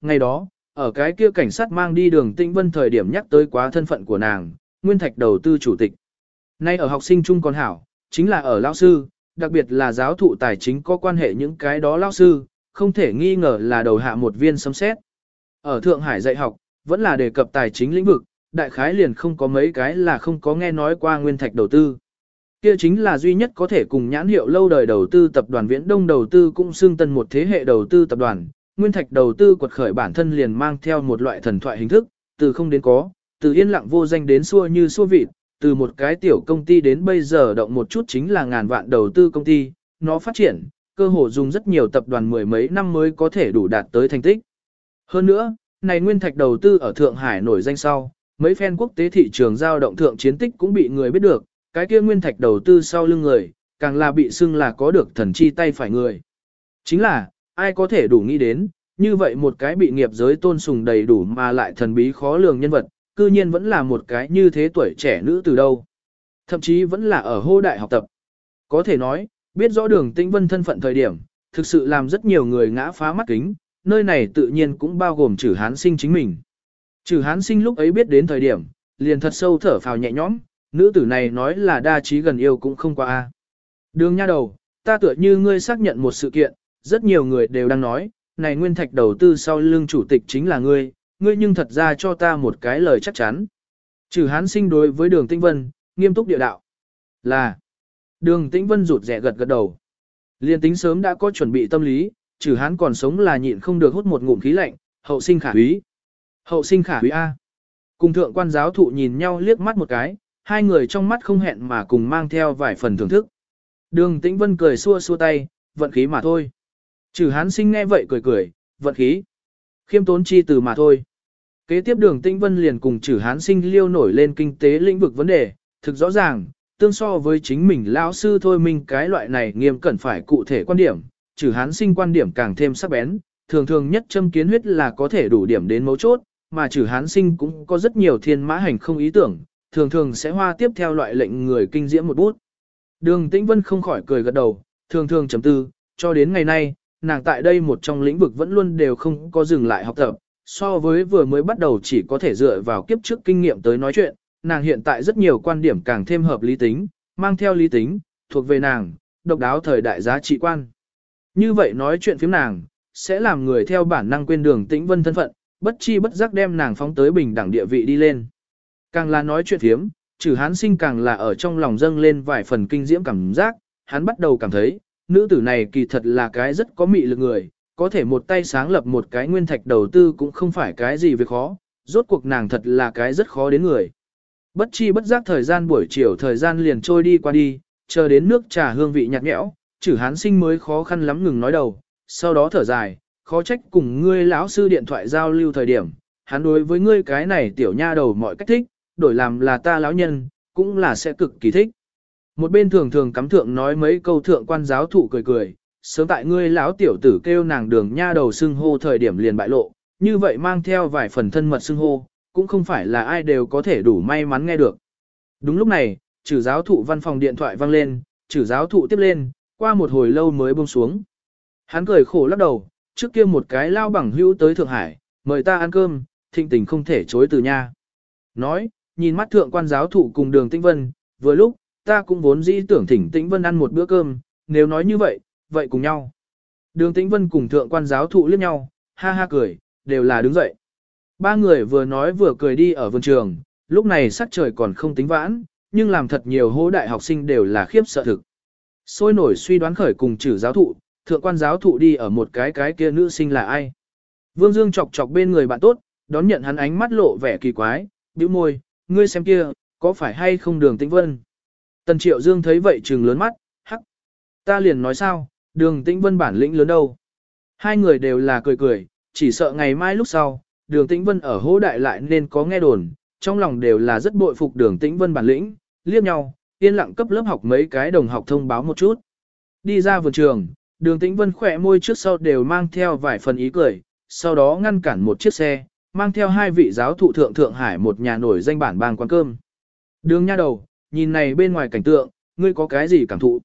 ngày đó, ở cái kia cảnh sát mang đi đường Tĩnh Vân thời điểm nhắc tới quá thân phận của nàng, Nguyên Thạch đầu tư chủ tịch. Nay ở học sinh trung còn hảo, chính là ở lão sư, đặc biệt là giáo thụ tài chính có quan hệ những cái đó lão sư, không thể nghi ngờ là đầu hạ một viên sấm xét. Ở Thượng Hải dạy học, vẫn là đề cập tài chính lĩnh vực, đại khái liền không có mấy cái là không có nghe nói qua nguyên thạch đầu tư. Kia chính là duy nhất có thể cùng nhãn hiệu lâu đời đầu tư tập đoàn Viễn Đông đầu tư cũng xương tân một thế hệ đầu tư tập đoàn, nguyên thạch đầu tư quật khởi bản thân liền mang theo một loại thần thoại hình thức, từ không đến có, từ yên lặng vô danh đến xua như xua vịt, từ một cái tiểu công ty đến bây giờ động một chút chính là ngàn vạn đầu tư công ty, nó phát triển, cơ hồ dùng rất nhiều tập đoàn mười mấy năm mới có thể đủ đạt tới thành tích. Hơn nữa, này nguyên thạch đầu tư ở Thượng Hải nổi danh sau, mấy fan quốc tế thị trường giao động thượng chiến tích cũng bị người biết được, cái kia nguyên thạch đầu tư sau lưng người, càng là bị xưng là có được thần chi tay phải người. Chính là, ai có thể đủ nghĩ đến, như vậy một cái bị nghiệp giới tôn sùng đầy đủ mà lại thần bí khó lường nhân vật, cư nhiên vẫn là một cái như thế tuổi trẻ nữ từ đâu. Thậm chí vẫn là ở hô đại học tập. Có thể nói, biết rõ đường tĩnh vân thân phận thời điểm, thực sự làm rất nhiều người ngã phá mắt kính, nơi này tự nhiên cũng bao gồm trừ hán sinh chính mình. Trừ hán sinh lúc ấy biết đến thời điểm, liền thật sâu thở phào nhẹ nhõm, nữ tử này nói là đa trí gần yêu cũng không qua. a. Đường nha đầu, ta tựa như ngươi xác nhận một sự kiện, rất nhiều người đều đang nói, này nguyên thạch đầu tư sau lưng chủ tịch chính là ngươi, ngươi nhưng thật ra cho ta một cái lời chắc chắn. Trừ hán sinh đối với đường tĩnh vân, nghiêm túc địa đạo. Là, đường tĩnh vân rụt rẻ gật gật đầu. Liên tính sớm đã có chuẩn bị tâm lý, trừ hán còn sống là nhịn không được hút một ngụm khí lạnh, hậu sinh khả úy. Hậu sinh khả úy A. Cùng thượng quan giáo thụ nhìn nhau liếc mắt một cái, hai người trong mắt không hẹn mà cùng mang theo vài phần thưởng thức. Đường tĩnh vân cười xua xua tay, vận khí mà thôi. Trừ hán sinh nghe vậy cười cười, vận khí. Khiêm tốn chi từ mà thôi. Kế tiếp đường tĩnh vân liền cùng trừ hán sinh liêu nổi lên kinh tế lĩnh vực vấn đề, thực rõ ràng, tương so với chính mình lão sư thôi mình cái loại này nghiêm cẩn phải cụ thể quan điểm, trừ hán sinh quan điểm càng thêm sắc bén, thường thường nhất châm kiến huyết là có thể đủ điểm đến mấu chốt, mà trừ hán sinh cũng có rất nhiều thiên mã hành không ý tưởng, thường thường sẽ hoa tiếp theo loại lệnh người kinh diễm một bút. Đường Tĩnh Vân không khỏi cười gật đầu, thường thường chấm tư, cho đến ngày nay, nàng tại đây một trong lĩnh vực vẫn luôn đều không có dừng lại học tập, so với vừa mới bắt đầu chỉ có thể dựa vào kiếp trước kinh nghiệm tới nói chuyện, nàng hiện tại rất nhiều quan điểm càng thêm hợp lý tính, mang theo lý tính, thuộc về nàng, độc đáo thời đại giá trị quan. Như vậy nói chuyện phiếm nàng, sẽ làm người theo bản năng quên đường tĩnh vân thân phận, bất chi bất giác đem nàng phóng tới bình đẳng địa vị đi lên. Càng là nói chuyện phiếm, trừ hán sinh càng là ở trong lòng dâng lên vài phần kinh diễm cảm giác, hắn bắt đầu cảm thấy, nữ tử này kỳ thật là cái rất có mị lực người, có thể một tay sáng lập một cái nguyên thạch đầu tư cũng không phải cái gì việc khó, rốt cuộc nàng thật là cái rất khó đến người. Bất chi bất giác thời gian buổi chiều thời gian liền trôi đi qua đi, chờ đến nước trà hương vị nhạt nhẽo, chử hán sinh mới khó khăn lắm ngừng nói đầu, sau đó thở dài, khó trách cùng ngươi lão sư điện thoại giao lưu thời điểm, hắn đối với ngươi cái này tiểu nha đầu mọi cách thích, đổi làm là ta lão nhân, cũng là sẽ cực kỳ thích. Một bên thường thường cắm thượng nói mấy câu thượng quan giáo thụ cười cười, sớm tại ngươi lão tiểu tử kêu nàng đường nha đầu xưng hô thời điểm liền bại lộ, như vậy mang theo vài phần thân mật xưng hô, cũng không phải là ai đều có thể đủ may mắn nghe được. Đúng lúc này, trừ giáo thụ văn phòng điện thoại vang lên, trừ giáo thụ tiếp lên, qua một hồi lâu mới buông xuống. Hắn cười khổ lắc đầu, trước kia một cái lao bằng hữu tới Thượng Hải, mời ta ăn cơm, thịnh tình không thể chối từ nha. Nói, nhìn mắt thượng quan giáo thụ cùng đường tĩnh vân, vừa lúc, ta cũng vốn dĩ tưởng thỉnh tĩnh vân ăn một bữa cơm, nếu nói như vậy, vậy cùng nhau. Đường tĩnh vân cùng thượng quan giáo thụ liếc nhau, ha ha cười, đều là đứng dậy. Ba người vừa nói vừa cười đi ở vườn trường, lúc này sắc trời còn không tính vãn, nhưng làm thật nhiều hố đại học sinh đều là khiếp sợ thực. Sôi nổi suy đoán khởi cùng trừ giáo thụ, thượng quan giáo thụ đi ở một cái cái kia nữ sinh là ai. Vương Dương chọc chọc bên người bạn tốt, đón nhận hắn ánh mắt lộ vẻ kỳ quái, bĩu môi, ngươi xem kia, có phải hay không đường tĩnh vân. Tần Triệu Dương thấy vậy trừng lớn mắt, hắc. Ta liền nói sao, đường tĩnh vân bản lĩnh lớn đâu. Hai người đều là cười cười, chỉ sợ ngày mai lúc sau, đường tĩnh vân ở hố đại lại nên có nghe đồn, trong lòng đều là rất bội phục đường tĩnh vân bản lĩnh, liếc nhau, yên lặng cấp lớp học mấy cái đồng học thông báo một chút. Đi ra vườn trường, đường tĩnh vân khỏe môi trước sau đều mang theo vài phần ý cười, sau đó ngăn cản một chiếc xe, mang theo hai vị giáo thụ thượng Thượng Hải một nhà nổi danh bản bang quán cơm. Đường nha đầu, nhìn này bên ngoài cảnh tượng, ngươi có cái gì cảm thụ?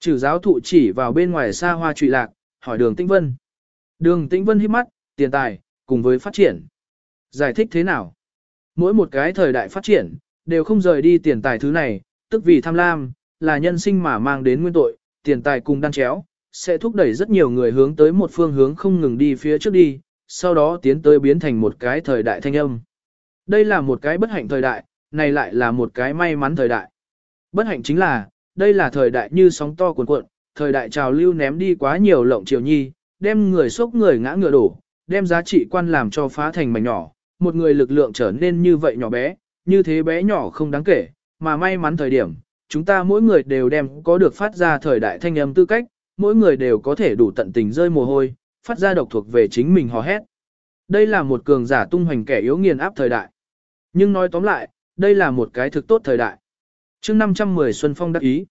Trừ giáo thụ chỉ vào bên ngoài xa hoa trụy lạc, hỏi đường tĩnh vân. Đường tĩnh vân hít mắt, tiền tài, cùng với phát triển. Giải thích thế nào? Mỗi một cái thời đại phát triển, đều không rời đi tiền tài thứ này, tức vì tham lam, là nhân sinh mà mang đến nguyên tội, tiền tài cùng đan chéo, sẽ thúc đẩy rất nhiều người hướng tới một phương hướng không ngừng đi phía trước đi, sau đó tiến tới biến thành một cái thời đại thanh âm. Đây là một cái bất hạnh thời đại, này lại là một cái may mắn thời đại. Bất hạnh chính là, đây là thời đại như sóng to cuồn cuộn, thời đại trào lưu ném đi quá nhiều lộng triều nhi, đem người sốc người ngã ngựa đổ, đem giá trị quan làm cho phá thành mảnh nhỏ, một người lực lượng trở nên như vậy nhỏ bé, như thế bé nhỏ không đáng kể, mà may mắn thời điểm, chúng ta mỗi người đều đem có được phát ra thời đại thanh âm tư cách, mỗi người đều có thể đủ tận tình rơi mồ hôi, phát ra độc thuộc về chính mình hò hét. Đây là một cường giả tung hoành kẻ yếu nghiền áp thời đại. Nhưng nói tóm lại, đây là một cái thực tốt thời đại. chương 510 Xuân Phong đắc ý.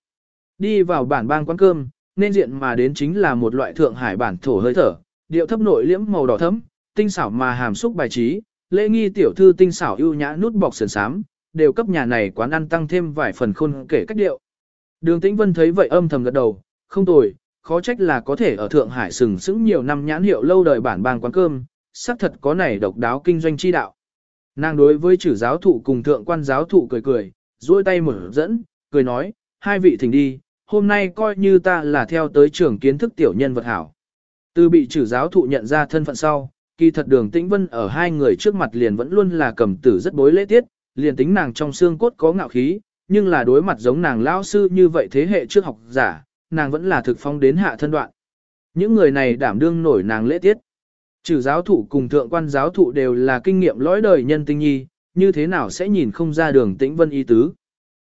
Đi vào bản bang quán cơm, nên diện mà đến chính là một loại thượng hải bản thổ hơi thở, điệu thấp nội liễm màu đỏ thấm, tinh xảo mà hàm xúc bài trí, lễ nghi tiểu thư tinh xảo ưu nhã nút bọc sườn sám, đều cấp nhà này quán ăn tăng thêm vài phần khôn kể cách điệu. Đường Tĩnh Vân thấy vậy âm thầm gật đầu, không tồi, khó trách là có thể ở Thượng Hải sừng sững nhiều năm nhãn hiệu lâu đời bản bang quán cơm, xác thật có này độc đáo kinh doanh chi đạo. Nàng đối với chữ giáo thụ cùng thượng quan giáo thụ cười cười, duỗi tay mở dẫn, cười nói, hai vị thỉnh đi, hôm nay coi như ta là theo tới trưởng kiến thức tiểu nhân vật hảo. Từ bị chữ giáo thụ nhận ra thân phận sau, kỳ thật đường tĩnh vân ở hai người trước mặt liền vẫn luôn là cầm tử rất bối lễ tiết, liền tính nàng trong xương cốt có ngạo khí, nhưng là đối mặt giống nàng lão sư như vậy thế hệ trước học giả, nàng vẫn là thực phong đến hạ thân đoạn. Những người này đảm đương nổi nàng lễ tiết. Trừ giáo thụ cùng thượng quan giáo thụ đều là kinh nghiệm lõi đời nhân tinh nhi, như thế nào sẽ nhìn không ra đường tĩnh vân ý tứ.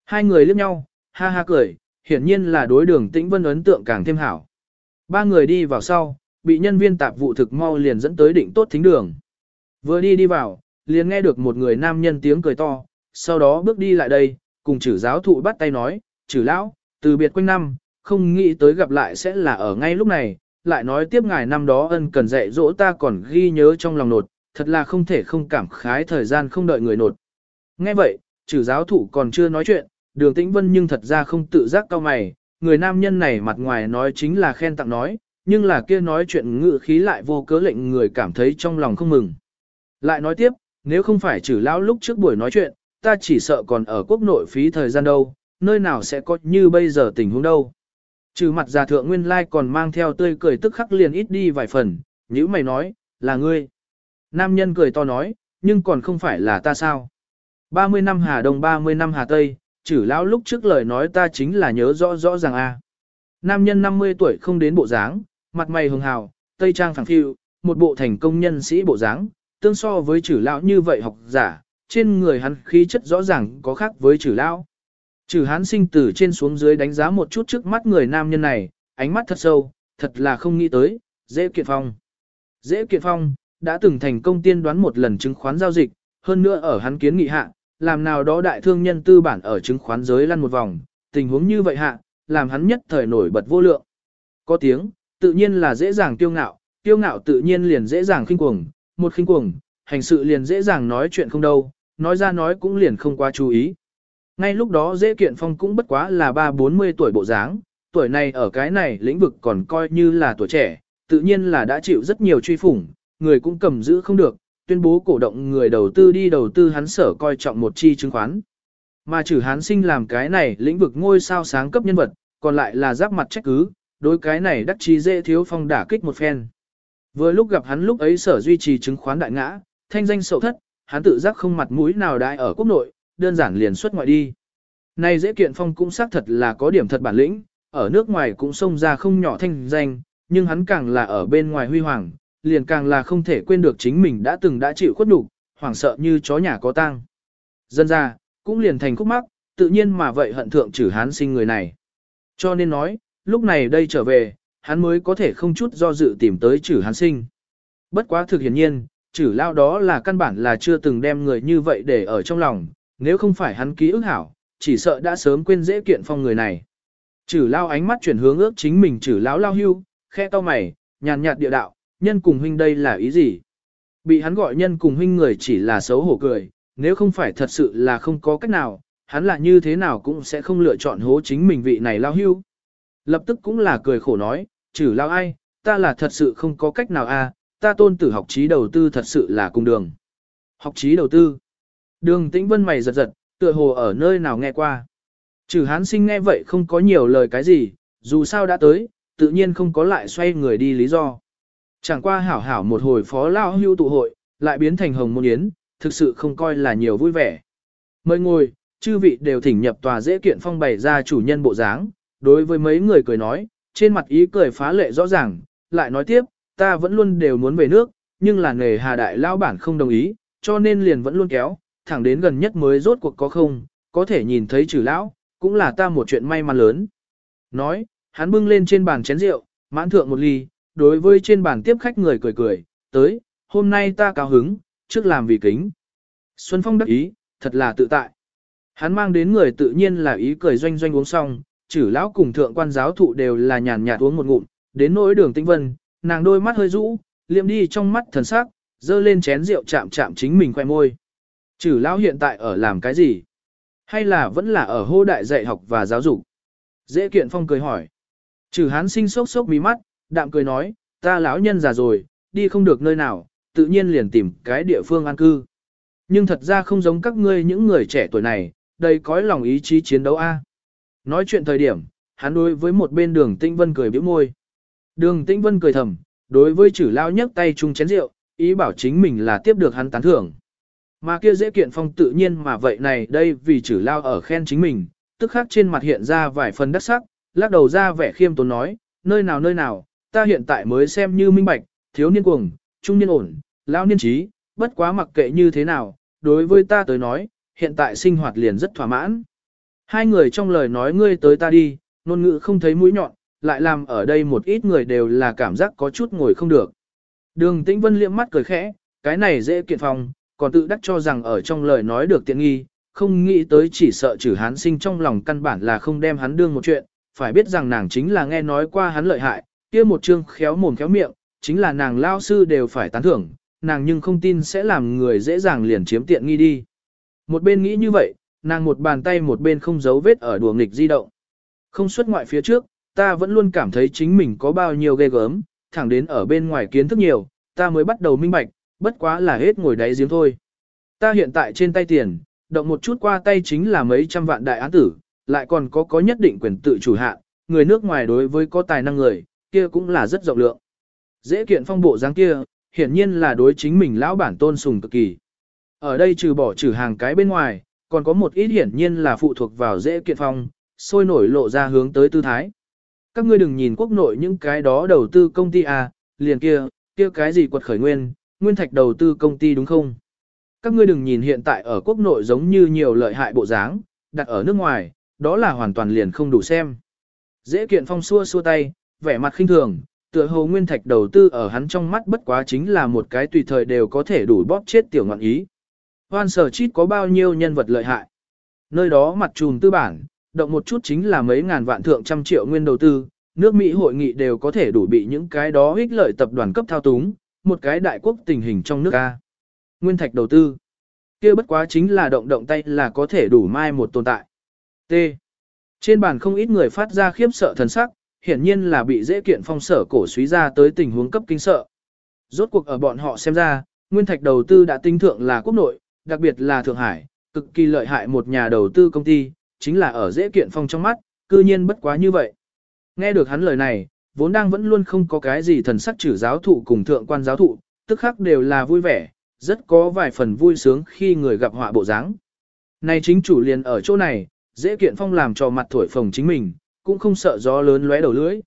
Hai người liếc nhau, ha ha cười, hiển nhiên là đối đường tĩnh vân ấn tượng càng thêm hảo. Ba người đi vào sau, bị nhân viên tạp vụ thực mau liền dẫn tới định tốt thính đường. Vừa đi đi vào, liền nghe được một người nam nhân tiếng cười to, sau đó bước đi lại đây, cùng chử giáo thụ bắt tay nói, chử lão, từ biệt quanh năm, không nghĩ tới gặp lại sẽ là ở ngay lúc này, lại nói tiếp ngài năm đó ân cần dạy dỗ ta còn ghi nhớ trong lòng nột, thật là không thể không cảm khái thời gian không đợi người nột. Nghe vậy, trừ giáo thủ còn chưa nói chuyện, đường tĩnh vân nhưng thật ra không tự giác cao mày, người nam nhân này mặt ngoài nói chính là khen tặng nói, nhưng là kia nói chuyện ngự khí lại vô cớ lệnh người cảm thấy trong lòng không mừng. Lại nói tiếp, nếu không phải trừ lão lúc trước buổi nói chuyện, ta chỉ sợ còn ở quốc nội phí thời gian đâu, nơi nào sẽ có như bây giờ tình huống đâu. Trừ mặt già thượng nguyên lai còn mang theo tươi cười tức khắc liền ít đi vài phần, như mày nói, là ngươi. Nam nhân cười to nói, nhưng còn không phải là ta sao. 30 năm Hà Đông 30 năm Hà Tây, chử lão lúc trước lời nói ta chính là nhớ rõ rõ ràng a. Nam nhân 50 tuổi không đến bộ dáng, mặt mày hường hào, tây trang phẳng phiu, một bộ thành công nhân sĩ bộ dáng, tương so với chử lão như vậy học giả, trên người hắn khí chất rõ ràng có khác với chử lão. Trừ hán sinh từ trên xuống dưới đánh giá một chút trước mắt người nam nhân này, ánh mắt thật sâu, thật là không nghĩ tới, dễ kiện phong. Dễ kiện phong, đã từng thành công tiên đoán một lần chứng khoán giao dịch, hơn nữa ở hắn kiến nghị hạ, làm nào đó đại thương nhân tư bản ở chứng khoán giới lăn một vòng, tình huống như vậy hạ, làm hắn nhất thời nổi bật vô lượng. Có tiếng, tự nhiên là dễ dàng tiêu ngạo, tiêu ngạo tự nhiên liền dễ dàng khinh cuồng, một khinh cuồng, hành sự liền dễ dàng nói chuyện không đâu, nói ra nói cũng liền không quá chú ý. Ngay lúc đó dễ kiện phong cũng bất quá là ba bốn mươi tuổi bộ dáng, tuổi này ở cái này lĩnh vực còn coi như là tuổi trẻ, tự nhiên là đã chịu rất nhiều truy phủng, người cũng cầm giữ không được, tuyên bố cổ động người đầu tư đi đầu tư hắn sở coi trọng một chi chứng khoán. Mà trừ hắn sinh làm cái này lĩnh vực ngôi sao sáng cấp nhân vật, còn lại là giáp mặt trách cứ, đối cái này đắc chí dễ thiếu phong đả kích một phen. Vừa lúc gặp hắn lúc ấy sở duy trì chứng khoán đại ngã, thanh danh sậu thất, hắn tự giác không mặt mũi nào đại ở quốc nội, đơn giản liền xuất ngoại đi. nay dễ kiện phong cũng xác thật là có điểm thật bản lĩnh, ở nước ngoài cũng xông ra không nhỏ thanh danh, nhưng hắn càng là ở bên ngoài huy hoàng, liền càng là không thể quên được chính mình đã từng đã chịu khuất nhục, hoảng sợ như chó nhà có tang. Dân ra, cũng liền thành khúc mắc, tự nhiên mà vậy hận thượng trừ hắn sinh người này. Cho nên nói, lúc này đây trở về, hắn mới có thể không chút do dự tìm tới trừ hắn sinh. Bất quá thực hiển nhiên, trừ lao đó là căn bản là chưa từng đem người như vậy để ở trong lòng, nếu không phải hắn ký ức hảo, chỉ sợ đã sớm quên dễ kiện phong người này. Chử lao ánh mắt chuyển hướng ước chính mình chử lão lao hưu, khe to mày, nhàn nhạt địa đạo, nhân cùng huynh đây là ý gì? Bị hắn gọi nhân cùng huynh người chỉ là xấu hổ cười, nếu không phải thật sự là không có cách nào, hắn là như thế nào cũng sẽ không lựa chọn hố chính mình vị này lao hưu. Lập tức cũng là cười khổ nói, chử lao ai, ta là thật sự không có cách nào a, ta tôn tử học trí đầu tư thật sự là cùng đường. Học trí đầu tư. Đường tĩnh vân mày giật giật, tựa hồ ở nơi nào nghe qua. Trừ hán sinh nghe vậy không có nhiều lời cái gì, dù sao đã tới, tự nhiên không có lại xoay người đi lý do. Chẳng qua hảo hảo một hồi phó lao hưu tụ hội, lại biến thành hồng môn yến, thực sự không coi là nhiều vui vẻ. Mời ngồi, chư vị đều thỉnh nhập tòa dễ kiện phong bày ra chủ nhân bộ dáng, đối với mấy người cười nói, trên mặt ý cười phá lệ rõ ràng, lại nói tiếp, ta vẫn luôn đều muốn về nước, nhưng là nghề hà đại lao bản không đồng ý, cho nên liền vẫn luôn kéo, thẳng đến gần nhất mới rốt cuộc có không, có thể nhìn thấy trừ lão, cũng là ta một chuyện may mắn lớn. Nói, hắn bưng lên trên bàn chén rượu, mãn thượng một ly, đối với trên bàn tiếp khách người cười cười, tới, hôm nay ta cao hứng, trước làm vì kính. Xuân Phong đắc ý, thật là tự tại. Hắn mang đến người tự nhiên là ý cười doanh doanh uống xong, chử lão cùng thượng quan giáo thụ đều là nhàn nhạt uống một ngụm, đến nỗi đường tinh vân, nàng đôi mắt hơi rũ, liệm đi trong mắt thần sắc, dơ lên chén rượu chạm chạm chính mình khoe môi. Chử lão hiện tại ở làm cái gì? Hay là vẫn là ở hô đại dạy học và giáo dục? Dễ kiện phong cười hỏi. chử hán sinh sốc sốc mí mắt, đạm cười nói, ta lão nhân già rồi, đi không được nơi nào, tự nhiên liền tìm cái địa phương an cư. Nhưng thật ra không giống các ngươi những người trẻ tuổi này, đầy cõi lòng ý chí chiến đấu a. Nói chuyện thời điểm, hắn đối với một bên đường Tĩnh Vân cười bĩu môi. Đường Tĩnh Vân cười thầm, đối với chử lao nhấc tay chung chén rượu, ý bảo chính mình là tiếp được hắn tán thưởng. Mà kia dễ kiện phong tự nhiên mà vậy này đây vì chử lao ở khen chính mình, tức khắc trên mặt hiện ra vài phần đắc sắc, lắc đầu ra vẻ khiêm tốn nói, nơi nào nơi nào, ta hiện tại mới xem như minh bạch, thiếu niên cuồng, trung niên ổn, lão niên trí, bất quá mặc kệ như thế nào, đối với ta tới nói, hiện tại sinh hoạt liền rất thỏa mãn. Hai người trong lời nói ngươi tới ta đi, ngôn ngữ không thấy mũi nhọn, lại làm ở đây một ít người đều là cảm giác có chút ngồi không được. Đường Tĩnh Vân liếc mắt cười khẽ, cái này dễ kiện phòng, còn tự đắc cho rằng ở trong lời nói được tiện nghi, không nghĩ tới chỉ sợ trừ hán sinh trong lòng căn bản là không đem hắn đương một chuyện, phải biết rằng nàng chính là nghe nói qua hắn lợi hại, kia một chương khéo mồm khéo miệng, chính là nàng lao sư đều phải tán thưởng, nàng nhưng không tin sẽ làm người dễ dàng liền chiếm tiện nghi đi. Một bên nghĩ như vậy, nàng một bàn tay một bên không giấu vết ở đùa nghịch di động. Không xuất ngoại phía trước, ta vẫn luôn cảm thấy chính mình có bao nhiêu ghê gớm, thẳng đến ở bên ngoài kiến thức nhiều, ta mới bắt đầu minh bạch, bất quá là hết ngồi đáy giếng thôi. Ta hiện tại trên tay tiền, động một chút qua tay chính là mấy trăm vạn đại án tử, lại còn có có nhất định quyền tự chủ hạ, người nước ngoài đối với có tài năng người, kia cũng là rất rộng lượng. Dễ kiện phong bộ dáng kia, hiển nhiên là đối chính mình lão bản tôn sùng cực kỳ. Ở đây trừ bỏ trừ hàng cái bên ngoài, còn có một ít hiển nhiên là phụ thuộc vào dễ kiện phong, sôi nổi lộ ra hướng tới tư thái. Các ngươi đừng nhìn quốc nội những cái đó đầu tư công ty à, liền kia, kia cái gì quật khởi nguyên, nguyên thạch đầu tư công ty đúng không? Các ngươi đừng nhìn hiện tại ở quốc nội giống như nhiều lợi hại bộ dáng, đặt ở nước ngoài, đó là hoàn toàn liền không đủ xem. Dễ kiện phong xua xua tay, vẻ mặt khinh thường, tựa hồ nguyên thạch đầu tư ở hắn trong mắt bất quá chính là một cái tùy thời đều có thể đủ bóp chết tiểu ngọn ý. Hoan sở chít có bao nhiêu nhân vật lợi hại. Nơi đó mặt trùm tư bản, động một chút chính là mấy ngàn vạn thượng trăm triệu nguyên đầu tư, nước Mỹ hội nghị đều có thể đủ bị những cái đó ích lợi tập đoàn cấp thao túng, một cái đại quốc tình hình trong nước A. Nguyên thạch đầu tư. kia bất quá chính là động động tay là có thể đủ mai một tồn tại. T. Trên bàn không ít người phát ra khiếp sợ thần sắc, hiển nhiên là bị dễ kiện phong sở cổ suý ra tới tình huống cấp kinh sợ. Rốt cuộc ở bọn họ xem ra, nguyên thạch đầu tư đã tinh thượng là quốc nội, đặc biệt là Thượng Hải, cực kỳ lợi hại một nhà đầu tư công ty, chính là ở dễ kiện phong trong mắt, cư nhiên bất quá như vậy. Nghe được hắn lời này, vốn đang vẫn luôn không có cái gì thần sắc trừ giáo thụ cùng thượng quan giáo thụ, tức khắc đều là vui vẻ, rất có vài phần vui sướng khi người gặp họa bộ dáng. Này chính chủ liền ở chỗ này, dễ kiện phong làm cho mặt thổi phồng chính mình, cũng không sợ gió lớn lóe đầu lưỡi.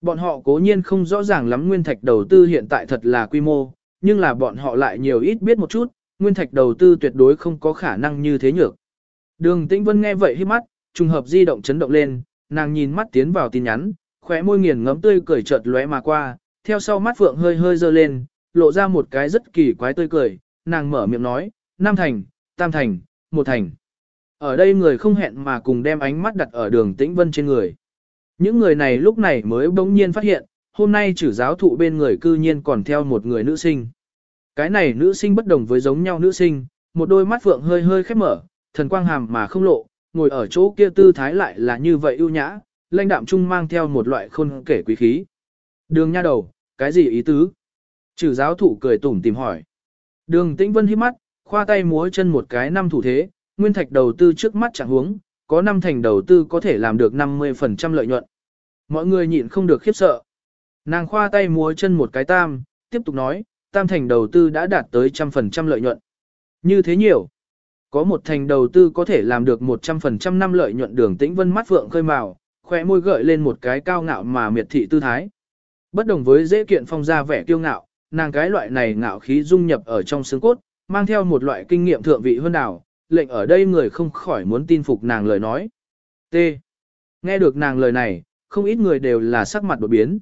Bọn họ cố nhiên không rõ ràng lắm nguyên thạch đầu tư hiện tại thật là quy mô, nhưng là bọn họ lại nhiều ít biết một chút, nguyên thạch đầu tư tuyệt đối không có khả năng như thế nhược. Đường Tĩnh Vân nghe vậy hít mắt, trùng hợp di động chấn động lên, nàng nhìn mắt tiến vào tin nhắn, khóe môi nghiền ngấm tươi cười chợt lóe mà qua, theo sau mắt phượng hơi hơi dơ lên, lộ ra một cái rất kỳ quái tươi cười, nàng mở miệng nói, Nam Thành, Tam Thành, Một Thành. Ở đây người không hẹn mà cùng đem ánh mắt đặt ở đường tĩnh vân trên người. Những người này lúc này mới bỗng nhiên phát hiện, hôm nay chử giáo thụ bên người cư nhiên còn theo một người nữ sinh. Cái này nữ sinh bất đồng với giống nhau nữ sinh, một đôi mắt phượng hơi hơi khép mở, thần quang hàm mà không lộ, ngồi ở chỗ kia tư thái lại là như vậy ưu nhã, lãnh đạm trung mang theo một loại khôn kể quý khí. Đường nha đầu, cái gì ý tứ? Trừ giáo thủ cười tủm tìm hỏi. Đường Tĩnh Vân hít mắt, khoa tay múa chân một cái năm thủ thế, nguyên thạch đầu tư trước mắt chẳng huống, có năm thành đầu tư có thể làm được 50% lợi nhuận. Mọi người nhịn không được khiếp sợ. Nàng khoa tay múa chân một cái tam, tiếp tục nói, tam thành đầu tư đã đạt tới trăm phần trăm lợi nhuận. Như thế nhiều. Có một thành đầu tư có thể làm được 100% năm lợi nhuận đường tĩnh vân mắt vượng khơi màu, khỏe môi gợi lên một cái cao ngạo mà miệt thị tư thái. Bất đồng với dễ kiện phong ra vẻ kiêu ngạo, nàng cái loại này ngạo khí dung nhập ở trong xương cốt, mang theo một loại kinh nghiệm thượng vị hơn đảo, lệnh ở đây người không khỏi muốn tin phục nàng lời nói. T. Nghe được nàng lời này, không ít người đều là sắc mặt đột biến.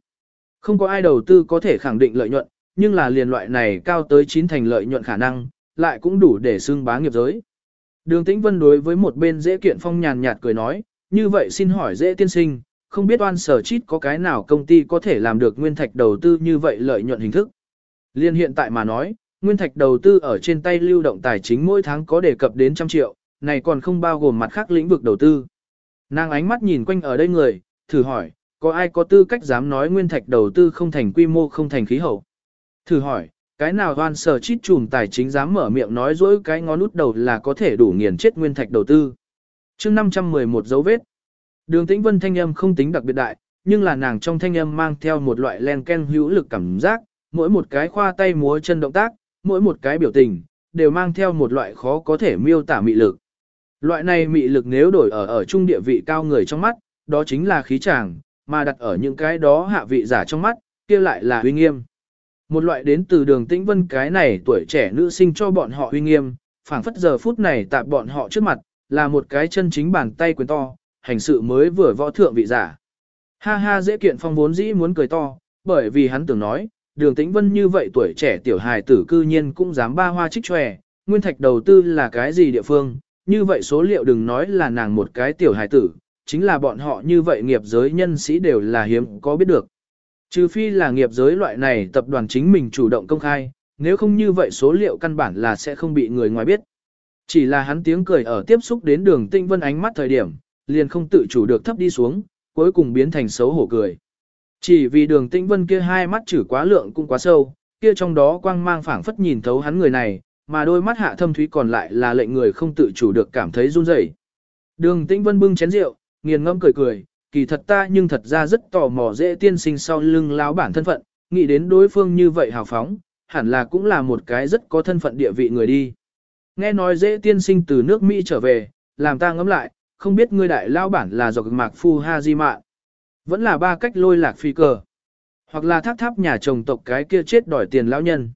Không có ai đầu tư có thể khẳng định lợi nhuận, nhưng là liền loại này cao tới 9 thành lợi nhuận khả năng, lại cũng đủ để xương bá nghiệp giới. Đường Tĩnh Vân đối với một bên dễ kiện phong nhàn nhạt cười nói, như vậy xin hỏi dễ tiên sinh, không biết oan sở chít có cái nào công ty có thể làm được nguyên thạch đầu tư như vậy lợi nhuận hình thức. Liên hiện tại mà nói, nguyên thạch đầu tư ở trên tay lưu động tài chính mỗi tháng có đề cập đến trăm triệu, này còn không bao gồm mặt khác lĩnh vực đầu tư. Nàng ánh mắt nhìn quanh ở đây người, thử hỏi, có ai có tư cách dám nói nguyên thạch đầu tư không thành quy mô không thành khí hậu? Thử hỏi, cái nào hoan sở chít chùm tài chính dám mở miệng nói dối cái ngón út đầu là có thể đủ nghiền chết nguyên thạch đầu tư chương 511 dấu vết. Đường tĩnh vân thanh âm không tính đặc biệt đại, nhưng là nàng trong thanh âm mang theo một loại len ken hữu lực cảm giác, mỗi một cái khoa tay múa chân động tác, mỗi một cái biểu tình, đều mang theo một loại khó có thể miêu tả mị lực. Loại này mị lực nếu đổi ở ở trung địa vị cao người trong mắt, đó chính là khí tràng, mà đặt ở những cái đó hạ vị giả trong mắt, kia lại là uy nghiêm. Một loại đến từ đường tĩnh vân cái này tuổi trẻ nữ sinh cho bọn họ uy nghiêm, phảng phất giờ phút này tại bọn họ trước mặt, là một cái chân chính bàn tay quyền to, hành sự mới vừa võ thượng vị giả. Ha ha dễ kiện phong vốn dĩ muốn cười to, bởi vì hắn tưởng nói, đường tĩnh vân như vậy tuổi trẻ tiểu hài tử cư nhiên cũng dám ba hoa trích tròe, nguyên thạch đầu tư là cái gì địa phương, như vậy số liệu đừng nói là nàng một cái tiểu hài tử, chính là bọn họ như vậy nghiệp giới nhân sĩ đều là hiếm có biết được. Trừ phi là nghiệp giới loại này tập đoàn chính mình chủ động công khai, nếu không như vậy số liệu căn bản là sẽ không bị người ngoài biết. Chỉ là hắn tiếng cười ở tiếp xúc đến đường tinh vân ánh mắt thời điểm, liền không tự chủ được thấp đi xuống, cuối cùng biến thành xấu hổ cười. Chỉ vì đường tinh vân kia hai mắt chử quá lượng cũng quá sâu, kia trong đó quang mang phảng phất nhìn thấu hắn người này, mà đôi mắt hạ thâm thúy còn lại là lệnh người không tự chủ được cảm thấy run rẩy. Đường tinh vân bưng chén rượu, nghiền ngâm cười cười, kỳ thật ta nhưng thật ra rất tò mò dễ tiên sinh sau lưng lão bản thân phận, nghĩ đến đối phương như vậy hào phóng, hẳn là cũng là một cái rất có thân phận địa vị người đi. Nghe nói dễ tiên sinh từ nước Mỹ trở về, làm ta ngẫm lại, không biết ngươi đại lao bản là do mạc phu ha di mạn. Vẫn là ba cách lôi lạc phi cờ. Hoặc là tháp tháp nhà chồng tộc cái kia chết đòi tiền lão nhân.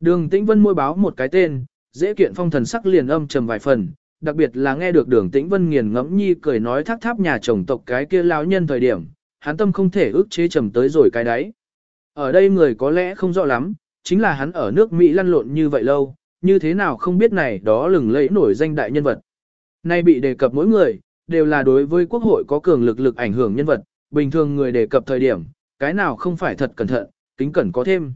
Đường tĩnh vân môi báo một cái tên, dễ kiện phong thần sắc liền âm trầm vài phần, đặc biệt là nghe được đường tĩnh vân nghiền ngẫm nhi cười nói tháp tháp nhà chồng tộc cái kia lão nhân thời điểm, hắn tâm không thể ức chế trầm tới rồi cái đấy Ở đây người có lẽ không rõ lắm, chính là hắn ở nước Mỹ lăn lộn như vậy lâu, như thế nào không biết này đó lừng lẫy nổi danh đại nhân vật. Nay bị đề cập mỗi người, đều là đối với quốc hội có cường lực lực ảnh hưởng nhân vật, bình thường người đề cập thời điểm, cái nào không phải thật cẩn thận, kính cẩn có thêm.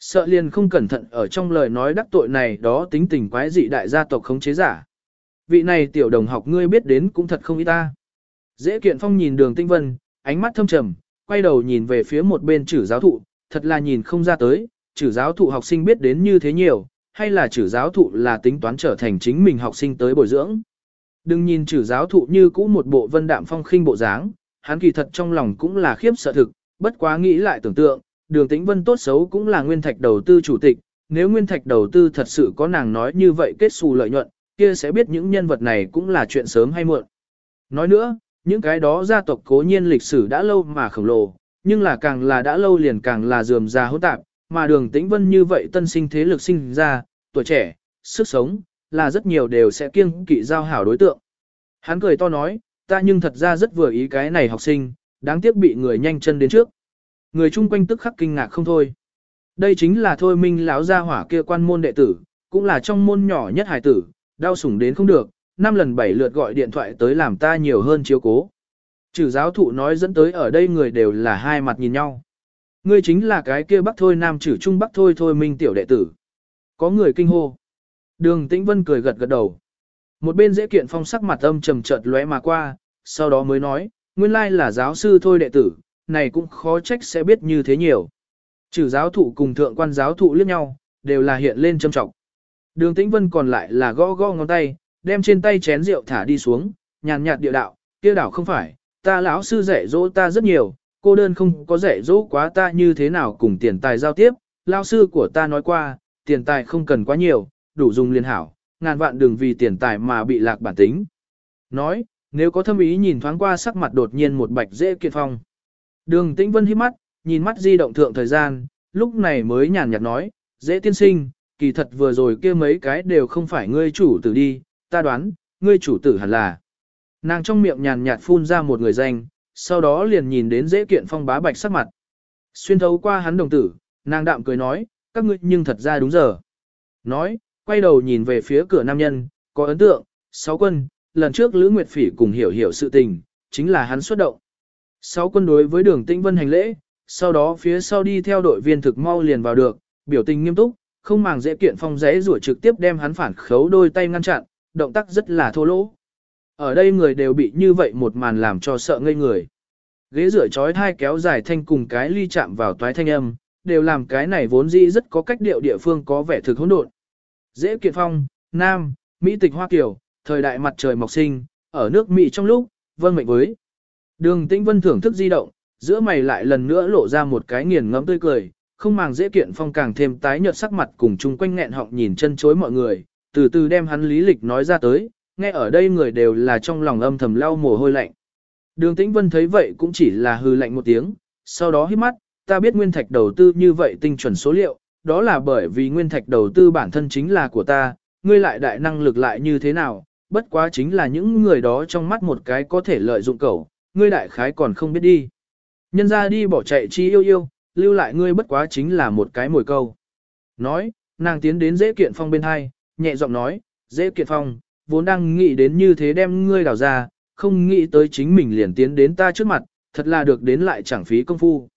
Sợ liền không cẩn thận ở trong lời nói đắc tội này đó tính tình quái dị đại gia tộc khống chế giả vị này tiểu đồng học ngươi biết đến cũng thật không ý ta. Dễ kiện phong nhìn đường tinh vân, ánh mắt thâm trầm, quay đầu nhìn về phía một bên chử giáo thụ, thật là nhìn không ra tới, chử giáo thụ học sinh biết đến như thế nhiều, hay là chử giáo thụ là tính toán trở thành chính mình học sinh tới bồi dưỡng. Đừng nhìn chử giáo thụ như cũ một bộ vân đạm phong khinh bộ dáng, hắn kỳ thật trong lòng cũng là khiếp sợ thực, bất quá nghĩ lại tưởng tượng, đường tĩnh vân tốt xấu cũng là nguyên thạch đầu tư chủ tịch, nếu nguyên thạch đầu tư thật sự có nàng nói như vậy kết xù lợi nhuận, kia sẽ biết những nhân vật này cũng là chuyện sớm hay muộn. Nói nữa, những cái đó gia tộc cố nhiên lịch sử đã lâu mà khổng lồ, nhưng là càng là đã lâu liền càng là dườm già hỗn tạp, mà đường tĩnh vân như vậy tân sinh thế lực sinh ra, tuổi trẻ, sức sống, là rất nhiều đều sẽ kiêng kỵ giao hảo đối tượng. Hắn cười to nói, ta nhưng thật ra rất vừa ý cái này học sinh, đáng tiếc bị người nhanh chân đến trước. Người chung quanh tức khắc kinh ngạc không thôi. Đây chính là thôi minh lão gia hỏa kia quan môn đệ tử, cũng là trong môn nhỏ nhất hải tử, đau sủng đến không được, năm lần bảy lượt gọi điện thoại tới làm ta nhiều hơn chiếu cố. Trừ giáo thụ nói dẫn tới ở đây người đều là hai mặt nhìn nhau. Ngươi chính là cái kia bắc thôi nam Chử trung bắc thôi thôi minh tiểu đệ tử. Có người kinh hô. Đường tĩnh vân cười gật gật đầu. Một bên dễ kiện phong sắc mặt âm trầm chợt lóe mà qua, sau đó mới nói, nguyên lai là giáo sư thôi đệ tử, này cũng khó trách sẽ biết như thế nhiều. Trừ giáo thụ cùng thượng quan giáo thụ liếc nhau, đều là hiện lên châm trọng. Đường Tĩnh Vân còn lại là gõ gõ ngón tay, đem trên tay chén rượu thả đi xuống, nhàn nhạt địa đạo, kia đảo không phải, ta lão sư dạy dỗ ta rất nhiều, cô đơn không có dạy dỗ quá ta như thế nào cùng tiền tài giao tiếp, lão sư của ta nói qua, tiền tài không cần quá nhiều, đủ dùng liên hảo, ngàn vạn đừng vì tiền tài mà bị lạc bản tính. Nói, nếu có thâm ý nhìn thoáng qua sắc mặt đột nhiên một bạch dễ kiệt phong. Đường Tĩnh Vân hít mắt, nhìn mắt di động thượng thời gian, lúc này mới nhàn nhạt nói, dễ tiên sinh, kỳ thật vừa rồi kia mấy cái đều không phải ngươi chủ tử đi, ta đoán, ngươi chủ tử hẳn là. Nàng trong miệng nhàn nhạt phun ra một người danh, sau đó liền nhìn đến dễ kiện phong bá bạch sắc mặt. Xuyên thấu qua hắn đồng tử, nàng đạm cười nói, các ngươi nhưng thật ra đúng giờ. Nói, quay đầu nhìn về phía cửa nam nhân, có ấn tượng, sáu quân, lần trước Lữ Nguyệt Phỉ cùng hiểu hiểu sự tình, chính là hắn xuất động. Sáu quân đối với đường tĩnh vân hành lễ, sau đó phía sau đi theo đội viên thực mau liền vào được, biểu tình nghiêm túc, không màng dễ kiện phong giấy rủa trực tiếp đem hắn phản khấu đôi tay ngăn chặn, động tác rất là thô lỗ. Ở đây người đều bị như vậy một màn làm cho sợ ngây người. Ghế rửa chói thai kéo dài thanh cùng cái ly chạm vào toái thanh âm, đều làm cái này vốn dĩ rất có cách điệu địa phương có vẻ thực hỗn độn. Dễ kiện phong, Nam, Mỹ tịch Hoa Kiều, thời đại mặt trời mọc sinh, ở nước Mỹ trong lúc, vân mệnh với. Đường Tĩnh Vân thưởng thức di động, giữa mày lại lần nữa lộ ra một cái nghiền ngẫm tươi cười, không màng dễ kiện phong càng thêm tái nhợt sắc mặt cùng chung quanh nghẹn họng nhìn chân chối mọi người, từ từ đem hắn lý lịch nói ra tới, nghe ở đây người đều là trong lòng âm thầm lau mồ hôi lạnh. Đường Tĩnh Vân thấy vậy cũng chỉ là hư lạnh một tiếng, sau đó hít mắt, ta biết nguyên thạch đầu tư như vậy tinh chuẩn số liệu, đó là bởi vì nguyên thạch đầu tư bản thân chính là của ta, ngươi lại đại năng lực lại như thế nào, bất quá chính là những người đó trong mắt một cái có thể lợi dụng cầu, ngươi đại khái còn không biết đi. Nhân ra đi bỏ chạy chi yêu yêu, lưu lại ngươi bất quá chính là một cái mồi câu. Nói, nàng tiến đến dễ kiện phong bên hai, nhẹ giọng nói, dễ kiện phong, vốn đang nghĩ đến như thế đem ngươi đào ra, không nghĩ tới chính mình liền tiến đến ta trước mặt, thật là được đến lại chẳng phí công phu.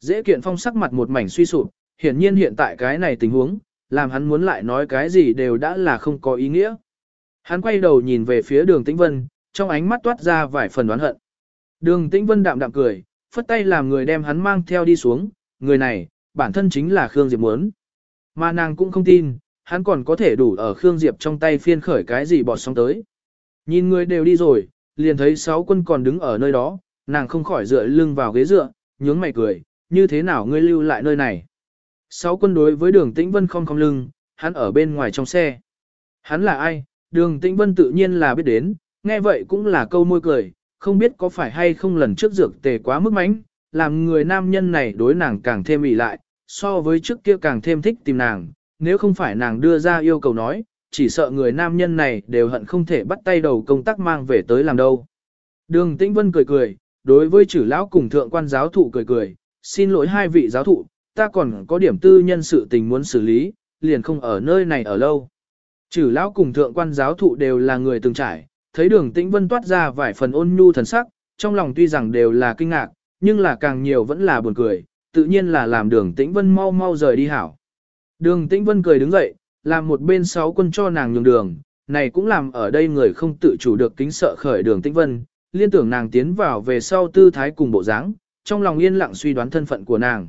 Dễ kiện phong sắc mặt một mảnh suy sụp, hiển nhiên hiện tại cái này tình huống, làm hắn muốn lại nói cái gì đều đã là không có ý nghĩa. Hắn quay đầu nhìn về phía đường tĩnh vân, trong ánh mắt toát ra vài phần đoán hận. Đường tĩnh vân đạm đạm cười, phất tay làm người đem hắn mang theo đi xuống, người này, bản thân chính là Khương Diệp muốn. Mà nàng cũng không tin, hắn còn có thể đủ ở Khương Diệp trong tay phiên khởi cái gì bọt sóng tới. Nhìn người đều đi rồi, liền thấy sáu quân còn đứng ở nơi đó, nàng không khỏi dựa lưng vào ghế dựa, nhướng mày cười, như thế nào ngươi lưu lại nơi này. Sáu quân đối với đường tĩnh vân không không lưng, hắn ở bên ngoài trong xe. Hắn là ai, đường tĩnh vân tự nhiên là biết đến, nghe vậy cũng là câu môi cười, không biết có phải hay không lần trước dược tề quá mức mánh, làm người nam nhân này đối nàng càng thêm ỉ lại, so với trước kia càng thêm thích tìm nàng, nếu không phải nàng đưa ra yêu cầu nói, chỉ sợ người nam nhân này đều hận không thể bắt tay đầu công tác mang về tới làm đâu. Đường Tĩnh Vân cười cười, đối với chử lão cùng thượng quan giáo thụ cười cười, xin lỗi hai vị giáo thụ, ta còn có điểm tư nhân sự tình muốn xử lý, liền không ở nơi này ở lâu. Chử lão cùng thượng quan giáo thụ đều là người từng trải, thấy đường Tĩnh Vân toát ra vài phần ôn nhu thần sắc, trong lòng tuy rằng đều là kinh ngạc, nhưng là càng nhiều vẫn là buồn cười, tự nhiên là làm đường Tĩnh Vân mau mau rời đi hảo. Đường Tĩnh Vân cười đứng dậy, làm một bên sáu quân cho nàng nhường đường, này cũng làm ở đây người không tự chủ được kính sợ khởi đường Tĩnh Vân, liên tưởng nàng tiến vào về sau tư thái cùng bộ dáng, trong lòng yên lặng suy đoán thân phận của nàng.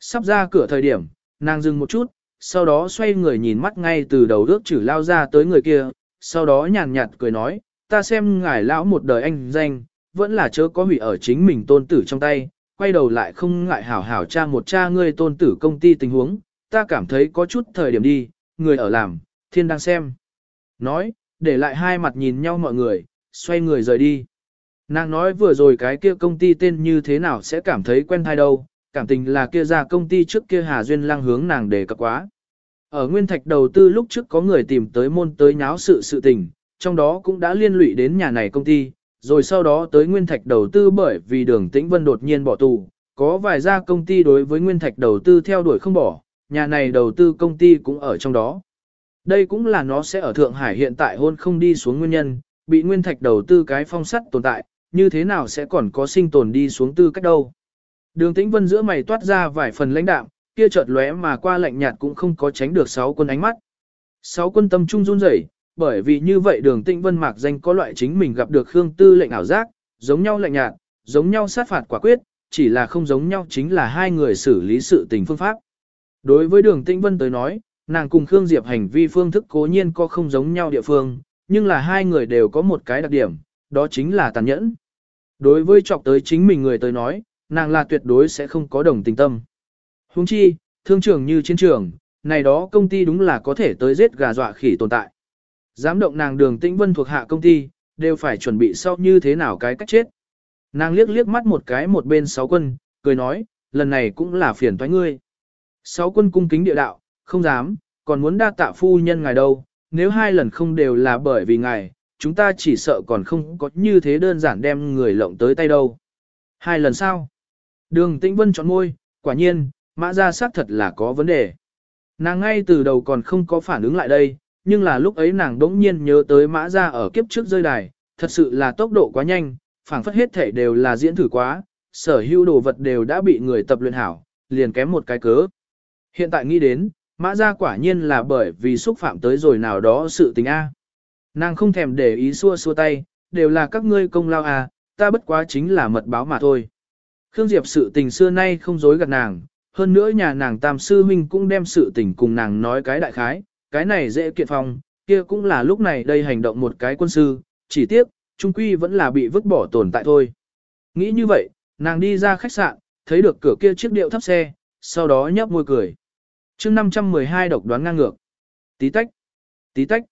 Sắp ra cửa thời điểm, nàng dừng một chút, sau đó xoay người nhìn mắt ngay từ đầu ước chử lao ra tới người kia, sau đó nhàn nhạt cười nói, ta xem ngài lão một đời anh danh, vẫn là chớ có hủy ở chính mình tôn tử trong tay, quay đầu lại không ngại hảo hảo cha một cha ngươi tôn tử công ty tình huống, ta cảm thấy có chút thời điểm đi, người ở làm, thiên đang xem. Nói, để lại hai mặt nhìn nhau mọi người, xoay người rời đi. Nàng nói vừa rồi cái kia công ty tên như thế nào sẽ cảm thấy quen thai đâu, cảm tình là kia ra công ty trước kia Hà Duyên lang hướng nàng đề cập quá. Ở Nguyên Thạch đầu tư lúc trước có người tìm tới môn tới nháo sự sự tình, trong đó cũng đã liên lụy đến nhà này công ty, rồi sau đó tới Nguyên Thạch đầu tư bởi vì đường tĩnh vân đột nhiên bỏ tù, có vài gia công ty đối với Nguyên Thạch đầu tư theo đuổi không bỏ, nhà này đầu tư công ty cũng ở trong đó. Đây cũng là nó sẽ ở Thượng Hải hiện tại hôn không đi xuống nguyên nhân, bị Nguyên Thạch đầu tư cái phong sắt tồn tại, như thế nào sẽ còn có sinh tồn đi xuống tư cách đâu. Đường tĩnh vân giữa mày toát ra vài phần lãnh đạm, kia chợt lóe mà qua lạnh nhạt cũng không có tránh được sáu quân ánh mắt. Sáu quân tâm trung run rẩy, bởi vì như vậy đường tĩnh vân mạc danh có loại chính mình gặp được Khương Tư lệnh ảo giác, giống nhau lạnh nhạt, giống nhau sát phạt quả quyết, chỉ là không giống nhau chính là hai người xử lý sự tình phương pháp. Đối với đường Tĩnh Vân tới nói, nàng cùng Khương Diệp hành vi phương thức cố nhiên có không giống nhau địa phương, nhưng là hai người đều có một cái đặc điểm, đó chính là tàn nhẫn. Đối với chọc tới chính mình người tới nói, nàng là tuyệt đối sẽ không có đồng tình tâm. Huống chi, thương trường như chiến trường, này đó công ty đúng là có thể tới giết gà dọa khỉ tồn tại. Giám động nàng đường tĩnh vân thuộc hạ công ty, đều phải chuẩn bị sau như thế nào cái cách chết. Nàng liếc liếc mắt một cái một bên sáu quân, cười nói, lần này cũng là phiền toái ngươi. Sáu quân cung kính địa đạo, không dám, còn muốn đa tạ phu nhân ngài đâu, nếu hai lần không đều là bởi vì ngài, chúng ta chỉ sợ còn không có như thế đơn giản đem người lộng tới tay đâu. Hai lần sau, đường tĩnh vân chọn môi, quả nhiên, mã ra xác thật là có vấn đề. Nàng ngay từ đầu còn không có phản ứng lại đây, nhưng là lúc ấy nàng đỗng nhiên nhớ tới mã ra ở kiếp trước rơi đài, thật sự là tốc độ quá nhanh, phảng phất hết thể đều là diễn thử quá, sở hữu đồ vật đều đã bị người tập luyện hảo, liền kém một cái cớ. Hiện tại nghĩ đến, mã ra quả nhiên là bởi vì xúc phạm tới rồi nào đó sự tình A. Nàng không thèm để ý xua xua tay, đều là các ngươi công lao à, ta bất quá chính là mật báo mà thôi. Khương Diệp sự tình xưa nay không dối gạt nàng, hơn nữa nhà nàng tam sư huynh cũng đem sự tình cùng nàng nói cái đại khái, cái này dễ kiện phong, kia cũng là lúc này đây hành động một cái quân sư, chỉ tiếc, trung quy vẫn là bị vứt bỏ tồn tại thôi. Nghĩ như vậy, nàng đi ra khách sạn, thấy được cửa kia chiếc điệu thấp xe, sau đó nhấp môi cười chương 512 độc đoán ngang ngược. Tí tách, tí tách.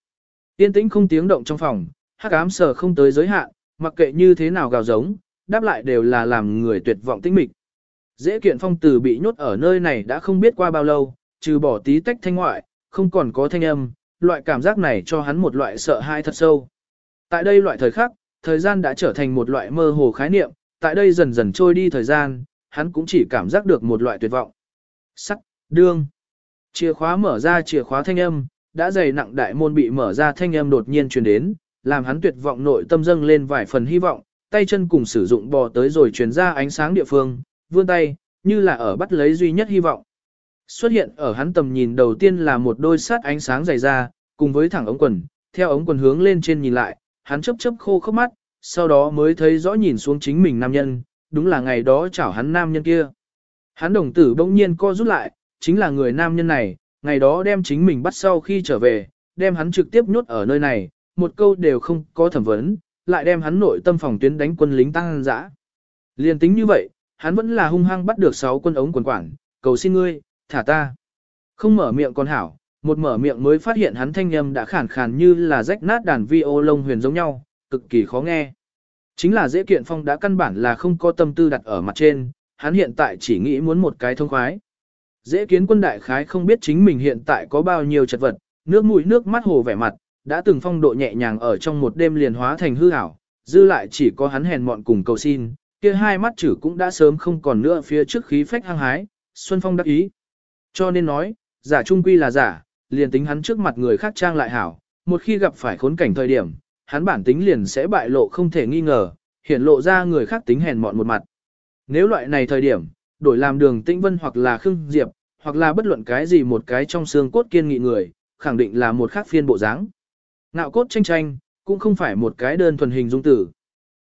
Yên tĩnh không tiếng động trong phòng, hắc ám sờ không tới giới hạn, mặc kệ như thế nào gào giống, đáp lại đều là làm người tuyệt vọng tĩnh mịch. Dễ kiện phong tử bị nhốt ở nơi này đã không biết qua bao lâu, trừ bỏ tí tách thanh ngoại, không còn có thanh âm, loại cảm giác này cho hắn một loại sợ hãi thật sâu. Tại đây loại thời khắc, thời gian đã trở thành một loại mơ hồ khái niệm, tại đây dần dần trôi đi thời gian, hắn cũng chỉ cảm giác được một loại tuyệt vọng. Sắc, đương. Chìa khóa mở ra chìa khóa thanh âm, đã dày nặng đại môn bị mở ra thanh âm đột nhiên truyền đến, làm hắn tuyệt vọng nội tâm dâng lên vài phần hy vọng, tay chân cùng sử dụng bò tới rồi truyền ra ánh sáng địa phương, vươn tay, như là ở bắt lấy duy nhất hy vọng. Xuất hiện ở hắn tầm nhìn đầu tiên là một đôi sát ánh sáng dày ra, cùng với thẳng ống quần, theo ống quần hướng lên trên nhìn lại, hắn chớp chớp khô khốc mắt, sau đó mới thấy rõ nhìn xuống chính mình nam nhân, đúng là ngày đó chảo hắn nam nhân kia. Hắn đồng tử bỗng nhiên co rút lại, chính là người nam nhân này, ngày đó đem chính mình bắt sau khi trở về, đem hắn trực tiếp nhốt ở nơi này, một câu đều không có thẩm vấn, lại đem hắn nội tâm phòng tuyến đánh quân lính tăng dã. Liên tính như vậy, hắn vẫn là hung hăng bắt được 6 quân ống quần quảng, cầu xin ngươi, thả ta. Không mở miệng con hảo, một mở miệng mới phát hiện hắn thanh âm đã khản khàn như là rách nát đàn vi ô lông huyền giống nhau, cực kỳ khó nghe. Chính là dễ kiện phong đã căn bản là không có tâm tư đặt ở mặt trên, hắn hiện tại chỉ nghĩ muốn một cái thông khoái. Dễ kiến quân đại khái không biết chính mình hiện tại có bao nhiêu chật vật, nước mũi nước mắt hồ vẻ mặt, đã từng phong độ nhẹ nhàng ở trong một đêm liền hóa thành hư ảo, dư lại chỉ có hắn hèn mọn cùng cầu xin, kia hai mắt chữ cũng đã sớm không còn nữa phía trước khí phách hăng hái, Xuân Phong đắc ý. Cho nên nói, giả trung quy là giả, liền tính hắn trước mặt người khác trang lại hảo, một khi gặp phải khốn cảnh thời điểm, hắn bản tính liền sẽ bại lộ không thể nghi ngờ, hiện lộ ra người khác tính hèn mọn một mặt. Nếu loại này thời điểm, đổi làm đường tĩnh vân hoặc là khương diệp, hoặc là bất luận cái gì một cái trong xương cốt kiên nghị người, khẳng định là một khác phiên bộ dáng. Ngạo cốt tranh tranh, cũng không phải một cái đơn thuần hình dung tử.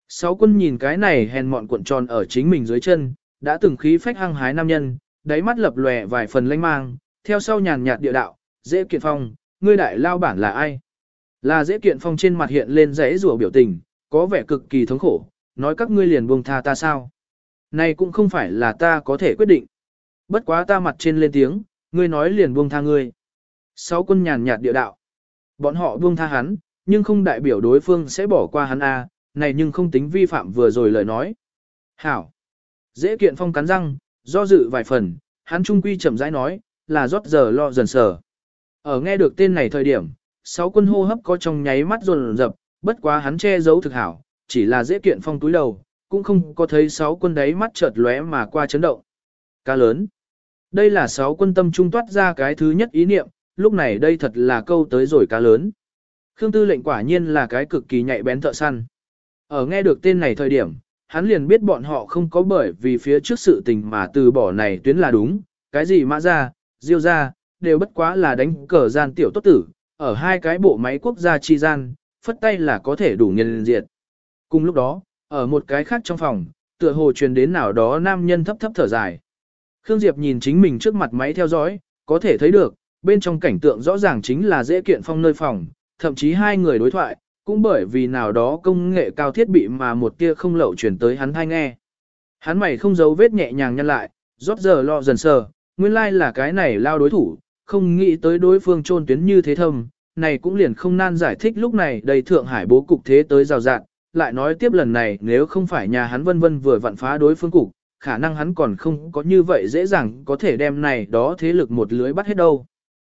Sáu quân nhìn cái này hèn mọn cuộn tròn ở chính mình dưới chân, đã từng khí phách hăng hái nam nhân, đáy mắt lập lòe vài phần lanh mang, theo sau nhàn nhạt địa đạo, dễ kiện phong, ngươi đại lao bản là ai? Là dễ kiện phong trên mặt hiện lên rẽ rùa biểu tình, có vẻ cực kỳ thống khổ, nói các ngươi liền buông tha ta sao? Này cũng không phải là ta có thể quyết định. Bất quá ta mặt trên lên tiếng, ngươi nói liền buông tha ngươi. Sáu quân nhàn nhạt địa đạo. Bọn họ buông tha hắn, nhưng không đại biểu đối phương sẽ bỏ qua hắn a, này nhưng không tính vi phạm vừa rồi lời nói. Hảo. Dễ kiện phong cắn răng, do dự vài phần, hắn trung quy chậm rãi nói, là rót giờ lo dần sở. Ở nghe được tên này thời điểm, sáu quân hô hấp có trong nháy mắt rồn rập, bất quá hắn che giấu thực hảo, chỉ là dễ kiện phong túi đầu, cũng không có thấy sáu quân đấy mắt chợt lóe mà qua chấn động. Ca lớn. Đây là sáu quân tâm trung toát ra cái thứ nhất ý niệm, lúc này đây thật là câu tới rồi cá lớn. Khương Tư lệnh quả nhiên là cái cực kỳ nhạy bén thợ săn. Ở nghe được tên này thời điểm, hắn liền biết bọn họ không có bởi vì phía trước sự tình mà từ bỏ này tuyến là đúng, cái gì mã ra, diêu ra, đều bất quá là đánh cờ gian tiểu tốt tử, ở hai cái bộ máy quốc gia chi gian, phất tay là có thể đủ nhân diệt. Cùng lúc đó, ở một cái khác trong phòng, tựa hồ truyền đến nào đó nam nhân thấp thấp thở dài. Khương Diệp nhìn chính mình trước mặt máy theo dõi, có thể thấy được, bên trong cảnh tượng rõ ràng chính là dễ kiện phong nơi phòng, thậm chí hai người đối thoại, cũng bởi vì nào đó công nghệ cao thiết bị mà một tia không lậu chuyển tới hắn thai nghe. Hắn mày không giấu vết nhẹ nhàng nhăn lại, rót giờ lo dần sờ, nguyên lai like là cái này lao đối thủ, không nghĩ tới đối phương trôn tuyến như thế thâm, này cũng liền không nan giải thích lúc này đầy Thượng Hải bố cục thế tới rào rạn, lại nói tiếp lần này nếu không phải nhà hắn vân vân vừa vặn phá đối phương cục, khả năng hắn còn không có như vậy dễ dàng có thể đem này đó thế lực một lưới bắt hết đâu.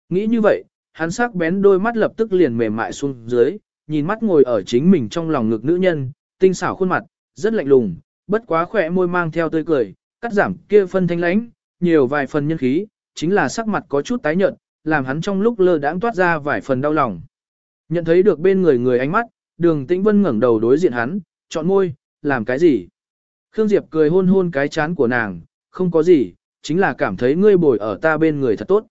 Nghĩ như vậy, hắn sắc bén đôi mắt lập tức liền mềm mại xuống dưới, nhìn mắt ngồi ở chính mình trong lòng ngực nữ nhân, tinh xảo khuôn mặt, rất lạnh lùng, bất quá khỏe môi mang theo tươi cười, cắt giảm kia phân thanh lãnh, nhiều vài phần nhân khí, chính là sắc mặt có chút tái nhợt, làm hắn trong lúc lơ đãng toát ra vài phần đau lòng. Nhận thấy được bên người người ánh mắt, đường tĩnh vân ngẩng đầu đối diện hắn, chọn môi, làm cái gì? Khương Diệp cười hôn hôn cái chán của nàng, không có gì, chính là cảm thấy ngươi bồi ở ta bên người thật tốt.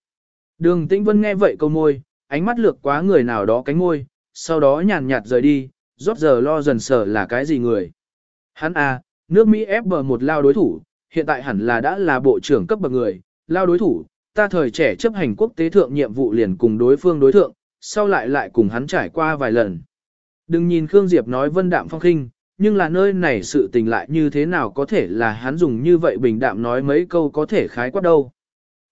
Đường tĩnh vân nghe vậy câu môi, ánh mắt lược quá người nào đó cánh môi, sau đó nhàn nhạt rời đi, rót giờ lo dần sở là cái gì người. Hắn à, nước Mỹ ép bờ một lao đối thủ, hiện tại hẳn là đã là bộ trưởng cấp bậc người, lao đối thủ, ta thời trẻ chấp hành quốc tế thượng nhiệm vụ liền cùng đối phương đối thượng, sau lại lại cùng hắn trải qua vài lần. Đừng nhìn Khương Diệp nói vân đạm phong khinh, nhưng là nơi này sự tình lại như thế nào có thể là hắn dùng như vậy bình đạm nói mấy câu có thể khái quát đâu.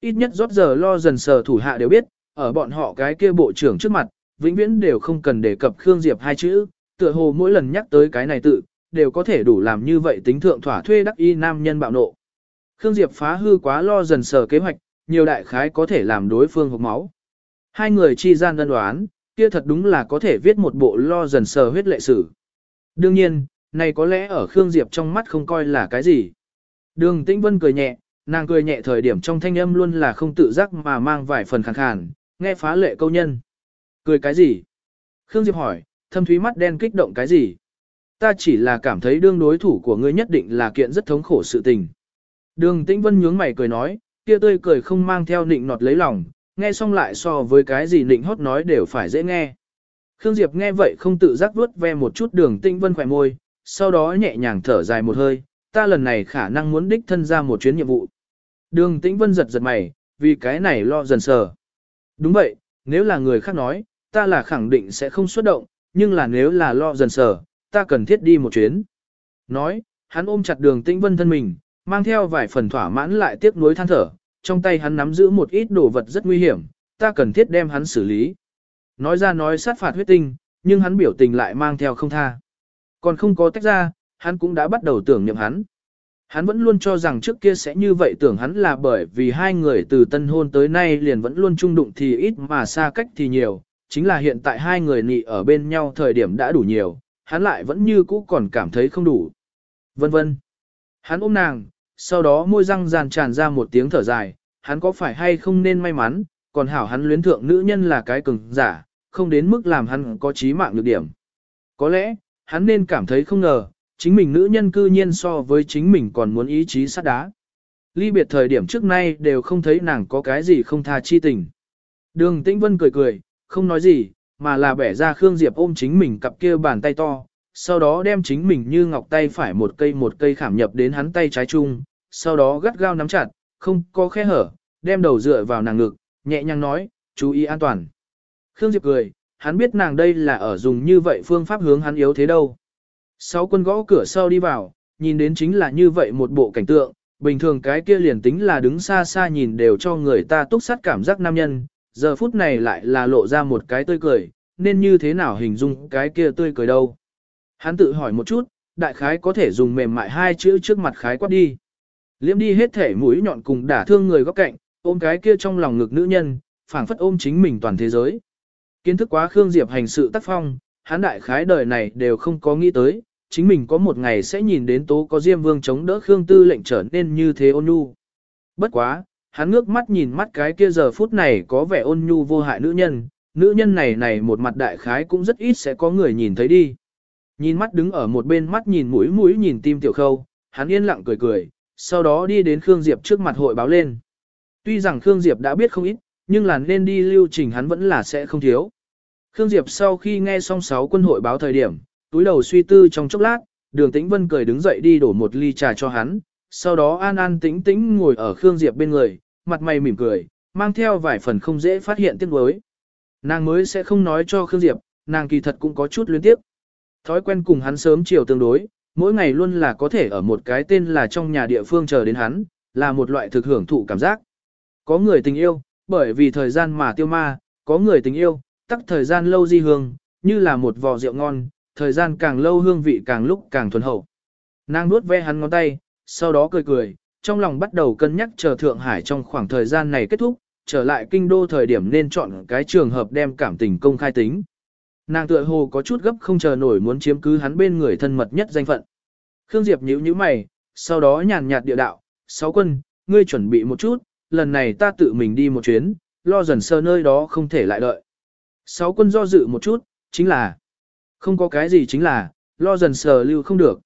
Ít nhất rót giờ lo dần sờ thủ hạ đều biết, ở bọn họ cái kia bộ trưởng trước mặt, vĩnh viễn đều không cần đề cập Khương Diệp hai chữ, tựa hồ mỗi lần nhắc tới cái này tự, đều có thể đủ làm như vậy tính thượng thỏa thuê đắc y nam nhân bạo nộ. Khương Diệp phá hư quá lo dần sờ kế hoạch, nhiều đại khái có thể làm đối phương hộc máu. Hai người chi gian đơn đoán, kia thật đúng là có thể viết một bộ lo dần sờ huyết lệ sử. Đương nhiên, này có lẽ ở Khương Diệp trong mắt không coi là cái gì. Đường Tĩnh Vân cười nhẹ, nàng cười nhẹ thời điểm trong thanh âm luôn là không tự giác mà mang vài phần khàn khàn, nghe phá lệ câu nhân. Cười cái gì? Khương Diệp hỏi, thâm thúy mắt đen kích động cái gì? Ta chỉ là cảm thấy đương đối thủ của ngươi nhất định là kiện rất thống khổ sự tình. Đường Tĩnh Vân nhướng mày cười nói, kia tươi cười không mang theo nịnh nọt lấy lòng, nghe xong lại so với cái gì nịnh hót nói đều phải dễ nghe. Khương Diệp nghe vậy không tự giác vuốt ve một chút đường Tĩnh Vân khỏe môi, sau đó nhẹ nhàng thở dài một hơi, ta lần này khả năng muốn đích thân ra một chuyến nhiệm vụ. Đường Tĩnh Vân giật giật mày, vì cái này lo dần sờ. Đúng vậy, nếu là người khác nói, ta là khẳng định sẽ không xuất động, nhưng là nếu là lo dần sờ, ta cần thiết đi một chuyến. Nói, hắn ôm chặt đường Tĩnh Vân thân mình, mang theo vài phần thỏa mãn lại tiếc nuối than thở, trong tay hắn nắm giữ một ít đồ vật rất nguy hiểm, ta cần thiết đem hắn xử lý. Nói ra nói sát phạt huyết tinh, nhưng hắn biểu tình lại mang theo không tha. Còn không có tách ra, hắn cũng đã bắt đầu tưởng niệm hắn. Hắn vẫn luôn cho rằng trước kia sẽ như vậy tưởng hắn là bởi vì hai người từ tân hôn tới nay liền vẫn luôn chung đụng thì ít mà xa cách thì nhiều, chính là hiện tại hai người nị ở bên nhau thời điểm đã đủ nhiều, hắn lại vẫn như cũ còn cảm thấy không đủ. Vân vân. Hắn ôm nàng, sau đó môi răng ràn tràn ra một tiếng thở dài, hắn có phải hay không nên may mắn, còn hảo hắn luyến thượng nữ nhân là cái cường giả, không đến mức làm hắn có chí mạng nhược điểm. Có lẽ, hắn nên cảm thấy không ngờ, chính mình nữ nhân cư nhiên so với chính mình còn muốn ý chí sắt đá. Ly biệt thời điểm trước nay đều không thấy nàng có cái gì không tha chi tình. Đường Tĩnh Vân cười cười, không nói gì, mà là bẻ ra Khương Diệp ôm chính mình cặp kia bàn tay to, sau đó đem chính mình như ngọc tay phải một cây một cây khảm nhập đến hắn tay trái chung, sau đó gắt gao nắm chặt, không có khe hở, đem đầu dựa vào nàng ngực, nhẹ nhàng nói, chú ý an toàn. Khương Diệp cười, hắn biết nàng đây là ở dùng như vậy phương pháp hướng hắn yếu thế đâu. Sáu quân gõ cửa sau đi vào, nhìn đến chính là như vậy một bộ cảnh tượng, bình thường cái kia liền tính là đứng xa xa nhìn đều cho người ta túc sát cảm giác nam nhân, giờ phút này lại là lộ ra một cái tươi cười, nên như thế nào hình dung cái kia tươi cười đâu. Hắn tự hỏi một chút, đại khái có thể dùng mềm mại hai chữ trước mặt khái quát đi. Liễm đi hết thể mũi nhọn cùng đả thương người góc cạnh, ôm cái kia trong lòng ngực nữ nhân, phảng phất ôm chính mình toàn thế giới. Kiến thức quá Khương Diệp hành sự tác phong, hắn đại khái đời này đều không có nghĩ tới, chính mình có một ngày sẽ nhìn đến tố có Diêm Vương chống đỡ Khương Tư lệnh trở nên như thế ôn nhu. Bất quá, hắn ngước mắt nhìn mắt cái kia giờ phút này có vẻ ôn nhu vô hại nữ nhân, nữ nhân này này một mặt đại khái cũng rất ít sẽ có người nhìn thấy đi. Nhìn mắt đứng ở một bên mắt nhìn mũi mũi nhìn tim tiểu khâu, hắn yên lặng cười cười, sau đó đi đến Khương Diệp trước mặt hội báo lên. Tuy rằng Khương Diệp đã biết không ít, nhưng là nên đi lưu trình hắn vẫn là sẽ không thiếu. Khương Diệp sau khi nghe xong sáu quân hội báo thời điểm, túi đầu suy tư trong chốc lát, đường tĩnh vân cười đứng dậy đi đổ một ly trà cho hắn, sau đó an an tĩnh tĩnh ngồi ở Khương Diệp bên người, mặt mày mỉm cười, mang theo vài phần không dễ phát hiện tiếc nuối. Nàng mới sẽ không nói cho Khương Diệp, nàng kỳ thật cũng có chút luyến tiếp. Thói quen cùng hắn sớm chiều tương đối, mỗi ngày luôn là có thể ở một cái tên là trong nhà địa phương chờ đến hắn, là một loại thực hưởng thụ cảm giác. Có người tình yêu, bởi vì thời gian mà tiêu ma, có người tình yêu, tắc thời gian lâu di hương, như là một vò rượu ngon, thời gian càng lâu hương vị càng lúc càng thuần hậu. Nàng nuốt ve hắn ngón tay, sau đó cười cười, trong lòng bắt đầu cân nhắc chờ Thượng Hải trong khoảng thời gian này kết thúc, trở lại kinh đô thời điểm nên chọn cái trường hợp đem cảm tình công khai tính. Nàng tựa hồ có chút gấp không chờ nổi muốn chiếm cứ hắn bên người thân mật nhất danh phận. Khương Diệp nhíu nhíu mày, sau đó nhàn nhạt địa đạo, sáu quân, ngươi chuẩn bị một chút, lần này ta tự mình đi một chuyến, lo dần sơ nơi đó không thể lại đợi. Sáu quân do dự một chút, chính là, không có cái gì chính là, lo dần sờ lưu không được.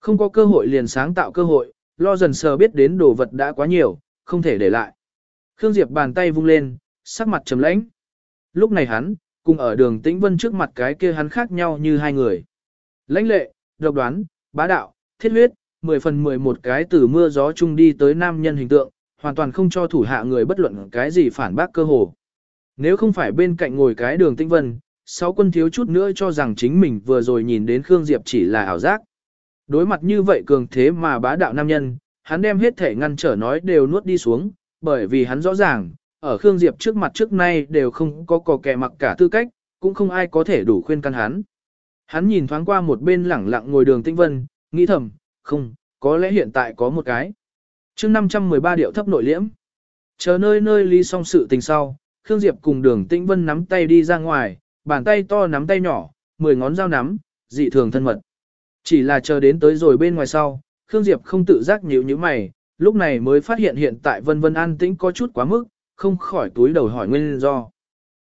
Không có cơ hội liền sáng tạo cơ hội, lo dần sờ biết đến đồ vật đã quá nhiều, không thể để lại. Khương Diệp bàn tay vung lên, sắc mặt trầm lãnh. Lúc này hắn, cùng ở đường tĩnh vân trước mặt cái kia hắn khác nhau như hai người. Lãnh lệ, độc đoán, bá đạo, thiết huyết, mười phần mười một cái từ mưa gió chung đi tới nam nhân hình tượng, hoàn toàn không cho thủ hạ người bất luận cái gì phản bác cơ hồ. Nếu không phải bên cạnh ngồi cái đường Tinh vân, sáu quân thiếu chút nữa cho rằng chính mình vừa rồi nhìn đến Khương Diệp chỉ là ảo giác. Đối mặt như vậy cường thế mà bá đạo nam nhân, hắn đem hết thể ngăn trở nói đều nuốt đi xuống, bởi vì hắn rõ ràng, ở Khương Diệp trước mặt trước nay đều không có cò kẻ mặc cả tư cách, cũng không ai có thể đủ khuyên can hắn. Hắn nhìn thoáng qua một bên lẳng lặng ngồi đường Tinh vân, nghĩ thầm, không, có lẽ hiện tại có một cái chương 513 điệu thấp nội liễm. Chờ nơi nơi ly xong sự tình sau, Khương Diệp cùng đường tĩnh vân nắm tay đi ra ngoài, bàn tay to nắm tay nhỏ, mười ngón dao nắm, dị thường thân mật. Chỉ là chờ đến tới rồi bên ngoài sau, Khương Diệp không tự giác nhíu như mày, lúc này mới phát hiện hiện tại vân vân an tĩnh có chút quá mức, không khỏi túi đầu hỏi nguyên do.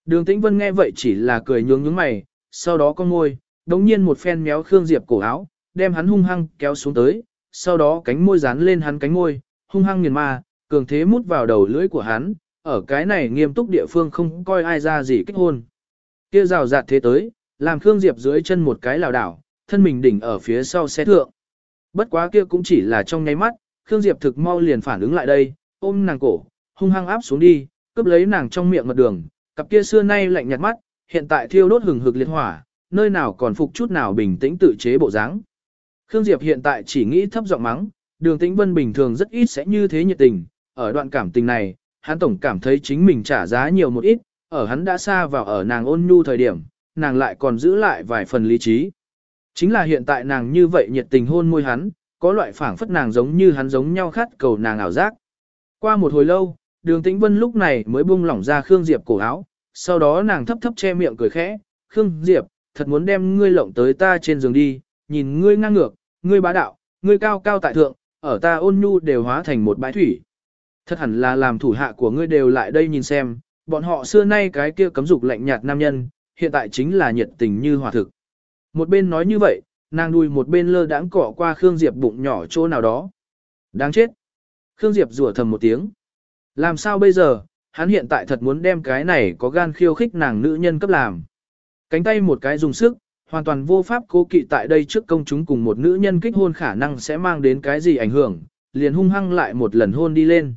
Đường tĩnh vân nghe vậy chỉ là cười nhướng nhướng mày, sau đó con môi, đống nhiên một phen méo Khương Diệp cổ áo, đem hắn hung hăng kéo xuống tới, sau đó cánh môi dán lên hắn cánh môi, hung hăng nghiền ma, cường thế mút vào đầu lưỡi của hắn, ở cái này nghiêm túc địa phương không coi ai ra gì kết hôn. Kia rào rạt thế tới, làm Khương Diệp dưới chân một cái lảo đảo, thân mình đỉnh ở phía sau xe thượng. Bất quá kia cũng chỉ là trong nháy mắt, Khương Diệp thực mau liền phản ứng lại đây, ôm nàng cổ, hung hăng áp xuống đi, cướp lấy nàng trong miệng mật đường, cặp kia xưa nay lạnh nhạt mắt, hiện tại thiêu đốt hừng hực liệt hỏa, nơi nào còn phục chút nào bình tĩnh tự chế bộ dáng. Khương Diệp hiện tại chỉ nghĩ thấp giọng mắng, đường tĩnh vân bình thường rất ít sẽ như thế nhiệt tình, ở đoạn cảm tình này, hắn tổng cảm thấy chính mình trả giá nhiều một ít, ở hắn đã xa vào ở nàng ôn nhu thời điểm, nàng lại còn giữ lại vài phần lý trí. Chính là hiện tại nàng như vậy nhiệt tình hôn môi hắn, có loại phảng phất nàng giống như hắn giống nhau khát cầu nàng ảo giác. Qua một hồi lâu, đường tĩnh vân lúc này mới buông lỏng ra Khương Diệp cổ áo, sau đó nàng thấp thấp che miệng cười khẽ, Khương Diệp, thật muốn đem ngươi lộng tới ta trên giường đi, nhìn ngươi ngang ngược, ngươi bá đạo, ngươi cao cao tại thượng, ở ta ôn nhu đều hóa thành một bãi thủy. Thật hẳn là làm thủ hạ của ngươi đều lại đây nhìn xem, bọn họ xưa nay cái kia cấm dục lạnh nhạt nam nhân, hiện tại chính là nhiệt tình như hòa thực. Một bên nói như vậy, nàng đùi một bên lơ đãng cỏ qua Khương Diệp bụng nhỏ chỗ nào đó. Đáng chết. Khương Diệp rủa thầm một tiếng. Làm sao bây giờ, hắn hiện tại thật muốn đem cái này có gan khiêu khích nàng nữ nhân cấp làm. Cánh tay một cái dùng sức, hoàn toàn vô pháp cố kỵ tại đây trước công chúng cùng một nữ nhân kích hôn khả năng sẽ mang đến cái gì ảnh hưởng, liền hung hăng lại một lần hôn đi lên.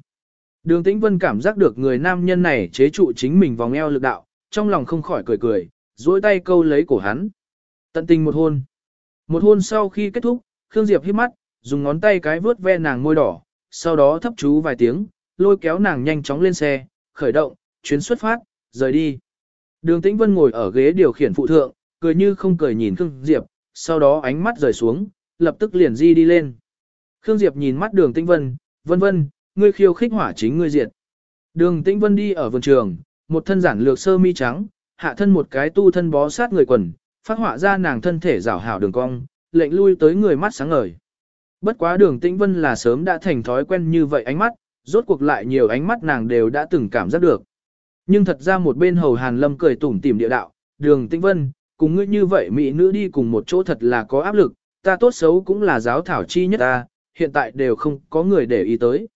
Đường Tĩnh Vân cảm giác được người nam nhân này chế trụ chính mình vòng eo lực đạo, trong lòng không khỏi cười cười, duỗi tay câu lấy cổ hắn. Tận tình một hôn. Một hôn sau khi kết thúc, Khương Diệp hít mắt, dùng ngón tay cái vướt ve nàng môi đỏ, sau đó thấp chú vài tiếng, lôi kéo nàng nhanh chóng lên xe, khởi động, chuyến xuất phát, rời đi. Đường Tĩnh Vân ngồi ở ghế điều khiển phụ thượng, cười như không cười nhìn Khương Diệp, sau đó ánh mắt rời xuống, lập tức liền di đi lên. Khương Diệp nhìn mắt đường Tĩnh Vân, vân vân, ngươi khiêu khích hỏa chính ngươi diệt. Đường Tĩnh Vân đi ở vườn trường, một thân giản lược sơ mi trắng, hạ thân một cái tu thân bó sát người quần, phát họa ra nàng thân thể rảo hảo đường cong, lệnh lui tới người mắt sáng ngời. Bất quá đường Tĩnh Vân là sớm đã thành thói quen như vậy ánh mắt, rốt cuộc lại nhiều ánh mắt nàng đều đã từng cảm giác được. Nhưng thật ra một bên hầu Hàn Lâm cười tủm tỉm địa đạo, đường Tĩnh Vân, cùng ngươi như vậy mỹ nữ đi cùng một chỗ thật là có áp lực, ta tốt xấu cũng là giáo thảo chi nhất ta, hiện tại đều không có người để ý tới.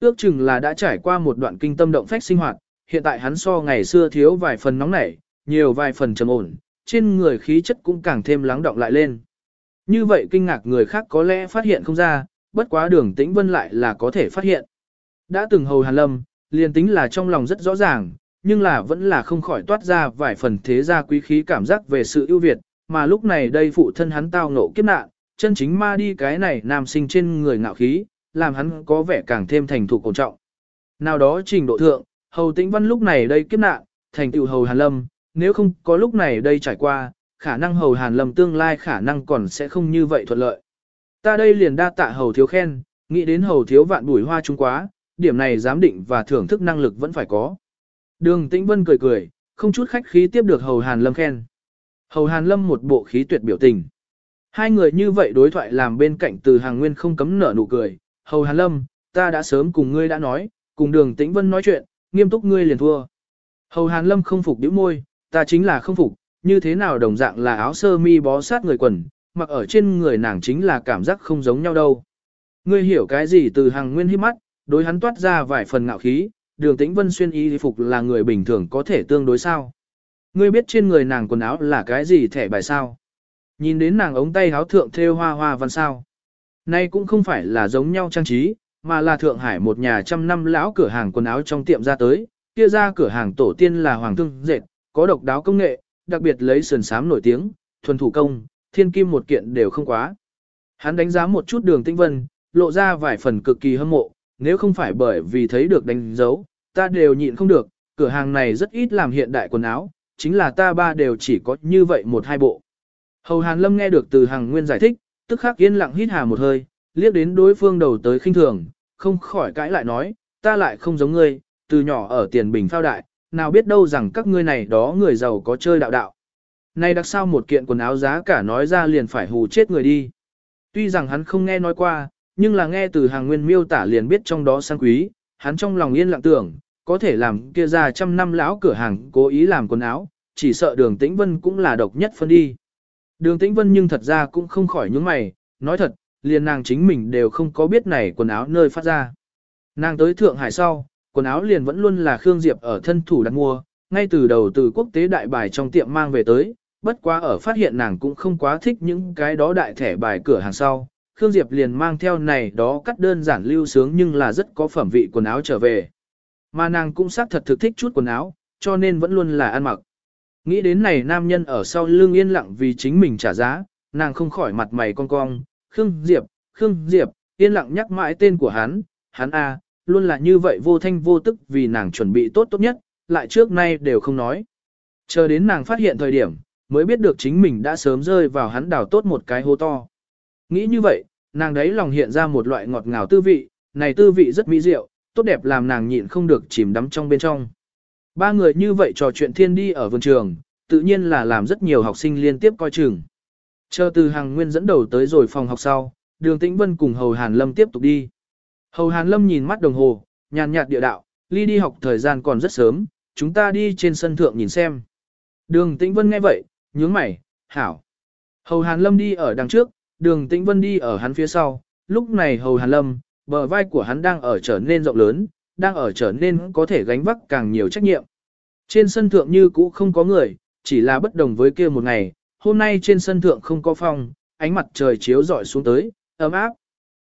Ước chừng là đã trải qua một đoạn kinh tâm động phách sinh hoạt, hiện tại hắn so ngày xưa thiếu vài phần nóng nảy, nhiều vài phần trầm ổn, trên người khí chất cũng càng thêm lắng động lại lên. như vậy kinh ngạc người khác có lẽ phát hiện không ra, bất quá đường tĩnh vân lại là có thể phát hiện. Đã từng hầu hàn lâm, liền tính là trong lòng rất rõ ràng, nhưng là vẫn là không khỏi toát ra vài phần thế gia quý khí cảm giác về sự ưu việt, mà lúc này đây phụ thân hắn tao ngộ kiếp nạn, chân chính ma đi cái này nam sinh trên người ngạo khí, làm hắn có vẻ càng thêm thành thục cổ trọng. Nào đó trình độ thượng, hầu tĩnh văn lúc này đây kiếp nạn, thành tựu hầu hàn lâm, nếu không có lúc này đây trải qua, khả năng hầu hàn lâm tương lai khả năng còn sẽ không như vậy thuận lợi. Ta đây liền đa tạ hầu thiếu khen, nghĩ đến hầu thiếu vạn bùi hoa trung quá, điểm này giám định và thưởng thức năng lực vẫn phải có. Đường Tĩnh Vân cười cười, không chút khách khí tiếp được hầu hàn lâm khen. Hầu hàn lâm một bộ khí tuyệt biểu tình. Hai người như vậy đối thoại làm bên cạnh từ hàng nguyên không cấm nở nụ cười. Hầu hàn lâm, ta đã sớm cùng ngươi đã nói, cùng đường Tĩnh Vân nói chuyện, nghiêm túc ngươi liền thua. Hầu hàn lâm không phục điếu môi, ta chính là không phục, như thế nào đồng dạng là áo sơ mi bó sát người quần, mặc ở trên người nàng chính là cảm giác không giống nhau đâu. Ngươi hiểu cái gì từ hàng nguyên hiếp mắt, đối hắn toát ra vài phần ngạo khí, đường tĩnh vân xuyên y phục là người bình thường có thể tương đối sao. Ngươi biết trên người nàng quần áo là cái gì thẻ bài sao? Nhìn đến nàng ống tay áo thượng thêu hoa hoa văn sao? Nay cũng không phải là giống nhau trang trí, mà là Thượng Hải một nhà trăm năm lão cửa hàng quần áo trong tiệm ra tới, kia ra cửa hàng tổ tiên là Hoàng Thương Dệt, có độc đáo công nghệ, đặc biệt lấy sườn sám nổi tiếng, thuần thủ công, thiên kim một kiện đều không quá. Hắn đánh giá một chút đường tinh vân, lộ ra vài phần cực kỳ hâm mộ, nếu không phải bởi vì thấy được đánh dấu, ta đều nhịn không được, cửa hàng này rất ít làm hiện đại quần áo, chính là ta ba đều chỉ có như vậy một hai bộ. Hầu Hàn Lâm nghe được từ hàng nguyên giải thích, tức khắc yên lặng hít hà một hơi, liếc đến đối phương đầu tới khinh thường, không khỏi cãi lại nói, ta lại không giống ngươi, từ nhỏ ở tiền bình phao đại, nào biết đâu rằng các ngươi này đó người giàu có chơi đạo đạo. Này đặc sao một kiện quần áo giá cả nói ra liền phải hù chết người đi. Tuy rằng hắn không nghe nói qua, nhưng là nghe từ hàng nguyên miêu tả liền biết trong đó sang quý, hắn trong lòng yên lặng tưởng, có thể làm kia ra trăm năm lão cửa hàng cố ý làm quần áo, chỉ sợ đường tĩnh vân cũng là độc nhất phân đi. Đường tĩnh vân nhưng thật ra cũng không khỏi những mày, nói thật, liền nàng chính mình đều không có biết này quần áo nơi phát ra. Nàng tới Thượng Hải sau, quần áo liền vẫn luôn là Khương Diệp ở thân thủ đặt mua, ngay từ đầu từ quốc tế đại bài trong tiệm mang về tới, bất quá ở phát hiện nàng cũng không quá thích những cái đó đại thẻ bài cửa hàng sau. Khương Diệp liền mang theo này đó cắt đơn giản lưu sướng nhưng là rất có phẩm vị quần áo trở về. Mà nàng cũng xác thật thực thích chút quần áo, cho nên vẫn luôn là ăn mặc. Nghĩ đến này nam nhân ở sau lưng yên lặng vì chính mình trả giá, nàng không khỏi mặt mày cong cong, Khương Diệp, Khương Diệp, yên lặng nhắc mãi tên của hắn, hắn A, luôn là như vậy vô thanh vô tức vì nàng chuẩn bị tốt tốt nhất, lại trước nay đều không nói. Chờ đến nàng phát hiện thời điểm, mới biết được chính mình đã sớm rơi vào hắn đào tốt một cái hố to. Nghĩ như vậy, nàng đấy lòng hiện ra một loại ngọt ngào tư vị, này tư vị rất mỹ diệu, tốt đẹp làm nàng nhịn không được chìm đắm trong bên trong. Ba người như vậy trò chuyện thiên đi ở vườn trường, tự nhiên là làm rất nhiều học sinh liên tiếp coi chừng. Chờ từ hàng nguyên dẫn đầu tới rồi phòng học sau, đường tĩnh vân cùng Hầu Hàn Lâm tiếp tục đi. Hầu Hàn Lâm nhìn mắt đồng hồ, nhàn nhạt địa đạo, ly đi học thời gian còn rất sớm, chúng ta đi trên sân thượng nhìn xem. Đường tĩnh vân nghe vậy, nhướng mày, hảo. Hầu Hàn Lâm đi ở đằng trước, đường tĩnh vân đi ở hắn phía sau, lúc này Hầu Hàn Lâm, bờ vai của hắn đang ở trở nên rộng lớn, đang ở trở nên có thể gánh vác càng nhiều trách nhiệm. Trên sân thượng như cũ không có người, chỉ là bất đồng với kia một ngày, hôm nay trên sân thượng không có phong, ánh mặt trời chiếu rọi xuống tới, ấm áp.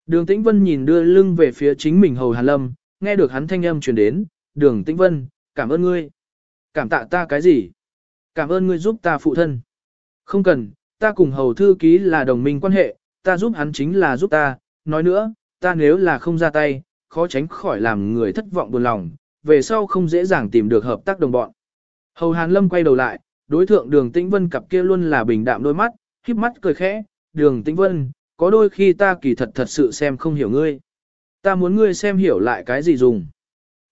Đường Tĩnh Vân nhìn đưa lưng về phía chính mình Hầu Hàn Lâm, nghe được hắn thanh âm truyền đến, Đường Tĩnh Vân, cảm ơn ngươi. Cảm tạ ta cái gì? Cảm ơn ngươi giúp ta phụ thân. Không cần, ta cùng Hầu Thư Ký là đồng minh quan hệ, ta giúp hắn chính là giúp ta, nói nữa, ta nếu là không ra tay, khó tránh khỏi làm người thất vọng buồn lòng, về sau không dễ dàng tìm được hợp tác đồng bọn. Hầu Hàn Lâm quay đầu lại, đối thượng đường tĩnh vân cặp kia luôn là bình đạm đôi mắt, khiếp mắt cười khẽ, đường tĩnh vân, có đôi khi ta kỳ thật thật sự xem không hiểu ngươi. Ta muốn ngươi xem hiểu lại cái gì dùng.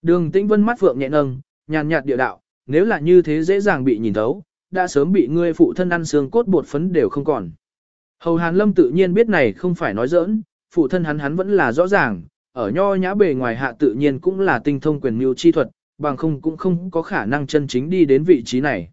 Đường tĩnh vân mắt phượng nhẹ nâng, nhàn nhạt địa đạo, nếu là như thế dễ dàng bị nhìn thấu, đã sớm bị ngươi phụ thân ăn xương cốt bột phấn đều không còn. Hầu Hàn Lâm tự nhiên biết này không phải nói giỡn, phụ thân hắn hắn vẫn là rõ ràng, ở nho nhã bề ngoài hạ tự nhiên cũng là tinh thông quyền mưu chi thuật, bằng không cũng không có khả năng chân chính đi đến vị trí này.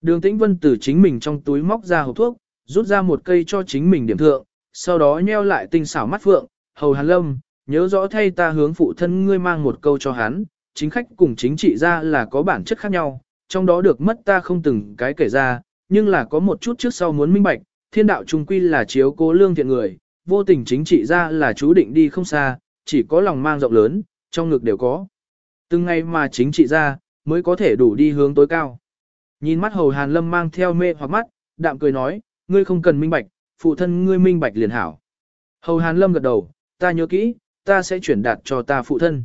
Đường Tĩnh Vân từ chính mình trong túi móc ra hộp thuốc, rút ra một cây cho chính mình điểm thượng, sau đó nheo lại tinh xảo mắt phượng, hầu hàn lâm, nhớ rõ thay ta hướng phụ thân ngươi mang một câu cho hắn, chính khách cùng chính trị ra là có bản chất khác nhau, trong đó được mất ta không từng cái kể ra, nhưng là có một chút trước sau muốn minh bạch, thiên đạo trung quy là chiếu cố lương thiện người, vô tình chính trị ra là chú định đi không xa, chỉ có lòng mang rộng lớn, trong ngực đều có. Từng ngày mà chính trị ra, mới có thể đủ đi hướng tối cao. Nhìn mắt hầu hàn lâm mang theo mê hoặc mắt, đạm cười nói, ngươi không cần minh bạch, phụ thân ngươi minh bạch liền hảo. Hầu hàn lâm gật đầu, ta nhớ kỹ, ta sẽ chuyển đạt cho ta phụ thân.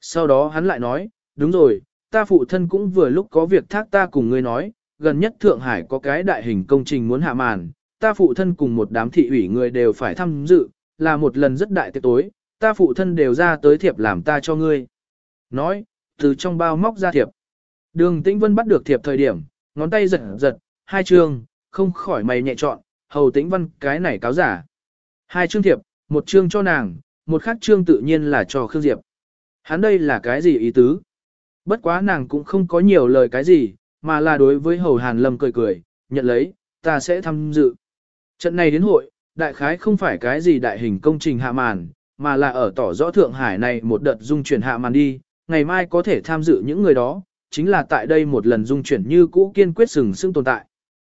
Sau đó hắn lại nói, đúng rồi, ta phụ thân cũng vừa lúc có việc thác ta cùng ngươi nói, gần nhất Thượng Hải có cái đại hình công trình muốn hạ màn, ta phụ thân cùng một đám thị ủy người đều phải tham dự, là một lần rất đại tiệc tối, ta phụ thân đều ra tới thiệp làm ta cho ngươi. Nói, từ trong bao móc ra thiệp. Đường Tĩnh Vân bắt được thiệp thời điểm, ngón tay giật giật, hai chương, không khỏi mày nhẹ chọn, hầu Tĩnh Vân cái này cáo giả. Hai chương thiệp, một chương cho nàng, một khác chương tự nhiên là cho Khương Diệp. Hắn đây là cái gì ý tứ? Bất quá nàng cũng không có nhiều lời cái gì, mà là đối với hầu Hàn Lâm cười cười, nhận lấy, ta sẽ tham dự. Trận này đến hội, đại khái không phải cái gì đại hình công trình hạ màn, mà là ở tỏ rõ Thượng Hải này một đợt dung chuyển hạ màn đi, ngày mai có thể tham dự những người đó, chính là tại đây một lần dung chuyển như cũ kiên quyết sừng sững tồn tại.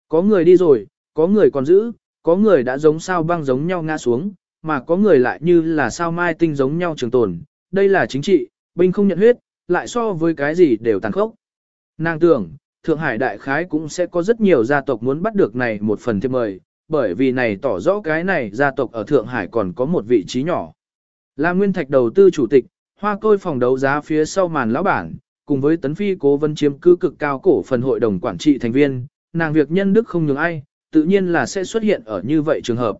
Có người đi rồi, có người còn giữ, có người đã giống sao băng giống nhau ngã xuống, mà có người lại như là sao mai tinh giống nhau trường tồn. Đây là chính trị, binh không nhận huyết, lại so với cái gì đều tàn khốc. Nàng tưởng, Thượng Hải Đại Khái cũng sẽ có rất nhiều gia tộc muốn bắt được này một phần thêm mời, bởi vì này tỏ rõ cái này gia tộc ở Thượng Hải còn có một vị trí nhỏ. Là nguyên thạch đầu tư chủ tịch, hoa côi phòng đấu giá phía sau màn lão bản, cùng với tấn phi cố vấn chiếm cư cực cao cổ phần hội đồng quản trị thành viên, nàng việc nhân đức không nhường ai, tự nhiên là sẽ xuất hiện ở như vậy trường hợp.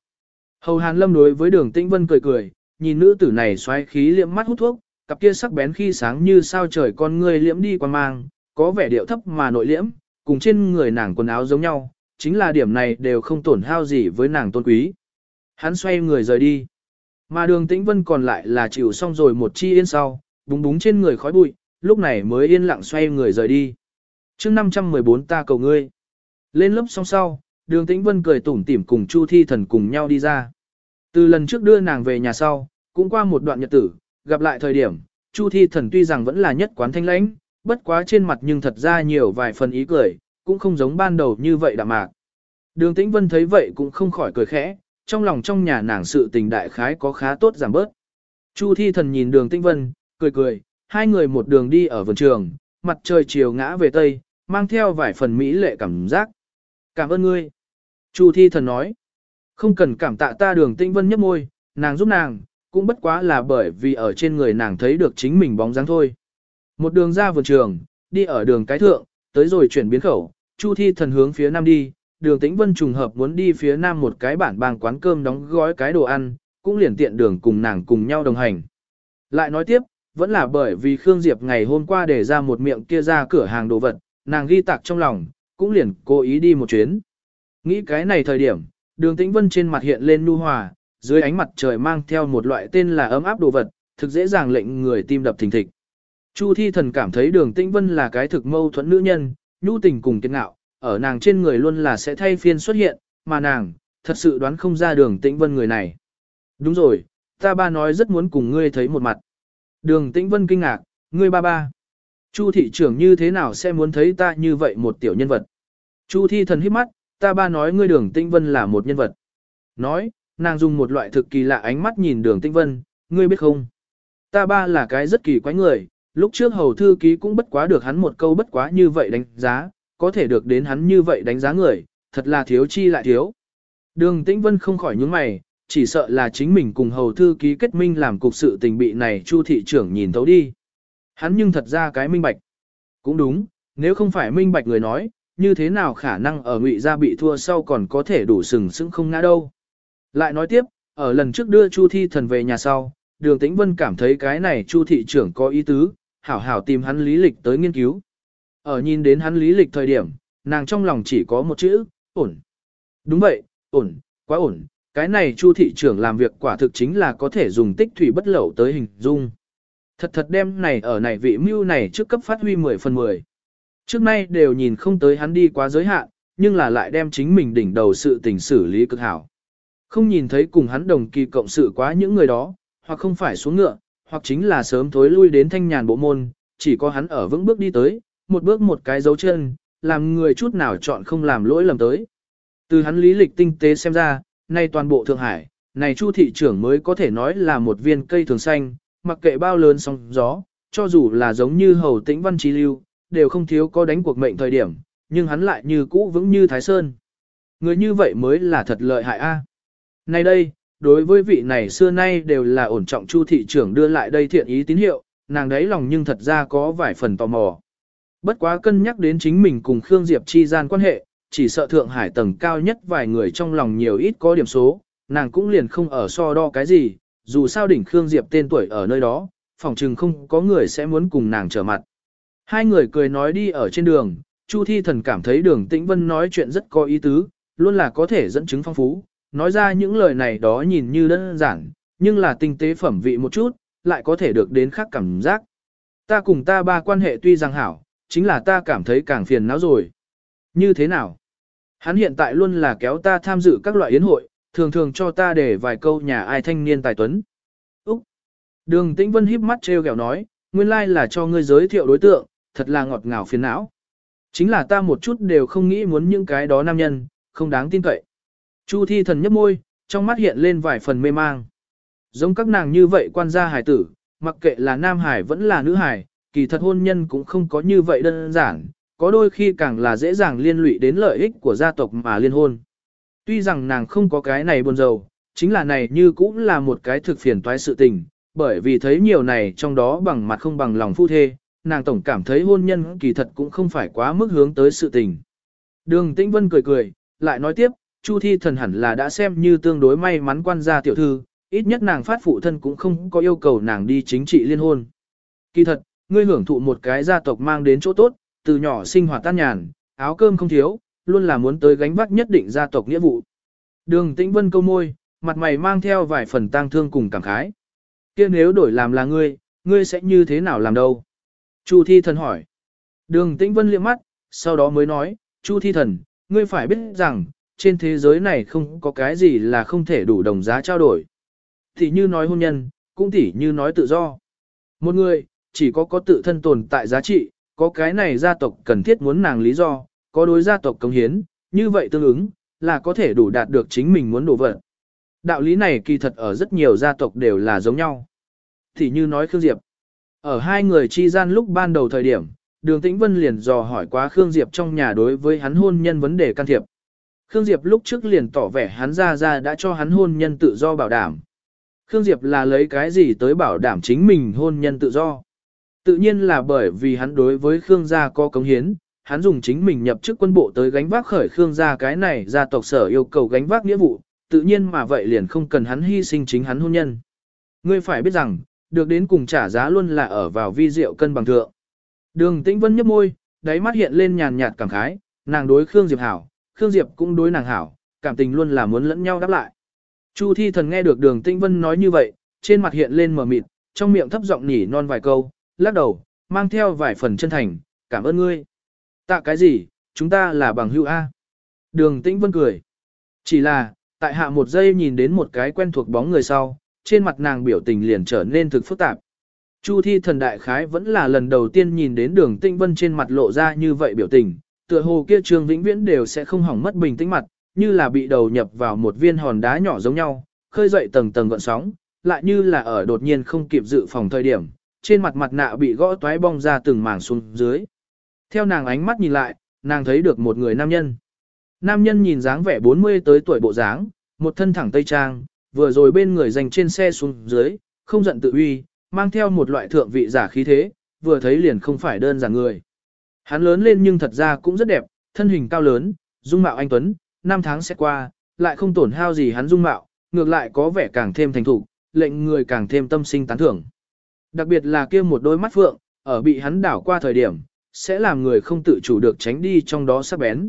Hầu Hàn Lâm đối với đường Tĩnh Vân cười cười, nhìn nữ tử này xoáy khí liệm mắt hút thuốc, cặp kia sắc bén khi sáng như sao trời con người liễm đi qua mang, có vẻ điệu thấp mà nội liễm, cùng trên người nàng quần áo giống nhau, chính là điểm này đều không tổn hao gì với nàng tôn quý. Hắn xoay người rời đi. Mà đường tĩnh vân còn lại là chịu xong rồi một chi yên sau, búng búng trên người khói bụi, lúc này mới yên lặng xoay người rời đi. chương 514 ta cầu ngươi. Lên lớp xong sau, đường tĩnh vân cười tủm tỉm cùng Chu Thi Thần cùng nhau đi ra. Từ lần trước đưa nàng về nhà sau, cũng qua một đoạn nhật tử, gặp lại thời điểm, Chu Thi Thần tuy rằng vẫn là nhất quán thanh lãnh, bất quá trên mặt nhưng thật ra nhiều vài phần ý cười, cũng không giống ban đầu như vậy đạm mạc. Đường Tĩnh Vân thấy vậy cũng không khỏi cười khẽ, trong lòng trong nhà nàng sự tình đại khái có khá tốt giảm bớt. Chu Thi Thần nhìn Đường Tĩnh Vân, cười cười, hai người một đường đi ở vườn trường, mặt trời chiều ngã về tây, mang theo vài phần mỹ lệ cảm giác. Cảm ơn ngươi. Chu Thi Thần nói, không cần cảm tạ ta Đường Tĩnh Vân nhấp môi, nàng giúp nàng, cũng bất quá là bởi vì ở trên người nàng thấy được chính mình bóng dáng thôi. Một đường ra vườn trường, đi ở đường cái thượng, tới rồi chuyển biến khẩu, Chu Thi thần hướng phía nam đi, đường tĩnh vân trùng hợp muốn đi phía nam một cái bản bang quán cơm đóng gói cái đồ ăn, cũng liền tiện đường cùng nàng cùng nhau đồng hành. Lại nói tiếp, vẫn là bởi vì Khương Diệp ngày hôm qua để ra một miệng kia ra cửa hàng đồ vật, nàng ghi tạc trong lòng, cũng liền cố ý đi một chuyến. Nghĩ cái này thời điểm, đường tĩnh vân trên mặt hiện lên nu hòa, dưới ánh mặt trời mang theo một loại tên là ấm áp đồ vật, thực dễ dàng lệnh người tim đập thình thịch. Chu Thi Thần cảm thấy Đường Tĩnh Vân là cái thực mâu thuẫn nữ nhân, nhu tình cùng kiên ngạo, ở nàng trên người luôn là sẽ thay phiên xuất hiện, mà nàng, thật sự đoán không ra Đường Tĩnh Vân người này. Đúng rồi, ta ba nói rất muốn cùng ngươi thấy một mặt. Đường Tĩnh Vân kinh ngạc, ngươi ba ba. Chu thị trưởng như thế nào sẽ muốn thấy ta như vậy một tiểu nhân vật? Chu Thi Thần hít mắt, ta ba nói ngươi Đường Tĩnh Vân là một nhân vật. Nói, nàng dùng một loại thực kỳ lạ ánh mắt nhìn Đường Tĩnh Vân, ngươi biết không? Ta ba là cái rất kỳ quái người, Lúc trước hầu thư ký cũng bất quá được hắn một câu bất quá như vậy đánh giá, có thể được đến hắn như vậy đánh giá người, thật là thiếu chi lại thiếu. Đường Tĩnh Vân không khỏi nhướng mày, chỉ sợ là chính mình cùng hầu thư ký kết minh làm cục sự tình bị này chu thị trưởng nhìn thấu đi. Hắn nhưng thật ra cái minh bạch. Cũng đúng, nếu không phải minh bạch người nói, như thế nào khả năng ở ngụy gia bị thua sau còn có thể đủ sừng sững không ngã đâu. Lại nói tiếp, ở lần trước đưa chu thi thần về nhà sau, đường tĩnh vân cảm thấy cái này chu thị trưởng có ý tứ, hảo hảo tìm hắn lý lịch tới nghiên cứu. Ở nhìn đến hắn lý lịch thời điểm, nàng trong lòng chỉ có một chữ, ổn. Đúng vậy, ổn, quá ổn, cái này chu thị trưởng làm việc quả thực chính là có thể dùng tích thủy bất lẩu tới hình dung. Thật thật đem này ở này vị mưu này trước cấp phát huy 10 phần 10. Trước nay đều nhìn không tới hắn đi quá giới hạn, nhưng là lại đem chính mình đỉnh đầu sự tình xử lý cực hảo. Không nhìn thấy cùng hắn đồng kỳ cộng sự quá những người đó, hoặc không phải xuống ngựa, hoặc chính là sớm thối lui đến thanh nhàn bộ môn, chỉ có hắn ở vững bước đi tới, một bước một cái dấu chân, làm người chút nào chọn không làm lỗi lầm tới. Từ hắn lý lịch tinh tế xem ra, nay toàn bộ Thượng Hải, này Chu thị trưởng mới có thể nói là một viên cây thường xanh, mặc kệ bao lớn sóng gió, cho dù là giống như hầu tĩnh văn trí lưu, đều không thiếu có đánh cuộc mệnh thời điểm, nhưng hắn lại như cũ vững như Thái Sơn. Người như vậy mới là thật lợi hại a. Nay đây, đối với vị này xưa nay đều là ổn trọng Chu thị trưởng đưa lại đây thiện ý tín hiệu, nàng đấy lòng nhưng thật ra có vài phần tò mò. Bất quá cân nhắc đến chính mình cùng Khương Diệp chi gian quan hệ, chỉ sợ Thượng Hải tầng cao nhất vài người trong lòng nhiều ít có điểm số, nàng cũng liền không ở so đo cái gì, dù sao đỉnh Khương Diệp tên tuổi ở nơi đó, phòng chừng không có người sẽ muốn cùng nàng trở mặt. Hai người cười nói đi ở trên đường, Chu Thi Thần cảm thấy đường Tĩnh Vân nói chuyện rất có ý tứ, luôn là có thể dẫn chứng phong phú, nói ra những lời này đó nhìn như đơn giản, nhưng là tinh tế phẩm vị một chút, lại có thể được đến khác cảm giác. Ta cùng ta ba quan hệ tuy rằng hảo, chính là ta cảm thấy càng phiền não rồi. Như thế nào? Hắn hiện tại luôn là kéo ta tham dự các loại yến hội, thường thường cho ta để vài câu nhà ai thanh niên tài tuấn. Úc! Đường Tĩnh Vân híp mắt treo kẹo nói, nguyên lai like là cho ngươi giới thiệu đối tượng, thật là ngọt ngào phiền não. Chính là ta một chút đều không nghĩ muốn những cái đó nam nhân, không đáng tin cậy. Chu thi thần nhấp môi, trong mắt hiện lên vài phần mê mang. Giống các nàng như vậy quan gia hải tử, mặc kệ là nam hải vẫn là nữ hải, kỳ thật hôn nhân cũng không có như vậy đơn giản, có đôi khi càng là dễ dàng liên lụy đến lợi ích của gia tộc mà liên hôn. Tuy rằng nàng không có cái này buồn rầu, chính là này như cũng là một cái thực phiền toái sự tình, bởi vì thấy nhiều này trong đó bằng mặt không bằng lòng phu thê, nàng tổng cảm thấy hôn nhân kỳ thật cũng không phải quá mức hướng tới sự tình. Đường Tĩnh Vân cười cười, lại nói tiếp, Chu Thi thần hẳn là đã xem như tương đối may mắn quan gia tiểu thư, ít nhất nàng phát phụ thân cũng không có yêu cầu nàng đi chính trị liên hôn. Kỳ thật, ngươi hưởng thụ một cái gia tộc mang đến chỗ tốt, từ nhỏ sinh hoạt tan nhàn, áo cơm không thiếu, luôn là muốn tới gánh vác nhất định gia tộc nghĩa vụ. Đường Tĩnh Vân câu môi, mặt mày mang theo vài phần tang thương cùng cảm khái. kia nếu đổi làm là ngươi, ngươi sẽ như thế nào làm đâu? Chu Thi Thần hỏi. Đường Tĩnh Vân liếc mắt, sau đó mới nói, Chu Thi Thần, ngươi phải biết rằng, trên thế giới này không có cái gì là không thể đủ đồng giá trao đổi. Thì như nói hôn nhân, cũng tỉ như nói tự do. Một người, chỉ có có tự thân tồn tại giá trị, có cái này gia tộc cần thiết muốn nàng lý do, có đối gia tộc công hiến, như vậy tương ứng, là có thể đủ đạt được chính mình muốn đổ vật. Đạo lý này kỳ thật ở rất nhiều gia tộc đều là giống nhau. Thì như nói Khương Diệp, ở hai người chi gian lúc ban đầu thời điểm, đường tĩnh vân liền dò hỏi quá Khương Diệp trong nhà đối với hắn hôn nhân vấn đề can thiệp. Khương Diệp lúc trước liền tỏ vẻ hắn ra ra đã cho hắn hôn nhân tự do bảo đảm. Khương Diệp là lấy cái gì tới bảo đảm chính mình hôn nhân tự do? Tự nhiên là bởi vì hắn đối với Khương gia có cống hiến, hắn dùng chính mình nhập chức quân bộ tới gánh vác khởi Khương gia cái này gia tộc sở yêu cầu gánh vác nghĩa vụ, tự nhiên mà vậy liền không cần hắn hy sinh chính hắn hôn nhân. Ngươi phải biết rằng, được đến cùng trả giá luôn là ở vào vi diệu cân bằng thượng. Đường Tĩnh Vân nhếch môi, đáy mắt hiện lên nhàn nhạt cảm khái, nàng đối Khương Diệp hảo, Khương Diệp cũng đối nàng hảo, cảm tình luôn là muốn lẫn nhau đáp lại. Chu Thi Thần nghe được Đường Tĩnh Vân nói như vậy, trên mặt hiện lên mờ mịt, trong miệng thấp giọng nhỉ non vài câu, lắc đầu, mang theo vài phần chân thành, cảm ơn ngươi. Tạ cái gì, chúng ta là bằng hữu A. Đường Tĩnh Vân cười. Chỉ là, tại hạ một giây nhìn đến một cái quen thuộc bóng người sau, trên mặt nàng biểu tình liền trở nên thực phức tạp. Chu thi thần đại khái vẫn là lần đầu tiên nhìn đến đường Tĩnh Vân trên mặt lộ ra như vậy biểu tình, tựa hồ kia trường vĩnh viễn đều sẽ không hỏng mất bình tĩnh mặt, như là bị đầu nhập vào một viên hòn đá nhỏ giống nhau, khơi dậy tầng tầng gợn sóng, lại như là ở đột nhiên không kịp dự phòng thời điểm, trên mặt mặt nạ bị gõ toái bong ra từng mảng xuống dưới. Theo nàng ánh mắt nhìn lại, nàng thấy được một người nam nhân. Nam nhân nhìn dáng vẻ 40 tới tuổi bộ dáng, một thân thẳng tây trang, vừa rồi bên người dành trên xe xuống dưới, không giận tự uy, mang theo một loại thượng vị giả khí thế, vừa thấy liền không phải đơn giản người. Hắn lớn lên nhưng thật ra cũng rất đẹp, thân hình cao lớn, dung mạo anh tuấn, năm tháng sẽ qua, lại không tổn hao gì hắn dung mạo, ngược lại có vẻ càng thêm thành thục, lệnh người càng thêm tâm sinh tán thưởng. Đặc biệt là kia một đôi mắt phượng, ở bị hắn đảo qua thời điểm, sẽ làm người không tự chủ được tránh đi trong đó sắc bén.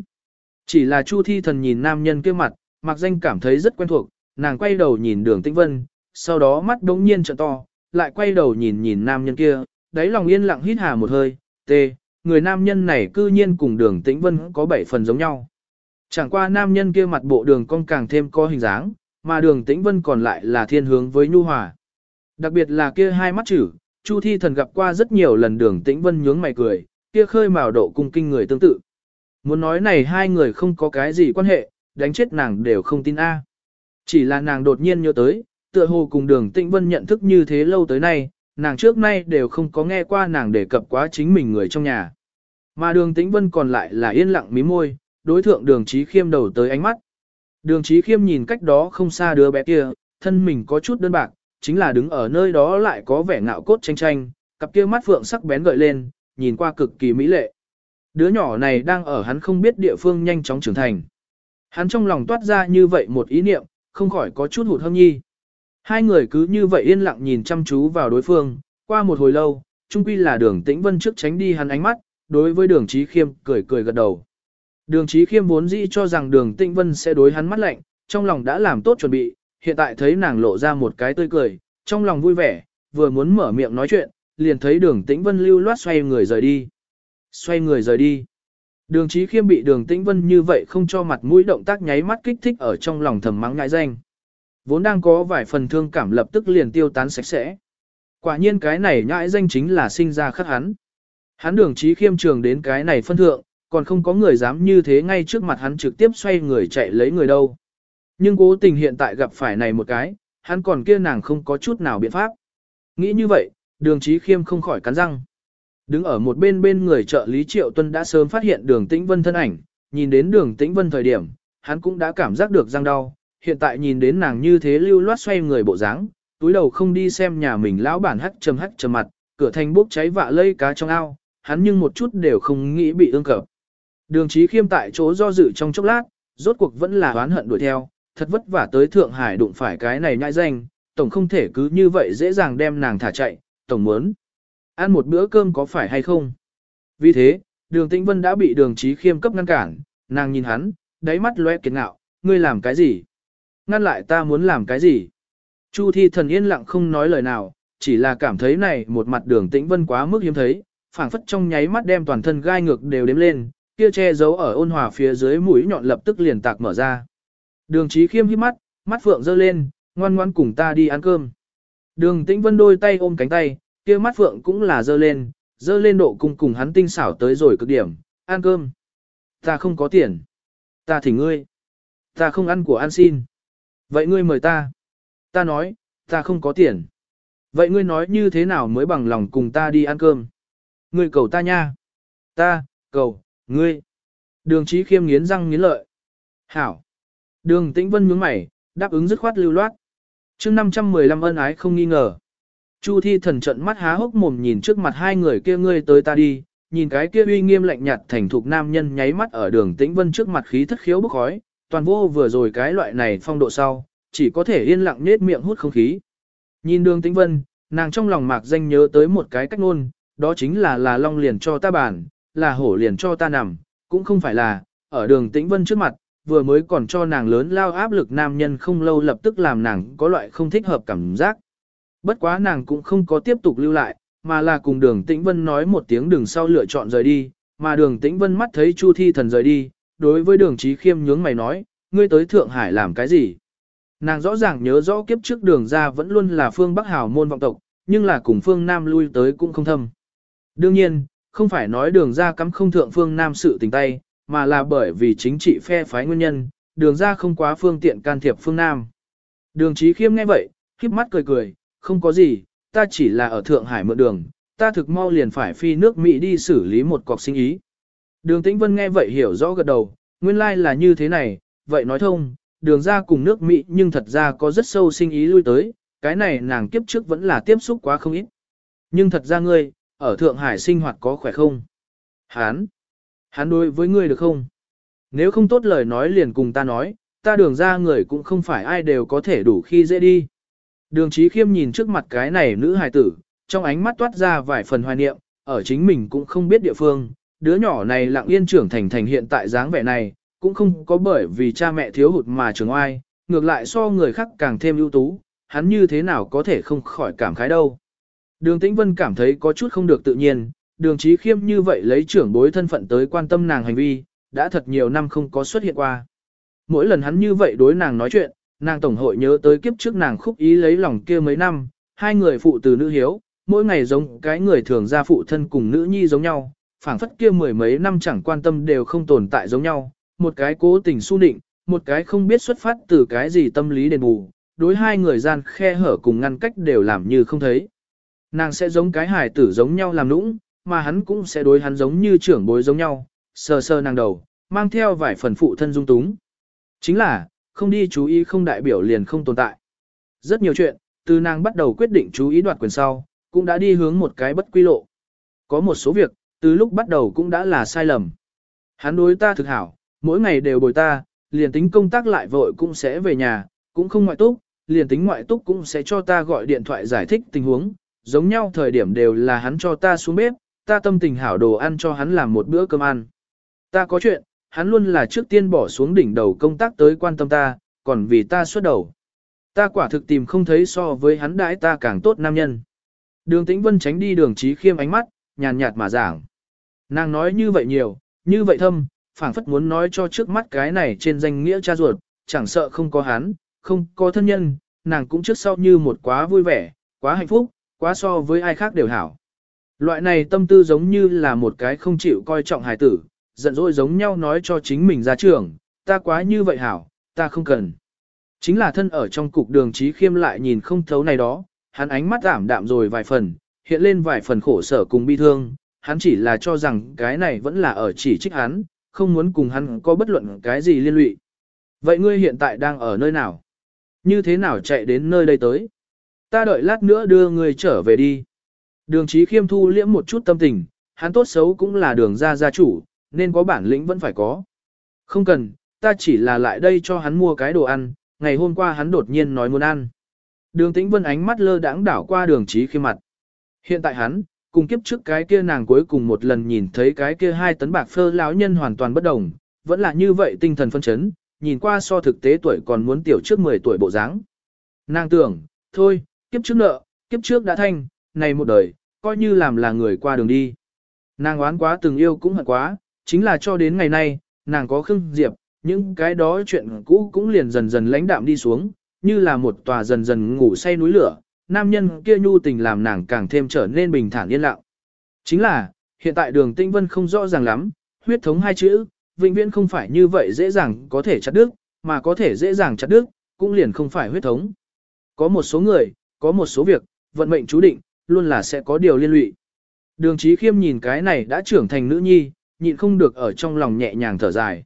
Chỉ là Chu Thi Thần nhìn nam nhân kia mặt, mặc danh cảm thấy rất quen thuộc, nàng quay đầu nhìn đường tĩnh vân, sau đó mắt đống nhiên trợ to, lại quay đầu nhìn nhìn nam nhân kia, đáy lòng yên lặng hít hà một hơi, tê, người nam nhân này cư nhiên cùng đường tĩnh vân có bảy phần giống nhau. Chẳng qua nam nhân kia mặt bộ đường cong càng thêm có hình dáng, mà đường tĩnh vân còn lại là thiên hướng với nhu hòa. Đặc biệt là kia hai mắt chữ, Chu Thi Thần gặp qua rất nhiều lần đường tĩnh vân nhướng mày cười, kia khơi mào độ cung kinh người tương tự. Muốn nói này hai người không có cái gì quan hệ, đánh chết nàng đều không tin A. À. Chỉ là nàng đột nhiên nhớ tới, tựa hồ cùng đường tĩnh vân nhận thức như thế lâu tới nay, nàng trước nay đều không có nghe qua nàng đề cập quá chính mình người trong nhà. Mà đường tĩnh vân còn lại là yên lặng mí môi, đối thượng đường trí khiêm đầu tới ánh mắt. Đường trí khiêm nhìn cách đó không xa đứa bé kia, thân mình có chút đơn bạc, chính là đứng ở nơi đó lại có vẻ ngạo cốt tranh tranh, cặp kia mắt phượng sắc bén gợi lên, nhìn qua cực kỳ mỹ lệ. Đứa nhỏ này đang ở hắn không biết địa phương nhanh chóng trưởng thành. Hắn trong lòng toát ra như vậy một ý niệm, không khỏi có chút hụt hâm nhi. Hai người cứ như vậy yên lặng nhìn chăm chú vào đối phương, qua một hồi lâu, trung quy là đường tĩnh vân trước tránh đi hắn ánh mắt, đối với đường trí khiêm cười cười gật đầu. Đường trí khiêm vốn dĩ cho rằng đường tĩnh vân sẽ đối hắn mắt lạnh, trong lòng đã làm tốt chuẩn bị, hiện tại thấy nàng lộ ra một cái tươi cười, trong lòng vui vẻ, vừa muốn mở miệng nói chuyện, liền thấy đường tĩnh vân lưu loát xoay người rời đi. Xoay người rời đi. Đường trí khiêm bị đường tĩnh vân như vậy không cho mặt mũi động tác nháy mắt kích thích ở trong lòng thầm mắng ngại danh. Vốn đang có vài phần thương cảm lập tức liền tiêu tán sạch sẽ. Quả nhiên cái này nhãi danh chính là sinh ra khắc hắn. Hắn đường trí khiêm trường đến cái này phân thượng, còn không có người dám như thế ngay trước mặt hắn trực tiếp xoay người chạy lấy người đâu. Nhưng cố tình hiện tại gặp phải này một cái, hắn còn kia nàng không có chút nào biện pháp. Nghĩ như vậy, đường trí khiêm không khỏi cắn răng. Đứng ở một bên bên người trợ lý Triệu Tuân đã sớm phát hiện đường tĩnh vân thân ảnh, nhìn đến đường tĩnh vân thời điểm, hắn cũng đã cảm giác được răng đau, hiện tại nhìn đến nàng như thế lưu loát xoay người bộ dáng, túi đầu không đi xem nhà mình lão bản hắc trầm hắc trầm mặt, cửa thành bốc cháy vạ lây cá trong ao, hắn nhưng một chút đều không nghĩ bị ương cập. Đường trí khiêm tại chỗ do dự trong chốc lát, rốt cuộc vẫn là oán hận đuổi theo, thật vất vả tới Thượng Hải đụng phải cái này nhãi danh, tổng không thể cứ như vậy dễ dàng đem nàng thả chạy, tổng muốn. Ăn một bữa cơm có phải hay không? Vì thế, đường tĩnh vân đã bị đường trí khiêm cấp ngăn cản, nàng nhìn hắn, đáy mắt lóe kiệt ngạo, ngươi làm cái gì? Ngăn lại ta muốn làm cái gì? Chu thi thần yên lặng không nói lời nào, chỉ là cảm thấy này một mặt đường tĩnh vân quá mức hiếm thấy, phảng phất trong nháy mắt đem toàn thân gai ngược đều đếm lên, kia che giấu ở ôn hòa phía dưới mũi nhọn lập tức liền tạc mở ra. Đường Chí khiêm híp mắt, mắt phượng dơ lên, ngoan ngoan cùng ta đi ăn cơm. Đường tĩnh vân đôi tay ôm cánh tay, kia mắt phượng cũng là dơ lên, dơ lên độ cùng cùng hắn tinh xảo tới rồi cực điểm, ăn cơm. Ta không có tiền. Ta thỉnh ngươi. Ta không ăn của ăn xin. Vậy ngươi mời ta. Ta nói, ta không có tiền. Vậy ngươi nói như thế nào mới bằng lòng cùng ta đi ăn cơm? Ngươi cầu ta nha. Ta, cầu, ngươi. Đường trí khiêm nghiến răng nghiến lợi. Hảo. Đường tĩnh vân nhướng mày, đáp ứng dứt khoát lưu loát. chương 515 ân ái không nghi ngờ. Chu thi thần trận mắt há hốc mồm nhìn trước mặt hai người kia ngươi tới ta đi, nhìn cái kia uy nghiêm lạnh nhạt thành thục nam nhân nháy mắt ở đường tĩnh vân trước mặt khí thất khiếu bức khói, toàn vô vừa rồi cái loại này phong độ sau, chỉ có thể yên lặng nết miệng hút không khí. Nhìn đường tĩnh vân, nàng trong lòng mạc danh nhớ tới một cái cách ngôn, đó chính là là long liền cho ta bàn, là hổ liền cho ta nằm, cũng không phải là, ở đường tĩnh vân trước mặt, vừa mới còn cho nàng lớn lao áp lực nam nhân không lâu lập tức làm nàng có loại không thích hợp cảm giác. Bất quá nàng cũng không có tiếp tục lưu lại, mà là cùng đường tĩnh vân nói một tiếng đường sau lựa chọn rời đi, mà đường tĩnh vân mắt thấy Chu Thi Thần rời đi, đối với đường trí khiêm nhướng mày nói, ngươi tới Thượng Hải làm cái gì? Nàng rõ ràng nhớ rõ kiếp trước đường ra vẫn luôn là phương Bắc Hảo môn vọng tộc, nhưng là cùng phương Nam lui tới cũng không thâm. Đương nhiên, không phải nói đường ra cắm không thượng phương Nam sự tình tay, mà là bởi vì chính trị phe phái nguyên nhân, đường ra không quá phương tiện can thiệp phương Nam. Đường trí khiêm nghe vậy, khiếp mắt cười cười, không có gì, ta chỉ là ở Thượng Hải mượn đường, ta thực mau liền phải phi nước Mỹ đi xử lý một cọc sinh ý. Đường Tĩnh Vân nghe vậy hiểu rõ gật đầu, nguyên lai like là như thế này, vậy nói thông, đường ra cùng nước Mỹ nhưng thật ra có rất sâu sinh ý lui tới, cái này nàng kiếp trước vẫn là tiếp xúc quá không ít. Nhưng thật ra ngươi, ở Thượng Hải sinh hoạt có khỏe không? Hán! Hán đối với ngươi được không? Nếu không tốt lời nói liền cùng ta nói, ta đường ra người cũng không phải ai đều có thể đủ khi dễ đi. Đường trí khiêm nhìn trước mặt cái này nữ hài tử, trong ánh mắt toát ra vài phần hoài niệm, ở chính mình cũng không biết địa phương, đứa nhỏ này lặng yên trưởng thành thành hiện tại dáng vẻ này, cũng không có bởi vì cha mẹ thiếu hụt mà trường oai, ngược lại so người khác càng thêm ưu tú, hắn như thế nào có thể không khỏi cảm khái đâu. Đường Tĩnh Vân cảm thấy có chút không được tự nhiên, đường trí khiêm như vậy lấy trưởng bối thân phận tới quan tâm nàng hành vi, đã thật nhiều năm không có xuất hiện qua. Mỗi lần hắn như vậy đối nàng nói chuyện, nàng tổng hội nhớ tới kiếp trước nàng khúc ý lấy lòng kia mấy năm, hai người phụ từ nữ hiếu, mỗi ngày giống cái người thường ra phụ thân cùng nữ nhi giống nhau, phảng phất kia mười mấy năm chẳng quan tâm đều không tồn tại giống nhau, một cái cố tình su định, một cái không biết xuất phát từ cái gì tâm lý đền bù, đối hai người gian khe hở cùng ngăn cách đều làm như không thấy. Nàng sẽ giống cái hải tử giống nhau làm nũng, mà hắn cũng sẽ đối hắn giống như trưởng bối giống nhau, sờ sờ nàng đầu, mang theo vài phần phụ thân dung túng. Chính là, không đi chú ý không đại biểu liền không tồn tại. Rất nhiều chuyện, từ nàng bắt đầu quyết định chú ý đoạt quyền sau, cũng đã đi hướng một cái bất quy lộ. Có một số việc, từ lúc bắt đầu cũng đã là sai lầm. Hắn đối ta thực hảo, mỗi ngày đều bồi ta, liền tính công tác lại vội cũng sẽ về nhà, cũng không ngoại túc, liền tính ngoại túc cũng sẽ cho ta gọi điện thoại giải thích tình huống, giống nhau thời điểm đều là hắn cho ta xuống bếp, ta tâm tình hảo đồ ăn cho hắn làm một bữa cơm ăn. Ta có chuyện, hắn luôn là trước tiên bỏ xuống đỉnh đầu công tác tới quan tâm ta, còn vì ta xuất đầu. Ta quả thực tìm không thấy so với hắn đãi ta càng tốt nam nhân. Đường Tĩnh Vân tránh đi đường trí khiêm ánh mắt, nhàn nhạt mà giảng. Nàng nói như vậy nhiều, như vậy thâm, phảng phất muốn nói cho trước mắt cái này trên danh nghĩa cha ruột, chẳng sợ không có hắn, không có thân nhân, nàng cũng trước sau như một quá vui vẻ, quá hạnh phúc, quá so với ai khác đều hảo. Loại này tâm tư giống như là một cái không chịu coi trọng hài tử, giận dỗi giống nhau nói cho chính mình ra trường, ta quá như vậy hảo, ta không cần. Chính là thân ở trong cục đường trí khiêm lại nhìn không thấu này đó, hắn ánh mắt ảm đạm rồi vài phần, hiện lên vài phần khổ sở cùng bi thương, hắn chỉ là cho rằng cái này vẫn là ở chỉ trích hắn, không muốn cùng hắn có bất luận cái gì liên lụy. Vậy ngươi hiện tại đang ở nơi nào? Như thế nào chạy đến nơi đây tới? Ta đợi lát nữa đưa người trở về đi. Đường trí khiêm thu liễm một chút tâm tình, hắn tốt xấu cũng là đường ra gia chủ, nên có bản lĩnh vẫn phải có. Không cần, ta chỉ là lại đây cho hắn mua cái đồ ăn, ngày hôm qua hắn đột nhiên nói muốn ăn. Đường tĩnh vân ánh mắt lơ đãng đảo qua đường trí khiêm mặt. Hiện tại hắn, cùng kiếp trước cái kia nàng cuối cùng một lần nhìn thấy cái kia hai tấn bạc phơ lão nhân hoàn toàn bất đồng, vẫn là như vậy tinh thần phân chấn, nhìn qua so thực tế tuổi còn muốn tiểu trước 10 tuổi bộ dáng. Nàng tưởng, thôi, kiếp trước nợ, kiếp trước đã thanh, này một đời, coi như làm là người qua đường đi. Nàng oán quá từng yêu cũng hận quá, chính là cho đến ngày nay, nàng có khưng diệp, những cái đó chuyện cũ cũng liền dần dần lãnh đạm đi xuống, như là một tòa dần dần ngủ say núi lửa, nam nhân kia nhu tình làm nàng càng thêm trở nên bình thản yên lặng. Chính là, hiện tại đường tinh vân không rõ ràng lắm, huyết thống hai chữ, vĩnh viễn không phải như vậy dễ dàng có thể chặt đứt, mà có thể dễ dàng chặt đứt, cũng liền không phải huyết thống. Có một số người, có một số việc, vận mệnh chú định, luôn là sẽ có điều liên lụy. Đường trí khiêm nhìn cái này đã trưởng thành nữ nhi, nhịn không được ở trong lòng nhẹ nhàng thở dài.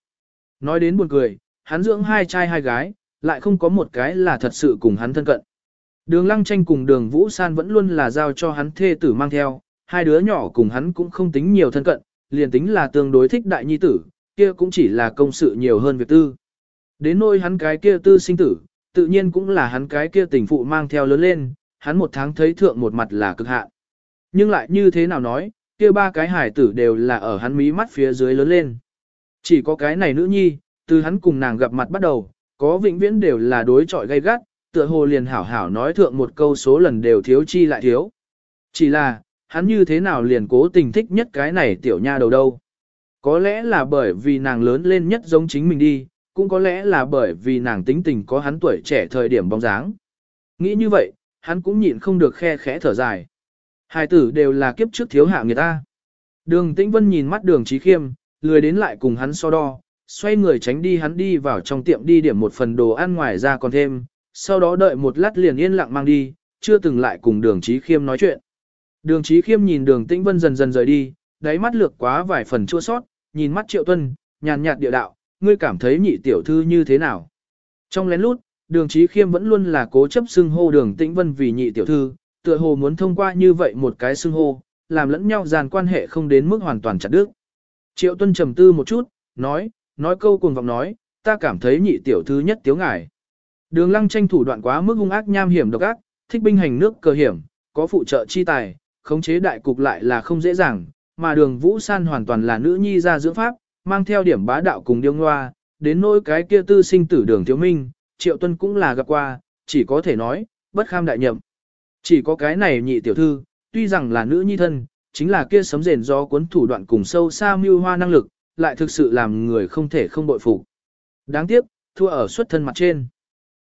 Nói đến buồn cười, hắn dưỡng hai trai hai gái, lại không có một cái là thật sự cùng hắn thân cận. Đường lăng tranh cùng đường Vũ San vẫn luôn là giao cho hắn thê tử mang theo, hai đứa nhỏ cùng hắn cũng không tính nhiều thân cận, liền tính là tương đối thích đại nhi tử, kia cũng chỉ là công sự nhiều hơn việc tư. Đến nôi hắn cái kia tư sinh tử, tự nhiên cũng là hắn cái kia tình phụ mang theo lớn lên, hắn một tháng thấy thượng một mặt là cực hạn. Nhưng lại như thế nào nói, kia ba cái hải tử đều là ở hắn mí mắt phía dưới lớn lên. Chỉ có cái này nữ nhi, từ hắn cùng nàng gặp mặt bắt đầu, có vĩnh viễn đều là đối trọi gay gắt, tựa hồ liền hảo hảo nói thượng một câu số lần đều thiếu chi lại thiếu. Chỉ là, hắn như thế nào liền cố tình thích nhất cái này tiểu nha đầu đâu. Có lẽ là bởi vì nàng lớn lên nhất giống chính mình đi, cũng có lẽ là bởi vì nàng tính tình có hắn tuổi trẻ thời điểm bóng dáng. Nghĩ như vậy, hắn cũng nhịn không được khe khẽ thở dài. Hai tử đều là kiếp trước thiếu hạ người ta. Đường Tĩnh Vân nhìn mắt đường trí khiêm, lười đến lại cùng hắn so đo, xoay người tránh đi hắn đi vào trong tiệm đi điểm một phần đồ ăn ngoài ra còn thêm, sau đó đợi một lát liền yên lặng mang đi, chưa từng lại cùng đường trí khiêm nói chuyện. Đường trí khiêm nhìn đường Tĩnh Vân dần dần rời đi, đáy mắt lược quá vài phần chua sót, nhìn mắt triệu tuân, nhàn nhạt địa đạo, ngươi cảm thấy nhị tiểu thư như thế nào. Trong lén lút, đường trí khiêm vẫn luôn là cố chấp xưng hô đường Tĩnh Vân vì nhị tiểu thư, tựa hồ muốn thông qua như vậy một cái xưng hô, làm lẫn nhau dàn quan hệ không đến mức hoàn toàn chặt đứt. Triệu tuân trầm tư một chút, nói, nói câu cuồng vọng nói, ta cảm thấy nhị tiểu thư nhất tiếu ngải. Đường lăng tranh thủ đoạn quá mức hung ác nham hiểm độc ác, thích binh hành nước cờ hiểm, có phụ trợ chi tài, khống chế đại cục lại là không dễ dàng, mà đường vũ san hoàn toàn là nữ nhi ra dưỡng pháp, mang theo điểm bá đạo cùng điêu ngoa, đến nỗi cái kia tư sinh tử đường thiếu minh, triệu tuân cũng là gặp qua, chỉ có thể nói, bất kham đại nhậm. Chỉ có cái này nhị tiểu thư, tuy rằng là nữ nhi thân, chính là kia sấm rền do cuốn thủ đoạn cùng sâu xa mưu hoa năng lực, lại thực sự làm người không thể không bội phục. Đáng tiếc, thua ở xuất thân mặt trên.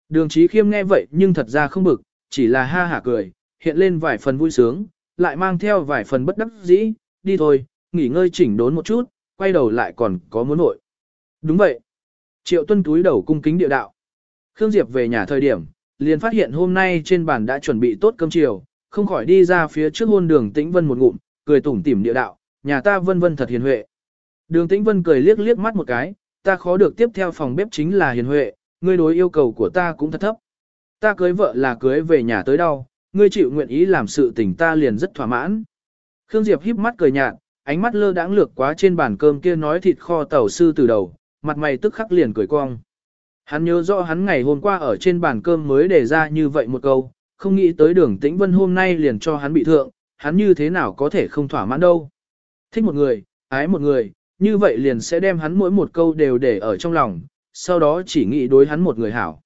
Đường trí khiêm nghe vậy nhưng thật ra không bực, chỉ là ha hả cười, hiện lên vài phần vui sướng, lại mang theo vài phần bất đắc dĩ, đi thôi, nghỉ ngơi chỉnh đốn một chút, quay đầu lại còn có muốn nội. Đúng vậy. Triệu Tuân túi đầu cung kính địa đạo. Khương Diệp về nhà thời điểm, liền phát hiện hôm nay trên bàn đã chuẩn bị tốt cơm chiều, không khỏi đi ra phía trước hôn đường Tĩnh Vân một ngụm, cười tủm tỉm địa đạo, nhà ta vân vân thật hiền huệ. Đường Tĩnh Vân cười liếc liếc mắt một cái, ta khó được tiếp theo phòng bếp chính là hiền huệ, ngươi đối yêu cầu của ta cũng thật thấp. Ta cưới vợ là cưới về nhà tới đâu, ngươi chịu nguyện ý làm sự tình ta liền rất thỏa mãn. Khương Diệp híp mắt cười nhạt, ánh mắt lơ đãng lược quá trên bàn cơm kia nói thịt kho tàu sư từ đầu, mặt mày tức khắc liền cười cong. Hắn nhớ rõ hắn ngày hôm qua ở trên bàn cơm mới đề ra như vậy một câu, không nghĩ tới đường tĩnh vân hôm nay liền cho hắn bị thượng, hắn như thế nào có thể không thỏa mãn đâu. Thích một người, ái một người, như vậy liền sẽ đem hắn mỗi một câu đều để ở trong lòng, sau đó chỉ nghĩ đối hắn một người hảo.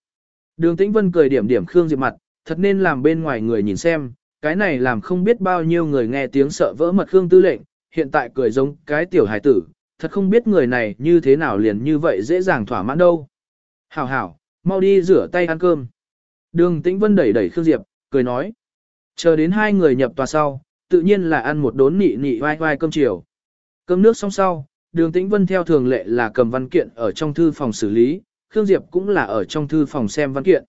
Đường tĩnh vân cười điểm điểm Khương Diệp mặt, thật nên làm bên ngoài người nhìn xem, cái này làm không biết bao nhiêu người nghe tiếng sợ vỡ mật Khương Tư lệnh, hiện tại cười giống cái tiểu hải tử, thật không biết người này như thế nào liền như vậy dễ dàng thỏa mãn đâu. Hảo hảo, mau đi rửa tay ăn cơm. Đường Tĩnh Vân đẩy đẩy Khương Diệp, cười nói. Chờ đến hai người nhập tòa sau, tự nhiên là ăn một đốn nị nị vai vai cơm chiều. Cơm nước xong sau, đường Tĩnh Vân theo thường lệ là cầm văn kiện ở trong thư phòng xử lý, Khương Diệp cũng là ở trong thư phòng xem văn kiện.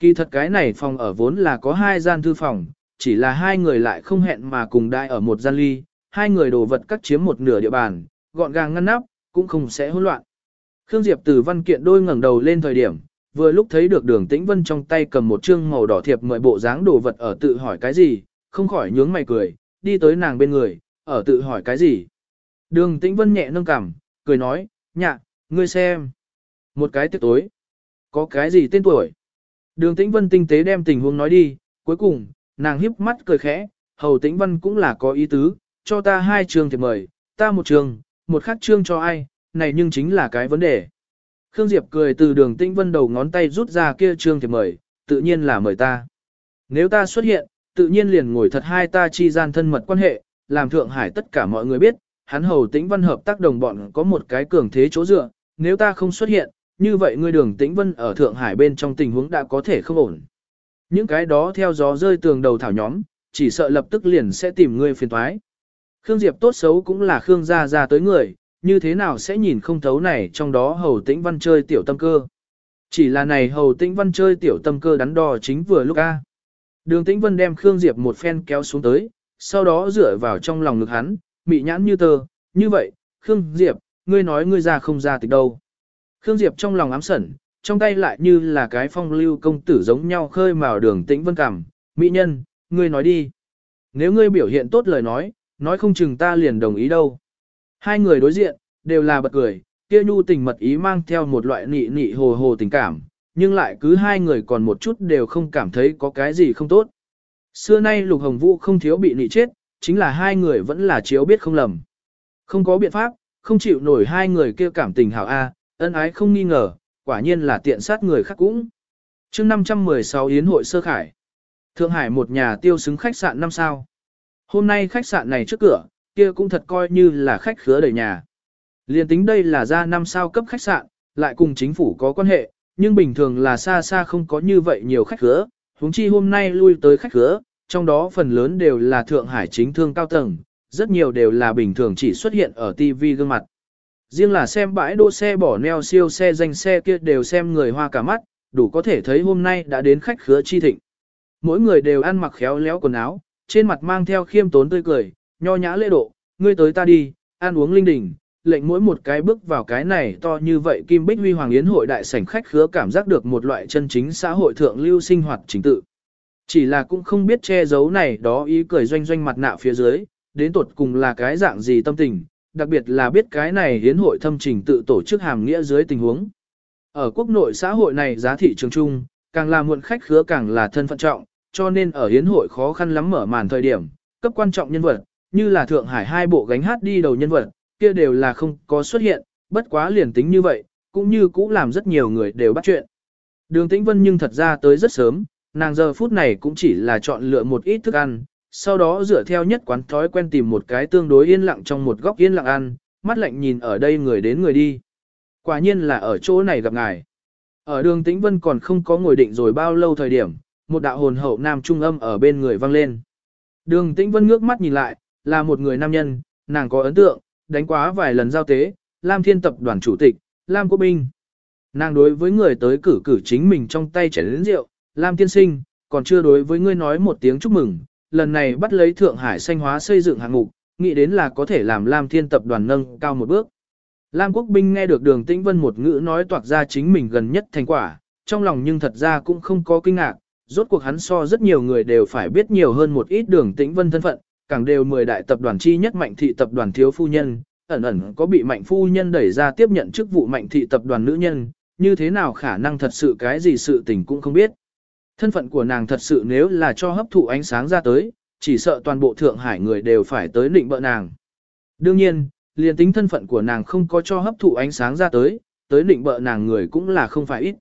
Kỳ thật cái này phòng ở vốn là có hai gian thư phòng, chỉ là hai người lại không hẹn mà cùng đại ở một gian ly, hai người đồ vật cắt chiếm một nửa địa bàn, gọn gàng ngăn nắp, cũng không sẽ hỗn loạn. Khương Diệp từ văn kiện đôi ngẩng đầu lên thời điểm, vừa lúc thấy được đường tĩnh vân trong tay cầm một chương màu đỏ thiệp mời bộ dáng đồ vật ở tự hỏi cái gì, không khỏi nhướng mày cười, đi tới nàng bên người, ở tự hỏi cái gì. Đường tĩnh vân nhẹ nâng cằm, cười nói, nhạ, ngươi xem. Một cái tiết tối. Có cái gì tên tuổi? Đường tĩnh vân tinh tế đem tình huống nói đi, cuối cùng, nàng híp mắt cười khẽ, hầu tĩnh vân cũng là có ý tứ, cho ta hai trường thì mời, ta một trường một khác trương cho ai, này nhưng chính là cái vấn đề. Khương Diệp cười từ đường tĩnh vân đầu ngón tay rút ra kia trương thì mời, tự nhiên là mời ta. Nếu ta xuất hiện, tự nhiên liền ngồi thật hai ta chi gian thân mật quan hệ, làm Thượng Hải tất cả mọi người biết, hắn hầu tĩnh văn hợp tác đồng bọn có một cái cường thế chỗ dựa, nếu ta không xuất hiện, như vậy ngươi đường tĩnh vân ở Thượng Hải bên trong tình huống đã có thể không ổn. Những cái đó theo gió rơi tường đầu thảo nhóm, chỉ sợ lập tức liền sẽ tìm ngươi phiền toái. Khương Diệp tốt xấu cũng là Khương gia ra tới người, như thế nào sẽ nhìn không thấu này trong đó hầu tĩnh văn chơi tiểu tâm cơ. Chỉ là này hầu tĩnh văn chơi tiểu tâm cơ đắn đo chính vừa lúc a. Đường tĩnh vân đem Khương Diệp một phen kéo xuống tới, sau đó dựa vào trong lòng ngực hắn, mị nhãn như tờ, như vậy, Khương Diệp, ngươi nói ngươi ra không ra tịch đâu. Khương Diệp trong lòng ám sẩn, trong tay lại như là cái phong lưu công tử giống nhau khơi mào đường tĩnh vân cảm, mỹ nhân, ngươi nói đi. Nếu ngươi biểu hiện tốt lời nói, nói không chừng ta liền đồng ý đâu. Hai người đối diện, đều là bật cười, kia nhu tình mật ý mang theo một loại nị nị hồ hồ tình cảm, nhưng lại cứ hai người còn một chút đều không cảm thấy có cái gì không tốt. Xưa nay Lục Hồng Vũ không thiếu bị nị chết, chính là hai người vẫn là chiếu biết không lầm. Không có biện pháp, không chịu nổi hai người kia cảm tình hảo A, ân ái không nghi ngờ, quả nhiên là tiện sát người khác cũng. chương 516 Yến hội sơ khải. Thượng Hải một nhà tiêu xứng khách sạn năm sao. Hôm nay khách sạn này trước cửa, kia cũng thật coi như là khách khứa đầy nhà. Liên tính đây là ra năm sao cấp khách sạn, lại cùng chính phủ có quan hệ, nhưng bình thường là xa xa không có như vậy nhiều khách khứa, huống chi hôm nay lui tới khách khứa, trong đó phần lớn đều là Thượng Hải chính thương cao tầng, rất nhiều đều là bình thường chỉ xuất hiện ở TV gương mặt. Riêng là xem bãi đỗ xe bỏ neo siêu xe danh xe kia đều xem người hoa cả mắt, đủ có thể thấy hôm nay đã đến khách khứa chi thịnh. Mỗi người đều ăn mặc khéo léo quần áo, trên mặt mang theo khiêm tốn tươi cười, nho nhã lễ độ, ngươi tới ta đi, ăn uống linh đình, lệnh mỗi một cái bước vào cái này to như vậy Kim Bích Huy Hoàng Yến hội đại sảnh khách khứa cảm giác được một loại chân chính xã hội thượng lưu sinh hoạt chính tự. Chỉ là cũng không biết che giấu này đó ý cười doanh doanh mặt nạ phía dưới, đến tột cùng là cái dạng gì tâm tình, đặc biệt là biết cái này hiến hội thâm trình tự tổ chức hàm nghĩa dưới tình huống. Ở quốc nội xã hội này giá thị trường chung, càng là muộn khách khứa càng là thân phận trọng, cho nên ở hiến hội khó khăn lắm mở màn thời điểm, cấp quan trọng nhân vật, như là Thượng Hải hai bộ gánh hát đi đầu nhân vật, kia đều là không có xuất hiện, bất quá liền tính như vậy, cũng như cũ làm rất nhiều người đều bắt chuyện. Đường Tĩnh Vân nhưng thật ra tới rất sớm, nàng giờ phút này cũng chỉ là chọn lựa một ít thức ăn, sau đó dựa theo nhất quán thói quen tìm một cái tương đối yên lặng trong một góc yên lặng ăn, mắt lạnh nhìn ở đây người đến người đi. Quả nhiên là ở chỗ này gặp ngài. Ở đường Tĩnh Vân còn không có ngồi định rồi bao lâu thời điểm, một đạo hồn hậu nam trung âm ở bên người vang lên. Đường Tĩnh Vân ngước mắt nhìn lại, là một người nam nhân, nàng có ấn tượng, đánh quá vài lần giao tế, Lam Thiên tập đoàn chủ tịch, Lam Quốc Binh. Nàng đối với người tới cử cử chính mình trong tay chảy lớn rượu, Lam tiên sinh, còn chưa đối với ngươi nói một tiếng chúc mừng, lần này bắt lấy Thượng Hải xanh hóa xây dựng hạng mục, nghĩ đến là có thể làm Lam Thiên tập đoàn nâng cao một bước. Lam Quốc Binh nghe được đường Tĩnh Vân một ngữ nói toạc ra chính mình gần nhất thành quả, trong lòng nhưng thật ra cũng không có kinh ngạc, rốt cuộc hắn so rất nhiều người đều phải biết nhiều hơn một ít đường Tĩnh Vân thân phận, càng đều 10 đại tập đoàn chi nhất mạnh thị tập đoàn thiếu phu nhân, ẩn ẩn có bị mạnh phu nhân đẩy ra tiếp nhận chức vụ mạnh thị tập đoàn nữ nhân, như thế nào khả năng thật sự cái gì sự tình cũng không biết. Thân phận của nàng thật sự nếu là cho hấp thụ ánh sáng ra tới, chỉ sợ toàn bộ Thượng Hải người đều phải tới định bợ nàng. Đương nhiên, liền tính thân phận của nàng không có cho hấp thụ ánh sáng ra tới, tới định bợ nàng người cũng là không phải ít.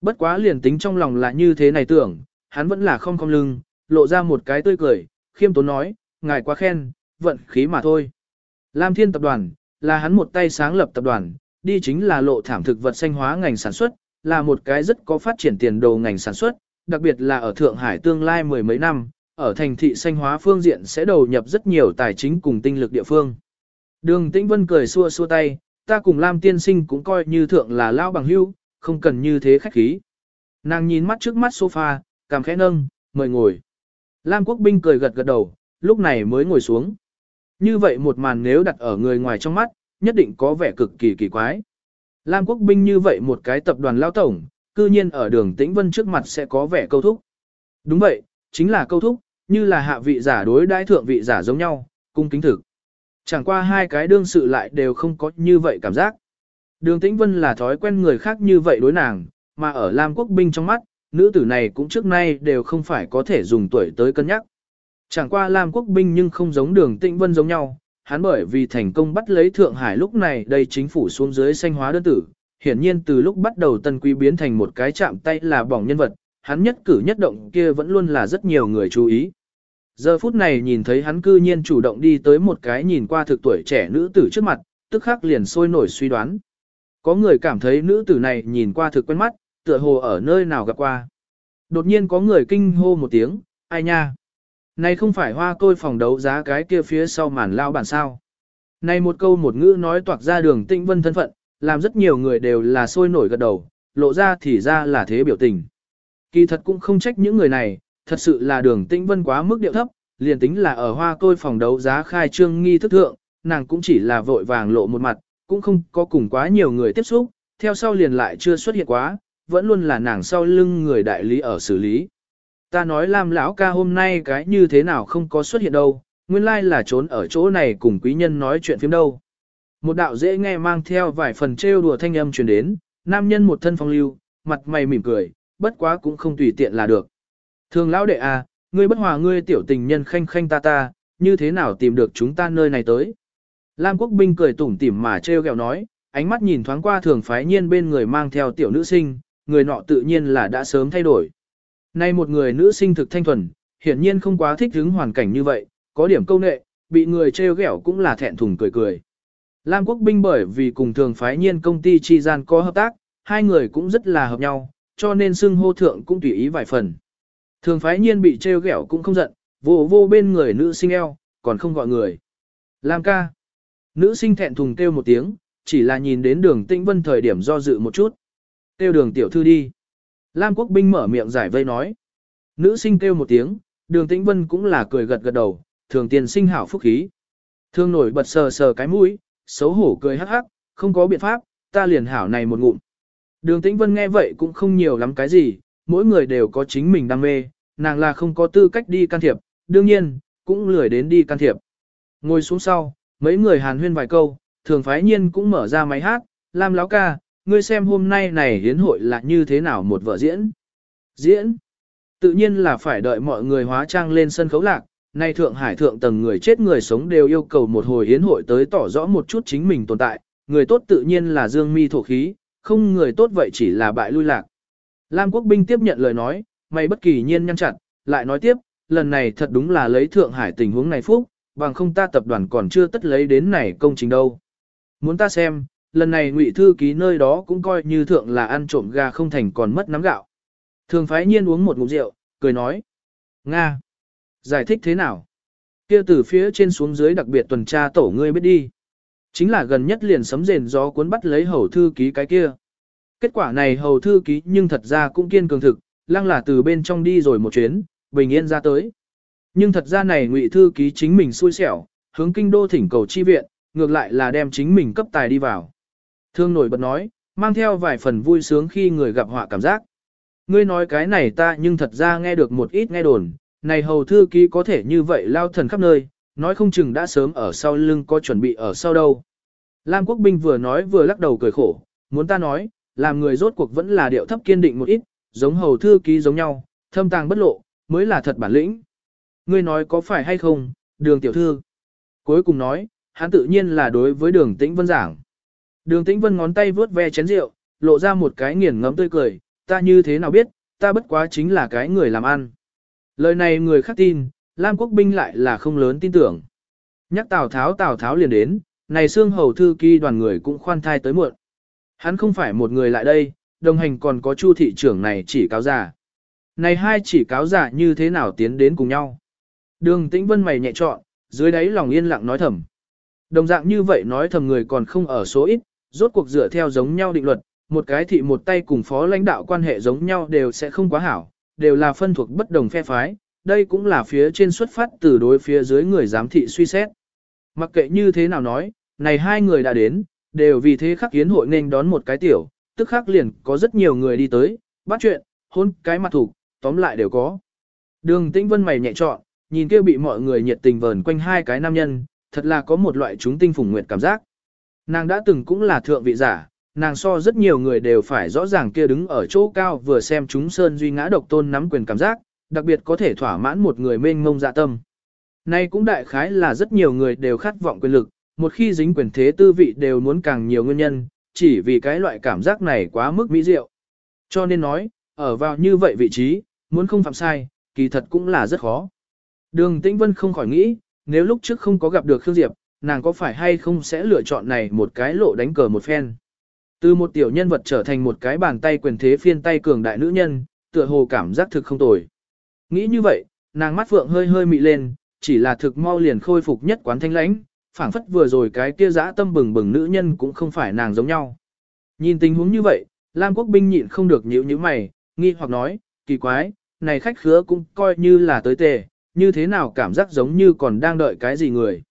Bất quá liền tính trong lòng là như thế này tưởng, hắn vẫn là không không lưng, lộ ra một cái tươi cười, khiêm tốn nói, ngài quá khen, vận khí mà thôi. Lam Thiên Tập đoàn, là hắn một tay sáng lập tập đoàn, đi chính là lộ thảm thực vật xanh hóa ngành sản xuất, là một cái rất có phát triển tiền đồ ngành sản xuất, đặc biệt là ở Thượng Hải tương lai mười mấy năm, ở thành thị xanh hóa phương diện sẽ đầu nhập rất nhiều tài chính cùng tinh lực địa phương. Đường Tĩnh Vân cười xua xua tay, ta cùng Lam tiên sinh cũng coi như thượng là lao bằng hưu, không cần như thế khách khí. Nàng nhìn mắt trước mắt sofa, cảm khẽ nâng, mời ngồi. Lam Quốc Binh cười gật gật đầu, lúc này mới ngồi xuống. Như vậy một màn nếu đặt ở người ngoài trong mắt, nhất định có vẻ cực kỳ kỳ quái. Lam Quốc Binh như vậy một cái tập đoàn lao tổng, cư nhiên ở đường Tĩnh Vân trước mặt sẽ có vẻ câu thúc. Đúng vậy, chính là câu thúc, như là hạ vị giả đối đãi thượng vị giả giống nhau, cung kính thực. Chẳng qua hai cái đương sự lại đều không có như vậy cảm giác. Đường Tĩnh Vân là thói quen người khác như vậy đối nàng, mà ở Lam Quốc Binh trong mắt, nữ tử này cũng trước nay đều không phải có thể dùng tuổi tới cân nhắc. Chẳng qua Lam Quốc Binh nhưng không giống đường Tĩnh Vân giống nhau, hắn bởi vì thành công bắt lấy Thượng Hải lúc này đây chính phủ xuống dưới xanh hóa đơn tử, hiển nhiên từ lúc bắt đầu tân quý biến thành một cái chạm tay là bỏng nhân vật, hắn nhất cử nhất động kia vẫn luôn là rất nhiều người chú ý. Giờ phút này nhìn thấy hắn cư nhiên chủ động đi tới một cái nhìn qua thực tuổi trẻ nữ tử trước mặt, tức khắc liền sôi nổi suy đoán. Có người cảm thấy nữ tử này nhìn qua thực quen mắt, tựa hồ ở nơi nào gặp qua. Đột nhiên có người kinh hô một tiếng, ai nha? Này không phải hoa côi phòng đấu giá cái kia phía sau màn lao bản sao. Này một câu một ngữ nói toạc ra đường tinh vân thân phận, làm rất nhiều người đều là sôi nổi gật đầu, lộ ra thì ra là thế biểu tình. Kỳ thật cũng không trách những người này, thật sự là đường tinh vân quá mức điệu thấp, liền tính là ở hoa côi phòng đấu giá khai trương nghi thức thượng, nàng cũng chỉ là vội vàng lộ một mặt, cũng không có cùng quá nhiều người tiếp xúc, theo sau liền lại chưa xuất hiện quá, vẫn luôn là nàng sau lưng người đại lý ở xử lý. Ta nói Lam lão ca hôm nay cái như thế nào không có xuất hiện đâu, nguyên lai là trốn ở chỗ này cùng quý nhân nói chuyện phim đâu. Một đạo dễ nghe mang theo vài phần trêu đùa thanh âm truyền đến, nam nhân một thân phong lưu, mặt mày mỉm cười, bất quá cũng không tùy tiện là được. Thường lão đệ à, ngươi bất hòa ngươi tiểu tình nhân khanh khanh ta ta, như thế nào tìm được chúng ta nơi này tới. Lam quốc binh cười tủm tỉm mà trêu ghẹo nói, ánh mắt nhìn thoáng qua thường phái nhiên bên người mang theo tiểu nữ sinh, người nọ tự nhiên là đã sớm thay đổi. Nay một người nữ sinh thực thanh thuần, hiển nhiên không quá thích hứng hoàn cảnh như vậy, có điểm câu nệ, bị người trêu ghẹo cũng là thẹn thùng cười cười. Lam quốc binh bởi vì cùng thường phái nhiên công ty chi gian có hợp tác, hai người cũng rất là hợp nhau, cho nên xưng hô thượng cũng tùy ý vài phần. Thường phái nhiên bị trêu ghẹo cũng không giận, vô vô bên người nữ sinh eo, còn không gọi người. Lam ca. Nữ sinh thẹn thùng kêu một tiếng, chỉ là nhìn đến đường tĩnh vân thời điểm do dự một chút. Kêu đường tiểu thư đi. Lam quốc binh mở miệng giải vây nói. Nữ sinh kêu một tiếng, đường tĩnh vân cũng là cười gật gật đầu, thường tiền sinh hảo phúc khí. Thương nổi bật sờ sờ cái mũi, xấu hổ cười hắc hắc, không có biện pháp, ta liền hảo này một ngụm. Đường tĩnh vân nghe vậy cũng không nhiều lắm cái gì, mỗi người đều có chính mình đam mê, nàng là không có tư cách đi can thiệp, đương nhiên, cũng lười đến đi can thiệp. Ngồi xuống sau, mấy người hàn huyên vài câu, thường phái nhiên cũng mở ra máy hát, Lam Láo ca, ngươi xem hôm nay này hiến hội là như thế nào một vợ diễn. Diễn? Tự nhiên là phải đợi mọi người hóa trang lên sân khấu lạc, nay Thượng Hải thượng tầng người chết người sống đều yêu cầu một hồi hiến hội tới tỏ rõ một chút chính mình tồn tại, người tốt tự nhiên là dương mi thổ khí, không người tốt vậy chỉ là bại lui lạc. Lam Quốc binh tiếp nhận lời nói, mày bất kỳ nhiên nhăn chặt, lại nói tiếp, lần này thật đúng là lấy Thượng Hải tình huống này phúc, bằng không ta tập đoàn còn chưa tất lấy đến này công trình đâu. Muốn ta xem, lần này ngụy thư ký nơi đó cũng coi như thượng là ăn trộm gà không thành còn mất nắm gạo. Thường phái nhiên uống một ngụm rượu, cười nói. Nga! Giải thích thế nào? kia từ phía trên xuống dưới đặc biệt tuần tra tổ ngươi biết đi. Chính là gần nhất liền sấm rền gió cuốn bắt lấy hầu thư ký cái kia. Kết quả này hầu thư ký nhưng thật ra cũng kiên cường thực, lăng là từ bên trong đi rồi một chuyến, bình yên ra tới. Nhưng thật ra này ngụy thư ký chính mình xui xẻo, hướng kinh đô thỉnh cầu chi viện, ngược lại là đem chính mình cấp tài đi vào. Thương nổi bật nói, mang theo vài phần vui sướng khi người gặp họa cảm giác. Ngươi nói cái này ta nhưng thật ra nghe được một ít nghe đồn, này hầu thư ký có thể như vậy lao thần khắp nơi, nói không chừng đã sớm ở sau lưng có chuẩn bị ở sau đâu. Lam Quốc Binh vừa nói vừa lắc đầu cười khổ, muốn ta nói, làm người rốt cuộc vẫn là điệu thấp kiên định một ít, giống hầu thư ký giống nhau, thâm tàng bất lộ, mới là thật bản lĩnh. Ngươi nói có phải hay không, đường tiểu thư. Cuối cùng nói, hắn tự nhiên là đối với đường tĩnh vân giảng. Đường tĩnh vân ngón tay vướt ve chén rượu, lộ ra một cái nghiền ngấm tươi cười, ta như thế nào biết, ta bất quá chính là cái người làm ăn. Lời này người khác tin, Lam quốc binh lại là không lớn tin tưởng. Nhắc Tào Tháo Tào Tháo liền đến, này xương hầu thư kỳ đoàn người cũng khoan thai tới muộn. Hắn không phải một người lại đây, đồng hành còn có chu thị trưởng này chỉ cáo giả. Này hai chỉ cáo giả như thế nào tiến đến cùng nhau. Đường tĩnh vân mày nhẹ trọn, dưới đáy lòng yên lặng nói thầm. Đồng dạng như vậy nói thầm người còn không ở số ít, rốt cuộc dựa theo giống nhau định luật, một cái thị một tay cùng phó lãnh đạo quan hệ giống nhau đều sẽ không quá hảo, đều là phân thuộc bất đồng phe phái, đây cũng là phía trên xuất phát từ đối phía dưới người giám thị suy xét. Mặc kệ như thế nào nói, này hai người đã đến, đều vì thế khắc kiến hội nên đón một cái tiểu, tức khắc liền có rất nhiều người đi tới, bắt chuyện, hôn cái mặt thủ, tóm lại đều có. Đường tĩnh vân mày nhẹ trọn, nhìn kia bị mọi người nhiệt tình vờn quanh hai cái nam nhân, thật là có một loại chúng tinh phùng nguyệt cảm giác. Nàng đã từng cũng là thượng vị giả, nàng so rất nhiều người đều phải rõ ràng kia đứng ở chỗ cao vừa xem chúng sơn duy ngã độc tôn nắm quyền cảm giác, đặc biệt có thể thỏa mãn một người mênh mông dạ tâm. Nay cũng đại khái là rất nhiều người đều khát vọng quyền lực, một khi dính quyền thế tư vị đều muốn càng nhiều nguyên nhân, chỉ vì cái loại cảm giác này quá mức mỹ diệu. Cho nên nói, ở vào như vậy vị trí, muốn không phạm sai, kỳ thật cũng là rất khó. Đường Tĩnh Vân không khỏi nghĩ, nếu lúc trước không có gặp được Khương Diệp, nàng có phải hay không sẽ lựa chọn này một cái lộ đánh cờ một phen. Từ một tiểu nhân vật trở thành một cái bàn tay quyền thế phiên tay cường đại nữ nhân, tựa hồ cảm giác thực không tồi. Nghĩ như vậy, nàng mắt phượng hơi hơi mị lên, chỉ là thực mau liền khôi phục nhất quán thanh lãnh, phảng phất vừa rồi cái kia dã tâm bừng bừng nữ nhân cũng không phải nàng giống nhau. Nhìn tình huống như vậy, Lam Quốc binh nhịn không được nhíu nhíu mày, nghi hoặc nói, kỳ quái, này khách khứa cũng coi như là tới tề, như thế nào cảm giác giống như còn đang đợi cái gì người.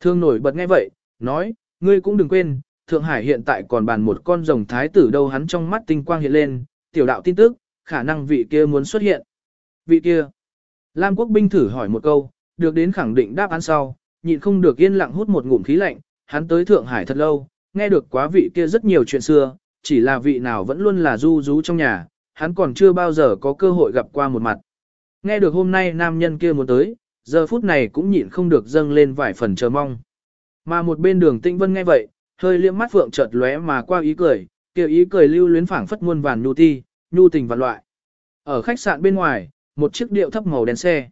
Thương nổi bật nghe vậy, nói, ngươi cũng đừng quên, Thượng Hải hiện tại còn bàn một con rồng thái tử đâu hắn trong mắt tinh quang hiện lên, tiểu đạo tin tức, khả năng vị kia muốn xuất hiện. Vị kia. Lam quốc binh thử hỏi một câu, được đến khẳng định đáp án sau, nhịn không được yên lặng hút một ngụm khí lạnh, hắn tới Thượng Hải thật lâu, nghe được quá vị kia rất nhiều chuyện xưa, chỉ là vị nào vẫn luôn là du rú trong nhà, hắn còn chưa bao giờ có cơ hội gặp qua một mặt. Nghe được hôm nay nam nhân kia muốn tới, giờ phút này cũng nhịn không được dâng lên vài phần chờ mong. Mà một bên đường tĩnh vân nghe vậy, hơi liếm mắt phượng chợt lóe mà qua ý cười, kia ý cười lưu luyến phảng phất muôn vàn nhu ti, nhu tình vạn loại. Ở khách sạn bên ngoài, một chiếc điệu thấp màu đen xe.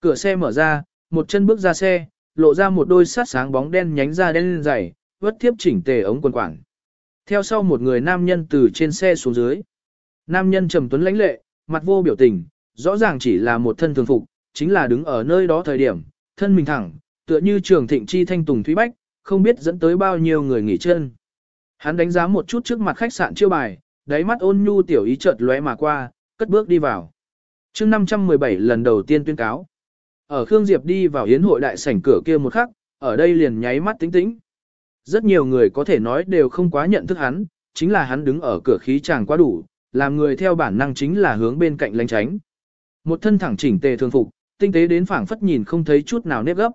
Cửa xe mở ra, một chân bước ra xe, lộ ra một đôi sát sáng bóng đen nhánh ra đen dày, vất thiếp chỉnh tề ống quần quảng. Theo sau một người nam nhân từ trên xe xuống dưới. Nam nhân trầm tuấn lãnh lệ, mặt vô biểu tình, rõ ràng chỉ là một thân thường phục, chính là đứng ở nơi đó thời điểm, thân mình thẳng, tựa như trường thịnh chi thanh tùng thúy bách, không biết dẫn tới bao nhiêu người nghỉ chân. Hắn đánh giá một chút trước mặt khách sạn chiêu bài, đáy mắt ôn nhu tiểu ý chợt lóe mà qua, cất bước đi vào. chương 517 lần đầu tiên tuyên cáo. Ở Khương Diệp đi vào hiến hội đại sảnh cửa kia một khắc, ở đây liền nháy mắt tính tĩnh. Rất nhiều người có thể nói đều không quá nhận thức hắn, chính là hắn đứng ở cửa khí chàng quá đủ, làm người theo bản năng chính là hướng bên cạnh lánh tránh. Một thân thẳng chỉnh tề thường phục, tinh tế đến phảng phất nhìn không thấy chút nào nếp gấp.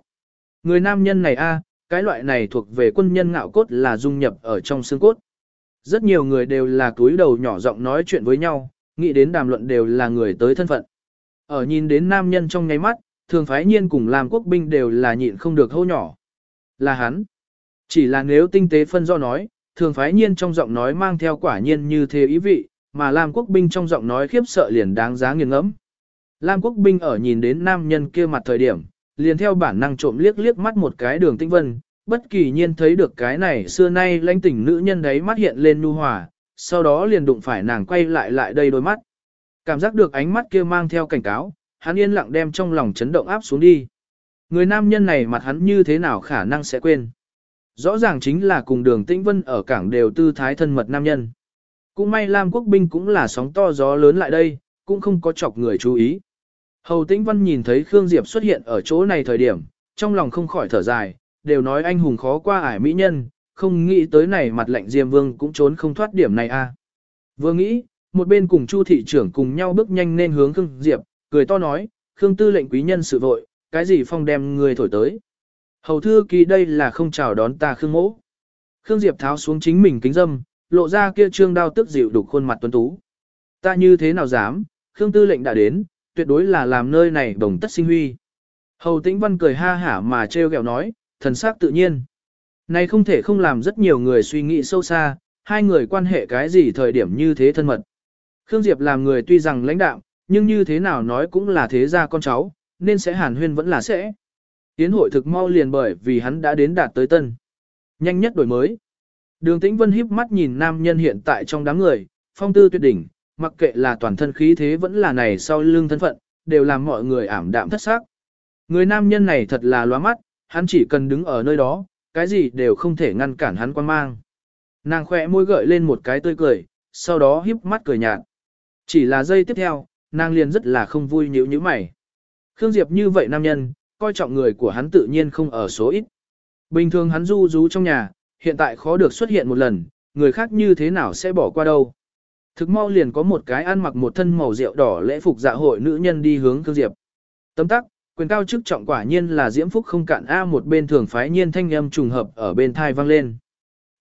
Người nam nhân này a, cái loại này thuộc về quân nhân ngạo cốt là dung nhập ở trong xương cốt. Rất nhiều người đều là túi đầu nhỏ giọng nói chuyện với nhau, nghĩ đến đàm luận đều là người tới thân phận. Ở nhìn đến nam nhân trong nháy mắt, thường phái nhiên cùng làm quốc binh đều là nhịn không được hô nhỏ. Là hắn. Chỉ là nếu tinh tế phân do nói, thường phái nhiên trong giọng nói mang theo quả nhiên như thế ý vị, mà Lam quốc binh trong giọng nói khiếp sợ liền đáng giá nghiền ngẫm. Lam quốc binh ở nhìn đến nam nhân kia mặt thời điểm, liền theo bản năng trộm liếc liếc mắt một cái đường tinh vân, bất kỳ nhiên thấy được cái này xưa nay lãnh tỉnh nữ nhân đấy mắt hiện lên nu hòa, sau đó liền đụng phải nàng quay lại lại đây đôi mắt. Cảm giác được ánh mắt kia mang theo cảnh cáo, hắn yên lặng đem trong lòng chấn động áp xuống đi. Người nam nhân này mặt hắn như thế nào khả năng sẽ quên. Rõ ràng chính là cùng đường tĩnh vân ở cảng đều tư thái thân mật nam nhân. Cũng may Lam quốc binh cũng là sóng to gió lớn lại đây, cũng không có chọc người chú ý. Hầu Tĩnh Văn nhìn thấy Khương Diệp xuất hiện ở chỗ này thời điểm, trong lòng không khỏi thở dài, đều nói anh hùng khó qua ải mỹ nhân, không nghĩ tới này mặt lạnh Diêm Vương cũng trốn không thoát điểm này a. Vừa nghĩ, một bên cùng Chu thị trưởng cùng nhau bước nhanh nên hướng Khương Diệp, cười to nói, Khương tư lệnh quý nhân sự vội, cái gì phong đem người thổi tới. Hầu thư kỳ đây là không chào đón ta Khương mỗ. Khương Diệp tháo xuống chính mình kính dâm, lộ ra kia trương đao tức dịu đục khuôn mặt tuấn tú. Ta như thế nào dám, Khương tư lệnh đã đến, tuyệt đối là làm nơi này đồng tất sinh huy. Hầu tĩnh văn cười ha hả mà trêu ghẹo nói, thần sắc tự nhiên. Này không thể không làm rất nhiều người suy nghĩ sâu xa, hai người quan hệ cái gì thời điểm như thế thân mật. Khương Diệp làm người tuy rằng lãnh đạo, nhưng như thế nào nói cũng là thế gia con cháu, nên sẽ hàn huyên vẫn là sẽ. Tiến hội thực mau liền bởi vì hắn đã đến đạt tới tân. Nhanh nhất đổi mới. Đường Tĩnh Vân híp mắt nhìn nam nhân hiện tại trong đám người, phong tư tuyệt đỉnh, mặc kệ là toàn thân khí thế vẫn là này sau lưng thân phận, đều làm mọi người ảm đạm thất xác. Người nam nhân này thật là loa mắt, hắn chỉ cần đứng ở nơi đó, cái gì đều không thể ngăn cản hắn quan mang. Nàng khỏe môi gợi lên một cái tươi cười, sau đó híp mắt cười nhạt. Chỉ là giây tiếp theo, nàng liền rất là không vui nhíu nhíu mày. Khương Diệp như vậy nam nhân, coi trọng người của hắn tự nhiên không ở số ít. Bình thường hắn du rú trong nhà, hiện tại khó được xuất hiện một lần, người khác như thế nào sẽ bỏ qua đâu. Thực mau liền có một cái ăn mặc một thân màu rượu đỏ lễ phục dạ hội nữ nhân đi hướng Khương Diệp. Tấm tắc, quyền cao chức trọng quả nhiên là diễm phúc không cạn A một bên thường phái nhiên thanh âm trùng hợp ở bên thai vang lên.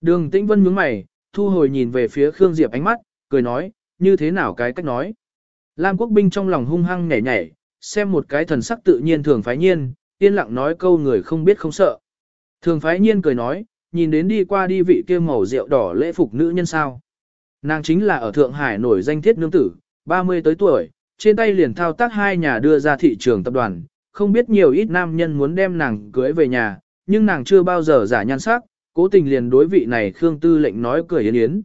Đường tĩnh vân nhướng mày, thu hồi nhìn về phía Khương Diệp ánh mắt, cười nói, như thế nào cái cách nói. Lam quốc binh trong lòng hung hăng nhảy nhảy, xem một cái thần sắc tự nhiên thường phái nhiên, yên lặng nói câu người không biết không sợ. Thường phái nhiên cười nói, nhìn đến đi qua đi vị kia màu rượu đỏ lễ phục nữ nhân sao. Nàng chính là ở Thượng Hải nổi danh thiết nương tử, 30 tới tuổi, trên tay liền thao tác hai nhà đưa ra thị trường tập đoàn, không biết nhiều ít nam nhân muốn đem nàng cưới về nhà, nhưng nàng chưa bao giờ giả nhan sắc, cố tình liền đối vị này Khương Tư lệnh nói cười yến yến.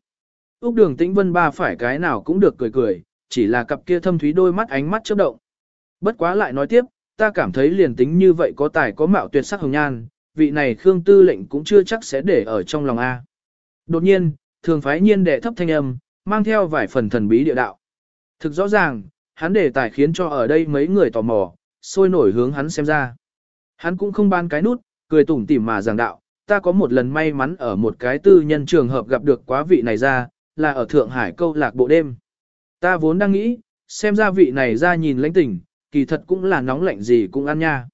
Úc đường tĩnh vân ba phải cái nào cũng được cười cười, chỉ là cặp kia thâm thúy đôi mắt ánh mắt chớp động. Bất quá lại nói tiếp, ta cảm thấy liền tính như vậy có tài có mạo tuyệt sắc hồng nhan, vị này Khương Tư lệnh cũng chưa chắc sẽ để ở trong lòng A. Đột nhiên, thường phái nhiên đệ thấp thanh âm, mang theo vài phần thần bí địa đạo. Thực rõ ràng, hắn đề tài khiến cho ở đây mấy người tò mò, sôi nổi hướng hắn xem ra. Hắn cũng không ban cái nút, cười tủm tỉm mà giảng đạo, ta có một lần may mắn ở một cái tư nhân trường hợp gặp được quá vị này ra, là ở Thượng Hải câu lạc bộ đêm. Ta vốn đang nghĩ, xem ra vị này ra nhìn lãnh tỉnh, kỳ thật cũng là nóng lạnh gì cũng ăn nha.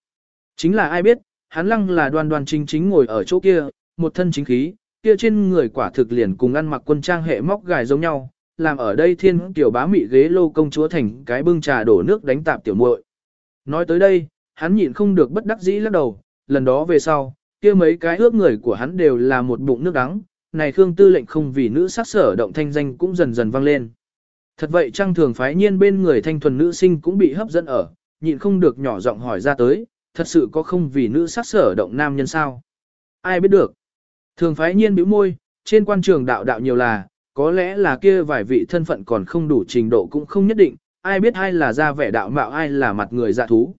Chính là ai biết, hắn lăng là đoan đoan chính chính ngồi ở chỗ kia, một thân chính khí, kia trên người quả thực liền cùng ăn mặc quân trang hệ móc gài giống nhau, làm ở đây thiên tiểu bá mị ghế lô công chúa thành cái bưng trà đổ nước đánh tạp tiểu muội. Nói tới đây, hắn nhịn không được bất đắc dĩ lắc đầu, lần đó về sau, kia mấy cái ước người của hắn đều là một bụng nước đắng, này Khương Tư lệnh không vì nữ sắc sở động thanh danh cũng dần dần vang lên. Thật vậy trang thường phái nhiên bên người thanh thuần nữ sinh cũng bị hấp dẫn ở, nhịn không được nhỏ giọng hỏi ra tới, thật sự có không vì nữ sắc sở động nam nhân sao? Ai biết được? Thường phái nhiên bĩu môi, trên quan trường đạo đạo nhiều là, có lẽ là kia vài vị thân phận còn không đủ trình độ cũng không nhất định, ai biết ai là ra vẻ đạo mạo ai là mặt người dạ thú.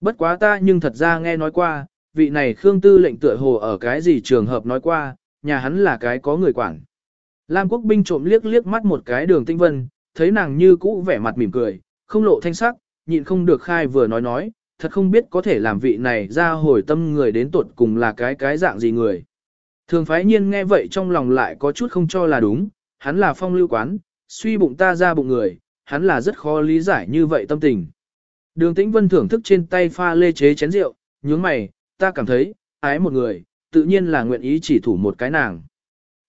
Bất quá ta nhưng thật ra nghe nói qua, vị này Khương Tư lệnh tựa hồ ở cái gì trường hợp nói qua, nhà hắn là cái có người quản. Lam quốc binh trộm liếc liếc mắt một cái đường tinh vân, thấy nàng như cũ vẻ mặt mỉm cười, không lộ thanh sắc, nhịn không được khai vừa nói nói, thật không biết có thể làm vị này ra hồi tâm người đến tuột cùng là cái cái dạng gì người. Thường phái nhiên nghe vậy trong lòng lại có chút không cho là đúng, hắn là phong lưu quán, suy bụng ta ra bụng người, hắn là rất khó lý giải như vậy tâm tình. Đường tĩnh vân thưởng thức trên tay pha lê chế chén rượu, nhướng mày, ta cảm thấy, ái một người, tự nhiên là nguyện ý chỉ thủ một cái nàng.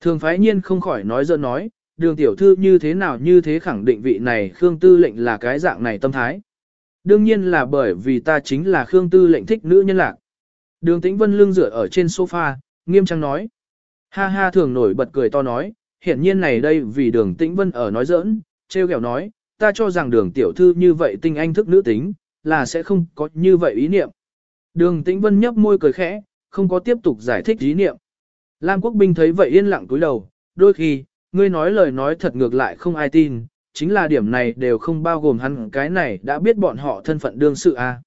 Thường phái nhiên không khỏi nói dơ nói, đường tiểu thư như thế nào như thế khẳng định vị này Khương Tư lệnh là cái dạng này tâm thái. Đương nhiên là bởi vì ta chính là Khương Tư lệnh thích nữ nhân lạc. Đường tĩnh vân lưng dựa ở trên sofa, nghiêm trang nói. Ha ha thường nổi bật cười to nói, hiện nhiên này đây vì đường tĩnh vân ở nói giỡn, treo kẹo nói, ta cho rằng đường tiểu thư như vậy tinh anh thức nữ tính, là sẽ không có như vậy ý niệm. Đường tĩnh vân nhấp môi cười khẽ, không có tiếp tục giải thích ý niệm. Lam quốc binh thấy vậy yên lặng túi đầu, đôi khi, ngươi nói lời nói thật ngược lại không ai tin, chính là điểm này đều không bao gồm hắn cái này đã biết bọn họ thân phận đương sự a. À.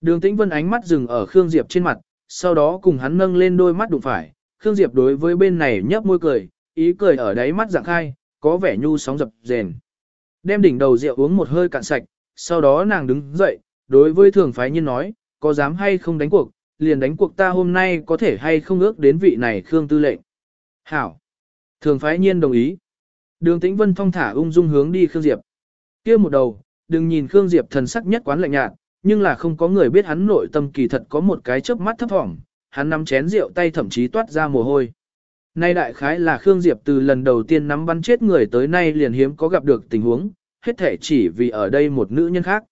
Đường tĩnh vân ánh mắt dừng ở Khương Diệp trên mặt, sau đó cùng hắn nâng lên đôi mắt đụng phải, Khương Diệp đối với bên này nhấp môi cười, ý cười ở đáy mắt dạng khai, có vẻ nhu sóng dập dền. Đem đỉnh đầu rượu uống một hơi cạn sạch, sau đó nàng đứng dậy, đối với thường phái nhiên nói, có dám hay không đánh cuộc, liền đánh cuộc ta hôm nay có thể hay không ước đến vị này Khương Tư lệnh. Hảo. Thường phái nhiên đồng ý. Đường Tĩnh Vân thong thả ung dung hướng đi Khương Diệp. kia một đầu, đừng nhìn Khương Diệp thần sắc nhất quán lạnh nhạt, nhưng là không có người biết hắn nội tâm kỳ thật có một cái chớp mắt thấp thỏm, hắn nắm chén rượu tay thậm chí toát ra mồ hôi. Nay đại khái là Khương Diệp từ lần đầu tiên nắm bắn chết người tới nay liền hiếm có gặp được tình huống, hết thể chỉ vì ở đây một nữ nhân khác.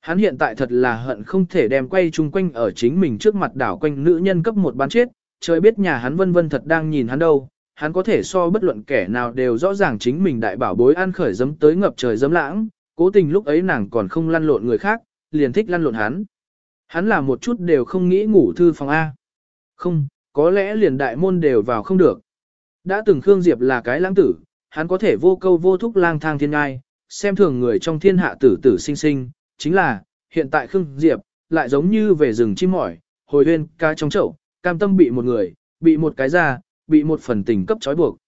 Hắn hiện tại thật là hận không thể đem quay chung quanh ở chính mình trước mặt đảo quanh nữ nhân cấp một bắn chết, trời biết nhà hắn vân vân thật đang nhìn hắn đâu, hắn có thể so bất luận kẻ nào đều rõ ràng chính mình đại bảo bối an khởi dấm tới ngập trời dấm lãng, cố tình lúc ấy nàng còn không lăn lộn người khác, liền thích lăn lộn hắn. Hắn là một chút đều không nghĩ ngủ thư phòng A. Không, có lẽ liền đại môn đều vào không được. Đã từng Khương Diệp là cái lãng tử, hắn có thể vô câu vô thúc lang thang thiên ngai, xem thường người trong thiên hạ tử tử sinh sinh, chính là, hiện tại Khương Diệp, lại giống như về rừng chim mỏi, hồi huyên ca trong chậu, cam tâm bị một người, bị một cái ra, bị một phần tình cấp trói buộc.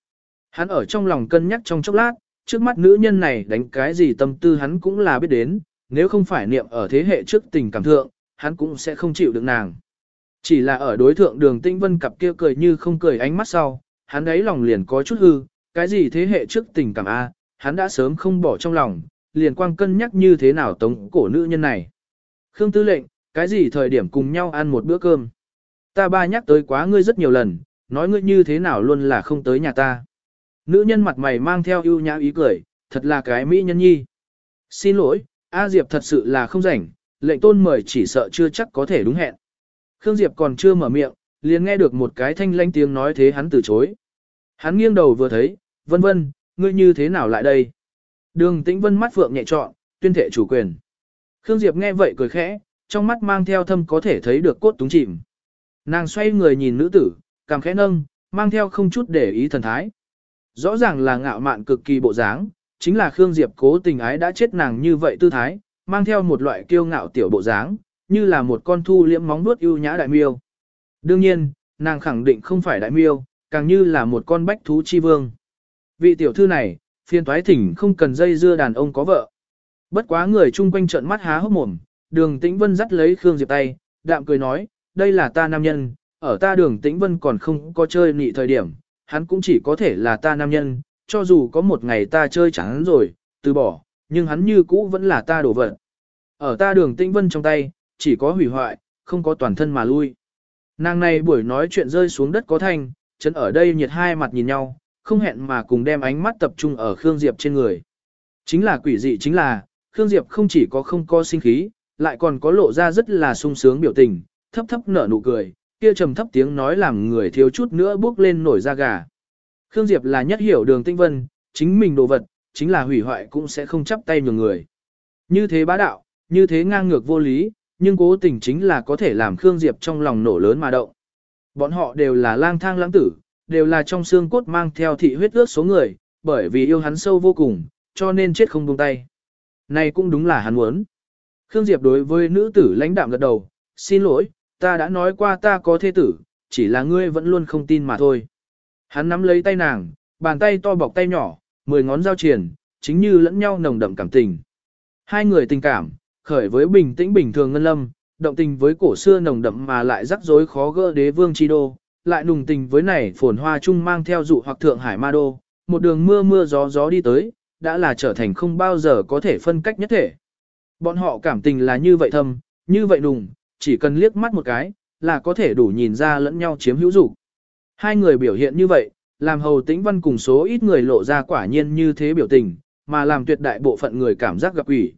Hắn ở trong lòng cân nhắc trong chốc lát, trước mắt nữ nhân này đánh cái gì tâm tư hắn cũng là biết đến, nếu không phải niệm ở thế hệ trước tình cảm thượng, hắn cũng sẽ không chịu được nàng. Chỉ là ở đối thượng đường tinh vân cặp kia cười như không cười ánh mắt sau, hắn ấy lòng liền có chút hư, cái gì thế hệ trước tình cảm A, hắn đã sớm không bỏ trong lòng, liền quang cân nhắc như thế nào tống cổ nữ nhân này. Khương Tư lệnh, cái gì thời điểm cùng nhau ăn một bữa cơm. Ta ba nhắc tới quá ngươi rất nhiều lần, nói ngươi như thế nào luôn là không tới nhà ta. Nữ nhân mặt mày mang theo ưu nhã ý cười, thật là cái mỹ nhân nhi. Xin lỗi, A Diệp thật sự là không rảnh, lệnh tôn mời chỉ sợ chưa chắc có thể đúng hẹn. Khương Diệp còn chưa mở miệng, liền nghe được một cái thanh lanh tiếng nói thế hắn từ chối. Hắn nghiêng đầu vừa thấy, vân vân, ngươi như thế nào lại đây? Đường tĩnh vân mắt phượng nhẹ trọn, tuyên thệ chủ quyền. Khương Diệp nghe vậy cười khẽ, trong mắt mang theo thâm có thể thấy được cốt túng chìm. Nàng xoay người nhìn nữ tử, cảm khẽ nâng, mang theo không chút để ý thần thái. Rõ ràng là ngạo mạn cực kỳ bộ dáng, chính là Khương Diệp cố tình ái đã chết nàng như vậy tư thái, mang theo một loại kiêu ngạo tiểu bộ dáng, như là một con thu liễm móng nuốt ưu nhã đại miêu. Đương nhiên, nàng khẳng định không phải đại miêu, càng như là một con bách thú chi vương. Vị tiểu thư này, phiên toái thỉnh không cần dây dưa đàn ông có vợ. Bất quá người chung quanh trợn mắt há hốc mồm, đường tĩnh vân dắt lấy Khương Diệp tay, đạm cười nói, đây là ta nam nhân, ở ta đường tĩnh vân còn không có chơi nị thời điểm, hắn cũng chỉ có thể là ta nam nhân, cho dù có một ngày ta chơi chẳng rồi, từ bỏ, nhưng hắn như cũ vẫn là ta đổ vật. Ở ta đường tĩnh vân trong tay, chỉ có hủy hoại, không có toàn thân mà lui. Nàng này buổi nói chuyện rơi xuống đất có thanh, chân ở đây nhiệt hai mặt nhìn nhau, không hẹn mà cùng đem ánh mắt tập trung ở Khương Diệp trên người. Chính là quỷ dị chính là, Khương Diệp không chỉ có không có sinh khí, lại còn có lộ ra rất là sung sướng biểu tình, thấp thấp nở nụ cười, kia trầm thấp tiếng nói làm người thiếu chút nữa bước lên nổi da gà. Khương Diệp là nhất hiểu đường tinh vân, chính mình đồ vật, chính là hủy hoại cũng sẽ không chấp tay nhường người. Như thế bá đạo, như thế ngang ngược vô lý, nhưng cố tình chính là có thể làm Khương Diệp trong lòng nổ lớn mà động. Bọn họ đều là lang thang lãng tử, đều là trong xương cốt mang theo thị huyết ước số người, bởi vì yêu hắn sâu vô cùng, cho nên chết không buông tay. Này cũng đúng là hắn muốn. Khương Diệp đối với nữ tử lãnh đạm gật đầu, xin lỗi, ta đã nói qua ta có thế tử, chỉ là ngươi vẫn luôn không tin mà thôi. Hắn nắm lấy tay nàng, bàn tay to bọc tay nhỏ, mười ngón giao triển, chính như lẫn nhau nồng đậm cảm tình. Hai người tình cảm, khởi với bình tĩnh bình thường ngân lâm, động tình với cổ xưa nồng đậm mà lại rắc rối khó gỡ đế vương chi đô, lại nùng tình với này phồn hoa chung mang theo dụ hoặc thượng hải ma đô, một đường mưa mưa gió gió đi tới, đã là trở thành không bao giờ có thể phân cách nhất thể. Bọn họ cảm tình là như vậy thâm, như vậy nùng, chỉ cần liếc mắt một cái, là có thể đủ nhìn ra lẫn nhau chiếm hữu dục. Hai người biểu hiện như vậy, làm hầu tĩnh văn cùng số ít người lộ ra quả nhiên như thế biểu tình, mà làm tuyệt đại bộ phận người cảm giác gặp quỷ.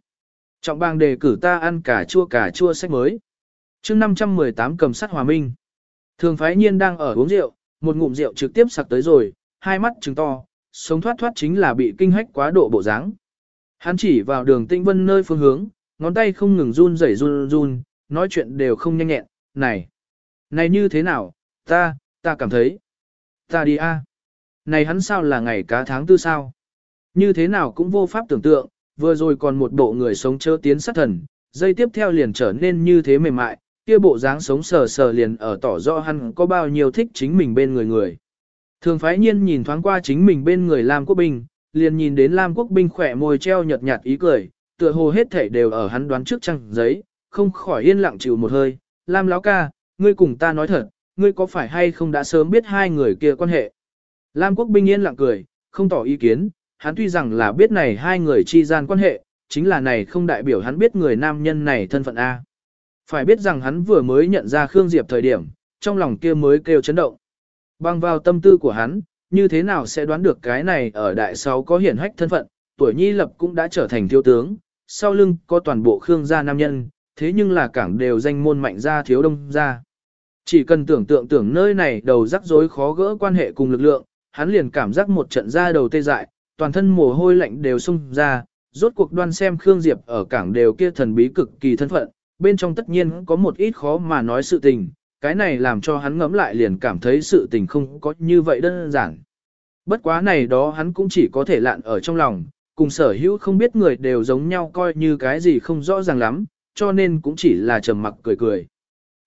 Trọng bang đề cử ta ăn cả chua cả chua sách mới. chương 518 cầm sắt hòa minh. Thường phái nhiên đang ở uống rượu, một ngụm rượu trực tiếp sặc tới rồi, hai mắt trừng to, sống thoát thoát chính là bị kinh hách quá độ bộ dáng. Hắn chỉ vào đường tinh vân nơi phương hướng, ngón tay không ngừng run rẩy run run, nói chuyện đều không nhanh nhẹn, này, này như thế nào, ta, ta cảm thấy, ta đi a, này hắn sao là ngày cá tháng tư sao, như thế nào cũng vô pháp tưởng tượng, vừa rồi còn một bộ người sống chớ tiến sát thần, dây tiếp theo liền trở nên như thế mềm mại, kia bộ dáng sống sờ sờ liền ở tỏ rõ hắn có bao nhiêu thích chính mình bên người người. Thường phái nhiên nhìn thoáng qua chính mình bên người Lam Quốc binh, liền nhìn đến Lam Quốc binh khỏe môi treo nhợt nhạt ý cười, tựa hồ hết thể đều ở hắn đoán trước trăng giấy, không khỏi yên lặng chịu một hơi. Lam lão ca, ngươi cùng ta nói thật, ngươi có phải hay không đã sớm biết hai người kia quan hệ? Lam Quốc binh yên lặng cười, không tỏ ý kiến, hắn tuy rằng là biết này hai người chi gian quan hệ, chính là này không đại biểu hắn biết người nam nhân này thân phận A. Phải biết rằng hắn vừa mới nhận ra Khương Diệp thời điểm, trong lòng kia mới kêu chấn động. Bang vào tâm tư của hắn, như thế nào sẽ đoán được cái này ở đại sáu có hiển hách thân phận, tuổi nhi lập cũng đã trở thành thiếu tướng, sau lưng có toàn bộ Khương gia nam nhân, thế nhưng là cảng đều danh môn mạnh gia thiếu đông gia. Chỉ cần tưởng tượng tưởng nơi này đầu rắc rối khó gỡ quan hệ cùng lực lượng, hắn liền cảm giác một trận ra đầu tê dại, toàn thân mồ hôi lạnh đều xung ra, rốt cuộc đoan xem Khương Diệp ở cảng đều kia thần bí cực kỳ thân phận, bên trong tất nhiên có một ít khó mà nói sự tình, cái này làm cho hắn ngẫm lại liền cảm thấy sự tình không có như vậy đơn giản. Bất quá này đó hắn cũng chỉ có thể lạn ở trong lòng, cùng sở hữu không biết người đều giống nhau coi như cái gì không rõ ràng lắm, cho nên cũng chỉ là trầm mặc cười cười.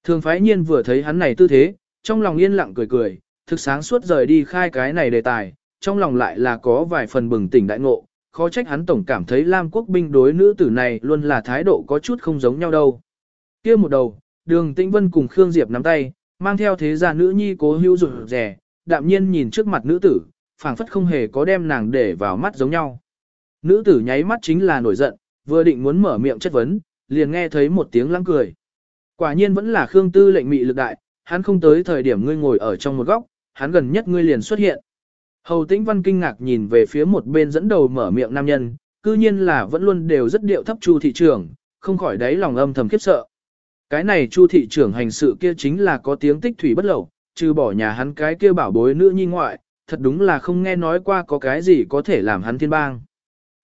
Thường phái nhiên vừa thấy hắn này tư thế, trong lòng yên lặng cười cười, thực sáng suốt rời đi khai cái này đề tài, trong lòng lại là có vài phần bừng tỉnh đại ngộ, khó trách hắn tổng cảm thấy Lam quốc binh đối nữ tử này luôn là thái độ có chút không giống nhau đâu. kia một đầu, đường tĩnh vân cùng Khương Diệp nắm tay, mang theo thế gia nữ nhi cố hữu rụt rẻ, đạm nhiên nhìn trước mặt nữ tử, phảng phất không hề có đem nàng để vào mắt giống nhau. Nữ tử nháy mắt chính là nổi giận, vừa định muốn mở miệng chất vấn, liền nghe thấy một tiếng lăng cười. Quả nhiên vẫn là Khương Tư lệnh mị lực đại, hắn không tới thời điểm ngươi ngồi ở trong một góc, hắn gần nhất ngươi liền xuất hiện. Hầu Tĩnh Văn kinh ngạc nhìn về phía một bên dẫn đầu mở miệng nam nhân, cư nhiên là vẫn luôn đều rất điệu thấp Chu thị trưởng, không khỏi đáy lòng âm thầm khiếp sợ. Cái này Chu thị trưởng hành sự kia chính là có tiếng tích thủy bất lậu, trừ bỏ nhà hắn cái kia bảo bối nữ nhi ngoại, thật đúng là không nghe nói qua có cái gì có thể làm hắn thiên bang.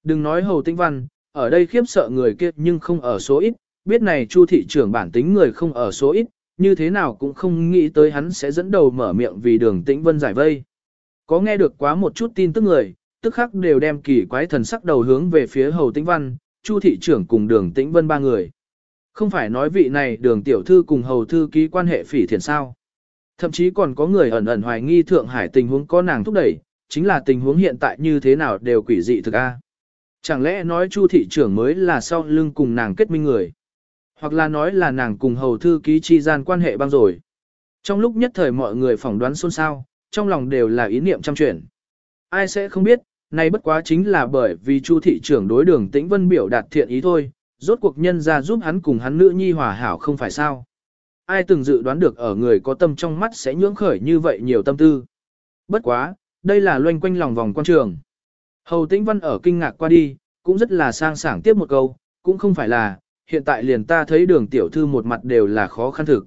Đừng nói Hầu Tĩnh Văn, ở đây khiếp sợ người kia nhưng không ở số ít, biết này Chu thị trưởng bản tính người không ở số ít, như thế nào cũng không nghĩ tới hắn sẽ dẫn đầu mở miệng vì đường Tĩnh Vân giải vây. Có nghe được quá một chút tin tức người, tức khắc đều đem kỳ quái thần sắc đầu hướng về phía Hầu Tĩnh Văn, Chu thị trưởng cùng Đường Tĩnh Vân ba người. Không phải nói vị này Đường tiểu thư cùng Hầu thư ký quan hệ phỉ thiện sao? Thậm chí còn có người ẩn ẩn hoài nghi Thượng Hải tình huống có nàng thúc đẩy, chính là tình huống hiện tại như thế nào đều quỷ dị thực a. Chẳng lẽ nói Chu thị trưởng mới là sau lưng cùng nàng kết minh người? Hoặc là nói là nàng cùng Hầu thư ký chi gian quan hệ băng rồi? Trong lúc nhất thời mọi người phỏng đoán xôn xao, trong lòng đều là ý niệm trăm chuyển. Ai sẽ không biết, này bất quá chính là bởi vì Chu thị trưởng đối đường Tĩnh Vân biểu đạt thiện ý thôi, rốt cuộc nhân ra giúp hắn cùng hắn nữ nhi hòa hảo không phải sao. Ai từng dự đoán được ở người có tâm trong mắt sẽ nhưỡng khởi như vậy nhiều tâm tư. Bất quá, đây là loanh quanh lòng vòng quan trường. Hầu Tĩnh Văn ở kinh ngạc qua đi, cũng rất là sang sảng tiếp một câu, cũng không phải là, hiện tại liền ta thấy đường tiểu thư một mặt đều là khó khăn thực.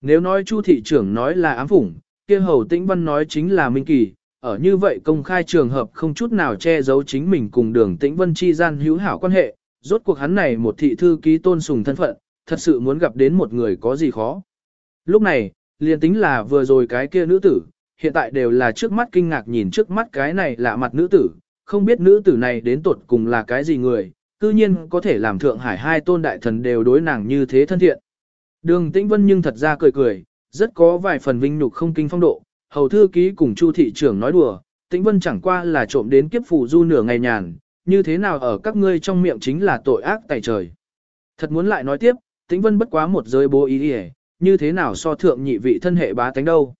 Nếu nói Chu thị trưởng nói là ám phủng, kia hầu tĩnh văn nói chính là Minh Kỳ, ở như vậy công khai trường hợp không chút nào che giấu chính mình cùng đường tĩnh vân chi gian hữu hảo quan hệ, rốt cuộc hắn này một thị thư ký tôn sùng thân phận, thật sự muốn gặp đến một người có gì khó. Lúc này, liền tính là vừa rồi cái kia nữ tử, hiện tại đều là trước mắt kinh ngạc nhìn trước mắt cái này lạ mặt nữ tử, không biết nữ tử này đến tột cùng là cái gì người, cư nhiên có thể làm Thượng Hải hai tôn đại thần đều đối nàng như thế thân thiện. Đường Tĩnh Vân nhưng thật ra cười cười, rất có vài phần vinh nhục không kinh phong độ, hầu thư ký cùng Chu thị trưởng nói đùa, Tĩnh Vân chẳng qua là trộm đến kiếp phù du nửa ngày nhàn, như thế nào ở các ngươi trong miệng chính là tội ác tại trời. Thật muốn lại nói tiếp, Tĩnh Vân bất quá một giới bố ý đi như thế nào so thượng nhị vị thân hệ bá tánh đâu.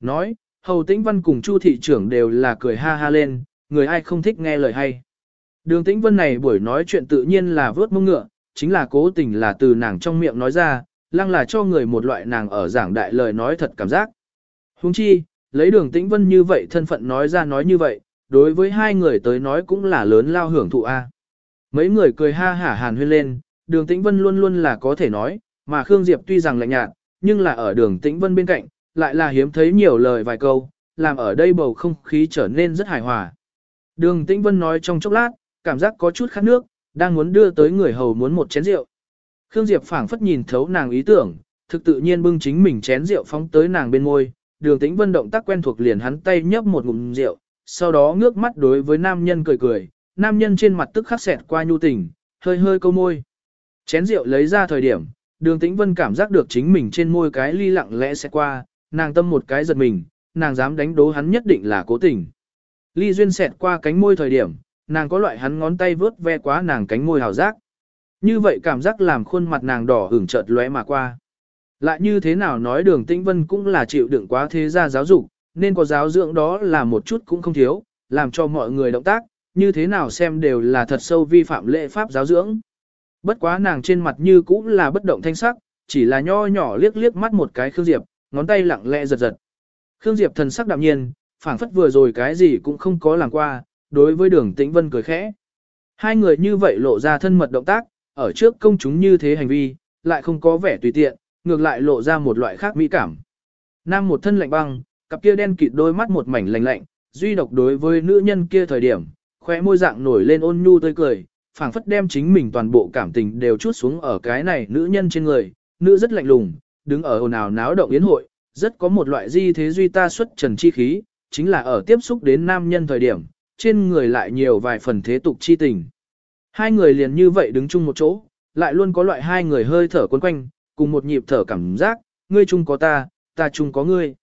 Nói, hầu Tĩnh Vân cùng Chu thị trưởng đều là cười ha ha lên, người ai không thích nghe lời hay. Đường Tĩnh Vân này buổi nói chuyện tự nhiên là vớt mông ngựa, chính là cố tình là từ nàng trong miệng nói ra, lăng là cho người một loại nàng ở giảng đại lời nói thật cảm giác. Huống chi, lấy đường tĩnh vân như vậy thân phận nói ra nói như vậy, đối với hai người tới nói cũng là lớn lao hưởng thụ a. Mấy người cười ha hả hàn huyên lên, đường tĩnh vân luôn luôn là có thể nói, mà Khương Diệp tuy rằng lạnh nhạt, nhưng là ở đường tĩnh vân bên cạnh, lại là hiếm thấy nhiều lời vài câu, làm ở đây bầu không khí trở nên rất hài hòa. Đường tĩnh vân nói trong chốc lát, cảm giác có chút khát nước, đang muốn đưa tới người hầu muốn một chén rượu. Khương Diệp phảng phất nhìn thấu nàng ý tưởng, thực tự nhiên bưng chính mình chén rượu phóng tới nàng bên môi, đường tĩnh vân động tác quen thuộc liền hắn tay nhấp một ngụm rượu, sau đó ngước mắt đối với nam nhân cười cười, nam nhân trên mặt tức khắc xẹt qua nhu tình, hơi hơi câu môi. Chén rượu lấy ra thời điểm, đường tĩnh vân cảm giác được chính mình trên môi cái ly lặng lẽ sẽ qua, nàng tâm một cái giật mình, nàng dám đánh đố hắn nhất định là cố tình. ly duyên xẹt qua cánh môi thời điểm, nàng có loại hắn ngón tay vướt ve quá nàng cánh môi hào giác. Như vậy cảm giác làm khuôn mặt nàng đỏ hưởng chợt lóe mà qua. Lại như thế nào nói đường tĩnh vân cũng là chịu đựng quá thế gia giáo dục, nên có giáo dưỡng đó là một chút cũng không thiếu, làm cho mọi người động tác, như thế nào xem đều là thật sâu vi phạm lệ pháp giáo dưỡng. Bất quá nàng trên mặt như cũng là bất động thanh sắc, chỉ là nho nhỏ liếc liếc mắt một cái Khương Diệp, ngón tay lặng lẽ giật giật. Khương Diệp thần sắc đạm nhiên, phảng phất vừa rồi cái gì cũng không có làm qua, đối với đường tĩnh vân cười khẽ. Hai người như vậy lộ ra thân mật động tác, ở trước công chúng như thế hành vi, lại không có vẻ tùy tiện, ngược lại lộ ra một loại khác mỹ cảm. Nam một thân lạnh băng, cặp kia đen kịt đôi mắt một mảnh lạnh lạnh, duy độc đối với nữ nhân kia thời điểm, khóe môi dạng nổi lên ôn nhu tươi cười, phảng phất đem chính mình toàn bộ cảm tình đều chút xuống ở cái này nữ nhân trên người, nữ rất lạnh lùng, đứng ở ồn ào náo động yến hội, rất có một loại di thế duy ta xuất trần chi khí, chính là ở tiếp xúc đến nam nhân thời điểm, trên người lại nhiều vài phần thế tục chi tình. Hai người liền như vậy đứng chung một chỗ, lại luôn có loại hai người hơi thở quấn quanh, cùng một nhịp thở cảm giác, ngươi chung có ta, ta chung có ngươi.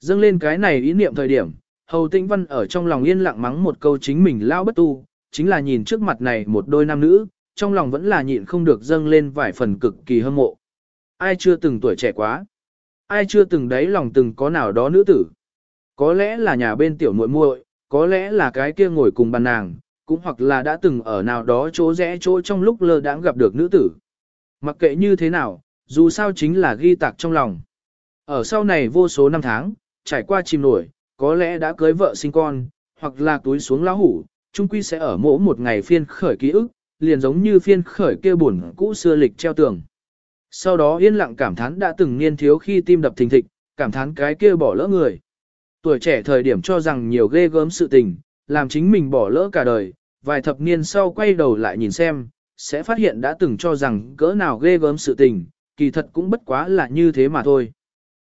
Dâng lên cái này ý niệm thời điểm, Hầu Tĩnh Văn ở trong lòng yên lặng mắng một câu chính mình lao bất tu, chính là nhìn trước mặt này một đôi nam nữ, trong lòng vẫn là nhịn không được dâng lên vài phần cực kỳ hâm mộ. Ai chưa từng tuổi trẻ quá? Ai chưa từng đáy lòng từng có nào đó nữ tử? Có lẽ là nhà bên tiểu muội muội, có lẽ là cái kia ngồi cùng bàn nàng, cũng hoặc là đã từng ở nào đó chỗ rẽ chỗ trong lúc lơ đãng gặp được nữ tử. Mặc kệ như thế nào, dù sao chính là ghi tạc trong lòng. Ở sau này vô số năm tháng, trải qua chìm nổi, có lẽ đã cưới vợ sinh con, hoặc là túi xuống lão hủ, chung quy sẽ ở mỗi một ngày phiên khởi ký ức, liền giống như phiên khởi kia buồn cũ xưa lịch treo tường. Sau đó yên lặng cảm thán đã từng niên thiếu khi tim đập thình thịch, cảm thán cái kia bỏ lỡ người. Tuổi trẻ thời điểm cho rằng nhiều ghê gớm sự tình, làm chính mình bỏ lỡ cả đời, vài thập niên sau quay đầu lại nhìn xem, sẽ phát hiện đã từng cho rằng cỡ nào ghê gớm sự tình, kỳ thật cũng bất quá là như thế mà thôi.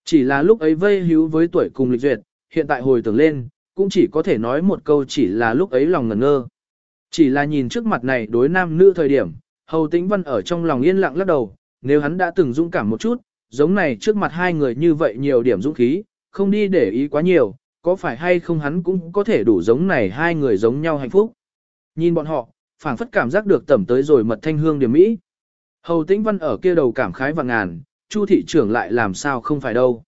Chỉ là lúc ấy vây hữu với tuổi cùng lịch duyệt, hiện tại hồi tưởng lên, cũng chỉ có thể nói một câu chỉ là lúc ấy lòng ngẩn ngơ. Chỉ là nhìn trước mặt này đối nam nữ thời điểm, hầu tĩnh văn ở trong lòng yên lặng lắc đầu, nếu hắn đã từng dũng cảm một chút, giống này trước mặt hai người như vậy nhiều điểm dũng khí, không đi để ý quá nhiều, có phải hay không hắn cũng có thể đủ giống này hai người giống nhau hạnh phúc. Nhìn bọn họ, phảng phất cảm giác được tẩm tới rồi mật thanh hương điểm mỹ. Hầu tĩnh văn ở kia đầu cảm khái và ngàn, chu thị trưởng lại làm sao không phải đâu.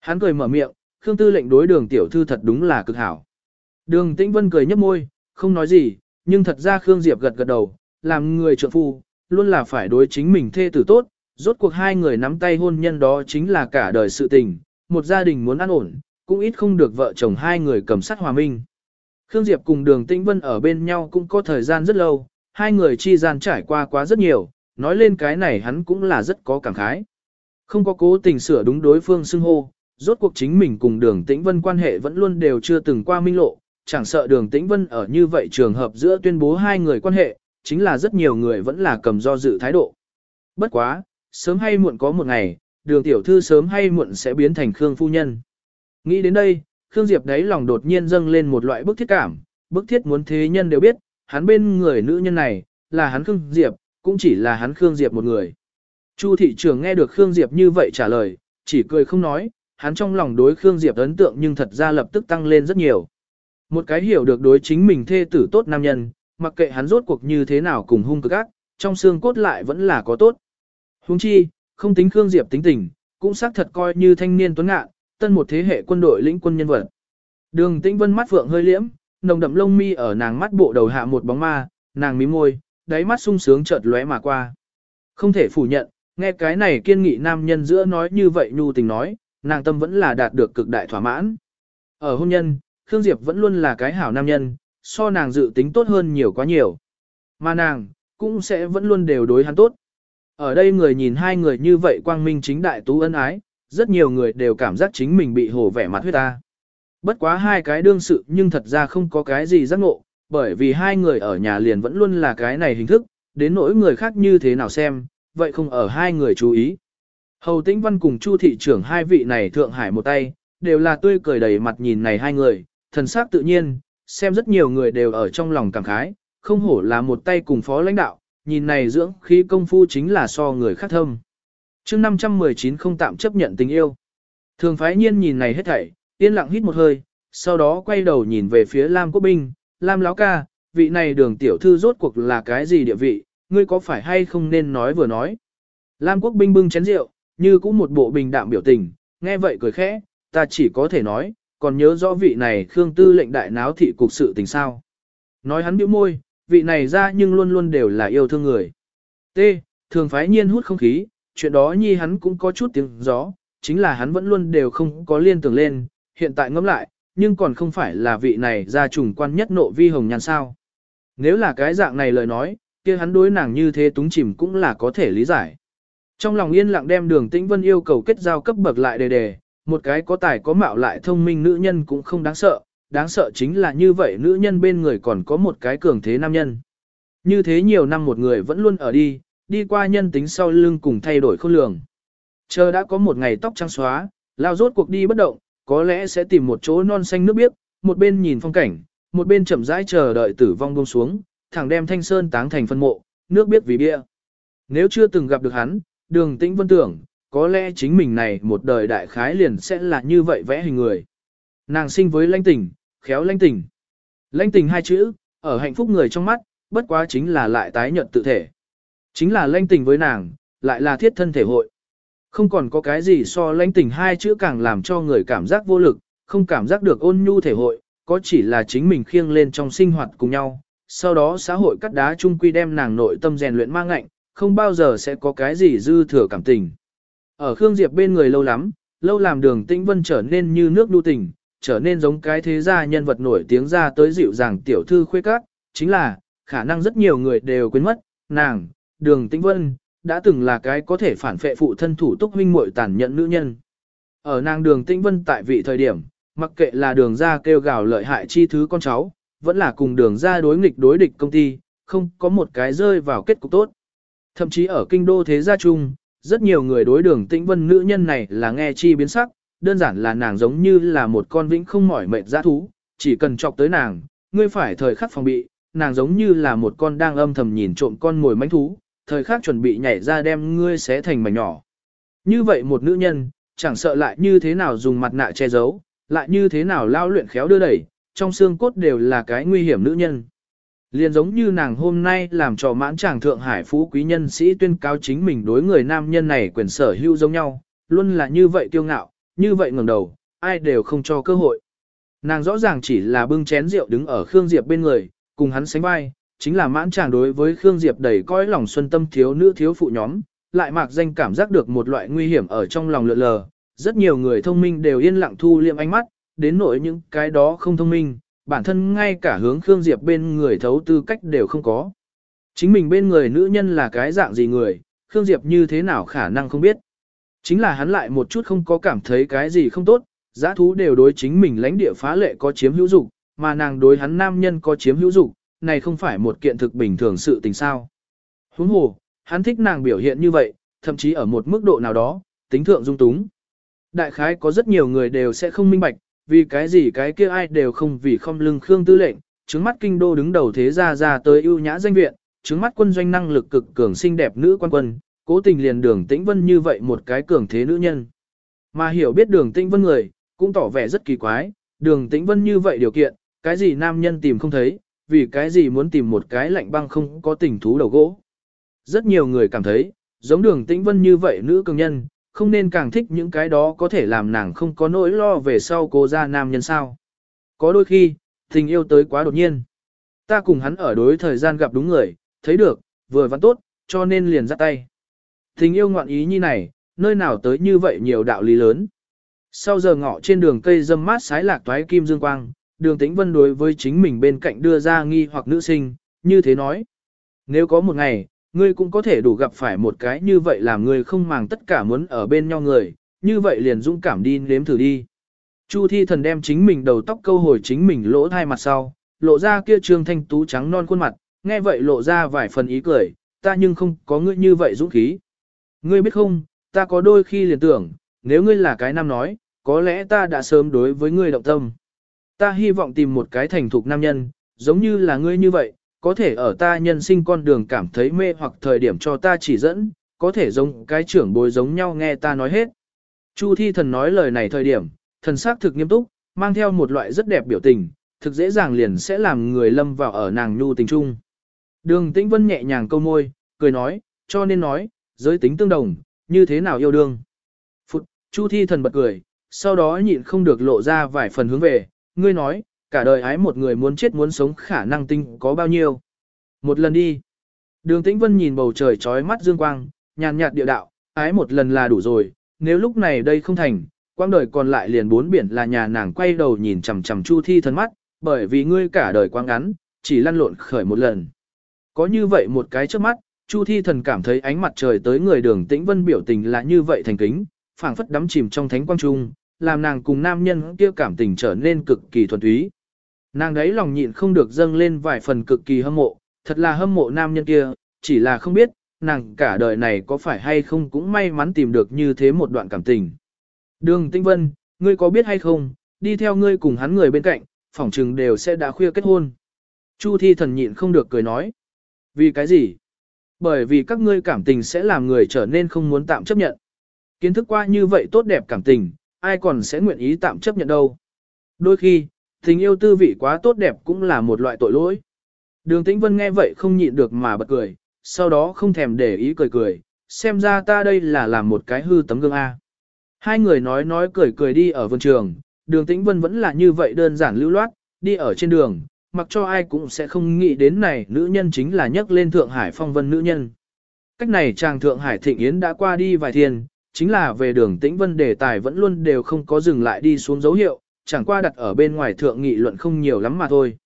Hắn cười mở miệng, Khương Tư lệnh đối đường tiểu thư thật đúng là cực hảo. Đường Tĩnh Vân cười nhấp môi, không nói gì, nhưng thật ra Khương Diệp gật gật đầu, làm người trợ phu, luôn là phải đối chính mình thê tử tốt, rốt cuộc hai người nắm tay hôn nhân đó chính là cả đời sự tình, một gia đình muốn an ổn, cũng ít không được vợ chồng hai người cầm sát hòa minh. Khương Diệp cùng đường Tĩnh Vân ở bên nhau cũng có thời gian rất lâu, hai người chi gian trải qua quá rất nhiều, nói lên cái này hắn cũng là rất có cảm khái. Không có cố tình sửa đúng đối phương xưng hô, rốt cuộc chính mình cùng đường tĩnh vân quan hệ vẫn luôn đều chưa từng qua minh lộ, chẳng sợ đường tĩnh vân ở như vậy trường hợp giữa tuyên bố hai người quan hệ, chính là rất nhiều người vẫn là cầm do dự thái độ. Bất quá, sớm hay muộn có một ngày, đường tiểu thư sớm hay muộn sẽ biến thành Khương phu nhân. Nghĩ đến đây, Khương Diệp đấy lòng đột nhiên dâng lên một loại bức thiết cảm, bức thiết muốn thế nhân đều biết, hắn bên người nữ nhân này, là hắn Khương Diệp, cũng chỉ là hắn Khương Diệp một người. Chu thị trưởng nghe được Khương Diệp như vậy trả lời, chỉ cười không nói, hắn trong lòng đối Khương Diệp ấn tượng nhưng thật ra lập tức tăng lên rất nhiều. Một cái hiểu được đối chính mình thê tử tốt nam nhân, mặc kệ hắn rốt cuộc như thế nào cùng hung cực ác, trong xương cốt lại vẫn là có tốt. Huống chi, không tính Khương Diệp tính tình, cũng xác thật coi như thanh niên tuấn ngạn, tân một thế hệ quân đội lĩnh quân nhân vật. Đường Tĩnh Vân mắt phượng hơi liễm, nồng đậm lông mi ở nàng mắt bộ đầu hạ một bóng ma, nàng mím môi, đáy mắt sung sướng chợt lóe mà qua. Không thể phủ nhận, nghe cái này kiên nghị nam nhân giữa nói như vậy nhu tình nói, nàng tâm vẫn là đạt được cực đại thỏa mãn. Ở hôn nhân, Khương Diệp vẫn luôn là cái hảo nam nhân, so nàng dự tính tốt hơn nhiều quá nhiều. Mà nàng, cũng sẽ vẫn luôn đều đối hắn tốt. Ở đây người nhìn hai người như vậy quang minh chính đại tú ân ái, rất nhiều người đều cảm giác chính mình bị hổ vẻ mặt huyết ta. Bất quá hai cái đương sự nhưng thật ra không có cái gì giác ngộ, bởi vì hai người ở nhà liền vẫn luôn là cái này hình thức, đến nỗi người khác như thế nào xem, vậy không ở hai người chú ý. Hầu Tĩnh Văn cùng Chu thị trưởng hai vị này thượng hải một tay, đều là tươi cười đầy mặt nhìn này hai người, thần sắc tự nhiên, xem rất nhiều người đều ở trong lòng cảm khái, không hổ là một tay cùng phó lãnh đạo, nhìn này dưỡng khí công phu chính là so người khác thâm. chương 519 không tạm chấp nhận tình yêu. Thường phái nhiên nhìn này hết thảy, yên lặng hít một hơi, sau đó quay đầu nhìn về phía Lam Quốc Binh, Lam láo ca, vị này đường tiểu thư rốt cuộc là cái gì địa vị, ngươi có phải hay không nên nói vừa nói. Lam Quốc Binh bưng chén rượu, như cũng một bộ bình đạm biểu tình, nghe vậy cười khẽ, ta chỉ có thể nói, còn nhớ rõ vị này Khương Tư lệnh đại náo thị cục sự tình sao. Nói hắn bĩu môi, vị này ra nhưng luôn luôn đều là yêu thương người. T. Thường phái nhiên hút không khí, chuyện đó nhi hắn cũng có chút tiếng gió, chính là hắn vẫn luôn đều không có liên tưởng lên, hiện tại ngẫm lại, nhưng còn không phải là vị này ra trùng quan nhất nộ vi hồng nhàn sao. Nếu là cái dạng này lời nói, kia hắn đối nàng như thế túng chìm cũng là có thể lý giải. Trong lòng yên lặng đem đường tĩnh vân yêu cầu kết giao cấp bậc lại đề đề, một cái có tài có mạo lại thông minh nữ nhân cũng không đáng sợ, đáng sợ chính là như vậy nữ nhân bên người còn có một cái cường thế nam nhân. Như thế nhiều năm một người vẫn luôn ở đi, đi qua nhân tính sau lưng cùng thay đổi khôn lường. Chờ đã có một ngày tóc trắng xóa, lao rốt cuộc đi bất động, có lẽ sẽ tìm một chỗ non xanh nước biếc, một bên nhìn phong cảnh, một bên chậm rãi chờ đợi tử vong buông xuống, thẳng đem thanh sơn táng thành phân mộ, nước biếc vì bia. Nếu chưa từng gặp được hắn, đường tĩnh vân tưởng, có lẽ chính mình này một đời đại khái liền sẽ là như vậy vẽ hình người. Nàng sinh với lãnh tình, khéo lãnh tình. Lãnh tình hai chữ, ở hạnh phúc người trong mắt, bất quá chính là lại tái nhận tự thể. Chính là lãnh tình với nàng, lại là thiết thân thể hội. Không còn có cái gì so lãnh tình hai chữ càng làm cho người cảm giác vô lực, không cảm giác được ôn nhu thể hội, có chỉ là chính mình khiêng lên trong sinh hoạt cùng nhau. Sau đó xã hội cắt đá chung quy đem nàng nội tâm rèn luyện mang ngạnh, không bao giờ sẽ có cái gì dư thừa cảm tình. Ở Khương Diệp bên người lâu lắm, lâu làm đường tĩnh vân trở nên như nước đu tình, trở nên giống cái thế gia nhân vật nổi tiếng ra tới dịu dàng tiểu thư khuê các, chính là, khả năng rất nhiều người đều quên mất, nàng, đường tĩnh vân, đã từng là cái có thể phản phệ phụ thân thủ túc huynh muội tàn nhẫn nữ nhân. Ở nàng đường tĩnh vân tại vị thời điểm, mặc kệ là đường ra kêu gào lợi hại chi thứ con cháu, vẫn là cùng đường ra đối nghịch đối địch công ty, không có một cái rơi vào kết cục tốt. Thậm chí ở kinh đô thế gia chung, rất nhiều người đối đường tĩnh vân nữ nhân này là nghe chi biến sắc, đơn giản là nàng giống như là một con vĩnh không mỏi mệt dã thú, chỉ cần chọc tới nàng, ngươi phải thời khắc phòng bị, nàng giống như là một con đang âm thầm nhìn trộm con ngồi mánh thú, thời khắc chuẩn bị nhảy ra đem ngươi xé thành mảnh nhỏ. Như vậy một nữ nhân, chẳng sợ lại như thế nào dùng mặt nạ che giấu, lại như thế nào lao luyện khéo đưa đẩy, trong xương cốt đều là cái nguy hiểm nữ nhân. Liền giống như nàng hôm nay làm trò mãn chàng Thượng Hải phú quý nhân sĩ tuyên cáo chính mình đối người nam nhân này quyền sở hữu giống nhau, luôn là như vậy kiêu ngạo, như vậy ngẩng đầu, ai đều không cho cơ hội. Nàng rõ ràng chỉ là bưng chén rượu đứng ở Khương Diệp bên người, cùng hắn sánh vai, chính là mãn chàng đối với Khương Diệp đầy coi lòng xuân tâm thiếu nữ thiếu phụ nhóm, lại mạc danh cảm giác được một loại nguy hiểm ở trong lòng lượn lờ. Rất nhiều người thông minh đều yên lặng thu liệm ánh mắt, đến nỗi những cái đó không thông minh, bản thân ngay cả hướng Khương Diệp bên người thấu tư cách đều không có. Chính mình bên người nữ nhân là cái dạng gì người, Khương Diệp như thế nào khả năng không biết. Chính là hắn lại một chút không có cảm thấy cái gì không tốt, giã thú đều đối chính mình lãnh địa phá lệ có chiếm hữu dục, mà nàng đối hắn nam nhân có chiếm hữu dục, này không phải một kiện thực bình thường sự tình sao. Huống hồ, hắn thích nàng biểu hiện như vậy, thậm chí ở một mức độ nào đó, tính thượng dung túng. Đại khái có rất nhiều người đều sẽ không minh bạch, vì cái gì cái kia ai đều không vì không lưng Khương Tư lệnh, trứng mắt kinh đô đứng đầu thế gia ra tới ưu nhã danh viện, trứng mắt quân doanh năng lực cực cường xinh đẹp nữ quan quân, cố tình liền đường tĩnh vân như vậy một cái cường thế nữ nhân. Mà hiểu biết đường tĩnh vân người, cũng tỏ vẻ rất kỳ quái, đường tĩnh vân như vậy điều kiện, cái gì nam nhân tìm không thấy, vì cái gì muốn tìm một cái lạnh băng không có tình thú đầu gỗ. Rất nhiều người cảm thấy, giống đường tĩnh vân như vậy nữ cường nhân, không nên càng thích những cái đó có thể làm nàng không có nỗi lo về sau cô ra nam nhân sao. Có đôi khi, tình yêu tới quá đột nhiên. Ta cùng hắn ở đối thời gian gặp đúng người, thấy được, vừa vẫn tốt, cho nên liền ra tay. Tình yêu ngoạn ý như này, nơi nào tới như vậy nhiều đạo lý lớn. Sau giờ ngọ trên đường cây dâm mát sái lạc toái kim dương quang, đường tĩnh vân đối với chính mình bên cạnh đưa ra nghi hoặc nữ sinh, như thế nói. Nếu có một ngày, ngươi cũng có thể đủ gặp phải một cái như vậy làm ngươi không màng tất cả muốn ở bên nhau người, như vậy liền dũng cảm đi nếm thử đi. Chu thi thần đem chính mình đầu tóc câu hồi chính mình lỗ thai mặt sau, lộ ra kia trương thanh tú trắng non khuôn mặt, nghe vậy lộ ra vài phần ý cười, ta nhưng không có ngươi như vậy dũng khí. Ngươi biết không, ta có đôi khi liền tưởng, nếu ngươi là cái nam nói, có lẽ ta đã sớm đối với ngươi động tâm. Ta hy vọng tìm một cái thành thục nam nhân, giống như là ngươi như vậy, có thể ở ta nhân sinh con đường cảm thấy mê hoặc thời điểm cho ta chỉ dẫn, có thể giống cái trưởng bối giống nhau nghe ta nói hết. Chu thi thần nói lời này thời điểm, thần sắc thực nghiêm túc, mang theo một loại rất đẹp biểu tình, thực dễ dàng liền sẽ làm người lâm vào ở nàng nhu tình trung. Đường Tĩnh Vân nhẹ nhàng câu môi, cười nói, cho nên nói, giới tính tương đồng, như thế nào yêu đương. Phụt, Chu Thi thần bật cười, sau đó nhịn không được lộ ra vài phần hướng về, ngươi nói, cả đời ái một người muốn chết muốn sống khả năng tinh có bao nhiêu. Một lần đi. Đường Tĩnh Vân nhìn bầu trời trói mắt dương quang, nhàn nhạt địa đạo, ái một lần là đủ rồi, nếu lúc này đây không thành, quang đời còn lại liền bốn biển là nhà nàng quay đầu nhìn chằm chằm Chu Thi thần mắt, bởi vì ngươi cả đời quang ngắn, chỉ lăn lộn khởi một lần. Có như vậy một cái trước mắt, Chu Thi thần cảm thấy ánh mặt trời tới người đường Tĩnh Vân biểu tình là như vậy thành kính, phảng phất đắm chìm trong thánh quang trung, làm nàng cùng nam nhân kia cảm tình trở nên cực kỳ thuần túy. Nàng đấy lòng nhịn không được dâng lên vài phần cực kỳ hâm mộ, thật là hâm mộ nam nhân kia, chỉ là không biết, nàng cả đời này có phải hay không cũng may mắn tìm được như thế một đoạn cảm tình. Đường Tĩnh Vân, ngươi có biết hay không, đi theo ngươi cùng hắn người bên cạnh, phỏng chừng đều sẽ đã khuya kết hôn. Chu thi thần nhịn không được cười nói. Vì cái gì? Bởi vì các ngươi cảm tình sẽ làm người trở nên không muốn tạm chấp nhận. Kiến thức qua như vậy tốt đẹp cảm tình, ai còn sẽ nguyện ý tạm chấp nhận đâu. Đôi khi, tình yêu tư vị quá tốt đẹp cũng là một loại tội lỗi. Đường Tĩnh Vân nghe vậy không nhịn được mà bật cười, sau đó không thèm để ý cười cười, xem ra ta đây là làm một cái hư tấm gương A. Hai người nói nói cười cười đi ở vườn trường, đường Tĩnh Vân vẫn là như vậy đơn giản lưu loát, đi ở trên đường, mặc cho ai cũng sẽ không nghĩ đến này nữ nhân chính là nhắc lên Thượng Hải phong vân nữ nhân. Cách này chàng Thượng Hải thịnh yến đã qua đi vài thiên, chính là về đường Tĩnh Vân đề tài vẫn luôn đều không có dừng lại đi xuống dấu hiệu, chẳng qua đặt ở bên ngoài thượng nghị luận không nhiều lắm mà thôi.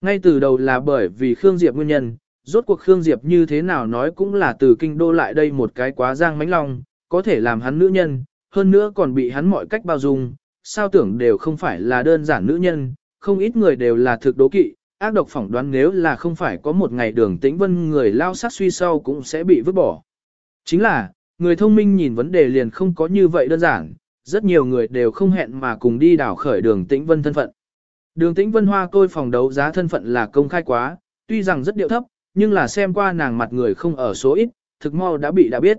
Ngay từ đầu là bởi vì Khương Diệp nguyên nhân, rốt cuộc Khương Diệp như thế nào nói cũng là từ kinh đô lại đây một cái quá giang mánh long, có thể làm hắn nữ nhân, hơn nữa còn bị hắn mọi cách bao dung, sao tưởng đều không phải là đơn giản nữ nhân, không ít người đều là thực đố kỵ, ác độc phỏng đoán nếu là không phải có một ngày đường tĩnh vân người lao sát suy sau cũng sẽ bị vứt bỏ. Chính là, người thông minh nhìn vấn đề liền không có như vậy đơn giản, rất nhiều người đều không hẹn mà cùng đi đảo khởi đường tĩnh vân thân phận. Đường tĩnh vân hoa tôi phòng đấu giá thân phận là công khai quá, tuy rằng rất điệu thấp, nhưng là xem qua nàng mặt người không ở số ít, thực mau đã bị đã biết.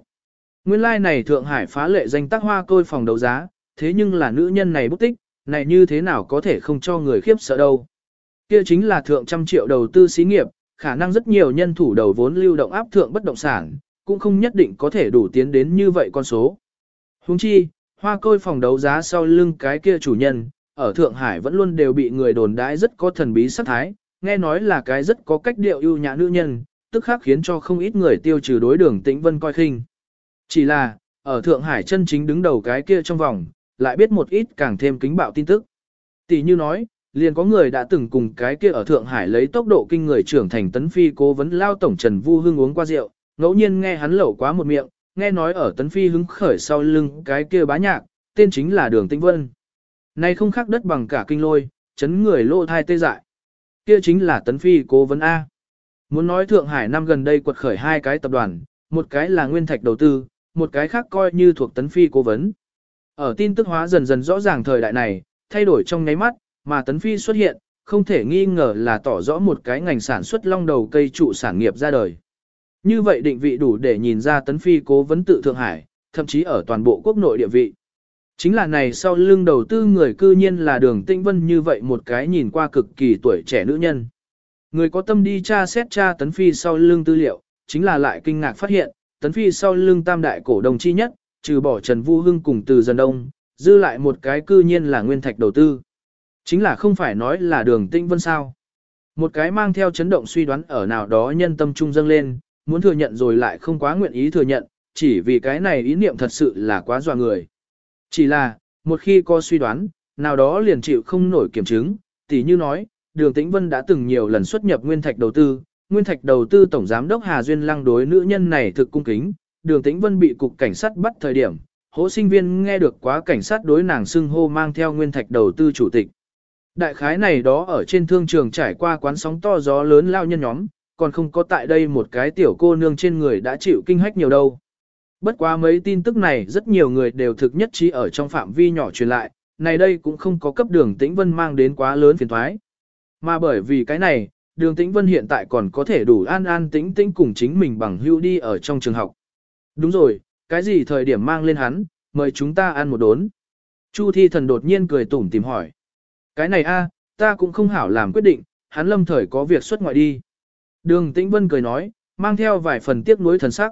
Nguyên lai like này Thượng Hải phá lệ danh tác hoa tôi phòng đấu giá, thế nhưng là nữ nhân này bút tích, này như thế nào có thể không cho người khiếp sợ đâu. Kia chính là thượng trăm triệu đầu tư xí nghiệp, khả năng rất nhiều nhân thủ đầu vốn lưu động áp thượng bất động sản, cũng không nhất định có thể đủ tiến đến như vậy con số. Huống chi, hoa côi phòng đấu giá sau lưng cái kia chủ nhân, ở Thượng Hải vẫn luôn đều bị người đồn đãi rất có thần bí sắc thái, nghe nói là cái rất có cách điệu ưu nhã nữ nhân, tức khác khiến cho không ít người tiêu trừ đối đường tĩnh vân coi khinh. Chỉ là, ở Thượng Hải chân chính đứng đầu cái kia trong vòng, lại biết một ít càng thêm kính bạo tin tức. Tỷ như nói, liền có người đã từng cùng cái kia ở Thượng Hải lấy tốc độ kinh người trưởng thành tấn phi cố vấn lao tổng Trần Vu Hưng uống qua rượu, ngẫu nhiên nghe hắn lẩu quá một miệng, nghe nói ở tấn phi hứng khởi sau lưng cái kia bá nhạc, tên chính là Đường Tĩnh Vân. Này không khác đất bằng cả kinh lôi, chấn người lô thai tê dại. Kia chính là tấn phi cố vấn A. Muốn nói Thượng Hải năm gần đây quật khởi hai cái tập đoàn, một cái là nguyên thạch đầu tư, một cái khác coi như thuộc tấn phi cố vấn. Ở tin tức hóa dần dần rõ ràng thời đại này, thay đổi trong nháy mắt, mà tấn phi xuất hiện, không thể nghi ngờ là tỏ rõ một cái ngành sản xuất long đầu cây trụ sản nghiệp ra đời. Như vậy định vị đủ để nhìn ra tấn phi cố vấn tự Thượng Hải, thậm chí ở toàn bộ quốc nội địa vị. Chính là này sau lưng đầu tư người cư nhiên là đường tinh vân như vậy một cái nhìn qua cực kỳ tuổi trẻ nữ nhân. Người có tâm đi tra xét tra tấn phi sau lưng tư liệu, chính là lại kinh ngạc phát hiện, tấn phi sau lưng tam đại cổ đồng chi nhất, trừ bỏ Trần Vu Hưng cùng từ dần đông, dư lại một cái cư nhiên là nguyên thạch đầu tư. Chính là không phải nói là đường tinh vân sao. Một cái mang theo chấn động suy đoán ở nào đó nhân tâm trung dâng lên, muốn thừa nhận rồi lại không quá nguyện ý thừa nhận, chỉ vì cái này ý niệm thật sự là quá dọa người. Chỉ là, một khi có suy đoán, nào đó liền chịu không nổi kiểm chứng, tỉ như nói, đường tĩnh vân đã từng nhiều lần xuất nhập nguyên thạch đầu tư, nguyên thạch đầu tư tổng giám đốc Hà Duyên lăng đối nữ nhân này thực cung kính, đường tĩnh vân bị cục cảnh sát bắt thời điểm, hỗ sinh viên nghe được quá cảnh sát đối nàng xưng hô mang theo nguyên thạch đầu tư chủ tịch. Đại khái này đó ở trên thương trường trải qua quán sóng to gió lớn lao nhân nhóm, còn không có tại đây một cái tiểu cô nương trên người đã chịu kinh hách nhiều đâu. Bất quá mấy tin tức này rất nhiều người đều thực nhất trí ở trong phạm vi nhỏ truyền lại, này đây cũng không có cấp đường tĩnh vân mang đến quá lớn phiền thoái. Mà bởi vì cái này, đường tĩnh vân hiện tại còn có thể đủ an an tĩnh tĩnh cùng chính mình bằng hưu đi ở trong trường học. Đúng rồi, cái gì thời điểm mang lên hắn, mời chúng ta ăn một đốn. Chu thi thần đột nhiên cười tủm tìm hỏi. Cái này a, ta cũng không hảo làm quyết định, hắn lâm thời có việc xuất ngoại đi. Đường Tĩnh Vân cười nói, mang theo vài phần tiếc nuối thần sắc.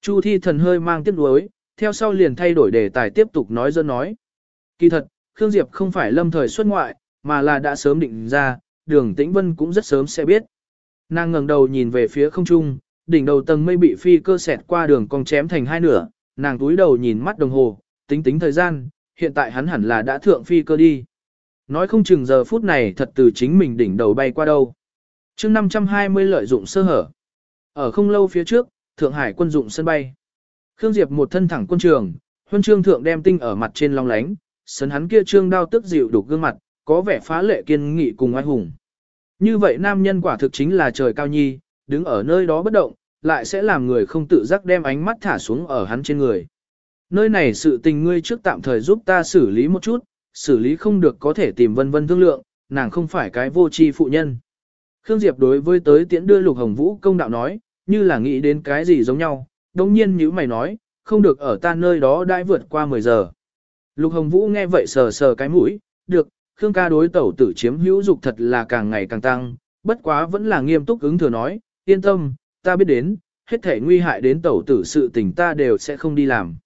Chu thi thần hơi mang tiếc nuối, theo sau liền thay đổi đề tài tiếp tục nói dân nói. Kỳ thật, Khương Diệp không phải lâm thời xuất ngoại, mà là đã sớm định ra, đường Tĩnh Vân cũng rất sớm sẽ biết. Nàng ngẩng đầu nhìn về phía không trung, đỉnh đầu tầng mây bị phi cơ xẹt qua đường cong chém thành hai nửa, nàng túi đầu nhìn mắt đồng hồ, tính tính thời gian, hiện tại hắn hẳn là đã thượng phi cơ đi. Nói không chừng giờ phút này thật từ chính mình đỉnh đầu bay qua đâu. chương 520 lợi dụng sơ hở. Ở không lâu phía trước, Thượng Hải quân dụng sân bay. Khương Diệp một thân thẳng quân trường, huân chương thượng đem tinh ở mặt trên long lánh, sấn hắn kia trương đao tức dịu đục gương mặt, có vẻ phá lệ kiên nghị cùng oai hùng. Như vậy nam nhân quả thực chính là trời cao nhi, đứng ở nơi đó bất động, lại sẽ làm người không tự giác đem ánh mắt thả xuống ở hắn trên người. Nơi này sự tình ngươi trước tạm thời giúp ta xử lý một chút, xử lý không được có thể tìm vân vân thương lượng, nàng không phải cái vô tri phụ nhân. Khương Diệp đối với tới tiễn đưa Lục Hồng Vũ công đạo nói, như là nghĩ đến cái gì giống nhau, đồng nhiên như mày nói, không được ở ta nơi đó đã vượt qua 10 giờ. Lục Hồng Vũ nghe vậy sờ sờ cái mũi, được, Khương ca đối tẩu tử chiếm hữu dục thật là càng ngày càng tăng, bất quá vẫn là nghiêm túc ứng thừa nói, yên tâm, ta biết đến, hết thể nguy hại đến tẩu tử sự tình ta đều sẽ không đi làm.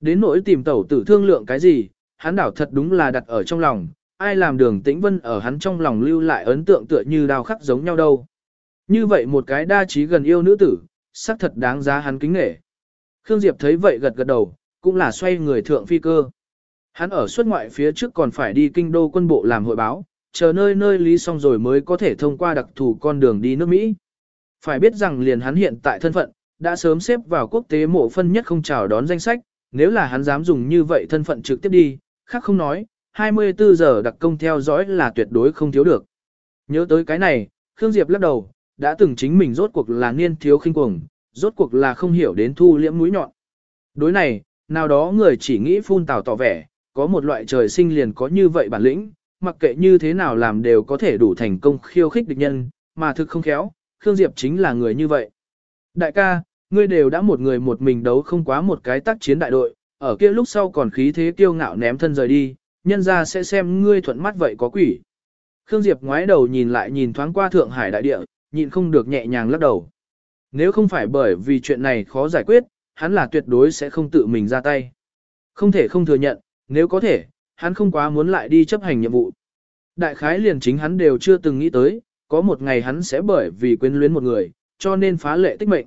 Đến nỗi tìm tẩu tử thương lượng cái gì, hắn đảo thật đúng là đặt ở trong lòng, ai làm đường tĩnh vân ở hắn trong lòng lưu lại ấn tượng tựa như đào khắc giống nhau đâu. Như vậy một cái đa trí gần yêu nữ tử, xác thật đáng giá hắn kính nghệ. Khương Diệp thấy vậy gật gật đầu, cũng là xoay người thượng phi cơ. Hắn ở xuất ngoại phía trước còn phải đi kinh đô quân bộ làm hội báo, chờ nơi nơi lý xong rồi mới có thể thông qua đặc thù con đường đi nước Mỹ. Phải biết rằng liền hắn hiện tại thân phận, đã sớm xếp vào quốc tế mộ phân nhất không chào đón danh sách, nếu là hắn dám dùng như vậy thân phận trực tiếp đi, khác không nói, 24 giờ đặc công theo dõi là tuyệt đối không thiếu được. Nhớ tới cái này, Khương Diệp lắc đầu, đã từng chính mình rốt cuộc là niên thiếu khinh cuồng, rốt cuộc là không hiểu đến thu liễm mũi nhọn. Đối này, nào đó người chỉ nghĩ phun tào tỏ vẻ, có một loại trời sinh liền có như vậy bản lĩnh, mặc kệ như thế nào làm đều có thể đủ thành công khiêu khích địch nhân, mà thực không khéo, Khương Diệp chính là người như vậy. Đại ca, ngươi đều đã một người một mình đấu không quá một cái tác chiến đại đội, ở kia lúc sau còn khí thế kiêu ngạo ném thân rời đi, nhân ra sẽ xem ngươi thuận mắt vậy có quỷ. Khương Diệp ngoái đầu nhìn lại nhìn thoáng qua Thượng Hải đại địa, nhịn không được nhẹ nhàng lắc đầu. Nếu không phải bởi vì chuyện này khó giải quyết, hắn là tuyệt đối sẽ không tự mình ra tay. Không thể không thừa nhận, nếu có thể, hắn không quá muốn lại đi chấp hành nhiệm vụ. Đại khái liền chính hắn đều chưa từng nghĩ tới, có một ngày hắn sẽ bởi vì quyến luyến một người, cho nên phá lệ tích mệnh.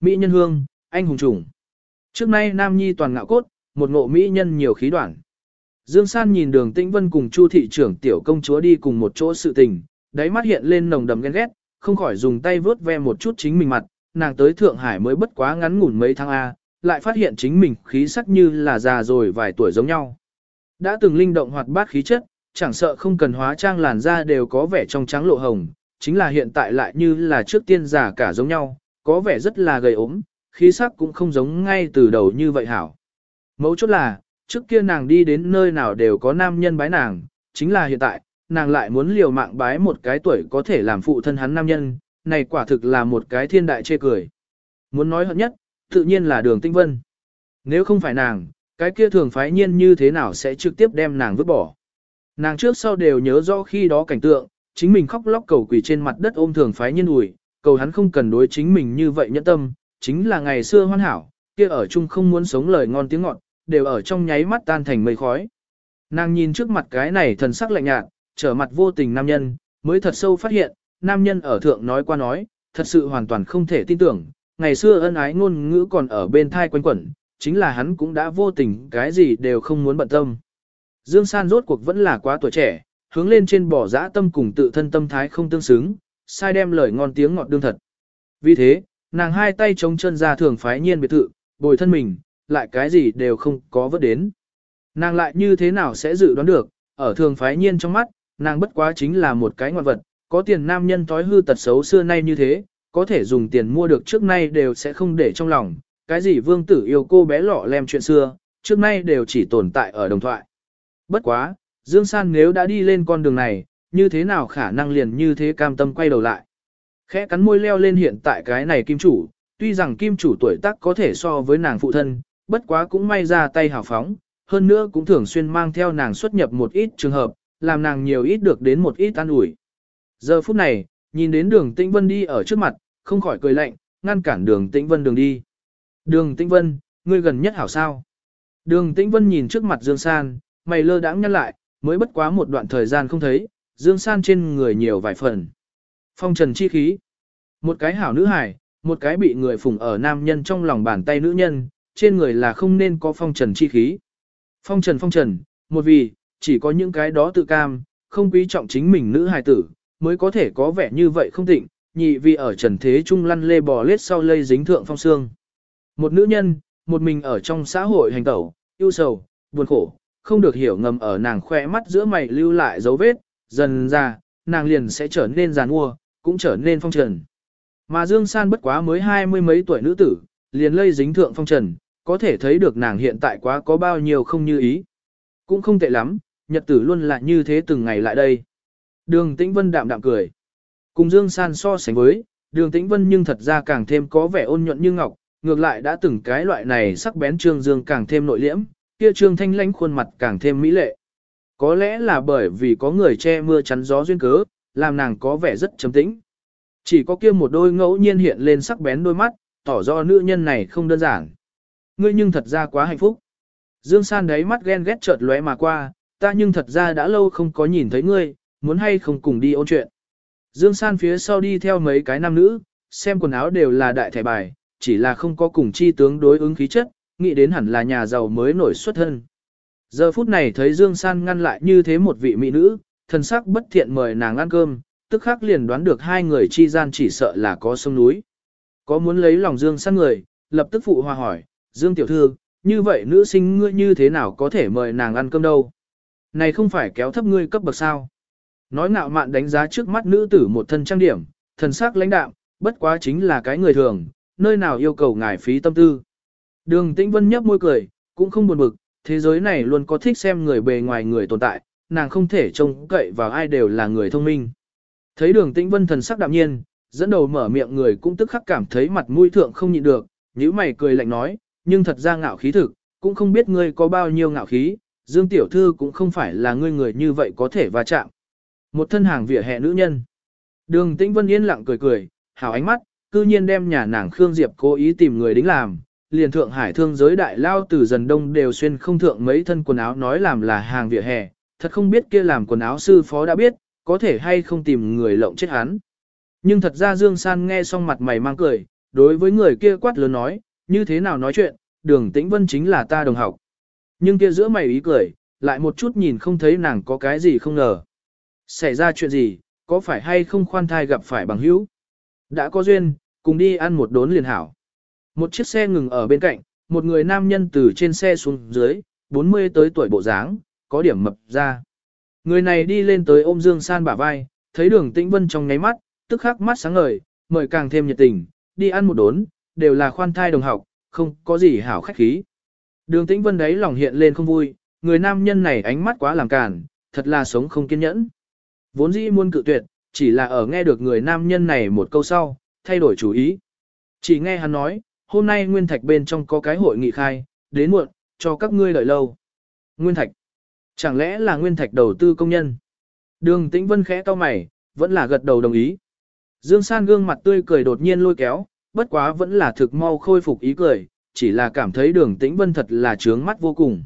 Mỹ nhân hương, anh hùng chủng. Trước nay Nam Nhi toàn ngạo cốt, một ngộ Mỹ nhân nhiều khí đoạn. Dương San nhìn đường Tĩnh Vân cùng Chu thị trưởng tiểu công chúa đi cùng một chỗ sự tình, đáy mắt hiện lên nồng đầm ghen ghét, không khỏi dùng tay vớt ve một chút chính mình mặt, nàng tới Thượng Hải mới bất quá ngắn ngủn mấy tháng A, lại phát hiện chính mình khí sắc như là già rồi vài tuổi giống nhau. Đã từng linh động hoạt bát khí chất, chẳng sợ không cần hóa trang làn da đều có vẻ trong trắng lộ hồng, chính là hiện tại lại như là trước tiên già cả giống nhau, có vẻ rất là gầy ốm, khí sắc cũng không giống ngay từ đầu như vậy hảo. Mấu chốt là, trước kia nàng đi đến nơi nào đều có nam nhân bái nàng, chính là hiện tại, nàng lại muốn liều mạng bái một cái tuổi có thể làm phụ thân hắn nam nhân, này quả thực là một cái thiên đại chê cười. Muốn nói hận nhất, tự nhiên là đường tinh vân. Nếu không phải nàng, cái kia thường phái nhiên như thế nào sẽ trực tiếp đem nàng vứt bỏ. Nàng trước sau đều nhớ rõ khi đó cảnh tượng, chính mình khóc lóc cầu quỷ trên mặt đất ôm thường phái nhiên ủi, cầu hắn không cần đối chính mình như vậy nhẫn tâm, chính là ngày xưa hoàn hảo, kia ở chung không muốn sống lời ngon tiếng ngọt, đều ở trong nháy mắt tan thành mây khói. Nàng nhìn trước mặt cái này thần sắc lạnh nhạt, trở mặt vô tình nam nhân, mới thật sâu phát hiện, nam nhân ở thượng nói qua nói, thật sự hoàn toàn không thể tin tưởng, ngày xưa ân ái ngôn ngữ còn ở bên thai quanh quẩn, chính là hắn cũng đã vô tình cái gì đều không muốn bận tâm. Dương San rốt cuộc vẫn là quá tuổi trẻ, hướng lên trên bỏ dã tâm cùng tự thân tâm thái không tương xứng, sai đem lời ngon tiếng ngọt đương thật. Vì thế, nàng hai tay chống chân ra thường phái nhiên biệt thự, bồi thân mình, lại cái gì đều không có vớt đến. Nàng lại như thế nào sẽ dự đoán được, ở thường phái nhiên trong mắt, nàng bất quá chính là một cái ngoạn vật, có tiền nam nhân tối hư tật xấu xưa nay như thế, có thể dùng tiền mua được trước nay đều sẽ không để trong lòng, cái gì vương tử yêu cô bé lọ lem chuyện xưa, trước nay đều chỉ tồn tại ở đồng thoại. Bất quá, Dương San nếu đã đi lên con đường này, như thế nào khả năng liền như thế cam tâm quay đầu lại. Khẽ cắn môi leo lên hiện tại cái này kim chủ, tuy rằng kim chủ tuổi tác có thể so với nàng phụ thân, bất quá cũng may ra tay hào phóng, hơn nữa cũng thường xuyên mang theo nàng xuất nhập một ít trường hợp, làm nàng nhiều ít được đến một ít an ủi. Giờ phút này, nhìn đến đường Tĩnh Vân đi ở trước mặt, không khỏi cười lạnh, ngăn cản đường Tĩnh Vân đường đi. Đường Tĩnh Vân, ngươi gần nhất hảo sao. Đường Tĩnh Vân nhìn trước mặt Dương San, mày lơ đãng nhăn lại, mới bất quá một đoạn thời gian không thấy, Dương San trên người nhiều vài phần. Phong trần chi khí. Một cái hảo nữ hải, một cái bị người phụng ở nam nhân trong lòng bàn tay nữ nhân, trên người là không nên có phong trần chi khí. Phong trần phong trần, một vì, chỉ có những cái đó tự cam, không quý trọng chính mình nữ hài tử, mới có thể có vẻ như vậy không tịnh, nhị vì ở trần thế trung lăn lê bò lết sau lây dính thượng phong xương. Một nữ nhân, một mình ở trong xã hội hành tẩu, yêu sầu, buồn khổ, không được hiểu ngầm ở nàng khoe mắt giữa mày lưu lại dấu vết, dần ra, nàng liền sẽ trở nên giàn mua, cũng trở nên phong trần. Mà Dương San bất quá mới hai mươi mấy tuổi nữ tử, liền lây dính thượng phong trần, có thể thấy được nàng hiện tại quá có bao nhiêu không như ý. Cũng không tệ lắm, nhật tử luôn là như thế từng ngày lại đây. Đường Tĩnh Vân đạm đạm cười. Cùng Dương San so sánh với, đường Tĩnh Vân nhưng thật ra càng thêm có vẻ ôn nhuận như ngọc, ngược lại đã từng cái loại này sắc bén trương dương càng thêm nội liễm, kia trương thanh lãnh khuôn mặt càng thêm mỹ lệ. Có lẽ là bởi vì có người che mưa chắn gió duyên cớ, làm nàng có vẻ rất trầm tĩnh. Chỉ có kia một đôi ngẫu nhiên hiện lên sắc bén đôi mắt, tỏ rõ nữ nhân này không đơn giản. Ngươi nhưng thật ra quá hạnh phúc. Dương San đấy mắt ghen ghét chợt lóe mà qua, ta nhưng thật ra đã lâu không có nhìn thấy ngươi, muốn hay không cùng đi ôn chuyện. Dương San phía sau đi theo mấy cái nam nữ, xem quần áo đều là đại thẻ bài, chỉ là không có cùng chi tướng đối ứng khí chất, nghĩ đến hẳn là nhà giàu mới nổi xuất thân. Giờ phút này thấy Dương San ngăn lại như thế một vị mỹ nữ, thần sắc bất thiện mời nàng ăn cơm, tức khắc liền đoán được hai người chi gian chỉ sợ là có sông núi. Có muốn lấy lòng Dương San người, lập tức phụ hòa hỏi, Dương Tiểu Thư, như vậy nữ sinh ngươi như thế nào có thể mời nàng ăn cơm đâu? Này không phải kéo thấp ngươi cấp bậc sao? Nói ngạo mạn đánh giá trước mắt nữ tử một thân trang điểm, thần sắc lãnh đạm, bất quá chính là cái người thường, nơi nào yêu cầu ngài phí tâm tư. Đường Tĩnh Vân nhấp môi cười, cũng không buồn bực, thế giới này luôn có thích xem người bề ngoài người tồn tại, nàng không thể trông cậy vào ai đều là người thông minh. Thấy đường Tĩnh Vân thần sắc đạm nhiên, dẫn đầu mở miệng người cũng tức khắc cảm thấy mặt mũi thượng không nhịn được, nhíu mày cười lạnh nói, nhưng thật ra ngạo khí thực, cũng không biết ngươi có bao nhiêu ngạo khí, Dương Tiểu Thư cũng không phải là ngươi người như vậy có thể va chạm. Một thân hàng vỉa hè nữ nhân. Đường Tĩnh Vân yên lặng cười cười, hào ánh mắt, cư nhiên đem nhà nàng Khương Diệp cố ý tìm người đính làm, liền thượng hải thương giới đại lao từ dần đông đều xuyên không thượng mấy thân quần áo nói làm là hàng vỉa hè, thật không biết kia làm quần áo sư phó đã biết, có thể hay không tìm người lộng chết hắn. Nhưng thật ra Dương San nghe xong mặt mày mang cười, đối với người kia quát lớn nói, như thế nào nói chuyện, đường tĩnh vân chính là ta đồng học. Nhưng kia giữa mày ý cười, lại một chút nhìn không thấy nàng có cái gì không ngờ. Xảy ra chuyện gì, có phải hay không khoan thai gặp phải bằng hữu? Đã có duyên, cùng đi ăn một đốn liền hảo. Một chiếc xe ngừng ở bên cạnh, một người nam nhân từ trên xe xuống dưới, 40 tới tuổi bộ dáng, có điểm mập ra. Người này đi lên tới ôm Dương San bả vai, thấy đường tĩnh vân trong ngáy mắt, tức khắc mắt sáng ngời, mời càng thêm nhiệt tình, đi ăn một đốn, đều là khoan thai đồng học, không có gì hảo khách khí. Đường tĩnh vân đấy lòng hiện lên không vui, người nam nhân này ánh mắt quá làm cản, thật là sống không kiên nhẫn. Vốn dĩ muốn cự tuyệt, chỉ là ở nghe được người nam nhân này một câu sau, thay đổi chủ ý. Chỉ nghe hắn nói, hôm nay Nguyên Thạch bên trong có cái hội nghị khai, đến muộn, cho các ngươi đợi lâu. Nguyên Thạch. Chẳng lẽ là Nguyên Thạch đầu tư công nhân? Đường Tĩnh Vân khẽ to mày, vẫn là gật đầu đồng ý. Dương San gương mặt tươi cười đột nhiên lôi kéo, bất quá vẫn là thực mau khôi phục ý cười, chỉ là cảm thấy đường Tĩnh Vân thật là trướng mắt vô cùng.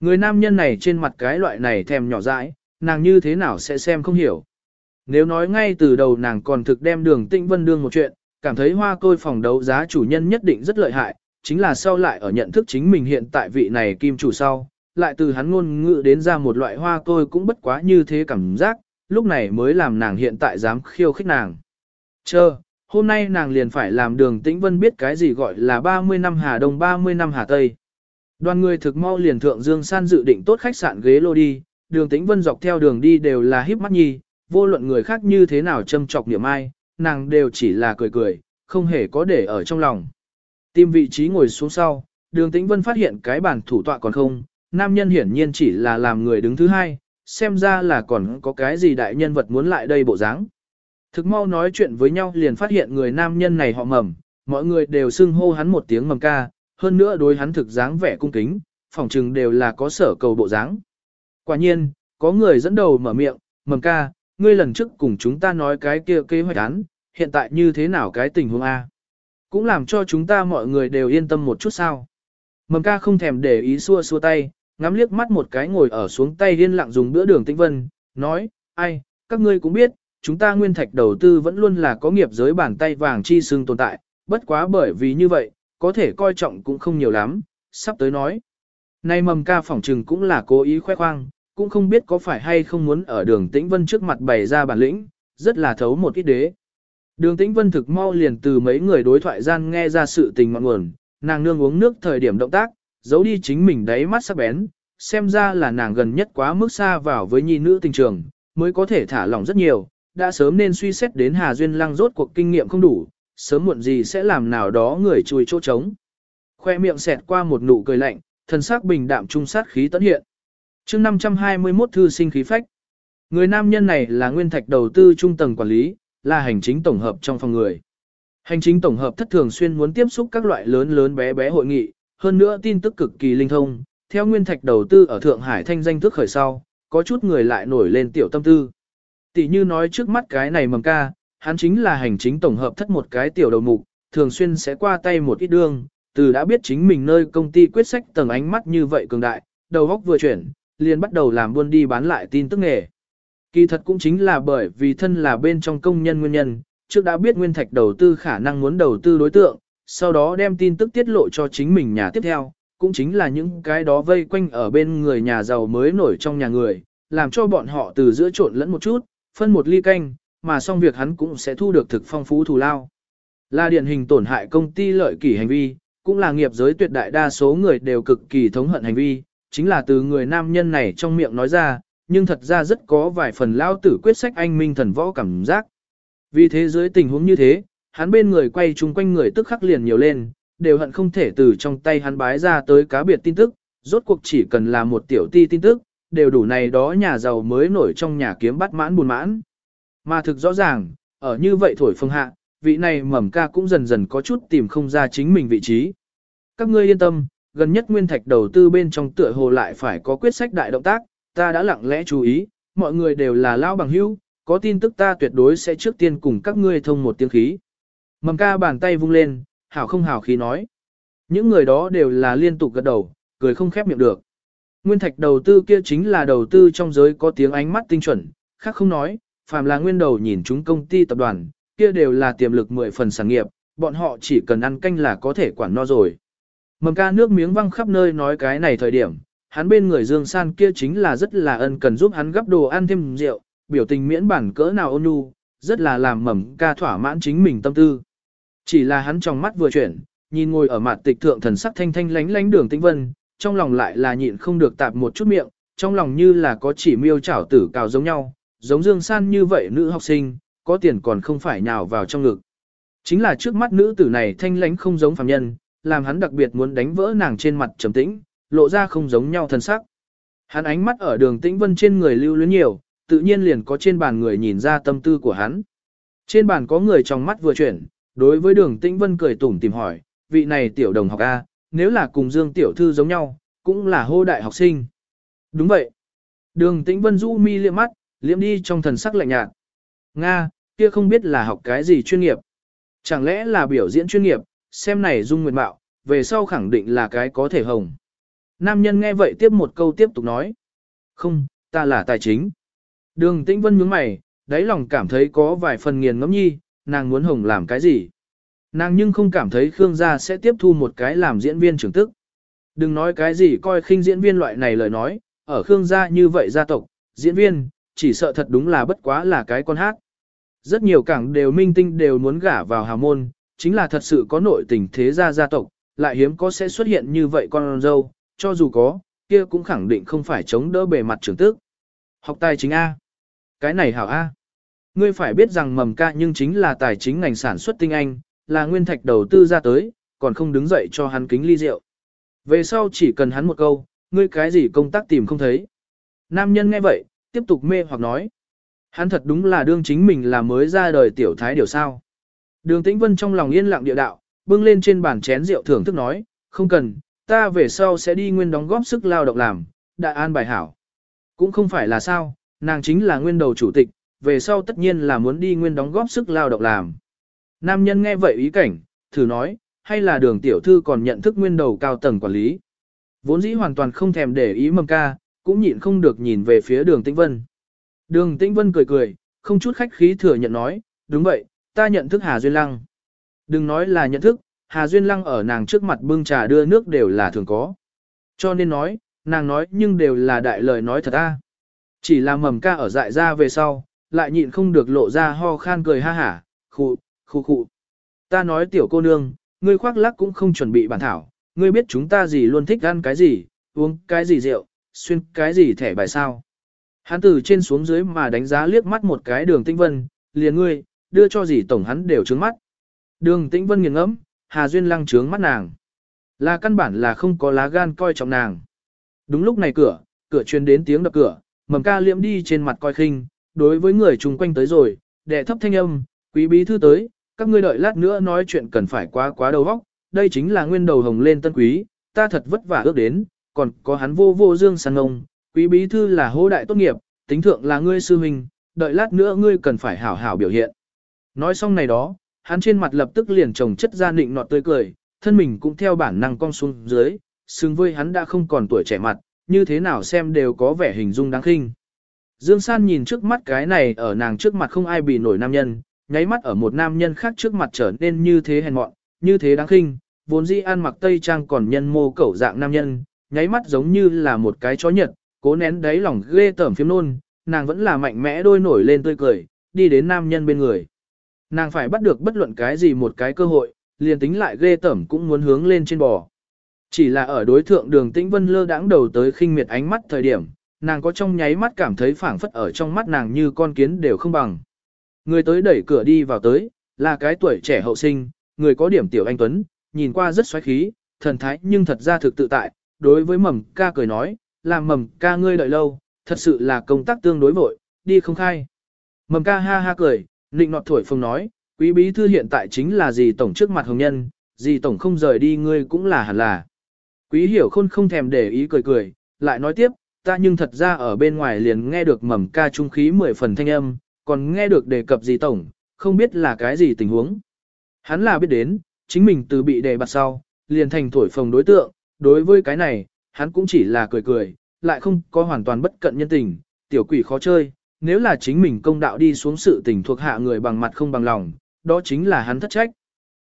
Người nam nhân này trên mặt cái loại này thèm nhỏ dãi, nàng như thế nào sẽ xem không hiểu. Nếu nói ngay từ đầu nàng còn thực đem đường Tĩnh Vân đương một chuyện, cảm thấy hoa côi phòng đấu giá chủ nhân nhất định rất lợi hại, chính là sau lại ở nhận thức chính mình hiện tại vị này kim chủ sau, lại từ hắn ngôn ngữ đến ra một loại hoa côi cũng bất quá như thế cảm giác, lúc này mới làm nàng hiện tại dám khiêu khích nàng. Chờ, hôm nay nàng liền phải làm đường tĩnh vân biết cái gì gọi là 30 năm Hà Đông 30 năm Hà Tây. Đoàn người thực mau liền thượng Dương San dự định tốt khách sạn ghế lô đi, đường tĩnh vân dọc theo đường đi đều là híp mắt nhi, vô luận người khác như thế nào châm chọc niệm ai, nàng đều chỉ là cười cười, không hề có để ở trong lòng. Tìm vị trí ngồi xuống sau, đường tĩnh vân phát hiện cái bàn thủ tọa còn không, nam nhân hiển nhiên chỉ là làm người đứng thứ hai, xem ra là còn có cái gì đại nhân vật muốn lại đây bộ dáng. Thực mau nói chuyện với nhau liền phát hiện người nam nhân này họ mầm, mọi người đều xưng hô hắn một tiếng mầm ca, hơn nữa đối hắn thực dáng vẻ cung kính, phỏng chừng đều là có sở cầu bộ dáng. Quả nhiên, có người dẫn đầu mở miệng, mầm ca, ngươi lần trước cùng chúng ta nói cái kia kế hoạch án, hiện tại như thế nào cái tình huống A. Cũng làm cho chúng ta mọi người đều yên tâm một chút sao. Mầm ca không thèm để ý xua xua tay, ngắm liếc mắt một cái ngồi ở xuống tay điên lặng dùng bữa đường tĩnh vân, nói, ai, các ngươi cũng biết, chúng ta nguyên thạch đầu tư vẫn luôn là có nghiệp giới bàn tay vàng chi xương tồn tại, bất quá bởi vì như vậy, có thể coi trọng cũng không nhiều lắm, sắp tới nói. Nay mầm ca phỏng trừng cũng là cố ý khoe khoang, cũng không biết có phải hay không muốn ở đường tĩnh vân trước mặt bày ra bản lĩnh, rất là thấu một ít đế. Đường tĩnh vân thực mau liền từ mấy người đối thoại gian nghe ra sự tình ngọn nguồn, nàng nương uống nước thời điểm động tác, giấu đi chính mình đáy mắt sắc bén, xem ra là nàng gần nhất quá mức xa vào với nhi nữ tình trường, mới có thể thả lỏng rất nhiều, đã sớm nên suy xét đến Hà Duyên Lăng rốt cuộc kinh nghiệm không đủ, sớm muộn gì sẽ làm nào đó người chui chỗ trống. Khoe miệng xẹt qua một nụ cười lạnh, thần sắc bình đạm trung sát khí tấn hiện chương 521 thư sinh khí phách. Người nam nhân này là nguyên thạch đầu tư trung tầng quản lý, là hành chính tổng hợp trong phòng người. Hành chính tổng hợp thất thường xuyên muốn tiếp xúc các loại lớn lớn bé bé hội nghị, hơn nữa tin tức cực kỳ linh thông. Theo nguyên thạch đầu tư ở Thượng Hải thanh danh thức khởi sau, có chút người lại nổi lên tiểu tâm tư. Tỷ như nói trước mắt cái này mầm ca, hắn chính là hành chính tổng hợp thất một cái tiểu đầu mục, thường xuyên sẽ qua tay một ít đương, từ đã biết chính mình nơi công ty quyết sách tầng ánh mắt như vậy cường đại, đầu góc vừa chuyển, liền bắt đầu làm buôn đi bán lại tin tức nghề. Kỳ thật cũng chính là bởi vì thân là bên trong công nhân nguyên nhân, trước đã biết nguyên thạch đầu tư khả năng muốn đầu tư đối tượng, sau đó đem tin tức tiết lộ cho chính mình nhà tiếp theo, cũng chính là những cái đó vây quanh ở bên người nhà giàu mới nổi trong nhà người, làm cho bọn họ từ giữa trộn lẫn một chút, phân một ly canh, mà xong việc hắn cũng sẽ thu được thực phong phú thù lao. Là điển hình tổn hại công ty lợi kỷ hành vi, cũng là nghiệp giới tuyệt đại đa số người đều cực kỳ thống hận hành vi, chính là từ người nam nhân này trong miệng nói ra, nhưng thật ra rất có vài phần lao tử quyết sách anh minh thần võ cảm giác. Vì thế dưới tình huống như thế, hắn bên người quay chung quanh người tức khắc liền nhiều lên, đều hận không thể từ trong tay hắn bái ra tới cá biệt tin tức, rốt cuộc chỉ cần là một tiểu ti tin tức, đều đủ này đó nhà giàu mới nổi trong nhà kiếm bắt mãn buồn mãn. Mà thực rõ ràng, ở như vậy thổi phương hạ, vị này mầm ca cũng dần dần có chút tìm không ra chính mình vị trí. Các ngươi yên tâm, gần nhất nguyên thạch đầu tư bên trong tựa hồ lại phải có quyết sách đại động tác, ta đã lặng lẽ chú ý, mọi người đều là lao bằng hữu, có tin tức ta tuyệt đối sẽ trước tiên cùng các ngươi thông một tiếng khí. Mầm ca bàn tay vung lên, hảo không hảo khí nói. Những người đó đều là liên tục gật đầu, cười không khép miệng được. Nguyên thạch đầu tư kia chính là đầu tư trong giới có tiếng ánh mắt tinh chuẩn, khác không nói, phàm là nguyên đầu nhìn chúng công ty tập đoàn, kia đều là tiềm lực mười phần sản nghiệp, bọn họ chỉ cần ăn canh là có thể quản no rồi. Mầm ca nước miếng văng khắp nơi nói cái này thời điểm, hắn bên người Dương San kia chính là rất là ân cần giúp hắn gấp đồ ăn thêm rượu, biểu tình miễn bản cỡ nào ôn nhu, rất là làm mầm ca thỏa mãn chính mình tâm tư. Chỉ là hắn trong mắt vừa chuyển, nhìn ngồi ở mặt tịch thượng thần sắc thanh thanh lánh lánh đường tĩnh vân, trong lòng lại là nhịn không được tạp một chút miệng, trong lòng như là có chỉ miêu chảo tử cào giống nhau, giống Dương San như vậy nữ học sinh, có tiền còn không phải nhào vào trong ngực. Chính là trước mắt nữ tử này thanh lánh không giống phàm nhân, làm hắn đặc biệt muốn đánh vỡ nàng trên mặt trầm tĩnh, lộ ra không giống nhau thân sắc. Hắn ánh mắt ở đường tĩnh vân trên người lưu luyến nhiều, tự nhiên liền có trên bàn người nhìn ra tâm tư của hắn. Trên bàn có người trong mắt vừa chuyển, đối với đường tĩnh vân cười tủm tìm hỏi, vị này tiểu đồng học A, nếu là cùng Dương tiểu thư giống nhau, cũng là hô đại học sinh. Đúng vậy. Đường tĩnh vân du mi liệm mắt, liệm đi trong thần sắc lạnh nhạt. Nga, kia không biết là học cái gì chuyên nghiệp. Chẳng lẽ là biểu diễn chuyên nghiệp, xem này dung nguyện bạo, về sau khẳng định là cái có thể hồng. Nam nhân nghe vậy tiếp một câu tiếp tục nói. Không, ta là tài chính. Đường tĩnh vân nhướng mày, đáy lòng cảm thấy có vài phần nghiền ngẫm nhi, nàng muốn hồng làm cái gì. Nàng nhưng không cảm thấy Khương gia sẽ tiếp thu một cái làm diễn viên trưởng tức. Đừng nói cái gì coi khinh diễn viên loại này lời nói, ở Khương gia như vậy gia tộc, diễn viên, chỉ sợ thật đúng là bất quá là cái con hát. Rất nhiều cảng đều minh tinh đều muốn gả vào hào môn, chính là thật sự có nội tình thế gia gia tộc, lại hiếm có sẽ xuất hiện như vậy con dâu, cho dù có, kia cũng khẳng định không phải chống đỡ bề mặt trưởng tức. Học tài chính A. Cái này hảo A. Ngươi phải biết rằng mầm ca nhưng chính là tài chính ngành sản xuất tinh anh, là nguyên thạch đầu tư ra tới, còn không đứng dậy cho hắn kính ly rượu. Về sau chỉ cần hắn một câu, ngươi cái gì công tác tìm không thấy. Nam nhân nghe vậy, tiếp tục mê hoặc nói. Hắn thật đúng là đương chính mình là mới ra đời tiểu thái điều sao. Đường Tĩnh Vân trong lòng yên lặng địa đạo, bưng lên trên bàn chén rượu thưởng thức nói, không cần, ta về sau sẽ đi nguyên đóng góp sức lao động làm, đại an bài hảo. Cũng không phải là sao, nàng chính là nguyên đầu chủ tịch, về sau tất nhiên là muốn đi nguyên đóng góp sức lao động làm. Nam nhân nghe vậy ý cảnh, thử nói, hay là đường tiểu thư còn nhận thức nguyên đầu cao tầng quản lý. Vốn dĩ hoàn toàn không thèm để ý mầm ca, cũng nhịn không được nhìn về phía đường tĩnh vân. Đường tĩnh vân cười cười, không chút khách khí thừa nhận nói, đúng vậy, ta nhận thức Hà Duyên Lăng. Đừng nói là nhận thức, Hà Duyên Lăng ở nàng trước mặt bưng trà đưa nước đều là thường có. Cho nên nói, nàng nói nhưng đều là đại lời nói thật a. Chỉ là mầm ca ở dại ra về sau, lại nhịn không được lộ ra ho khan cười ha hả, khụ, khụ khụ. Ta nói tiểu cô nương, ngươi khoác lác cũng không chuẩn bị bản thảo, ngươi biết chúng ta gì luôn thích ăn cái gì, uống cái gì rượu, xuyên cái gì thẻ bài sao. Hắn từ trên xuống dưới mà đánh giá liếc mắt một cái đường tinh vân, liền ngươi, đưa cho gì tổng hắn đều trướng mắt. Đường tĩnh vân nghiền ngẫm, Hà Duyên lăng trướng mắt nàng. Là căn bản là không có lá gan coi trọng nàng. Đúng lúc này cửa, cửa truyền đến tiếng đập cửa, mầm ca liễm đi trên mặt coi khinh, đối với người chung quanh tới rồi, đệ thấp thanh âm, quý bí thư tới, các ngươi đợi lát nữa nói chuyện cần phải quá quá đầu vóc, đây chính là nguyên đầu hồng lên tân quý, ta thật vất vả ước đến, còn có hắn vô vô dương sang ngông, quý bí thư là hô đại tốt nghiệp, tính thượng là ngươi sư huynh, đợi lát nữa ngươi cần phải hảo hảo biểu hiện. Nói xong này đó, hắn trên mặt lập tức liền trồng chất ra nịnh nọt tươi cười, thân mình cũng theo bản năng cong xuống dưới, xứng với hắn đã không còn tuổi trẻ mặt, như thế nào xem đều có vẻ hình dung đáng khinh. Dương San nhìn trước mắt cái này ở nàng trước mặt không ai bị nổi nam nhân, nháy mắt ở một nam nhân khác trước mặt trở nên như thế hèn mọn, như thế đáng khinh, vốn dĩ ăn mặc tây trang còn nhân mô cẩu dạng nam nhân, nháy mắt giống như là một cái chó nhật, cố nén đáy lòng ghê tởm phiếm nôn, nàng vẫn là mạnh mẽ đôi nổi lên tươi cười, đi đến nam nhân bên người. Nàng phải bắt được bất luận cái gì một cái cơ hội, liền tính lại ghê tẩm cũng muốn hướng lên trên bò. Chỉ là ở đối thượng đường tĩnh vân lơ đãng đầu tới khinh miệt ánh mắt thời điểm, nàng có trong nháy mắt cảm thấy phảng phất ở trong mắt nàng như con kiến đều không bằng. Người tới đẩy cửa đi vào tới, là cái tuổi trẻ hậu sinh, người có điểm tiểu anh Tuấn, nhìn qua rất xoáy khí, thần thái nhưng thật ra thực tự tại, đối với mầm ca cười nói, làm mầm ca ngươi đợi lâu, thật sự là công tác tương đối vội, đi không khai. Mầm ca ha ha cười, nịnh nọt thổi phồng nói, quý bí thư hiện tại chính là gì tổng trước mặt hồng nhân, gì tổng không rời đi ngươi cũng là hẳn là. Quý hiểu khôn không thèm để ý cười cười, lại nói tiếp, ta nhưng thật ra ở bên ngoài liền nghe được mầm ca trung khí mười phần thanh âm, còn nghe được đề cập gì tổng, không biết là cái gì tình huống. Hắn là biết đến, chính mình từ bị đề bạt sau, liền thành thổi phồng đối tượng, đối với cái này, hắn cũng chỉ là cười cười, lại không có hoàn toàn bất cận nhân tình, tiểu quỷ khó chơi, nếu là chính mình công đạo đi xuống sự tình thuộc hạ người bằng mặt không bằng lòng, đó chính là hắn thất trách.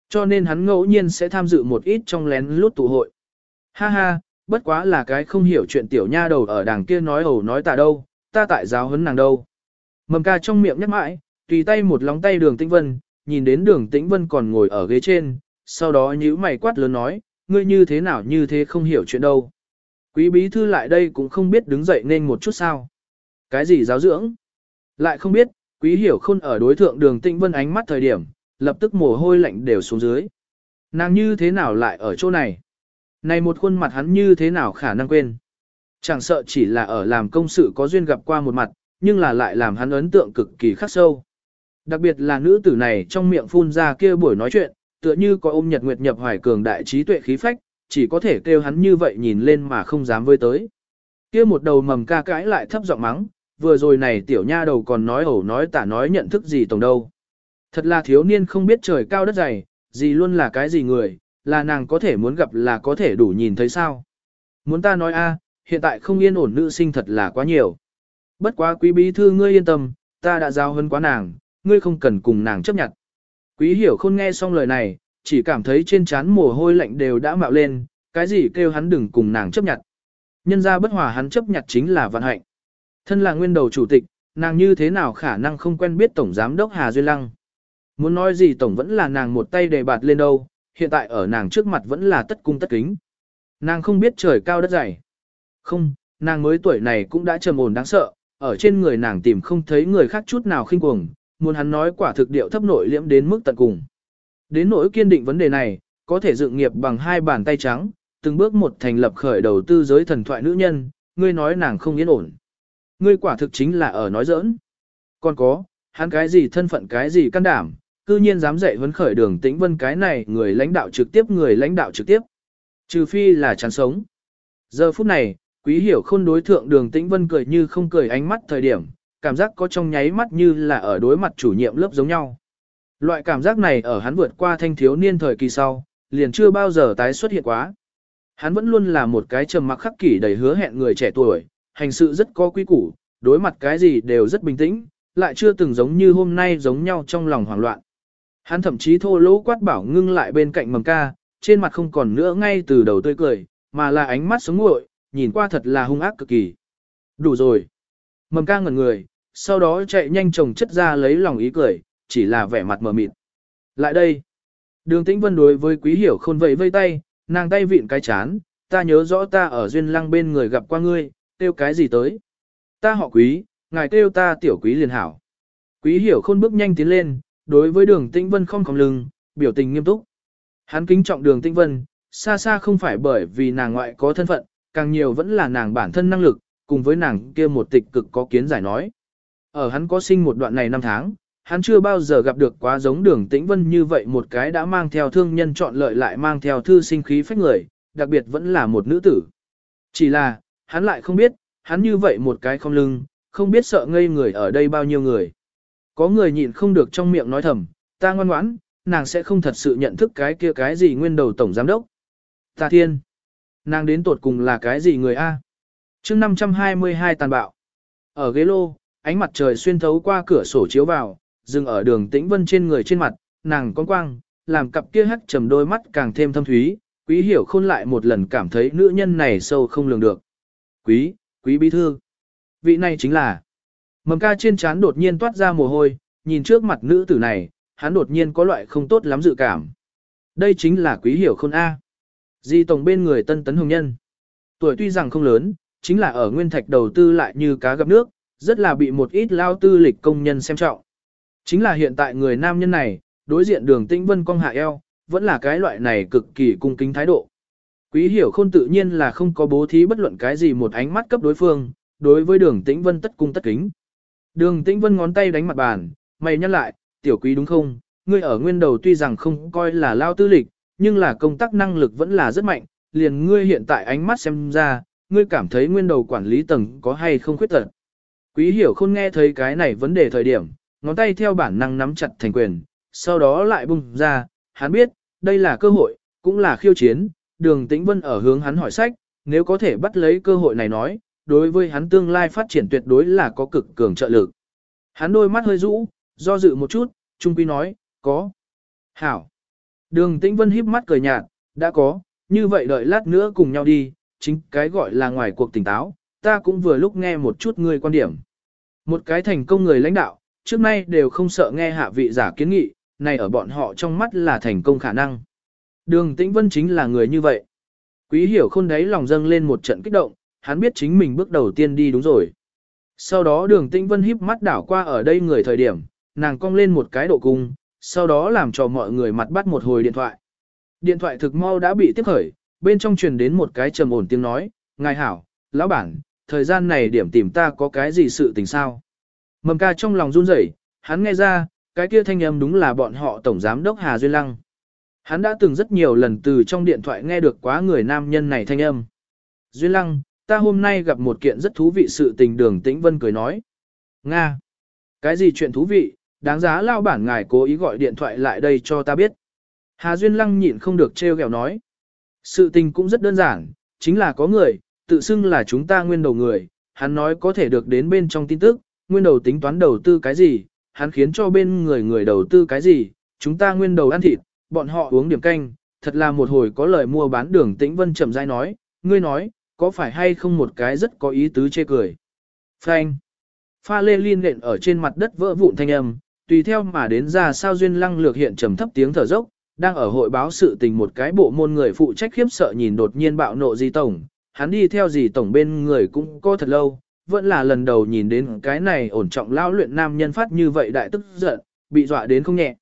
Cho nên hắn ngẫu nhiên sẽ tham dự một ít trong lén lút tụ hội. Ha ha, bất quá là cái không hiểu chuyện tiểu nha đầu ở đằng kia nói ẩu nói tà đâu, ta tại giáo huấn nàng đâu. Mầm ca trong miệng nhắc mãi, tùy tay một lóng tay đường tĩnh vân, nhìn đến đường tĩnh vân còn ngồi ở ghế trên, sau đó nhíu mày quát lớn nói, ngươi như thế nào như thế không hiểu chuyện đâu. Quý bí thư lại đây cũng không biết đứng dậy nên một chút sao. Cái gì giáo dưỡng? Lại không biết, quý hiểu khôn ở đối thượng đường tĩnh vân ánh mắt thời điểm, lập tức mồ hôi lạnh đều xuống dưới. Nàng như thế nào lại ở chỗ này? Này một khuôn mặt hắn như thế nào khả năng quên? Chẳng sợ chỉ là ở làm công sự có duyên gặp qua một mặt, nhưng là lại làm hắn ấn tượng cực kỳ khắc sâu. Đặc biệt là nữ tử này trong miệng phun ra kia buổi nói chuyện, tựa như có ôm nhật nguyệt nhập hoài cường đại trí tuệ khí phách, chỉ có thể kêu hắn như vậy nhìn lên mà không dám với tới. Kia một đầu mầm ca cãi lại thấp giọng mắng, vừa rồi này tiểu nha đầu còn nói ẩu nói tả nói nhận thức gì tổng đâu. Thật là thiếu niên không biết trời cao đất dày, gì luôn là cái gì người, là nàng có thể muốn gặp là có thể đủ nhìn thấy sao. Muốn ta nói a, hiện tại không yên ổn nữ sinh thật là quá nhiều. Bất quá quý bí thư ngươi yên tâm, ta đã giao hơn quá nàng, ngươi không cần cùng nàng chấp nhận. Quý hiểu khôn nghe xong lời này, chỉ cảm thấy trên trán mồ hôi lạnh đều đã mạo lên, cái gì kêu hắn đừng cùng nàng chấp nhận. Nhân ra bất hòa hắn chấp nhận chính là vận hạnh. Thân là nguyên đầu chủ tịch, nàng như thế nào khả năng không quen biết Tổng Giám đốc Hà Duy Lăng. Muốn nói gì Tổng vẫn là nàng một tay đề bạt lên đâu, hiện tại ở nàng trước mặt vẫn là tất cung tất kính. Nàng không biết trời cao đất dày. Không, nàng mới tuổi này cũng đã trầm ổn đáng sợ, ở trên người nàng tìm không thấy người khác chút nào khinh cuồng, muốn hắn nói quả thực điệu thấp nội liễm đến mức tận cùng. Đến nỗi kiên định vấn đề này, có thể dựng nghiệp bằng hai bàn tay trắng, từng bước một thành lập khởi đầu tư giới thần thoại nữ nhân, ngươi nói nàng không yên ổn. Ngươi quả thực chính là ở nói giỡn. Còn có, hắn cái gì thân phận cái gì can đảm, cư nhiên dám dạy huấn khởi đường tĩnh vân cái này người lãnh đạo trực tiếp người lãnh đạo trực tiếp. Trừ phi là chán sống. Giờ phút này, Quý hiểu khôn đối thượng đường tĩnh vân cười như không cười ánh mắt thời điểm, cảm giác có trong nháy mắt như là ở đối mặt chủ nhiệm lớp giống nhau. Loại cảm giác này ở hắn vượt qua thanh thiếu niên thời kỳ sau, liền chưa bao giờ tái xuất hiện quá. Hắn vẫn luôn là một cái trầm mặc khắc kỷ đầy hứa hẹn người trẻ tuổi, hành sự rất có quý củ, đối mặt cái gì đều rất bình tĩnh, lại chưa từng giống như hôm nay giống nhau trong lòng hoảng loạn. Hắn thậm chí thô lỗ quát bảo ngưng lại bên cạnh mầm ca, trên mặt không còn nữa ngay từ đầu tươi cười, mà là ánh mắt sống nguội, nhìn qua thật là hung ác cực kỳ. Đủ rồi. Mầm ca ngẩn người, sau đó chạy nhanh chồng chất ra lấy lòng ý cười, chỉ là vẻ mặt mờ mịt. Lại đây. Đường tĩnh vân đối với quý hiểu khôn vẫy vây tay, nàng tay vịn cái chán, ta nhớ rõ ta ở duyên lăng bên người gặp qua ngươi, kêu cái gì tới. Ta họ quý, ngài kêu ta tiểu quý liền hảo. Quý hiểu khôn bước nhanh tiến lên, đối với đường tĩnh vân không còng lưng, biểu tình nghiêm túc. Hắn kính trọng đường tĩnh vân, xa xa không phải bởi vì nàng ngoại có thân phận, càng nhiều vẫn là nàng bản thân năng lực, cùng với nàng kia một tịch cực có kiến giải nói. Ở hắn có sinh một đoạn này năm tháng, hắn chưa bao giờ gặp được quá giống đường tĩnh vân như vậy một cái đã mang theo thương nhân chọn lợi lại mang theo thư sinh khí phách người, đặc biệt vẫn là một nữ tử. Chỉ là, hắn lại không biết, hắn như vậy một cái không lưng, không biết sợ ngây người ở đây bao nhiêu người. Có người nhịn không được trong miệng nói thầm, ta ngoan ngoãn, nàng sẽ không thật sự nhận thức cái kia cái gì nguyên đầu tổng giám đốc. Ta thiên, nàng đến tột cùng là cái gì người A? chương 522 tàn bạo. Ở ghế lô, ánh mặt trời xuyên thấu qua cửa sổ chiếu vào, dừng ở đường tĩnh vân trên người trên mặt, nàng con quang, làm cặp kia hắt trầm đôi mắt càng thêm thâm thúy, quý hiểu khôn lại một lần cảm thấy nữ nhân này sâu không lường được. Quý, quý bí thư. Vị này chính là. Mầm ca trên trán đột nhiên toát ra mồ hôi, nhìn trước mặt nữ tử này, hắn đột nhiên có loại không tốt lắm dự cảm. Đây chính là quý hiểu khôn A. Di tổng bên người tân tấn hồng nhân. Tuổi tuy rằng không lớn, chính là ở nguyên thạch đầu tư lại như cá gặp nước, rất là bị một ít lao tư lịch công nhân xem trọng. Chính là hiện tại người nam nhân này, đối diện đường tĩnh vân cong hạ eo, vẫn là cái loại này cực kỳ cung kính thái độ. Quý hiểu khôn tự nhiên là không có bố thí bất luận cái gì một ánh mắt cấp đối phương, đối với đường tĩnh vân tất cung tất kính. Đường tĩnh vân ngón tay đánh mặt bàn, mày nhắc lại, tiểu quý đúng không, ngươi ở nguyên đầu tuy rằng không coi là lao tư lịch, nhưng là công tác năng lực vẫn là rất mạnh, liền ngươi hiện tại ánh mắt xem ra, ngươi cảm thấy nguyên đầu quản lý tầng có hay không khuyết tật. Quý hiểu khôn nghe thấy cái này vấn đề thời điểm, ngón tay theo bản năng nắm chặt thành quyền, sau đó lại bung ra, hắn biết, đây là cơ hội, cũng là khiêu chiến, đường tĩnh vân ở hướng hắn hỏi sách, nếu có thể bắt lấy cơ hội này nói, đối với hắn tương lai phát triển tuyệt đối là có cực cường trợ lực. Hắn đôi mắt hơi rũ, do dự một chút, trung quy nói, có. Hảo. Đường tĩnh vân híp mắt cười nhạt, đã có, như vậy đợi lát nữa cùng nhau đi, chính cái gọi là ngoài cuộc tỉnh táo, ta cũng vừa lúc nghe một chút người quan điểm. Một cái thành công người lãnh đạo, trước nay đều không sợ nghe hạ vị giả kiến nghị, này ở bọn họ trong mắt là thành công khả năng. Đường Tĩnh Vân chính là người như vậy. Quý hiểu khôn đấy lòng dâng lên một trận kích động, hắn biết chính mình bước đầu tiên đi đúng rồi. Sau đó đường Tĩnh Vân híp mắt đảo qua ở đây người thời điểm, nàng cong lên một cái độ cung, sau đó làm cho mọi người mặt bắt một hồi điện thoại. Điện thoại thực mau đã bị tiếp khởi, bên trong truyền đến một cái trầm ổn tiếng nói, ngài hảo, lão bản, thời gian này điểm tìm ta có cái gì sự tình sao. Mầm ca trong lòng run rẩy, hắn nghe ra, cái kia thanh âm đúng là bọn họ tổng giám đốc Hà Duyên Lăng. Hắn đã từng rất nhiều lần từ trong điện thoại nghe được quá người nam nhân này thanh âm. Duyên Lăng, ta hôm nay gặp một kiện rất thú vị sự tình đường tĩnh vân cười nói. Nga! Cái gì chuyện thú vị, đáng giá lao bản ngài cố ý gọi điện thoại lại đây cho ta biết. Hà Duyên Lăng nhịn không được treo gẹo nói. Sự tình cũng rất đơn giản, chính là có người, tự xưng là chúng ta nguyên đầu người, hắn nói có thể được đến bên trong tin tức, nguyên đầu tính toán đầu tư cái gì, hắn khiến cho bên người người đầu tư cái gì, chúng ta nguyên đầu ăn thịt, bọn họ uống điểm canh, thật là một hồi có lời mua bán đường tĩnh vân chậm rãi nói, ngươi nói, có phải hay không một cái rất có ý tứ chê cười. Phanh. Pha lê liên nện ở trên mặt đất vỡ vụn thanh âm, tùy theo mà đến ra sao duyên lăng lược hiện trầm thấp tiếng thở dốc, đang ở hội báo sự tình một cái bộ môn người phụ trách khiếp sợ nhìn đột nhiên bạo nộ di tổng, hắn đi theo gì tổng bên người cũng có thật lâu, vẫn là lần đầu nhìn đến cái này ổn trọng lao luyện nam nhân phát như vậy đại tức giận, bị dọa đến không nhẹ.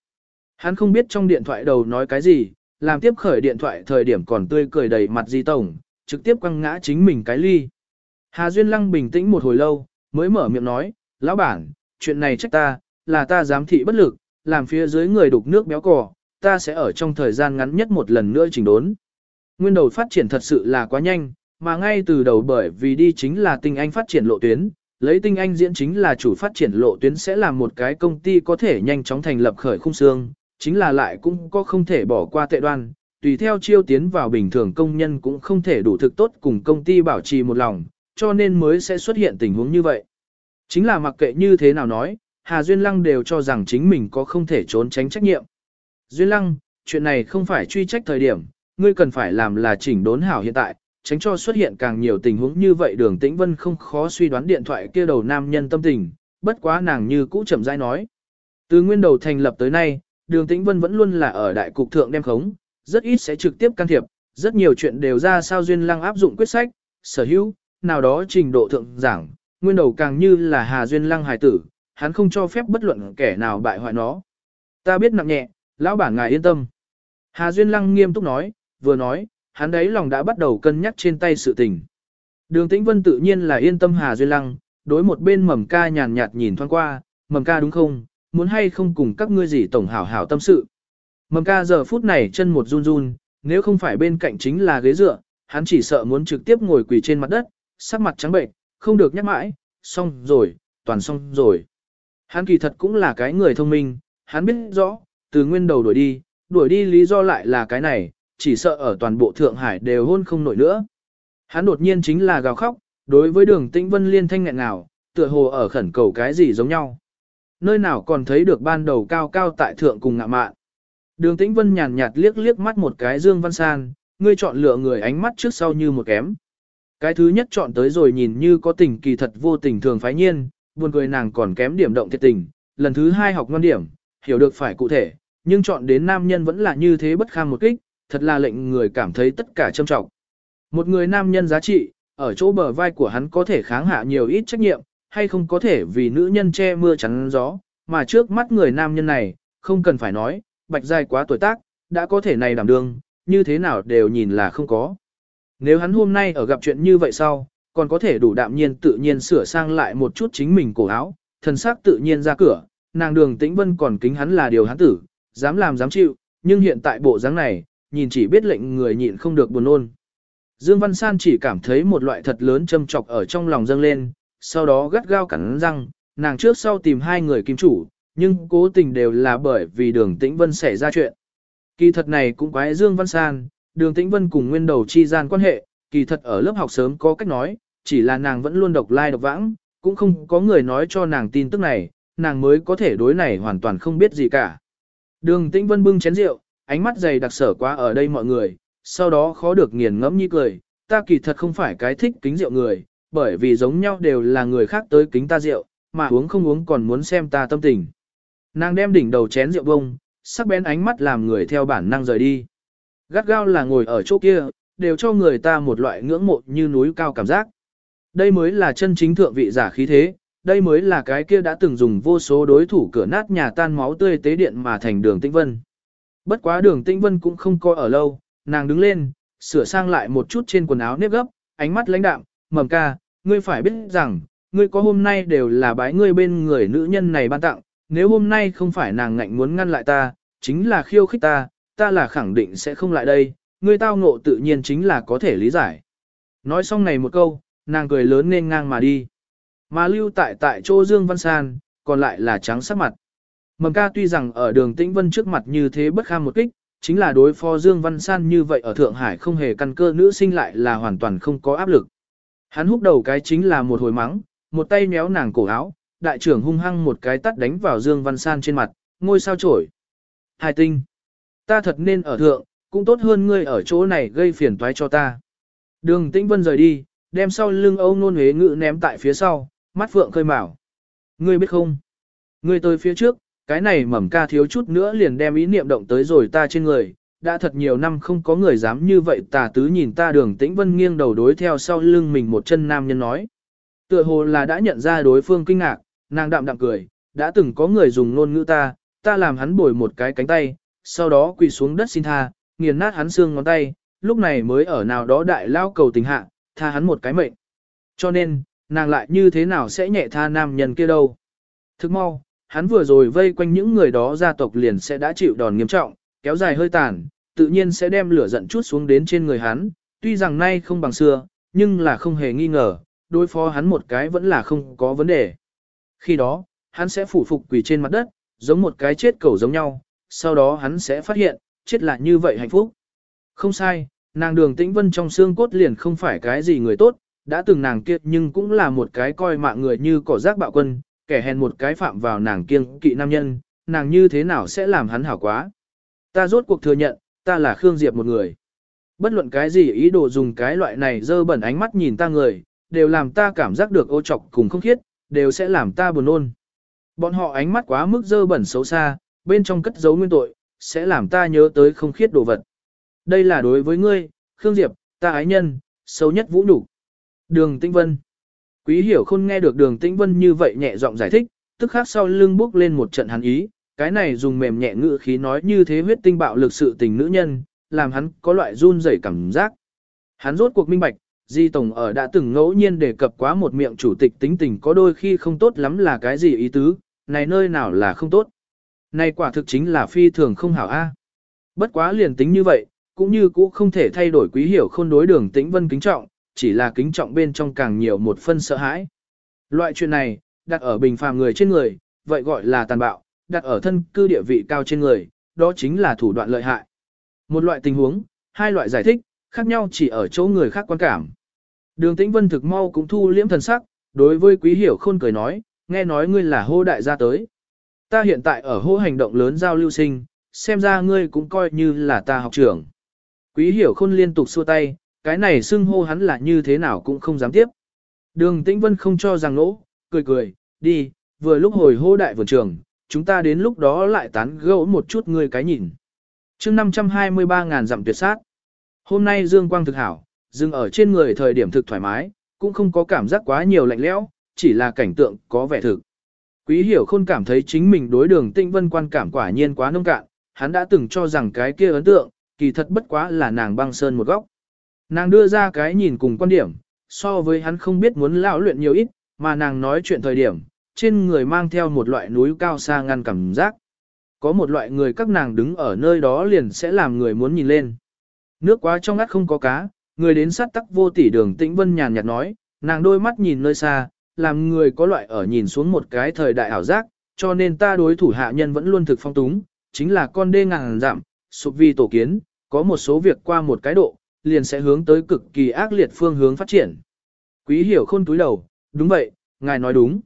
Hắn không biết trong điện thoại đầu nói cái gì, làm tiếp khởi điện thoại thời điểm còn tươi cười đầy mặt di tổng, trực tiếp quăng ngã chính mình cái ly. Hà Duyên Lăng bình tĩnh một hồi lâu, mới mở miệng nói, lão bản, chuyện này trách ta, là ta giám thị bất lực, làm phía dưới người đục nước béo cò, ta sẽ ở trong thời gian ngắn nhất một lần nữa chỉnh đốn. Nguyên đầu phát triển thật sự là quá nhanh, mà ngay từ đầu bởi vì đi chính là tinh anh phát triển lộ tuyến, lấy tinh anh diễn chính là chủ phát triển lộ tuyến sẽ là một cái công ty có thể nhanh chóng thành lập khởi khung xương, chính là lại cũng có không thể bỏ qua tệ đoan, tùy theo chiêu tiến vào bình thường công nhân cũng không thể đủ thực tốt cùng công ty bảo trì một lòng, cho nên mới sẽ xuất hiện tình huống như vậy. Chính là mặc kệ như thế nào nói, Hà Duyên Lăng đều cho rằng chính mình có không thể trốn tránh trách nhiệm. Duyên Lăng, chuyện này không phải truy trách thời điểm, ngươi cần phải làm là chỉnh đốn hảo hiện tại, tránh cho xuất hiện càng nhiều tình huống như vậy đường tĩnh vân không khó suy đoán điện thoại kia đầu nam nhân tâm tình, bất quá nàng như cũ chậm rãi nói. Từ nguyên đầu thành lập tới nay, đường tĩnh vân vẫn luôn là ở đại cục thượng đem khống, rất ít sẽ trực tiếp can thiệp, rất nhiều chuyện đều ra sao duyên lăng áp dụng quyết sách, sở hữu, nào đó trình độ thượng giảng, nguyên đầu càng như là hà duyên lăng hài tử, hắn không cho phép bất luận kẻ nào bại hoại nó. Ta biết nặng nhẹ, lão bản ngài yên tâm. Hà Duyên Lăng nghiêm túc nói, vừa nói, hắn đấy lòng đã bắt đầu cân nhắc trên tay sự tình. Đường Tĩnh Vân tự nhiên là yên tâm Hà Duyên Lăng, đối một bên mầm ca nhàn nhạt nhìn thoáng qua, mầm ca đúng không, muốn hay không cùng các ngươi gì tổng hảo hảo tâm sự. Mầm ca giờ phút này chân một run run, nếu không phải bên cạnh chính là ghế dựa, hắn chỉ sợ muốn trực tiếp ngồi quỳ trên mặt đất, sắc mặt trắng bệnh, không được nhắc mãi, xong rồi, toàn xong rồi. Hắn kỳ thật cũng là cái người thông minh, hắn biết rõ, từ nguyên đầu đuổi đi, đuổi đi lý do lại là cái này, chỉ sợ ở toàn bộ Thượng Hải đều hôn không nổi nữa. Hắn đột nhiên chính là gào khóc, đối với đường tĩnh vân liên thanh nghẹn ngào, tựa hồ ở khẩn cầu cái gì giống nhau. Nơi nào còn thấy được ban đầu cao cao tại thượng cùng ngạ mạn. Đường tĩnh vân nhàn nhạt liếc liếc mắt một cái Dương Văn San, ngươi chọn lựa người ánh mắt trước sau như một kém. Cái thứ nhất chọn tới rồi nhìn như có tình kỳ thật vô tình thường phái nhiên, buồn cười nàng còn kém điểm động thiệt tình, lần thứ hai học ngon điểm, hiểu được phải cụ thể, nhưng chọn đến nam nhân vẫn là như thế bất kham một kích, thật là lệnh người cảm thấy tất cả trâm trọng. Một người nam nhân giá trị, ở chỗ bờ vai của hắn có thể kháng hạ nhiều ít trách nhiệm, hay không có thể vì nữ nhân che mưa chắn gió, mà trước mắt người nam nhân này, không cần phải nói, bạch dài quá tuổi tác, đã có thể này đảm đương, như thế nào đều nhìn là không có. Nếu hắn hôm nay ở gặp chuyện như vậy sau, còn có thể đủ đạm nhiên tự nhiên sửa sang lại một chút chính mình cổ áo, thần sắc tự nhiên ra cửa, nàng đường tĩnh vân còn kính hắn là điều hắn tử, dám làm dám chịu, nhưng hiện tại bộ dáng này, nhìn chỉ biết lệnh người nhịn không được buồn ôn. Dương Văn San chỉ cảm thấy một loại thật lớn châm chọc ở trong lòng dâng lên, sau đó gắt gao cắn răng, nàng trước sau tìm hai người kim chủ, nhưng cố tình đều là bởi vì đường tĩnh vân xảy ra chuyện. Kỳ thật này cũng quái Dương Văn San, đường tĩnh vân cùng nguyên đầu chi gian quan hệ, kỳ thật ở lớp học sớm có cách nói, chỉ là nàng vẫn luôn độc lai like độc vãng, cũng không có người nói cho nàng tin tức này, nàng mới có thể đối này hoàn toàn không biết gì cả. Đường Tĩnh Vân bưng chén rượu, ánh mắt dày đặc sở quá ở đây mọi người, sau đó khó được nghiền ngẫm như cười, ta kỳ thật không phải cái thích kính rượu người, bởi vì giống nhau đều là người khác tới kính ta rượu, mà uống không uống còn muốn xem ta tâm tình. Nàng đem đỉnh đầu chén rượu bông, sắc bén ánh mắt làm người theo bản năng rời đi. Gắt gao là ngồi ở chỗ kia, đều cho người ta một loại ngưỡng mộ như núi cao cảm giác. Đây mới là chân chính thượng vị giả khí thế, đây mới là cái kia đã từng dùng vô số đối thủ cửa nát nhà tan máu tươi tế điện mà thành đường tĩnh vân. Bất quá đường tĩnh vân cũng không coi ở lâu, nàng đứng lên, sửa sang lại một chút trên quần áo nếp gấp, ánh mắt lãnh đạm, mầm ca, ngươi phải biết rằng, ngươi có hôm nay đều là bái ngươi bên người nữ nhân này ban tặng, nếu hôm nay không phải nàng ngạnh muốn ngăn lại ta, chính là khiêu khích ta, ta là khẳng định sẽ không lại đây, ngươi tao ngộ tự nhiên chính là có thể lý giải. Nói xong này một câu, nàng cười lớn nên ngang mà đi. Mà lưu tại tại chỗ Dương Văn San, còn lại là trắng sắc mặt. Mầm ca tuy rằng ở đường Tĩnh Vân trước mặt như thế bất kham một kích, chính là đối phó Dương Văn San như vậy ở Thượng Hải không hề căn cơ nữ sinh lại là hoàn toàn không có áp lực. Hắn húc đầu cái chính là một hồi mắng, một tay méo nàng cổ áo, đại trưởng hung hăng một cái tắt đánh vào Dương Văn San trên mặt, ngôi sao trổi. Hai tinh. Ta thật nên ở thượng, cũng tốt hơn ngươi ở chỗ này gây phiền toái cho ta. Đường Tĩnh Vân rời đi, đem sau lưng Âu Nôn Huế ngự ném tại phía sau, mắt phượng khơi mào. Ngươi biết không? Ngươi tới phía trước, cái này mầm ca thiếu chút nữa liền đem ý niệm động tới rồi ta trên người. Đã thật nhiều năm không có người dám như vậy tà tứ nhìn ta đường tĩnh vân nghiêng đầu đối theo sau lưng mình một chân nam nhân nói. Tựa hồ là đã nhận ra đối phương kinh ngạc, nàng đạm đạm cười, đã từng có người dùng ngôn ngữ ta, ta làm hắn bồi một cái cánh tay, sau đó quỳ xuống đất xin tha, nghiền nát hắn xương ngón tay, lúc này mới ở nào đó đại lao cầu tình hạ, tha hắn một cái mệnh. Cho nên, nàng lại như thế nào sẽ nhẹ tha nam nhân kia đâu. Thức mau, hắn vừa rồi vây quanh những người đó gia tộc liền sẽ đã chịu đòn nghiêm trọng, kéo dài hơi tàn, tự nhiên sẽ đem lửa giận chút xuống đến trên người hắn, tuy rằng nay không bằng xưa, nhưng là không hề nghi ngờ, đối phó hắn một cái vẫn là không có vấn đề. Khi đó, hắn sẽ phủ phục quỳ trên mặt đất, giống một cái chết cầu giống nhau, sau đó hắn sẽ phát hiện, chết là như vậy hạnh phúc. Không sai, nàng đường tĩnh vân trong xương cốt liền không phải cái gì người tốt, đã từng nàng kiệt nhưng cũng là một cái coi mạng người như cỏ rác bạo quân, kẻ hèn một cái phạm vào nàng kiêng kỵ nam nhân, nàng như thế nào sẽ làm hắn hảo quá. Ta rốt cuộc thừa nhận, ta là Khương Diệp một người. Bất luận cái gì ý đồ dùng cái loại này dơ bẩn ánh mắt nhìn ta người, đều làm ta cảm giác được ô trọc cùng không khiết, đều sẽ làm ta buồn ôn. Bọn họ ánh mắt quá mức dơ bẩn xấu xa, bên trong cất giấu nguyên tội, sẽ làm ta nhớ tới không khiết đồ vật. Đây là đối với ngươi, Khương Diệp, ta ái nhân, xấu nhất vũ đủ. Đường Tĩnh Vân Quý hiểu khôn nghe được đường Tĩnh Vân như vậy nhẹ giọng giải thích, tức khác sau lưng bước lên một trận hắn ý, cái này dùng mềm nhẹ ngữ khí nói như thế huyết tinh bạo lực sự tình nữ nhân, làm hắn có loại run rẩy cảm giác. Hắn rốt cuộc minh bạch, Di Tổng ở đã từng ngẫu nhiên đề cập quá một miệng chủ tịch tính tình có đôi khi không tốt lắm là cái gì ý tứ, này nơi nào là không tốt. Này quả thực chính là phi thường không hảo a. Bất quá liền tính như vậy, cũng như cũ không thể thay đổi quý hiểu khôn đối đường tĩnh vân kính trọng, chỉ là kính trọng bên trong càng nhiều một phân sợ hãi. Loại chuyện này, đặt ở bình phàm người trên người, vậy gọi là tàn bạo, đặt ở thân cư địa vị cao trên người, đó chính là thủ đoạn lợi hại. Một loại tình huống, hai loại giải thích, khác nhau chỉ ở chỗ người khác quan cảm. Đường tĩnh vân thực mau cũng thu liễm thần sắc, đối với quý hiểu khôn cười nói, nghe nói ngươi là hô đại gia tới. Ta hiện tại ở hô hành động lớn giao lưu sinh, xem ra ngươi cũng coi như là ta học trưởng. Quý hiểu khôn liên tục xua tay, cái này xưng hô hắn là như thế nào cũng không dám tiếp. Đường tĩnh vân không cho rằng nỗ, cười cười, đi, vừa lúc hồi hô đại vườn trường, chúng ta đến lúc đó lại tán gẫu một chút ngươi cái nhìn. chương 523 ngàn dặm tuyệt sát. Hôm nay dương quang thực hảo, dừng ở trên người thời điểm thực thoải mái, cũng không có cảm giác quá nhiều lạnh lẽo, chỉ là cảnh tượng có vẻ thực. Quý hiểu khôn cảm thấy chính mình đối đường tinh vân quan cảm quả nhiên quá nông cạn, hắn đã từng cho rằng cái kia ấn tượng, kỳ thật bất quá là nàng băng sơn một góc. Nàng đưa ra cái nhìn cùng quan điểm, so với hắn không biết muốn lão luyện nhiều ít, mà nàng nói chuyện thời điểm, trên người mang theo một loại núi cao xa ngăn cảm giác. Có một loại người các nàng đứng ở nơi đó liền sẽ làm người muốn nhìn lên. Nước quá trong ngắt không có cá, người đến sát tắc vô tỷ đường tĩnh vân nhàn nhạt nói, nàng đôi mắt nhìn nơi xa, làm người có loại ở nhìn xuống một cái thời đại ảo giác, cho nên ta đối thủ hạ nhân vẫn luôn thực phong túng, chính là con đê ngàn giảm, sụp vi tổ kiến, có một số việc qua một cái độ, liền sẽ hướng tới cực kỳ ác liệt phương hướng phát triển. Quý hiểu khôn túi đầu, đúng vậy, ngài nói đúng.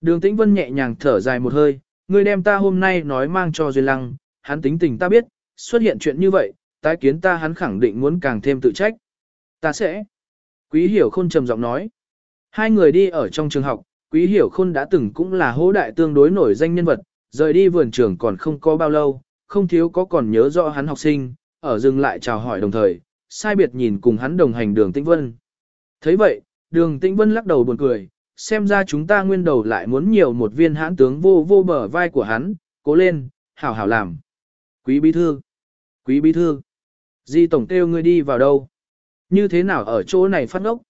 Đường tĩnh vân nhẹ nhàng thở dài một hơi, người đem ta hôm nay nói mang cho Duyên Lăng, hắn tính tình ta biết, xuất hiện chuyện như vậy, tái kiến ta hắn khẳng định muốn càng thêm tự trách. Ta sẽ. Quý hiểu khôn trầm giọng nói. Hai người đi ở trong trường học, quý hiểu khôn đã từng cũng là hố đại tương đối nổi danh nhân vật, rời đi vườn trường còn không có bao lâu, không thiếu có còn nhớ rõ hắn học sinh, ở dừng lại chào hỏi đồng thời, sai biệt nhìn cùng hắn đồng hành đường tĩnh vân. thấy vậy, đường tĩnh vân lắc đầu buồn cười, xem ra chúng ta nguyên đầu lại muốn nhiều một viên hãn tướng vô vô bờ vai của hắn, cố lên, hảo hảo làm. Quý bí thư, quý bí thư, di tổng kêu ngươi đi vào đâu? Như thế nào ở chỗ này phát ngốc?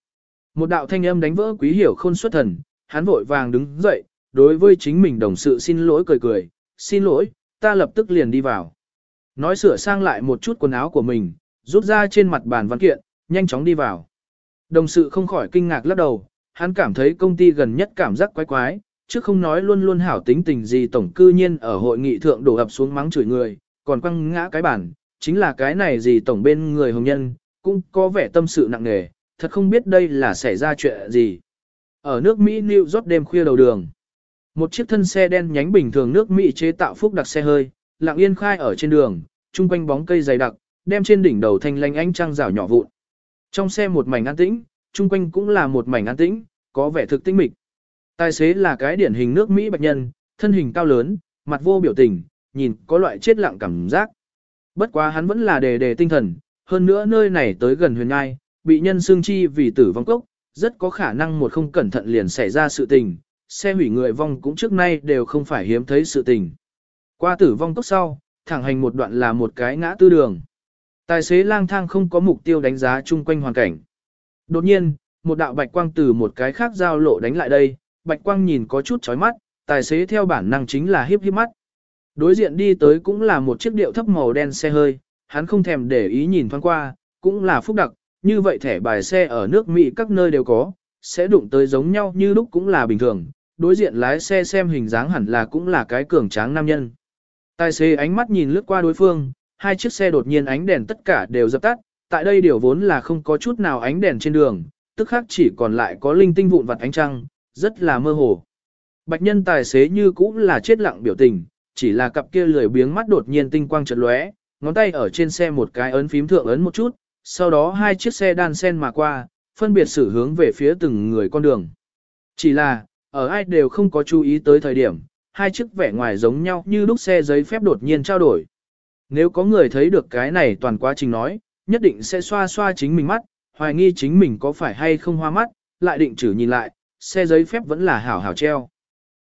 Một đạo thanh âm đánh vỡ quý hiểu khôn xuất thần, hắn vội vàng đứng dậy, đối với chính mình đồng sự xin lỗi cười cười, xin lỗi, ta lập tức liền đi vào. Nói sửa sang lại một chút quần áo của mình, rút ra trên mặt bàn văn kiện, nhanh chóng đi vào. Đồng sự không khỏi kinh ngạc lắc đầu, hắn cảm thấy công ty gần nhất cảm giác quái quái, chứ không nói luôn luôn hảo tính tình gì tổng cư nhiên ở hội nghị thượng đổ ập xuống mắng chửi người, còn quăng ngã cái bản, chính là cái này gì tổng bên người hồng nhân, cũng có vẻ tâm sự nặng nề, thật không biết đây là xảy ra chuyện gì. Ở nước Mỹ New York đêm khuya đầu đường, một chiếc thân xe đen nhánh bình thường nước Mỹ chế tạo phúc đặc xe hơi, lặng yên khai ở trên đường, chung quanh bóng cây dày đặc, đem trên đỉnh đầu thanh lanh ánh trăng rào nhỏ vụn. Trong xe một mảnh an tĩnh, chung quanh cũng là một mảnh an tĩnh, có vẻ thực tinh mịch. Tài xế là cái điển hình nước Mỹ bạch nhân, thân hình cao lớn, mặt vô biểu tình, nhìn có loại chết lặng cảm giác. Bất quá hắn vẫn là đề đề tinh thần, hơn nữa nơi này tới gần huyền ngai, bị nhân xương chi vì tử vong cốc, rất có khả năng một không cẩn thận liền xảy ra sự tình, xe hủy người vong cũng trước nay đều không phải hiếm thấy sự tình. Qua tử vong cốc sau, thẳng hành một đoạn là một cái ngã tư đường. Tài xế lang thang không có mục tiêu đánh giá chung quanh hoàn cảnh. Đột nhiên, một đạo bạch quang từ một cái khác giao lộ đánh lại đây, bạch quang nhìn có chút chói mắt, tài xế theo bản năng chính là hiếp hiếp mắt. Đối diện đi tới cũng là một chiếc điệu thấp màu đen xe hơi, hắn không thèm để ý nhìn thoáng qua, cũng là phúc đặc, như vậy thẻ bài xe ở nước Mỹ các nơi đều có, sẽ đụng tới giống nhau như lúc cũng là bình thường, đối diện lái xe xem hình dáng hẳn là cũng là cái cường tráng nam nhân. Tài xế ánh mắt nhìn lướt qua đối phương, hai chiếc xe đột nhiên ánh đèn tất cả đều dập tắt, tại đây điều vốn là không có chút nào ánh đèn trên đường, tức khác chỉ còn lại có linh tinh vụn vặt ánh trăng, rất là mơ hồ. Bạch nhân tài xế như cũng là chết lặng biểu tình, chỉ là cặp kia lười biếng mắt đột nhiên tinh quang chợt lóe, ngón tay ở trên xe một cái ấn phím thượng ấn một chút, sau đó hai chiếc xe đan sen mà qua, phân biệt xử hướng về phía từng người con đường. Chỉ là, ở ai đều không có chú ý tới thời điểm, hai chiếc vẻ ngoài giống nhau như lúc xe giấy phép đột nhiên trao đổi. Nếu có người thấy được cái này toàn quá trình nói, nhất định sẽ xoa xoa chính mình mắt, hoài nghi chính mình có phải hay không hoa mắt, lại định chử nhìn lại, xe giấy phép vẫn là hảo hảo treo.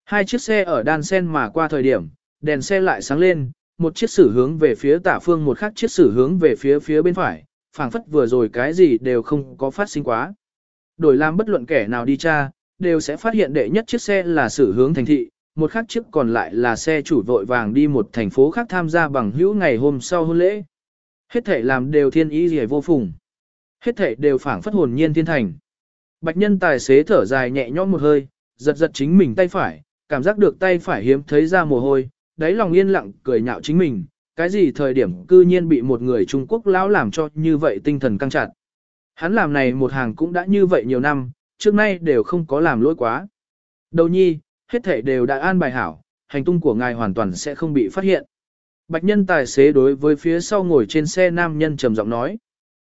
Hai chiếc xe ở đan sen mà qua thời điểm, đèn xe lại sáng lên, một chiếc xử hướng về phía tả phương một khác chiếc xử hướng về phía phía bên phải, phảng phất vừa rồi cái gì đều không có phát sinh quá. Đổi làm bất luận kẻ nào đi tra, đều sẽ phát hiện đệ nhất chiếc xe là xử hướng thành thị, một khác chiếc còn lại là xe chủ vội vàng đi một thành phố khác tham gia bằng hữu ngày hôm sau hôn lễ. Hết thể làm đều thiên ý gì vô phùng. Hết thể đều phảng phất hồn nhiên thiên thành. Bạch nhân tài xế thở dài nhẹ nhõm một hơi, giật giật chính mình tay phải, cảm giác được tay phải hiếm thấy ra mồ hôi, đáy lòng yên lặng cười nhạo chính mình, cái gì thời điểm cư nhiên bị một người Trung Quốc lão làm cho như vậy tinh thần căng chặt. Hắn làm này một hàng cũng đã như vậy nhiều năm, trước nay đều không có làm lỗi quá. Đầu nhi, hết thể đều đã an bài hảo, hành tung của ngài hoàn toàn sẽ không bị phát hiện. Bạch nhân tài xế đối với phía sau ngồi trên xe nam nhân trầm giọng nói.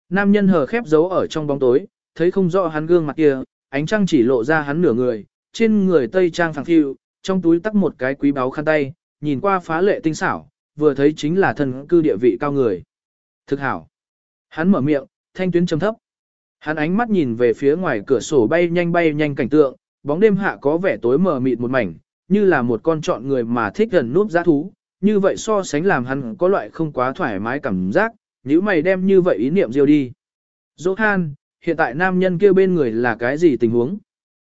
Nam nhân hờ khép giấu ở trong bóng tối, thấy không rõ hắn gương mặt kia, ánh trăng chỉ lộ ra hắn nửa người, trên người tây trang phẳng phiu, trong túi tắc một cái quý báu khăn tay, nhìn qua phá lệ tinh xảo, vừa thấy chính là thần cư địa vị cao người. Thực hảo. Hắn mở miệng, thanh tuyến trầm thấp. Hắn ánh mắt nhìn về phía ngoài cửa sổ bay nhanh bay nhanh cảnh tượng, bóng đêm hạ có vẻ tối mờ mịt một mảnh, như là một con trọn người mà thích gần núp giá thú, như vậy so sánh làm hắn có loại không quá thoải mái cảm giác, nếu mày đem như vậy ý niệm diêu đi. Johan, hiện tại nam nhân kia bên người là cái gì tình huống?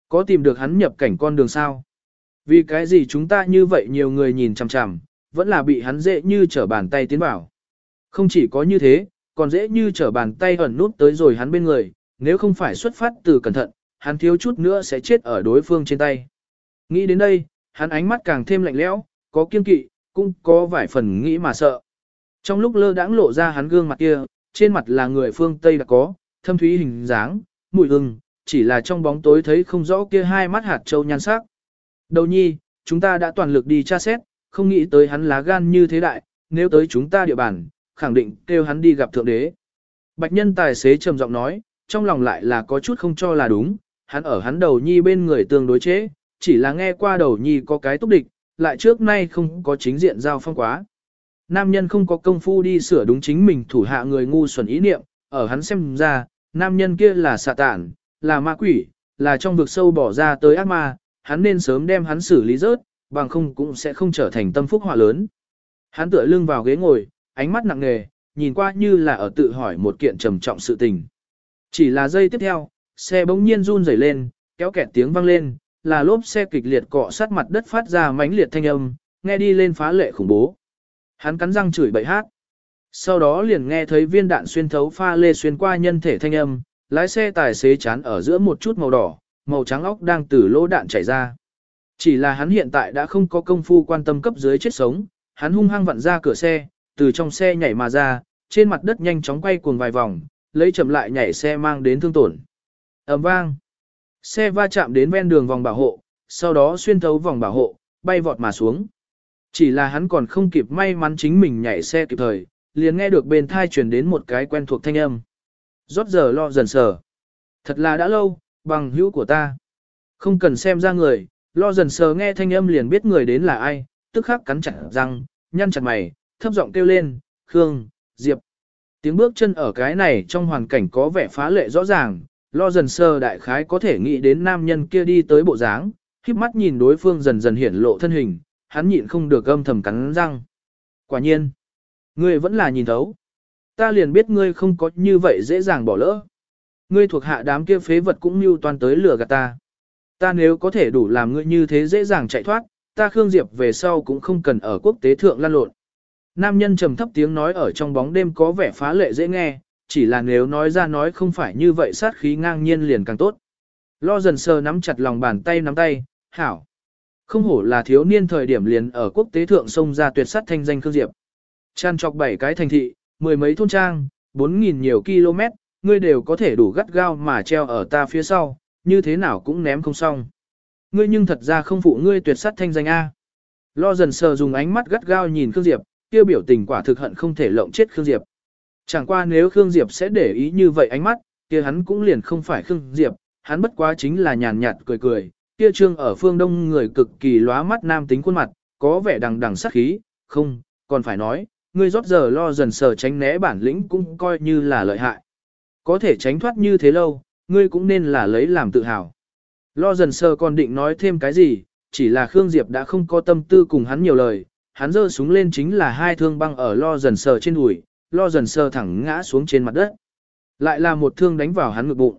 Có tìm được hắn nhập cảnh con đường sao? Vì cái gì chúng ta như vậy nhiều người nhìn chằm chằm, vẫn là bị hắn dễ như trở bàn tay tiến vào. Không chỉ có như thế, còn dễ như trở bàn tay ẩn nút tới rồi hắn bên người, nếu không phải xuất phát từ cẩn thận, hắn thiếu chút nữa sẽ chết ở đối phương trên tay. Nghĩ đến đây, hắn ánh mắt càng thêm lạnh lẽo, có kiên kỵ, cũng có vài phần nghĩ mà sợ. Trong lúc lơ đãng lộ ra hắn gương mặt kia, trên mặt là người phương Tây đã có, thâm thúy hình dáng, mùi ưng, chỉ là trong bóng tối thấy không rõ kia hai mắt hạt châu nhan sắc. Đầu nhi, chúng ta đã toàn lực đi tra xét, không nghĩ tới hắn lá gan như thế đại, nếu tới chúng ta địa bàn, khẳng định kêu hắn đi gặp thượng đế. Bạch nhân tài xế trầm giọng nói, trong lòng lại là có chút không cho là đúng, hắn ở hắn đầu nhi bên người tương đối chế, chỉ là nghe qua đầu nhi có cái túc địch, lại trước nay không có chính diện giao phong quá. Nam nhân không có công phu đi sửa đúng chính mình thủ hạ người ngu xuẩn ý niệm, ở hắn xem ra, nam nhân kia là xạ tản, là ma quỷ, là trong vực sâu bỏ ra tới ác ma, hắn nên sớm đem hắn xử lý rớt, bằng không cũng sẽ không trở thành tâm phúc họa lớn. Hắn tựa lưng vào ghế ngồi, ánh mắt nặng nề, nhìn qua như là ở tự hỏi một kiện trầm trọng sự tình. Chỉ là giây tiếp theo, xe bỗng nhiên run rẩy lên, kéo kẹt tiếng vang lên, là lốp xe kịch liệt cọ sát mặt đất phát ra mãnh liệt thanh âm, nghe đi lên phá lệ khủng bố. Hắn cắn răng chửi bậy hát. Sau đó liền nghe thấy viên đạn xuyên thấu pha lê xuyên qua nhân thể thanh âm, lái xe tài xế chán ở giữa một chút màu đỏ, màu trắng óc đang từ lỗ đạn chảy ra. Chỉ là hắn hiện tại đã không có công phu quan tâm cấp dưới chết sống, hắn hung hăng vặn ra cửa xe, từ trong xe nhảy mà ra, trên mặt đất nhanh chóng quay cuồng vài vòng, lấy chậm lại nhảy xe mang đến thương tổn. ầm vang. Xe va chạm đến ven đường vòng bảo hộ, sau đó xuyên thấu vòng bảo hộ, bay vọt mà xuống. Chỉ là hắn còn không kịp may mắn chính mình nhảy xe kịp thời, liền nghe được bên thai truyền đến một cái quen thuộc thanh âm. Rót giờ lo dần sờ. Thật là đã lâu, bằng hữu của ta. Không cần xem ra người, lo dần sờ nghe thanh âm liền biết người đến là ai, tức khắc cắn chặt răng, nhăn chặt mày, thấp giọng kêu lên, Khương, Diệp. Tiếng bước chân ở cái này trong hoàn cảnh có vẻ phá lệ rõ ràng, lo dần sơ đại khái có thể nghĩ đến nam nhân kia đi tới bộ dáng, khiếp mắt nhìn đối phương dần dần hiển lộ thân hình, hắn nhịn không được âm thầm cắn răng. Quả nhiên, ngươi vẫn là nhìn thấu. Ta liền biết ngươi không có như vậy dễ dàng bỏ lỡ. Ngươi thuộc hạ đám kia phế vật cũng mưu toan tới lừa gạt ta. Ta nếu có thể đủ làm ngươi như thế dễ dàng chạy thoát, ta Khương Diệp về sau cũng không cần ở quốc tế thượng lan lộn. Nam nhân trầm thấp tiếng nói ở trong bóng đêm có vẻ phá lệ dễ nghe, chỉ là nếu nói ra nói không phải như vậy sát khí ngang nhiên liền càng tốt. Lo dần sờ nắm chặt lòng bàn tay nắm tay, hảo. Không hổ là thiếu niên thời điểm liền ở quốc tế thượng sông ra tuyệt sắt thanh danh Khương Diệp. Chan chọc bảy cái thành thị, mười mấy thôn trang, bốn nghìn nhiều km, ngươi đều có thể đủ gắt gao mà treo ở ta phía sau, như thế nào cũng ném không xong. Ngươi nhưng thật ra không phụ ngươi tuyệt sắt thanh danh A. Lo dần sờ dùng ánh mắt gắt gao nhìn Khương Diệp, kia biểu tình quả thực hận không thể lộng chết Khương Diệp. Chẳng qua nếu Khương Diệp sẽ để ý như vậy ánh mắt, kia hắn cũng liền không phải Khương Diệp, hắn bất quá chính là nhàn nhạt cười cười, kia trương ở phương đông người cực kỳ lóa mắt nam tính khuôn mặt, có vẻ đằng đằng sắc khí, không, còn phải nói, ngươi rót giờ lo dần sờ tránh né bản lĩnh cũng coi như là lợi hại. Có thể tránh thoát như thế lâu, ngươi cũng nên là lấy làm tự hào. Lo dần sờ còn định nói thêm cái gì, chỉ là Khương Diệp đã không có tâm tư cùng hắn nhiều lời, hắn giơ súng lên chính là hai thương băng ở lo dần sờ trên đùi, lo dần sơ thẳng ngã xuống trên mặt đất. Lại là một thương đánh vào hắn ngực bụng.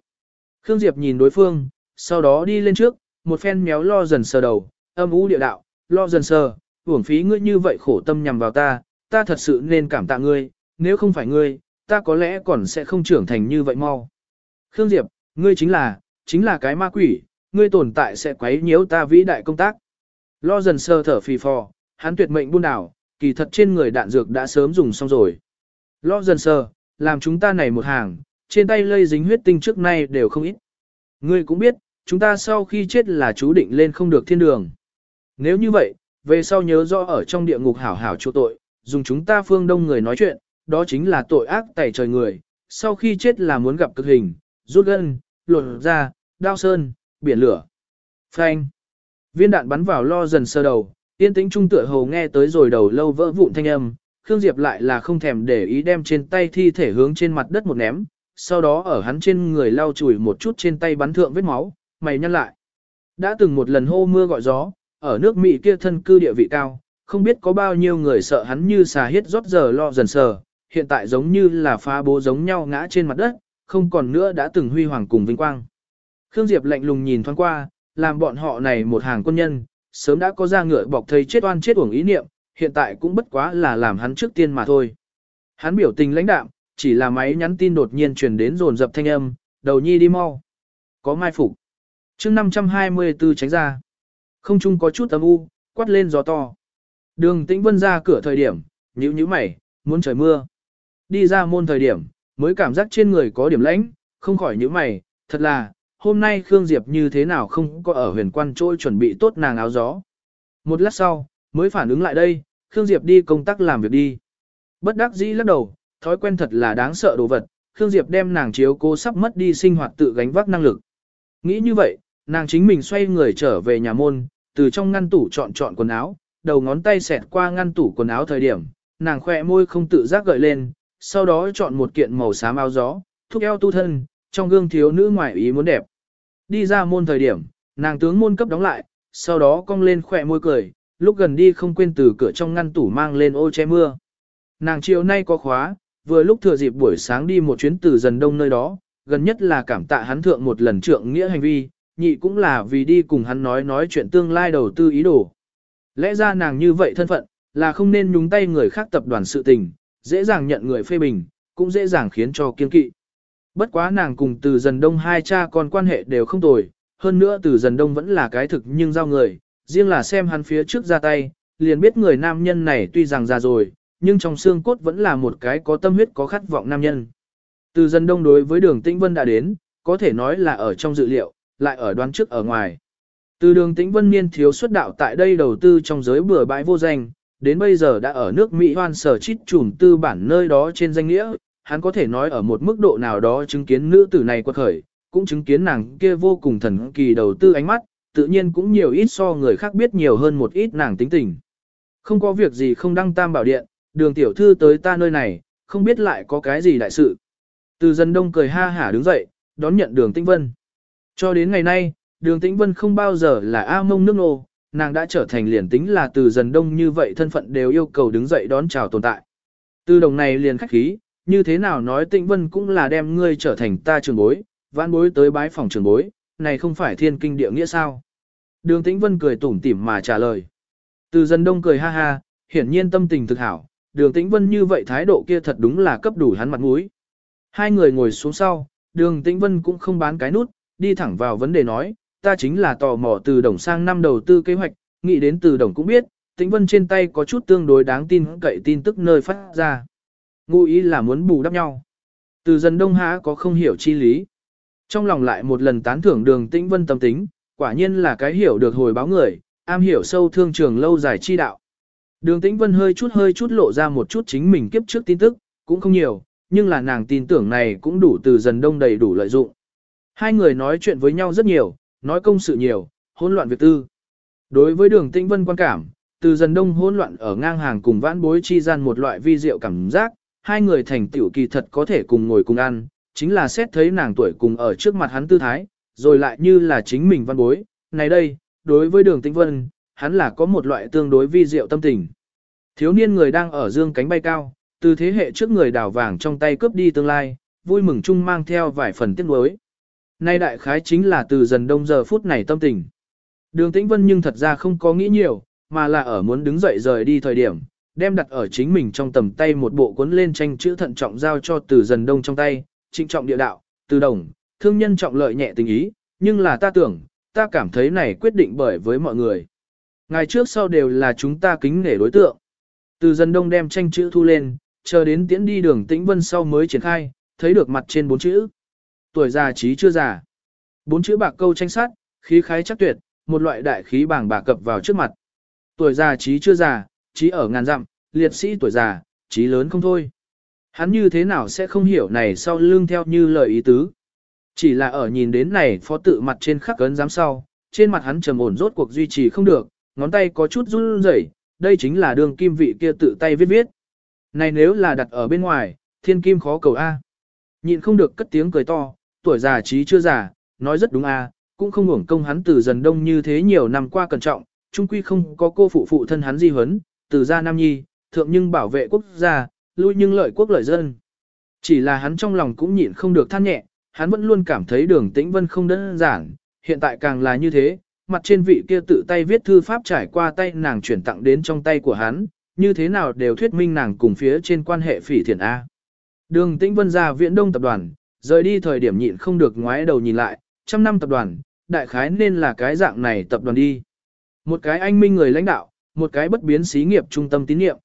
Khương Diệp nhìn đối phương, sau đó đi lên trước, một phen méo lo dần sơ đầu, âm u địa đạo, lo dần sơ, uổng phí ngươi như vậy khổ tâm nhằm vào ta, ta thật sự nên cảm tạ ngươi, nếu không phải ngươi, ta có lẽ còn sẽ không trưởng thành như vậy mau. Khương Diệp, ngươi chính là, chính là cái ma quỷ, ngươi tồn tại sẽ quấy nhiễu ta vĩ đại công tác. Lo dần sơ thở phì phò, hắn tuyệt mệnh buôn đảo, kỳ thật trên người đạn dược đã sớm dùng xong rồi. Lo dần sờ, làm chúng ta này một hàng, trên tay lây dính huyết tinh trước nay đều không ít. Ngươi cũng biết, chúng ta sau khi chết là chú định lên không được thiên đường. Nếu như vậy, về sau nhớ rõ ở trong địa ngục hảo hảo chỗ tội, dùng chúng ta phương đông người nói chuyện, đó chính là tội ác tẩy trời người, sau khi chết là muốn gặp cực hình, rút gân, lột ra, đao sơn, biển lửa. Phanh. Viên đạn bắn vào lo dần sơ đầu, yên tĩnh trung tựa hồ nghe tới rồi đầu lâu vỡ vụn thanh âm, Khương Diệp lại là không thèm để ý đem trên tay thi thể hướng trên mặt đất một ném, sau đó ở hắn trên người lau chùi một chút trên tay bắn thượng vết máu, mày nhăn lại. Đã từng một lần hô mưa gọi gió, ở nước Mỹ kia thân cư địa vị cao, không biết có bao nhiêu người sợ hắn như xà hết rót giờ lo dần sờ, hiện tại giống như là phá bố giống nhau ngã trên mặt đất, không còn nữa đã từng huy hoàng cùng vinh quang. Khương Diệp lạnh lùng nhìn thoáng qua, làm bọn họ này một hàng quân nhân, sớm đã có ra ngựa bọc thầy chết oan chết uổng ý niệm, hiện tại cũng bất quá là làm hắn trước tiên mà thôi. Hắn biểu tình lãnh đạm, chỉ là máy nhắn tin đột nhiên truyền đến rồn dập thanh âm, đầu nhi đi mau. Có mai phục. chương 524 tránh ra. Không chung có chút âm u, quát lên gió to. Đường tĩnh vân ra cửa thời điểm, nhíu nhíu mày, muốn trời mưa. Đi ra môn thời điểm, mới cảm giác trên người có điểm lãnh, không khỏi nhíu mày, thật là, hôm nay Khương Diệp như thế nào không có ở huyền quan trôi chuẩn bị tốt nàng áo gió. Một lát sau, mới phản ứng lại đây, Khương Diệp đi công tác làm việc đi. Bất đắc dĩ lắc đầu, thói quen thật là đáng sợ đồ vật, Khương Diệp đem nàng chiếu cô sắp mất đi sinh hoạt tự gánh vác năng lực. Nghĩ như vậy, nàng chính mình xoay người trở về nhà môn, từ trong ngăn tủ chọn chọn quần áo, đầu ngón tay xẹt qua ngăn tủ quần áo thời điểm, nàng khỏe môi không tự giác gợi lên, sau đó chọn một kiện màu xám áo gió, thúc eo tu thân, trong gương thiếu nữ ngoại ý muốn đẹp. Đi ra môn thời điểm, nàng tướng môn cấp đóng lại, sau đó cong lên khỏe môi cười, lúc gần đi không quên từ cửa trong ngăn tủ mang lên ô che mưa. Nàng chiều nay có khóa, vừa lúc thừa dịp buổi sáng đi một chuyến từ dần đông nơi đó, gần nhất là cảm tạ hắn thượng một lần trượng nghĩa hành vi, nhị cũng là vì đi cùng hắn nói nói chuyện tương lai đầu tư ý đồ. Lẽ ra nàng như vậy thân phận, là không nên nhúng tay người khác tập đoàn sự tình, dễ dàng nhận người phê bình, cũng dễ dàng khiến cho kiên kỵ. Bất quá nàng cùng từ dần đông hai cha con quan hệ đều không tồi, hơn nữa từ dần đông vẫn là cái thực nhưng giao người, riêng là xem hắn phía trước ra tay, liền biết người nam nhân này tuy rằng già rồi, nhưng trong xương cốt vẫn là một cái có tâm huyết có khát vọng nam nhân. Từ dân đông đối với đường tĩnh vân đã đến, có thể nói là ở trong dự liệu, lại ở đoán trước ở ngoài. Từ đường tĩnh vân niên thiếu xuất đạo tại đây đầu tư trong giới bừa bãi vô danh, đến bây giờ đã ở nước Mỹ hoan sở chít trùm tư bản nơi đó trên danh nghĩa, hắn có thể nói ở một mức độ nào đó chứng kiến nữ tử này quật khởi, cũng chứng kiến nàng kia vô cùng thần kỳ đầu tư ánh mắt, tự nhiên cũng nhiều ít so người khác biết nhiều hơn một ít nàng tính tình. Không có việc gì không đăng tam bảo điện, đường tiểu thư tới ta nơi này, không biết lại có cái gì đại sự. Từ dân đông cười ha hả đứng dậy, đón nhận đường tĩnh vân. Cho đến ngày nay, đường tĩnh vân không bao giờ là A mông nước nô, nàng đã trở thành liền tính là từ Dân đông như vậy thân phận đều yêu cầu đứng dậy đón chào tồn tại. Từ đồng này liền khách khí, như thế nào nói tĩnh vân cũng là đem ngươi trở thành ta trường bối, vãn bối tới bái phòng trường bối, này không phải thiên kinh địa nghĩa sao. Đường tĩnh vân cười tủm tỉm mà trả lời. Từ Dân đông cười ha ha, hiển nhiên tâm tình thực hảo, đường tĩnh vân như vậy thái độ kia thật đúng là cấp đủ hắn mặt mũi. Hai người ngồi xuống sau, đường tĩnh vân cũng không bán cái nút, đi thẳng vào vấn đề nói, ta chính là tò mò từ đồng sang năm đầu tư kế hoạch, nghĩ đến từ đồng cũng biết, tĩnh vân trên tay có chút tương đối đáng tin cậy tin tức nơi phát ra. Ngụ ý là muốn bù đắp nhau. Từ Dân đông há có không hiểu chi lý. Trong lòng lại một lần tán thưởng đường tĩnh vân tâm tính, quả nhiên là cái hiểu được hồi báo người, am hiểu sâu thương trường lâu dài chi đạo. Đường tĩnh vân hơi chút hơi chút lộ ra một chút chính mình kiếp trước tin tức, cũng không nhiều, nhưng là nàng tin tưởng này cũng đủ từ dần đông đầy đủ lợi dụng. Hai người nói chuyện với nhau rất nhiều, nói công sự nhiều, hỗn loạn việc tư. Đối với đường tĩnh vân quan cảm, từ dần đông hỗn loạn ở ngang hàng cùng vãn bối chi gian một loại vi diệu cảm giác, hai người thành tiểu kỳ thật có thể cùng ngồi cùng ăn, chính là xét thấy nàng tuổi cùng ở trước mặt hắn tư thái, rồi lại như là chính mình văn bối. Này đây, đối với đường tĩnh vân, hắn là có một loại tương đối vi diệu tâm tình. Thiếu niên người đang ở dương cánh bay cao, từ thế hệ trước người đào vàng trong tay cướp đi tương lai, vui mừng chung mang theo vài phần tiếc nuối. Nay đại khái chính là từ dần đông giờ phút này tâm tình. Đường Tĩnh Vân nhưng thật ra không có nghĩ nhiều, mà là ở muốn đứng dậy rời đi thời điểm, đem đặt ở chính mình trong tầm tay một bộ cuốn lên tranh chữ thận trọng giao cho từ dần đông trong tay, trịnh trọng địa đạo, từ đồng, thương nhân trọng lợi nhẹ tình ý, nhưng là ta tưởng, ta cảm thấy này quyết định bởi với mọi người. Ngày trước sau đều là chúng ta kính nể đối tượng. Từ dân đông đem tranh chữ thu lên, chờ đến tiễn đi đường tĩnh vân sau mới triển khai, thấy được mặt trên bốn chữ. Tuổi già trí chưa già. Bốn chữ bạc câu tranh sát, khí khái chắc tuyệt, một loại đại khí bảng bà cập vào trước mặt. Tuổi già trí chưa già, trí ở ngàn dặm, liệt sĩ tuổi già, trí lớn không thôi. Hắn như thế nào sẽ không hiểu này sau lưng theo như lời ý tứ. Chỉ là ở nhìn đến này phó tự mặt trên khắc cấn giám sau, trên mặt hắn trầm ổn rốt cuộc duy trì không được, ngón tay có chút run rẩy, đây chính là đường kim vị kia tự tay viết viết. Này nếu là đặt ở bên ngoài, thiên kim khó cầu A. Nhịn không được cất tiếng cười to, tuổi già trí chưa già, nói rất đúng A, cũng không hưởng công hắn từ dần đông như thế nhiều năm qua cẩn trọng, chung quy không có cô phụ phụ thân hắn di huấn, từ gia nam nhi, thượng nhưng bảo vệ quốc gia, lui nhưng lợi quốc lợi dân. Chỉ là hắn trong lòng cũng nhịn không được than nhẹ, hắn vẫn luôn cảm thấy đường tĩnh vân không đơn giản, hiện tại càng là như thế, mặt trên vị kia tự tay viết thư pháp trải qua tay nàng chuyển tặng đến trong tay của hắn, như thế nào đều thuyết minh nàng cùng phía trên quan hệ phỉ thiện A. Đường tĩnh vân ra viện đông tập đoàn, rời đi thời điểm nhịn không được ngoái đầu nhìn lại, trăm năm tập đoàn, đại khái nên là cái dạng này tập đoàn đi. Một cái anh minh người lãnh đạo, một cái bất biến xí nghiệp trung tâm tín nhiệm.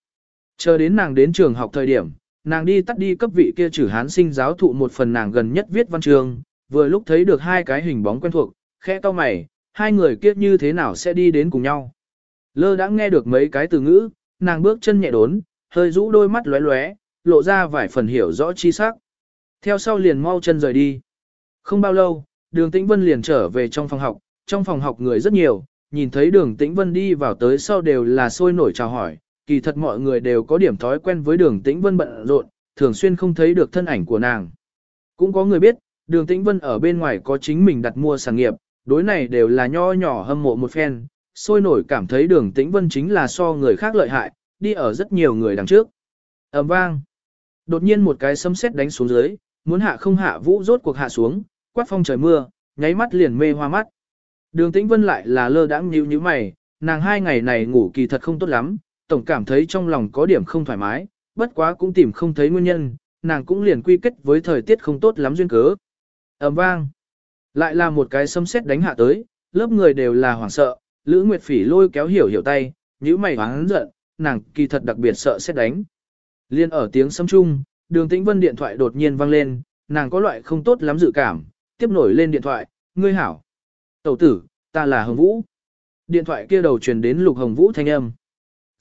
Chờ đến nàng đến trường học thời điểm, nàng đi tắt đi cấp vị kia trừ hán sinh giáo thụ một phần nàng gần nhất viết văn trường, vừa lúc thấy được hai cái hình bóng quen thuộc, khẽ to mày, hai người kia như thế nào sẽ đi đến cùng nhau. Lơ đã nghe được mấy cái từ ngữ, nàng bước chân nhẹ đốn, hơi rũ đôi mắt lóe lóe, lộ ra vài phần hiểu rõ chi sắc. Theo sau liền mau chân rời đi. Không bao lâu, đường tĩnh vân liền trở về trong phòng học, trong phòng học người rất nhiều, nhìn thấy đường tĩnh vân đi vào tới sau đều là sôi nổi chào hỏi, kỳ thật mọi người đều có điểm thói quen với đường tĩnh vân bận rộn, thường xuyên không thấy được thân ảnh của nàng. Cũng có người biết, đường tĩnh vân ở bên ngoài có chính mình đặt mua sản nghiệp, đối này đều là nho nhỏ hâm mộ một phen, sôi nổi cảm thấy đường tĩnh vân chính là so người khác lợi hại, đi ở rất nhiều người đằng trước. ầm vang. Đột nhiên một cái sấm sét đánh xuống dưới, muốn hạ không hạ vũ rốt cuộc hạ xuống, quát phong trời mưa, nháy mắt liền mê hoa mắt. Đường tĩnh vân lại là lơ đãng nhíu như mày, nàng hai ngày này ngủ kỳ thật không tốt lắm, tổng cảm thấy trong lòng có điểm không thoải mái, bất quá cũng tìm không thấy nguyên nhân, nàng cũng liền quy kết với thời tiết không tốt lắm duyên cớ. ầm vang. Lại là một cái sấm sét đánh hạ tới, lớp người đều là hoảng sợ, Lữ Nguyệt Phỉ lôi kéo hiểu hiểu tay, nhíu mày hoáng giận, nàng kỳ thật đặc biệt sợ sét đánh. Liên ở tiếng sấm chung, đường tĩnh vân điện thoại đột nhiên vang lên, nàng có loại không tốt lắm dự cảm, tiếp nổi lên điện thoại, ngươi hảo. Tẩu tử, ta là Hồng Vũ. Điện thoại kia đầu truyền đến Lục Hồng Vũ thanh âm.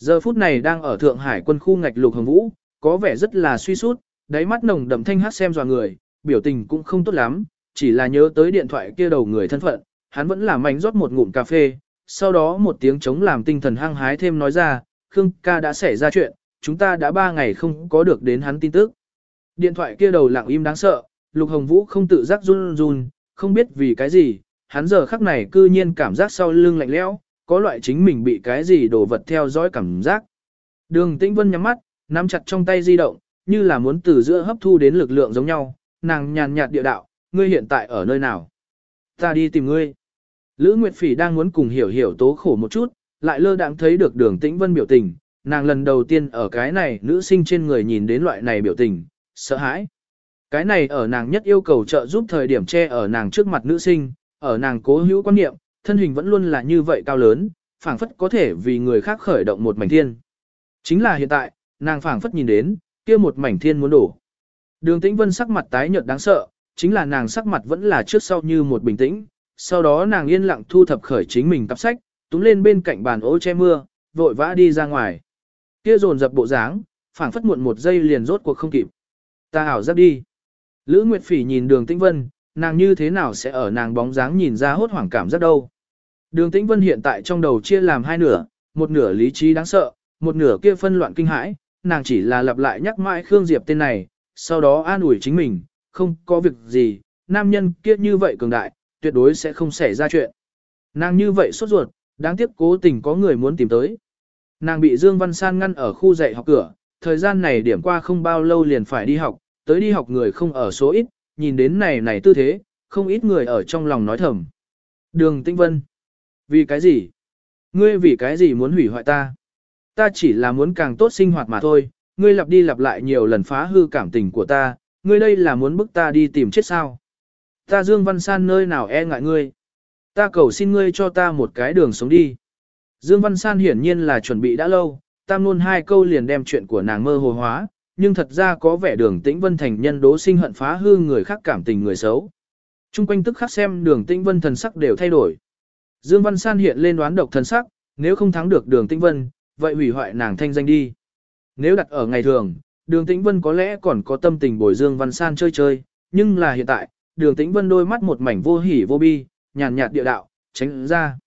Giờ phút này đang ở Thượng Hải quân khu ngạch Lục Hồng Vũ, có vẻ rất là suy sút, đáy mắt nồng đậm thanh hát xem dò người, biểu tình cũng không tốt lắm, chỉ là nhớ tới điện thoại kia đầu người thân phận, hắn vẫn làm mảnh rót một ngụm cà phê, sau đó một tiếng chống làm tinh thần hăng hái thêm nói ra, Khương ca đã xảy ra chuyện, chúng ta đã ba ngày không có được đến hắn tin tức. Điện thoại kia đầu lặng im đáng sợ, Lục Hồng Vũ không tự giác run run, không biết vì cái gì, hắn giờ khắc này cư nhiên cảm giác sau lưng lạnh lẽo, có loại chính mình bị cái gì đổ vật theo dõi cảm giác. Đường Tĩnh Vân nhắm mắt, nắm chặt trong tay di động, như là muốn từ giữa hấp thu đến lực lượng giống nhau, nàng nhàn nhạt địa đạo, ngươi hiện tại ở nơi nào? Ta đi tìm ngươi. Lữ Nguyệt Phỉ đang muốn cùng hiểu hiểu tố khổ một chút, lại lơ đãng thấy được đường Tĩnh Vân biểu tình, nàng lần đầu tiên ở cái này nữ sinh trên người nhìn đến loại này biểu tình, sợ hãi. Cái này ở nàng nhất yêu cầu trợ giúp thời điểm che ở nàng trước mặt nữ sinh, ở nàng cố hữu quan niệm, thân hình vẫn luôn là như vậy cao lớn, phảng phất có thể vì người khác khởi động một mảnh thiên. Chính là hiện tại, nàng phảng phất nhìn đến, kia một mảnh thiên muốn đổ. Đường Tĩnh Vân sắc mặt tái nhợt đáng sợ, chính là nàng sắc mặt vẫn là trước sau như một bình tĩnh, sau đó nàng yên lặng thu thập khởi chính mình cặp sách, túm lên bên cạnh bàn ô che mưa, vội vã đi ra ngoài. Kia dồn dập bộ dáng, phảng phất muộn một giây liền rốt cuộc không kịp. Ta hảo giáp đi. Lữ Nguyệt Phỉ nhìn đường Tĩnh Vân, nàng như thế nào sẽ ở nàng bóng dáng nhìn ra hốt hoảng cảm giác đâu. Đường Tĩnh Vân hiện tại trong đầu chia làm hai nửa, một nửa lý trí đáng sợ, một nửa kia phân loạn kinh hãi, nàng chỉ là lặp lại nhắc mãi Khương Diệp tên này, sau đó an ủi chính mình, không có việc gì, nam nhân kia như vậy cường đại, tuyệt đối sẽ không xảy ra chuyện. Nàng như vậy sốt ruột, đáng tiếc cố tình có người muốn tìm tới. Nàng bị Dương Văn San ngăn ở khu dạy học cửa, thời gian này điểm qua không bao lâu liền phải đi học, tới đi học người không ở số ít, nhìn đến này này tư thế, không ít người ở trong lòng nói thầm. Đường Tĩnh Vân. Vì cái gì? Ngươi vì cái gì muốn hủy hoại ta? Ta chỉ là muốn càng tốt sinh hoạt mà thôi, ngươi lặp đi lặp lại nhiều lần phá hư cảm tình của ta, ngươi đây là muốn bức ta đi tìm chết sao? Ta Dương Văn San nơi nào e ngại ngươi? Ta cầu xin ngươi cho ta một cái đường sống đi. Dương Văn San hiển nhiên là chuẩn bị đã lâu, tam luôn hai câu liền đem chuyện của nàng mơ hồ hóa, nhưng thật ra có vẻ đường tĩnh vân thành nhân đố sinh hận phá hư người khác cảm tình người xấu. Trung quanh tức khắc xem đường tĩnh vân thần sắc đều thay đổi. Dương Văn San hiện lên đoán độc thần sắc, nếu không thắng được đường tĩnh vân, vậy hủy hoại nàng thanh danh đi. Nếu đặt ở ngày thường, đường tĩnh vân có lẽ còn có tâm tình bồi Dương Văn San chơi chơi, nhưng là hiện tại, đường tĩnh vân đôi mắt một mảnh vô hỉ vô bi, nhàn nhạt địa đạo, tránh ra.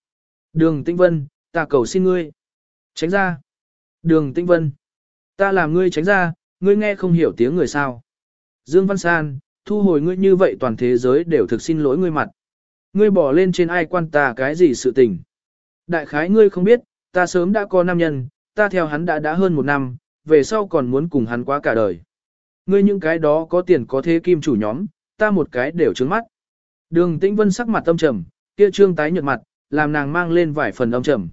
Đường tĩnh vân, ta cầu xin ngươi. Tránh ra. Đường tĩnh vân. Ta làm ngươi tránh ra, ngươi nghe không hiểu tiếng người sao. Dương Văn San, thu hồi ngươi như vậy toàn thế giới đều thực xin lỗi ngươi mặt. Ngươi bỏ lên trên ai quan ta cái gì sự tình. Đại khái ngươi không biết, ta sớm đã có nam nhân, ta theo hắn đã đã hơn một năm, về sau còn muốn cùng hắn quá cả đời. Ngươi những cái đó có tiền có thế kim chủ nhóm, ta một cái đều trướng mắt. Đường Tĩnh Vân sắc mặt âm trầm, kia trương tái nhợt mặt, làm nàng mang lên vài phần âm trầm.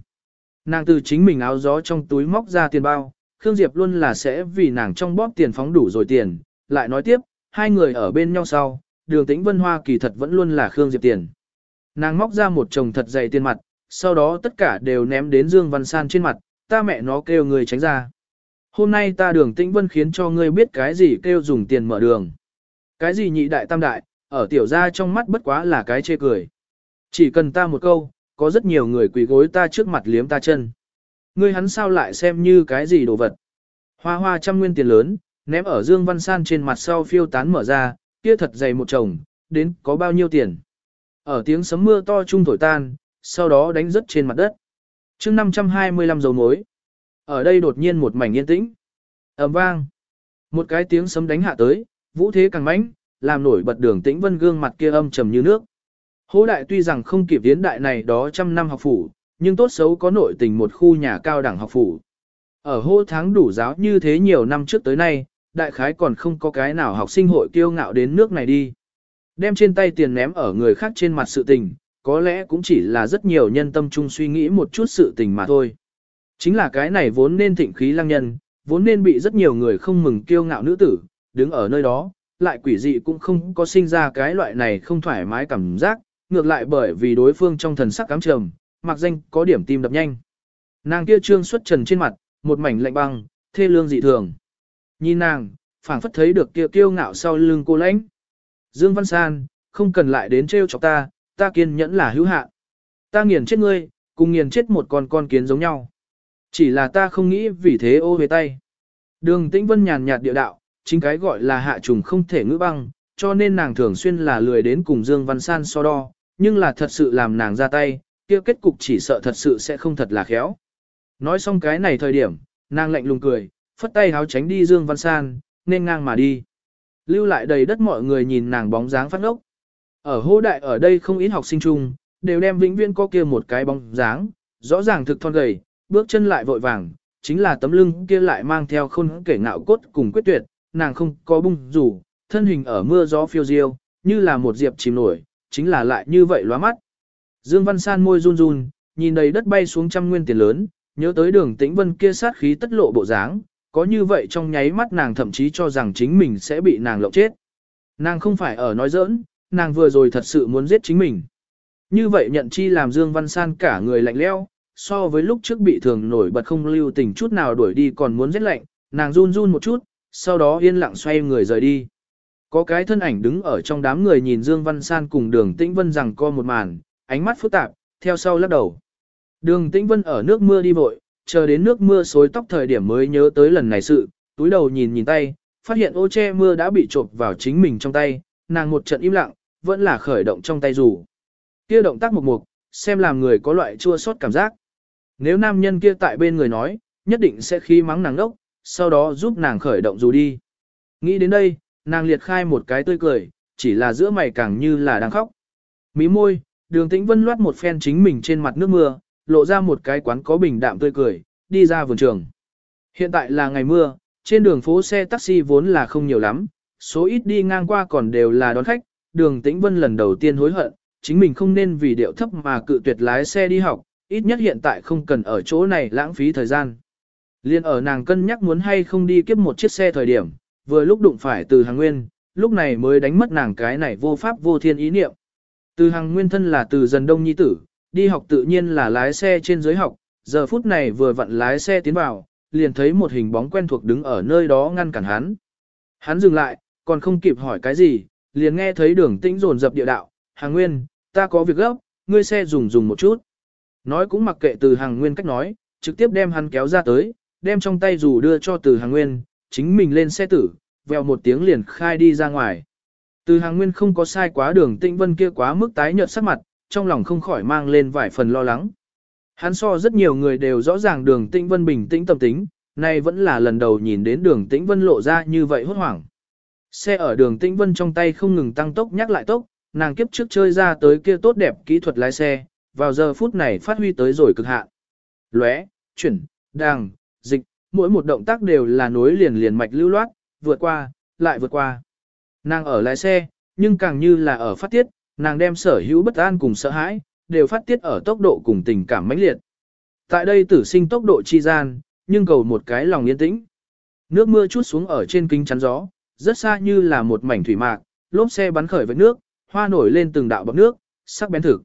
Nàng từ chính mình áo gió trong túi móc ra tiền bao, Khương Diệp luôn là sẽ vì nàng trong bóp tiền phóng đủ rồi tiền, lại nói tiếp, hai người ở bên nhau sau, đường tĩnh Vân Hoa kỳ thật vẫn luôn là Khương Diệp tiền. Nàng móc ra một chồng thật dày tiền mặt, sau đó tất cả đều ném đến Dương Văn San trên mặt, ta mẹ nó kêu người tránh ra. Hôm nay ta đường tĩnh vân khiến cho ngươi biết cái gì kêu dùng tiền mở đường. Cái gì nhị đại tam đại, ở tiểu gia trong mắt bất quá là cái chê cười. Chỉ cần ta một câu, có rất nhiều người quỳ gối ta trước mặt liếm ta chân. Ngươi hắn sao lại xem như cái gì đồ vật. Hoa hoa trăm nguyên tiền lớn, ném ở Dương Văn San trên mặt sau phiêu tán mở ra, kia thật dày một chồng, đến có bao nhiêu tiền. Ở tiếng sấm mưa to trung thổi tan, sau đó đánh rớt trên mặt đất. chương 525 dầu mối. Ở đây đột nhiên một mảnh yên tĩnh. ầm vang. Một cái tiếng sấm đánh hạ tới, vũ thế càng mãnh, làm nổi bật đường tĩnh vân gương mặt kia âm trầm như nước. Hố đại tuy rằng không kịp tiến đại này đó trăm năm học phủ, nhưng tốt xấu có nội tình một khu nhà cao đẳng học phủ. Ở hô tháng đủ giáo như thế nhiều năm trước tới nay, đại khái còn không có cái nào học sinh hội kiêu ngạo đến nước này đi. Đem trên tay tiền ném ở người khác trên mặt sự tình, có lẽ cũng chỉ là rất nhiều nhân tâm chung suy nghĩ một chút sự tình mà thôi. Chính là cái này vốn nên thịnh khí lăng nhân, vốn nên bị rất nhiều người không mừng kiêu ngạo nữ tử, đứng ở nơi đó, lại quỷ dị cũng không có sinh ra cái loại này không thoải mái cảm giác, ngược lại bởi vì đối phương trong thần sắc cám trầm, mặc danh có điểm tim đập nhanh. Nàng kia trương xuất trần trên mặt, một mảnh lạnh băng, thê lương dị thường. Nhìn nàng, phảng phất thấy được kia kiêu ngạo sau lưng cô lãnh. Dương Văn San, không cần lại đến trêu chọc ta, ta kiên nhẫn là hữu hạn. Ta nghiền chết ngươi, cùng nghiền chết một con con kiến giống nhau. Chỉ là ta không nghĩ vì thế ô về tay. Đường Tĩnh Vân nhàn nhạt địa đạo, chính cái gọi là hạ trùng không thể ngữ băng, cho nên nàng thường xuyên là lười đến cùng Dương Văn San so đo, nhưng là thật sự làm nàng ra tay, kia kết cục chỉ sợ thật sự sẽ không thật là khéo. Nói xong cái này thời điểm, nàng lạnh lùng cười, phất tay háo tránh đi Dương Văn San, nên ngang mà đi. Lưu lại đầy đất mọi người nhìn nàng bóng dáng phát ngốc. Ở hô đại ở đây không ít học sinh chung, đều đem vĩnh viễn có kia một cái bóng dáng, rõ ràng thực thon gầy, bước chân lại vội vàng, chính là tấm lưng kia lại mang theo khôn kể ngạo cốt cùng quyết tuyệt, nàng không có bung rủ, thân hình ở mưa gió phiêu diêu, như là một diệp chìm nổi, chính là lại như vậy lóa mắt. Dương Văn San môi run run, nhìn đầy đất bay xuống trăm nguyên tiền lớn, nhớ tới đường tĩnh vân kia sát khí tất lộ bộ dáng, có như vậy trong nháy mắt nàng thậm chí cho rằng chính mình sẽ bị nàng lộng chết. Nàng không phải ở nói giỡn, nàng vừa rồi thật sự muốn giết chính mình. Như vậy nhận chi làm Dương Văn San cả người lạnh leo, so với lúc trước bị thường nổi bật không lưu tình chút nào đuổi đi còn muốn giết lạnh, nàng run run một chút, sau đó yên lặng xoay người rời đi. Có cái thân ảnh đứng ở trong đám người nhìn Dương Văn San cùng đường Tĩnh Vân rằng co một màn, ánh mắt phức tạp, theo sau lắc đầu. Đường Tĩnh Vân ở nước mưa đi vội, chờ đến nước mưa xối tóc thời điểm mới nhớ tới lần này sự, túi đầu nhìn nhìn tay, phát hiện ô che mưa đã bị trộm vào chính mình trong tay, nàng một trận im lặng, vẫn là khởi động trong tay dù. Kia động tác mục mục, xem làm người có loại chua xót cảm giác. Nếu nam nhân kia tại bên người nói, nhất định sẽ khí mắng nàng đốc, sau đó giúp nàng khởi động dù đi. Nghĩ đến đây, nàng liệt khai một cái tươi cười, chỉ là giữa mày càng như là đang khóc. Mí môi, đường tĩnh vân loát một phen chính mình trên mặt nước mưa, lộ ra một cái quán có bình đạm tươi cười, đi ra vườn trường. Hiện tại là ngày mưa, trên đường phố xe taxi vốn là không nhiều lắm, số ít đi ngang qua còn đều là đón khách, đường tĩnh vân lần đầu tiên hối hận, chính mình không nên vì điệu thấp mà cự tuyệt lái xe đi học, ít nhất hiện tại không cần ở chỗ này lãng phí thời gian. Liên ở nàng cân nhắc muốn hay không đi kiếp một chiếc xe thời điểm, vừa lúc đụng phải từ hàng nguyên, lúc này mới đánh mất nàng cái này vô pháp vô thiên ý niệm. Từ hàng nguyên thân là từ dần đông nhi tử, đi học tự nhiên là lái xe trên dưới học, giờ phút này vừa vặn lái xe tiến vào, liền thấy một hình bóng quen thuộc đứng ở nơi đó ngăn cản hắn. Hắn dừng lại, còn không kịp hỏi cái gì, liền nghe thấy đường tĩnh rồn dập địa đạo, hàng nguyên, ta có việc gấp, ngươi xe dùng dùng một chút. Nói cũng mặc kệ từ hàng nguyên cách nói, trực tiếp đem hắn kéo ra tới, đem trong tay dù đưa cho từ hàng nguyên, chính mình lên xe tử, vèo một tiếng liền khai đi ra ngoài. Từ hàng nguyên không có sai quá đường tĩnh vân kia quá mức tái nhợt sắc mặt, trong lòng không khỏi mang lên vài phần lo lắng. Hắn so rất nhiều người đều rõ ràng đường tĩnh vân bình tĩnh tâm tính, nay vẫn là lần đầu nhìn đến đường tĩnh vân lộ ra như vậy hốt hoảng. Xe ở đường tĩnh vân trong tay không ngừng tăng tốc nhắc lại tốc, nàng kiếp trước chơi ra tới kia tốt đẹp kỹ thuật lái xe, vào giờ phút này phát huy tới rồi cực hạn. Lóe, chuyển, đàng, dịch, mỗi một động tác đều là nối liền liền mạch lưu loát, vượt qua, lại vượt qua. Nàng ở lái xe, nhưng càng như là ở phát tiết, nàng đem sở hữu bất an cùng sợ hãi, đều phát tiết ở tốc độ cùng tình cảm mãnh liệt. Tại đây tử sinh tốc độ chi gian, nhưng cầu một cái lòng yên tĩnh. Nước mưa chút xuống ở trên kính chắn gió, rất xa như là một mảnh thủy mạc, lốp xe bắn khởi với nước, hoa nổi lên từng đạo bọc nước, sắc bén thực.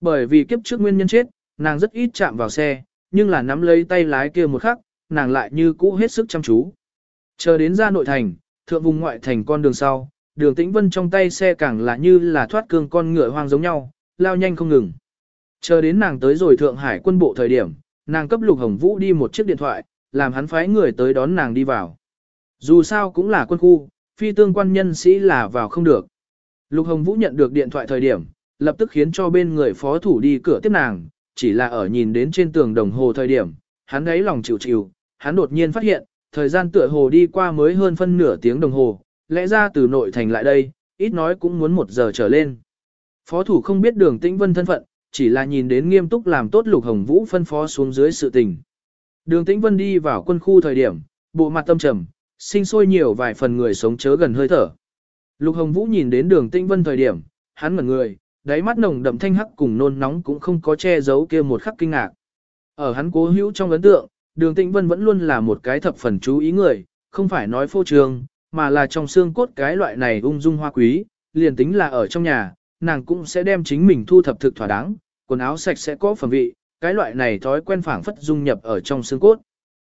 Bởi vì kiếp trước nguyên nhân chết, nàng rất ít chạm vào xe, nhưng là nắm lấy tay lái kia một khắc, nàng lại như cũ hết sức chăm chú. Chờ đến ra nội thành, thượng vùng ngoại thành con đường sau, đường tĩnh vân trong tay xe càng là như là thoát cương con ngựa hoang giống nhau, lao nhanh không ngừng. Chờ đến nàng tới rồi Thượng Hải quân bộ thời điểm, nàng cấp Lục Hồng Vũ đi một chiếc điện thoại, làm hắn phái người tới đón nàng đi vào. Dù sao cũng là quân khu, phi tương quan nhân sĩ là vào không được. Lục Hồng Vũ nhận được điện thoại thời điểm, lập tức khiến cho bên người phó thủ đi cửa tiếp nàng, chỉ là ở nhìn đến trên tường đồng hồ thời điểm, hắn ấy lòng chịu chịu, hắn đột nhiên phát hiện, thời gian tựa hồ đi qua mới hơn phân nửa tiếng đồng hồ, lẽ ra từ nội thành lại đây, ít nói cũng muốn một giờ trở lên. Phó thủ không biết đường tĩnh vân thân phận, chỉ là nhìn đến nghiêm túc làm tốt lục hồng vũ phân phó xuống dưới sự tình. Đường tĩnh vân đi vào quân khu thời điểm, bộ mặt tâm trầm, sinh sôi nhiều vài phần người sống chớ gần hơi thở. Lục hồng vũ nhìn đến đường tĩnh vân thời điểm, hắn ngẩn người, đáy mắt nồng đậm thanh hắc cùng nôn nóng cũng không có che giấu kia một khắc kinh ngạc. Ở hắn cố hữu trong ấn tượng, đường tĩnh vân vẫn luôn là một cái thập phần chú ý người, không phải nói phô trương, mà là trong xương cốt cái loại này ung dung hoa quý, liền tính là ở trong nhà, nàng cũng sẽ đem chính mình thu thập thực thỏa đáng, quần áo sạch sẽ có phẩm vị, cái loại này thói quen phảng phất dung nhập ở trong xương cốt.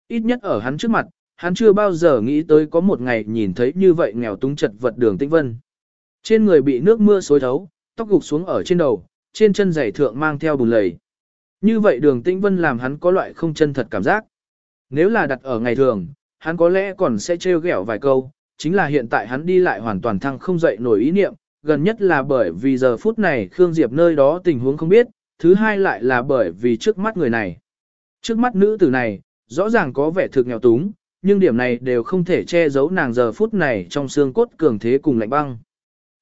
Ít nhất ở hắn trước mặt, hắn chưa bao giờ nghĩ tới có một ngày nhìn thấy như vậy nghèo túng chật vật đường tĩnh vân. Trên người bị nước mưa xối thấu, tóc gục xuống ở trên đầu, trên chân giày thượng mang theo bùn lầy. Như vậy đường tĩnh vân làm hắn có loại không chân thật cảm giác. Nếu là đặt ở ngày thường, hắn có lẽ còn sẽ trêu ghẹo vài câu, chính là hiện tại hắn đi lại hoàn toàn thăng không dậy nổi ý niệm, gần nhất là bởi vì giờ phút này Khương Diệp nơi đó tình huống không biết, thứ hai lại là bởi vì trước mắt người này. Trước mắt nữ tử này, rõ ràng có vẻ thực nghèo túng, nhưng điểm này đều không thể che giấu nàng giờ phút này trong xương cốt cường thế cùng lạnh băng.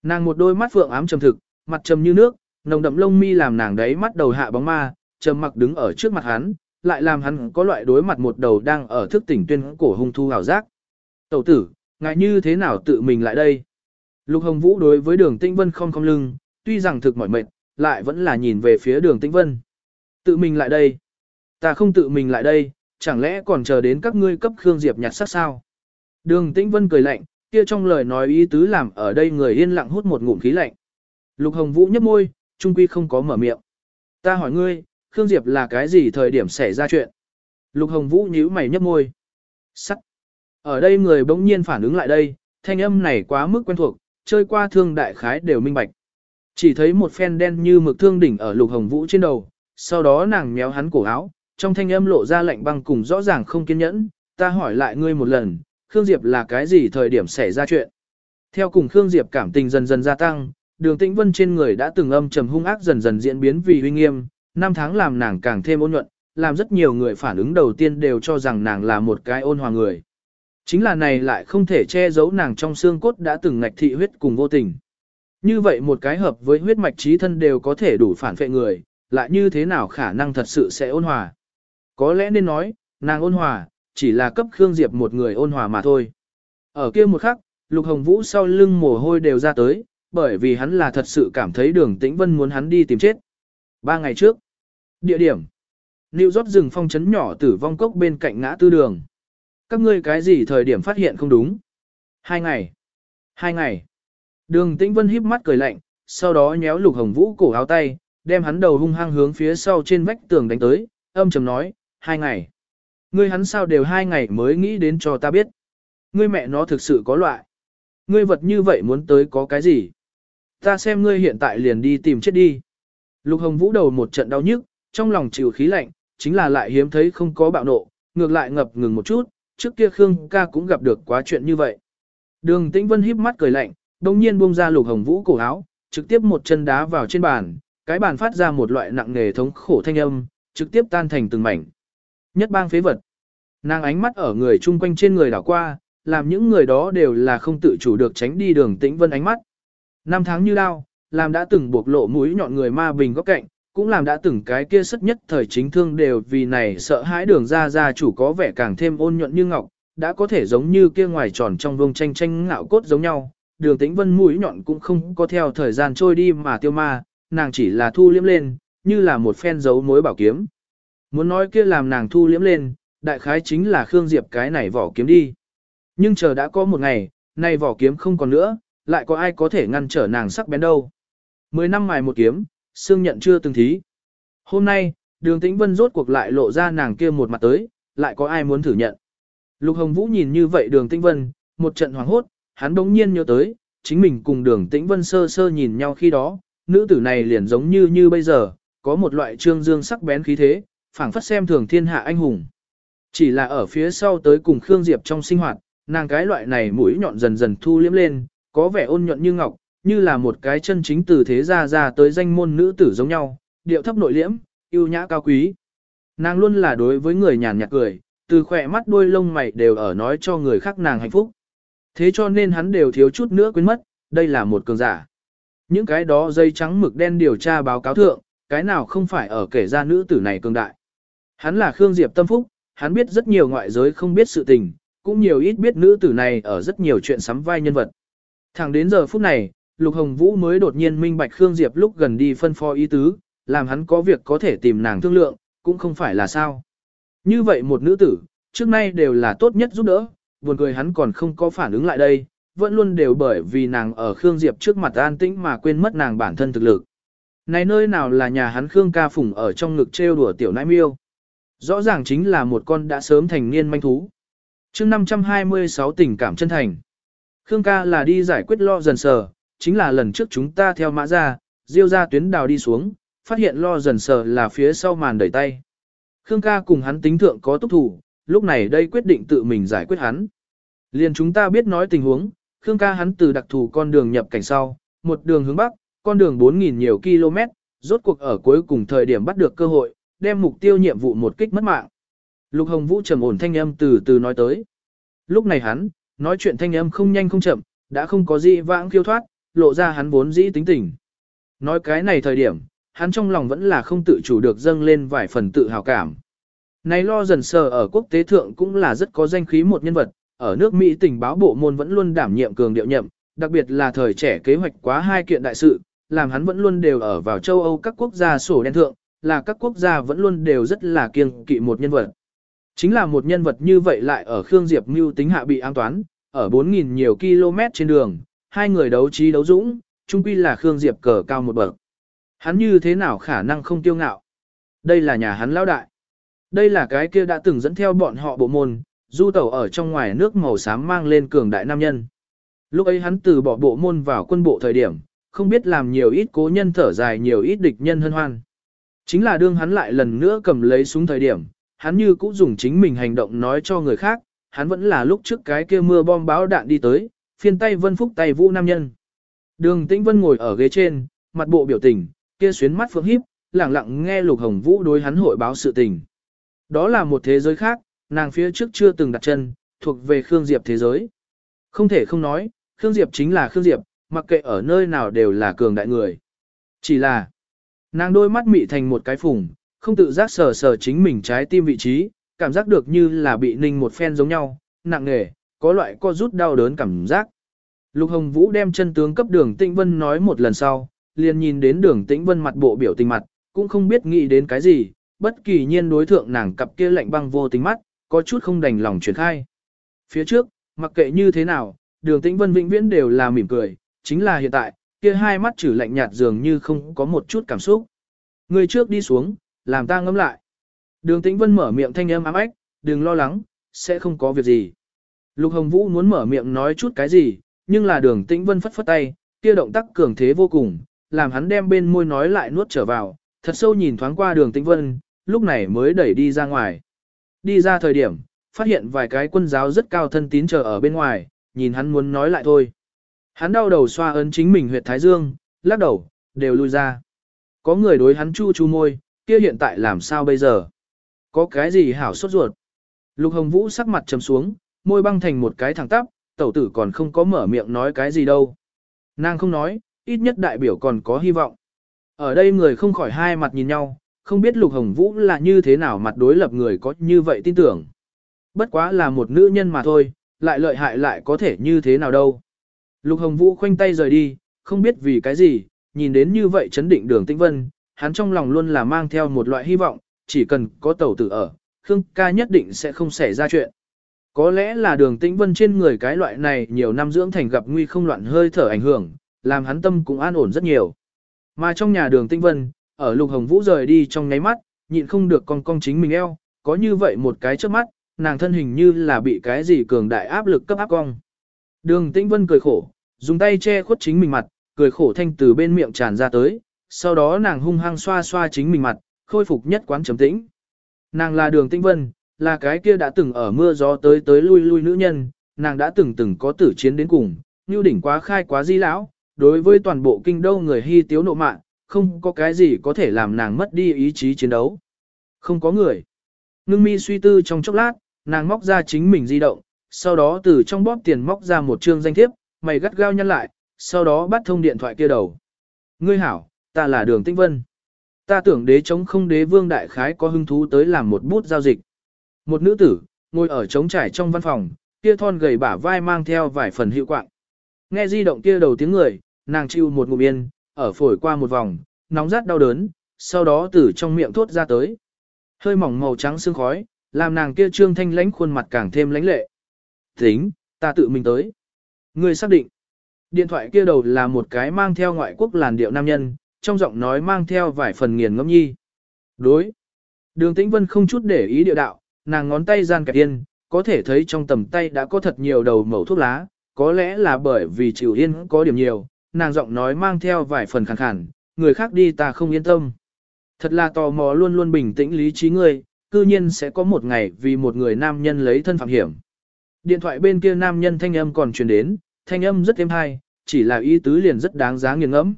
Nàng một đôi mắt phượng ám trầm thực, mặt trầm như nước, nồng đậm lông mi làm nàng đấy mắt đầu hạ bóng ma, trầm mặc đứng ở trước mặt hắn, lại làm hắn có loại đối mặt một đầu đang ở thức tỉnh tuyên cổ hung thu hào giác. Tẩu tử, ngại như thế nào tự mình lại đây? Lục Hồng Vũ đối với đường Tĩnh Vân không không lưng, tuy rằng thực mỏi mệt, lại vẫn là nhìn về phía đường Tĩnh Vân. Tự mình lại đây. Ta không tự mình lại đây, chẳng lẽ còn chờ đến các ngươi cấp Khương Diệp nhặt sắc sao? Đường Tĩnh Vân cười lạnh, kia trong lời nói ý tứ làm ở đây người yên lặng hút một ngụm khí lạnh. Lục Hồng Vũ nhấp môi, trung quy không có mở miệng. Ta hỏi ngươi, Khương Diệp là cái gì thời điểm xảy ra chuyện? Lục Hồng Vũ nhíu mày nhấp môi. Sắc. Ở đây người bỗng nhiên phản ứng lại đây, thanh âm này quá mức quen thuộc, chơi qua thương đại khái đều minh bạch. Chỉ thấy một phen đen như mực thương đỉnh ở Lục Hồng Vũ trên đầu, sau đó nàng méo hắn cổ áo, trong thanh âm lộ ra lạnh băng cùng rõ ràng không kiên nhẫn, ta hỏi lại ngươi một lần, Khương Diệp là cái gì thời điểm xảy ra chuyện? Theo cùng Khương Diệp cảm tình dần dần gia tăng, đường tĩnh vân trên người đã từng âm trầm hung ác dần dần diễn biến vì uy nghiêm, năm tháng làm nàng càng thêm ôn nhuận, làm rất nhiều người phản ứng đầu tiên đều cho rằng nàng là một cái ôn hòa người. Chính là này lại không thể che giấu nàng trong xương cốt đã từng ngạch thị huyết cùng vô tình. Như vậy một cái hợp với huyết mạch trí thân đều có thể đủ phản phệ người, lại như thế nào khả năng thật sự sẽ ôn hòa. Có lẽ nên nói, nàng ôn hòa, chỉ là cấp Khương Diệp một người ôn hòa mà thôi. Ở kia một khắc, Lục Hồng Vũ sau lưng mồ hôi đều ra tới, bởi vì hắn là thật sự cảm thấy đường tĩnh vân muốn hắn đi tìm chết. Ba ngày trước, địa điểm, New York rừng phong trấn nhỏ tử vong cốc bên cạnh ngã tư đường. Các ngươi cái gì thời điểm phát hiện không đúng? Hai ngày. Hai ngày. Đường tĩnh vân híp mắt cười lạnh, sau đó nhéo lục hồng vũ cổ áo tay, đem hắn đầu hung hăng hướng phía sau trên vách tường đánh tới, âm trầm nói, hai ngày. Ngươi hắn sao đều hai ngày mới nghĩ đến cho ta biết. Ngươi mẹ nó thực sự có loại. Ngươi vật như vậy muốn tới có cái gì? Ta xem ngươi hiện tại liền đi tìm chết đi. Lục hồng vũ đầu một trận đau nhức, trong lòng chịu khí lạnh, chính là lại hiếm thấy không có bạo nộ, ngược lại ngập ngừng một chút, trước kia Khương ca cũng gặp được quá chuyện như vậy. Đường Tĩnh Vân híp mắt cười lạnh, đồng nhiên buông ra lục hồng vũ cổ áo, trực tiếp một chân đá vào trên bàn, cái bàn phát ra một loại nặng nề thống khổ thanh âm, trực tiếp tan thành từng mảnh. Nhất bang phế vật. Nàng ánh mắt ở người chung quanh trên người đảo qua, làm những người đó đều là không tự chủ được tránh đi đường Tĩnh Vân ánh mắt. Năm tháng như lao, làm đã từng buộc lộ mũi nhọn người ma bình góc cạnh, cũng làm đã từng cái kia sức nhất thời chính thương đều vì này sợ hãi đường ra ra chủ có vẻ càng thêm ôn nhuận như ngọc, đã có thể giống như kia ngoài tròn trong vông tranh tranh ngạo cốt giống nhau, đường tĩnh vân mũi nhọn cũng không có theo thời gian trôi đi mà tiêu ma, nàng chỉ là thu liếm lên, như là một phen dấu mối bảo kiếm. Muốn nói kia làm nàng thu liếm lên, đại khái chính là Khương Diệp cái này vỏ kiếm đi. Nhưng chờ đã có một ngày, nay vỏ kiếm không còn nữa, lại có ai có thể ngăn trở nàng sắc bén đâu. Mười năm mài một kiếm, xương nhận chưa từng thí. Hôm nay, đường tĩnh vân rốt cuộc lại lộ ra nàng kia một mặt tới, lại có ai muốn thử nhận. Lục Hồng Vũ nhìn như vậy đường tĩnh vân, một trận hoàng hốt, hắn đống nhiên nhớ tới, chính mình cùng đường tĩnh vân sơ sơ nhìn nhau khi đó, nữ tử này liền giống như như bây giờ, có một loại trương dương sắc bén khí thế, phảng phất xem thường thiên hạ anh hùng. Chỉ là ở phía sau tới cùng Khương Diệp trong sinh hoạt, nàng cái loại này mũi nhọn dần dần thu liếm lên, có vẻ ôn nhuận như ngọc, như là một cái chân chính từ thế gia ra tới danh môn nữ tử giống nhau, điệu thấp nội liễm, yêu nhã cao quý. Nàng luôn là đối với người nhàn nhạt cười, từ khỏe mắt đuôi lông mày đều ở nói cho người khác nàng hạnh phúc. Thế cho nên hắn đều thiếu chút nữa quên mất, đây là một cường giả. Những cái đó dây trắng mực đen điều tra báo cáo thượng, cái nào không phải ở kể ra nữ tử này cường đại. Hắn là Khương Diệp tâm phúc, hắn biết rất nhiều ngoại giới không biết sự tình, cũng nhiều ít biết nữ tử này ở rất nhiều chuyện sắm vai nhân vật. Thẳng đến giờ phút này, Lục Hồng Vũ mới đột nhiên minh bạch Khương Diệp lúc gần đi phân phó ý tứ, làm hắn có việc có thể tìm nàng thương lượng, cũng không phải là sao. Như vậy một nữ tử, trước nay đều là tốt nhất giúp đỡ, buồn cười hắn còn không có phản ứng lại đây, vẫn luôn đều bởi vì nàng ở Khương Diệp trước mặt an tĩnh mà quên mất nàng bản thân thực lực. Này nơi nào là nhà hắn Khương ca phùng ở trong ngực trêu đùa tiểu nãi miêu. Rõ ràng chính là một con đã sớm thành niên manh thú. chương 526 tình cảm chân thành. Khương ca là đi giải quyết lo dần sờ, chính là lần trước chúng ta theo mã ra, diêu ra tuyến đào đi xuống, phát hiện lo dần sờ là phía sau màn đẩy tay. Khương ca cùng hắn tính thượng có túc thủ, lúc này đây quyết định tự mình giải quyết hắn. Liền chúng ta biết nói tình huống, Khương ca hắn từ đặc thù con đường nhập cảnh sau, một đường hướng bắc, con đường 4.000 nhiều km, rốt cuộc ở cuối cùng thời điểm bắt được cơ hội, đem mục tiêu nhiệm vụ một kích mất mạng. Lục Hồng Vũ trầm ổn thanh âm từ từ nói tới. Lúc này hắn, nói chuyện thanh âm không nhanh không chậm, đã không có gì vãng khiêu thoát, lộ ra hắn vốn dĩ tính tình. Nói cái này thời điểm, hắn trong lòng vẫn là không tự chủ được dâng lên vài phần tự hào cảm. Này lo dần sờ ở quốc tế thượng cũng là rất có danh khí một nhân vật, ở nước Mỹ tình báo bộ môn vẫn luôn đảm nhiệm cường điệu nhậm, đặc biệt là thời trẻ kế hoạch quá hai kiện đại sự, làm hắn vẫn luôn đều ở vào châu Âu các quốc gia sổ đen thượng, là các quốc gia vẫn luôn đều rất là kiêng kỵ một nhân vật. Chính là một nhân vật như vậy lại ở Khương Diệp mưu tính hạ bị an toán, ở 4.000 nhiều km trên đường, hai người đấu trí đấu dũng, chung quy là Khương Diệp cờ cao một bậc. Hắn như thế nào khả năng không tiêu ngạo? Đây là nhà hắn lão đại. Đây là cái kia đã từng dẫn theo bọn họ bộ môn, du tẩu ở trong ngoài nước màu xám mang lên cường đại nam nhân. Lúc ấy hắn từ bỏ bộ môn vào quân bộ thời điểm, không biết làm nhiều ít cố nhân thở dài nhiều ít địch nhân hân hoan. Chính là đương hắn lại lần nữa cầm lấy súng thời điểm, hắn như cũng dùng chính mình hành động nói cho người khác, hắn vẫn là lúc trước cái kia mưa bom báo đạn đi tới, phiên tay vân phúc tay vũ nam nhân. Đường tĩnh vân ngồi ở ghế trên, mặt bộ biểu tình, kia xuyến mắt phượng híp, lặng lặng nghe lục hồng vũ đối hắn hội báo sự tình. Đó là một thế giới khác, nàng phía trước chưa từng đặt chân, thuộc về Khương Diệp thế giới. Không thể không nói, Khương Diệp chính là Khương Diệp, mặc kệ ở nơi nào đều là cường đại người. Chỉ là, nàng đôi mắt mị thành một cái phùng, không tự giác sờ sờ chính mình trái tim vị trí, cảm giác được như là bị ninh một phen giống nhau, nặng nề, có loại co rút đau đớn cảm giác. Lục Hồng Vũ đem chân tướng cấp đường Tĩnh Vân nói một lần sau, liền nhìn đến đường Tĩnh Vân mặt bộ biểu tình mặt, cũng không biết nghĩ đến cái gì, bất kỳ nhiên đối thượng nàng cặp kia lạnh băng vô tình mắt, có chút không đành lòng truyền khai. Phía trước, mặc kệ như thế nào, đường Tĩnh Vân vĩnh viễn đều là mỉm cười, chính là hiện tại, kia hai mắt trừ lạnh nhạt dường như không có một chút cảm xúc. Người trước đi xuống, làm ta ngâm lại. Đường Tĩnh Vân mở miệng thanh âm ám ách, đừng lo lắng, sẽ không có việc gì. Lục Hồng Vũ muốn mở miệng nói chút cái gì, nhưng là đường Tĩnh Vân phất phất tay, kia động tác cường thế vô cùng, làm hắn đem bên môi nói lại nuốt trở vào, thật sâu nhìn thoáng qua đường Tĩnh Vân, lúc này mới đẩy đi ra ngoài. Đi ra thời điểm, phát hiện vài cái quân giáo rất cao thân tín chờ ở bên ngoài, nhìn hắn muốn nói lại thôi. Hắn đau đầu xoa ấn chính mình huyệt thái dương, lắc đầu, đều lui ra. Có người đối hắn chu chu môi, kia hiện tại làm sao bây giờ? Có cái gì hảo sốt ruột? Lục Hồng Vũ sắc mặt trầm xuống, môi băng thành một cái thẳng tắp, tẩu tử còn không có mở miệng nói cái gì đâu. Nàng không nói, ít nhất đại biểu còn có hy vọng. Ở đây người không khỏi hai mặt nhìn nhau, không biết Lục Hồng Vũ là như thế nào mặt đối lập người có như vậy tin tưởng. Bất quá là một nữ nhân mà thôi, lại lợi hại lại có thể như thế nào đâu. Lục Hồng Vũ khoanh tay rời đi, không biết vì cái gì, nhìn đến như vậy chấn định đường tĩnh vân, hắn trong lòng luôn là mang theo một loại hy vọng, chỉ cần có tẩu tử ở, Khương ca nhất định sẽ không xảy ra chuyện. Có lẽ là đường tĩnh vân trên người cái loại này nhiều năm dưỡng thành gặp nguy không loạn hơi thở ảnh hưởng, làm hắn tâm cũng an ổn rất nhiều. Mà trong nhà đường tĩnh vân, ở lục hồng vũ rời đi trong ngáy mắt, nhịn không được con cong chính mình eo, có như vậy một cái trước mắt, nàng thân hình như là bị cái gì cường đại áp lực cấp áp cong. Đường tĩnh vân cười khổ, dùng tay che khuất chính mình mặt, cười khổ thanh từ bên miệng tràn ra tới, sau đó nàng hung hăng xoa xoa chính mình mặt, khôi phục nhất quán trầm tĩnh. Nàng là đường tĩnh vân, là cái kia đã từng ở mưa gió tới tới lui lui nữ nhân, nàng đã từng từng có tử chiến đến cùng, như đỉnh quá khai quá di lão, đối với toàn bộ kinh đô người hy tiếu nộ mạng, không có cái gì có thể làm nàng mất đi ý chí chiến đấu. Không có người. Ngưng mi suy tư trong chốc lát, nàng móc ra chính mình di động, sau đó từ trong bóp tiền móc ra một chương danh thiếp, mày gắt gao nhăn lại, sau đó bắt thông điện thoại kia đầu. Ngươi hảo, ta là đường tinh vân. Ta tưởng đế chống không đế vương đại khái có hứng thú tới làm một bút giao dịch. Một nữ tử, ngồi ở trống trải trong văn phòng, kia thon gầy bả vai mang theo vài phần hiệu quạng. Nghe di động kia đầu tiếng người, nàng chịu một ngụm yên, ở phổi qua một vòng, nóng rát đau đớn, sau đó từ trong miệng thốt ra tới. Hơi mỏng màu trắng sương khói, làm nàng kia trương thanh lãnh khuôn mặt càng thêm lãnh lệ. Tính, ta tự mình tới. Người xác định. Điện thoại kia đầu là một cái mang theo ngoại quốc làn điệu nam nhân, trong giọng nói mang theo vài phần nghiền ngẫm nhi. Đối. Đường Tĩnh Vân không chút để ý địa đạo, nàng ngón tay gian kẹp yên, có thể thấy trong tầm tay đã có thật nhiều đầu mẩu thuốc lá, có lẽ là bởi vì chịu yên có điểm nhiều, nàng giọng nói mang theo vài phần khẳng khẳng, người khác đi ta không yên tâm. Thật là tò mò luôn luôn bình tĩnh lý trí người, cư nhiên sẽ có một ngày vì một người nam nhân lấy thân phạm hiểm. Điện thoại bên kia nam nhân thanh âm còn truyền đến, thanh âm rất êm hay, chỉ là ý tứ liền rất đáng giá nghiêng ngẫm.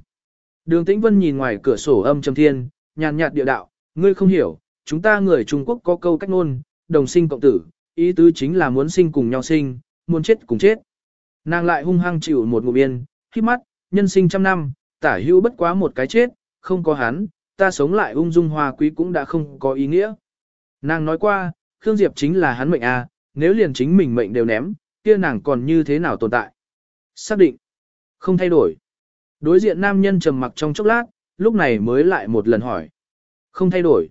Đường Tĩnh Vân nhìn ngoài cửa sổ âm trầm thiên, nhàn nhạt địa đạo, ngươi không hiểu, chúng ta người Trung Quốc có câu cách ngôn, đồng sinh cộng tử, ý tứ chính là muốn sinh cùng nhau sinh, muốn chết cùng chết. Nàng lại hung hăng chịu một ngụm yên, khi mắt, nhân sinh trăm năm, tả hữu bất quá một cái chết, không có hắn, ta sống lại ung dung hoa quý cũng đã không có ý nghĩa. Nàng nói qua, Khương Diệp chính là hắn mệnh à, nếu liền chính mình mệnh đều ném, kia nàng còn như thế nào tồn tại. Xác định, không thay đổi. Đối diện nam nhân trầm mặc trong chốc lát, lúc này mới lại một lần hỏi. Không thay đổi.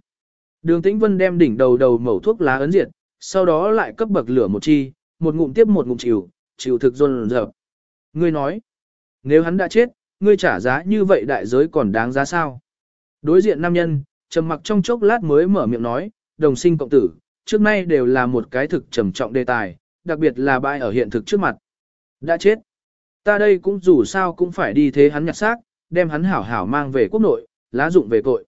Đường Tĩnh Vân đem đỉnh đầu đầu mẩu thuốc lá ấn diệt, sau đó lại cấp bậc lửa một chi, một ngụm tiếp một ngụm chịu, chịu thực run rợp. Ngươi nói, nếu hắn đã chết, ngươi trả giá như vậy đại giới còn đáng giá sao? Đối diện nam nhân, trầm mặc trong chốc lát mới mở miệng nói, đồng sinh cộng tử, trước nay đều là một cái thực trầm trọng đề tài, đặc biệt là bại ở hiện thực trước mặt. Đã chết. Ta đây cũng dù sao cũng phải đi thế hắn nhặt xác, đem hắn hảo hảo mang về quốc nội, lá dụng về cội.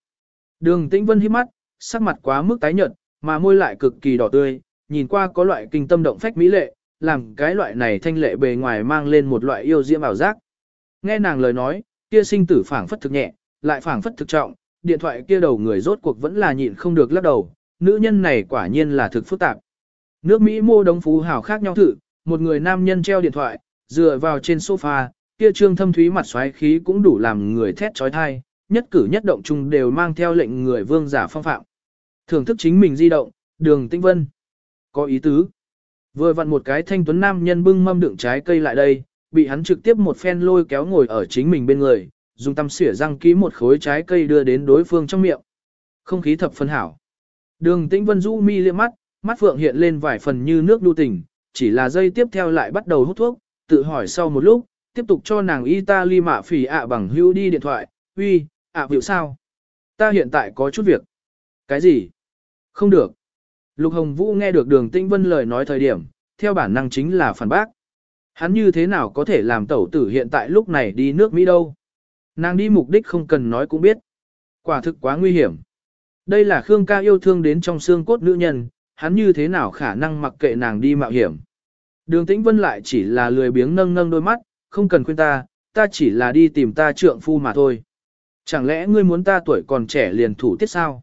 Đường Tĩnh Vân hít mắt, sắc mặt quá mức tái nhợt, mà môi lại cực kỳ đỏ tươi, nhìn qua có loại kinh tâm động phách mỹ lệ, làm cái loại này thanh lệ bề ngoài mang lên một loại yêu diễm ảo giác. Nghe nàng lời nói, kia sinh tử phảng phất thực nhẹ, lại phảng phất thực trọng, điện thoại kia đầu người rốt cuộc vẫn là nhịn không được lắc đầu, nữ nhân này quả nhiên là thực phức tạp. Nước Mỹ mô đống phú hào khác nhau thử, một người nam nhân treo điện thoại, dựa vào trên sofa, kia trương thâm thúy mặt xoáy khí cũng đủ làm người thét trói thai, nhất cử nhất động chung đều mang theo lệnh người vương giả phong phạm. Thưởng thức chính mình di động, đường tinh vân. Có ý tứ. Vừa vặn một cái thanh tuấn nam nhân bưng mâm đựng trái cây lại đây, bị hắn trực tiếp một phen lôi kéo ngồi ở chính mình bên người, dùng tăm xỉa răng ký một khối trái cây đưa đến đối phương trong miệng. Không khí thập phân hảo. Đường tĩnh vân du mi liếc mắt, mắt phượng hiện lên vài phần như nước đu tình, chỉ là dây tiếp theo lại bắt đầu hút thuốc, tự hỏi sau một lúc, tiếp tục cho nàng Italy mạ phỉ ạ bằng hưu đi điện thoại, uy, ạ à, sao? Ta hiện tại có chút việc. Cái gì? Không được. Lục Hồng Vũ nghe được đường Tĩnh Vân lời nói thời điểm, theo bản năng chính là phản bác. Hắn như thế nào có thể làm tẩu tử hiện tại lúc này đi nước Mỹ đâu? Nàng đi mục đích không cần nói cũng biết. Quả thực quá nguy hiểm. Đây là Khương ca yêu thương đến trong xương cốt nữ nhân, hắn như thế nào khả năng mặc kệ nàng đi mạo hiểm. Đường Tĩnh Vân lại chỉ là lười biếng nâng nâng đôi mắt, không cần khuyên ta, ta chỉ là đi tìm ta trượng phu mà thôi. Chẳng lẽ ngươi muốn ta tuổi còn trẻ liền thủ tiết sao?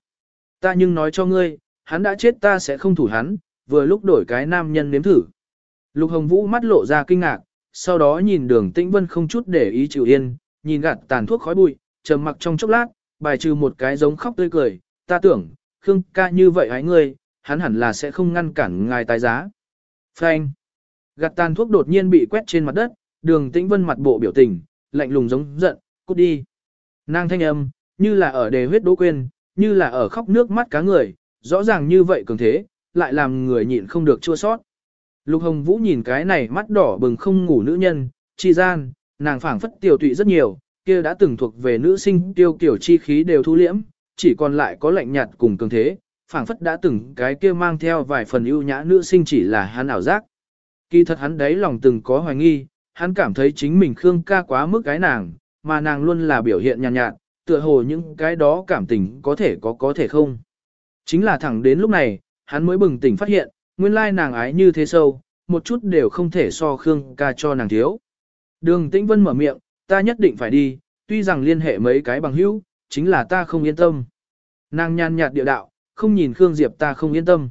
Ta nhưng nói cho ngươi, hắn đã chết ta sẽ không thủ hắn, vừa lúc đổi cái nam nhân nếm thử. Lục Hồng Vũ mắt lộ ra kinh ngạc, sau đó nhìn đường Tĩnh Vân không chút để ý chịu yên, nhìn gạt tàn thuốc khói bụi, trầm mặc trong chốc lát, bài trừ một cái giống khóc tươi cười, ta tưởng, Khương ca như vậy hãy ngươi, hắn hẳn là sẽ không ngăn cản ngài tái giá. Phanh. Gạt tàn thuốc đột nhiên bị quét trên mặt đất, đường tĩnh vân mặt bộ biểu tình, lạnh lùng giống giận, cút đi. Nàng thanh âm, như là ở đề huyết đỗ quên, như là ở khóc nước mắt cá người, rõ ràng như vậy cường thế, lại làm người nhịn không được chua sót. Lục Hồng Vũ nhìn cái này mắt đỏ bừng không ngủ nữ nhân, chi gian, nàng phảng phất tiểu tụy rất nhiều, kia đã từng thuộc về nữ sinh tiêu kiểu chi khí đều thu liễm, chỉ còn lại có lạnh nhạt cùng cường thế, phảng phất đã từng cái kia mang theo vài phần ưu nhã nữ sinh chỉ là hắn ảo giác. Kỳ thật hắn đấy lòng từng có hoài nghi, hắn cảm thấy chính mình Khương ca quá mức cái nàng, mà nàng luôn là biểu hiện nhàn nhạt, nhạt, tựa hồ những cái đó cảm tình có thể có có thể không. Chính là thẳng đến lúc này, hắn mới bừng tỉnh phát hiện, nguyên lai nàng ái như thế sâu, một chút đều không thể so Khương ca cho nàng thiếu. Đường Tĩnh Vân mở miệng, ta nhất định phải đi, tuy rằng liên hệ mấy cái bằng hữu, chính là ta không yên tâm. Nàng nhàn nhạt địa đạo, không nhìn Khương Diệp ta không yên tâm.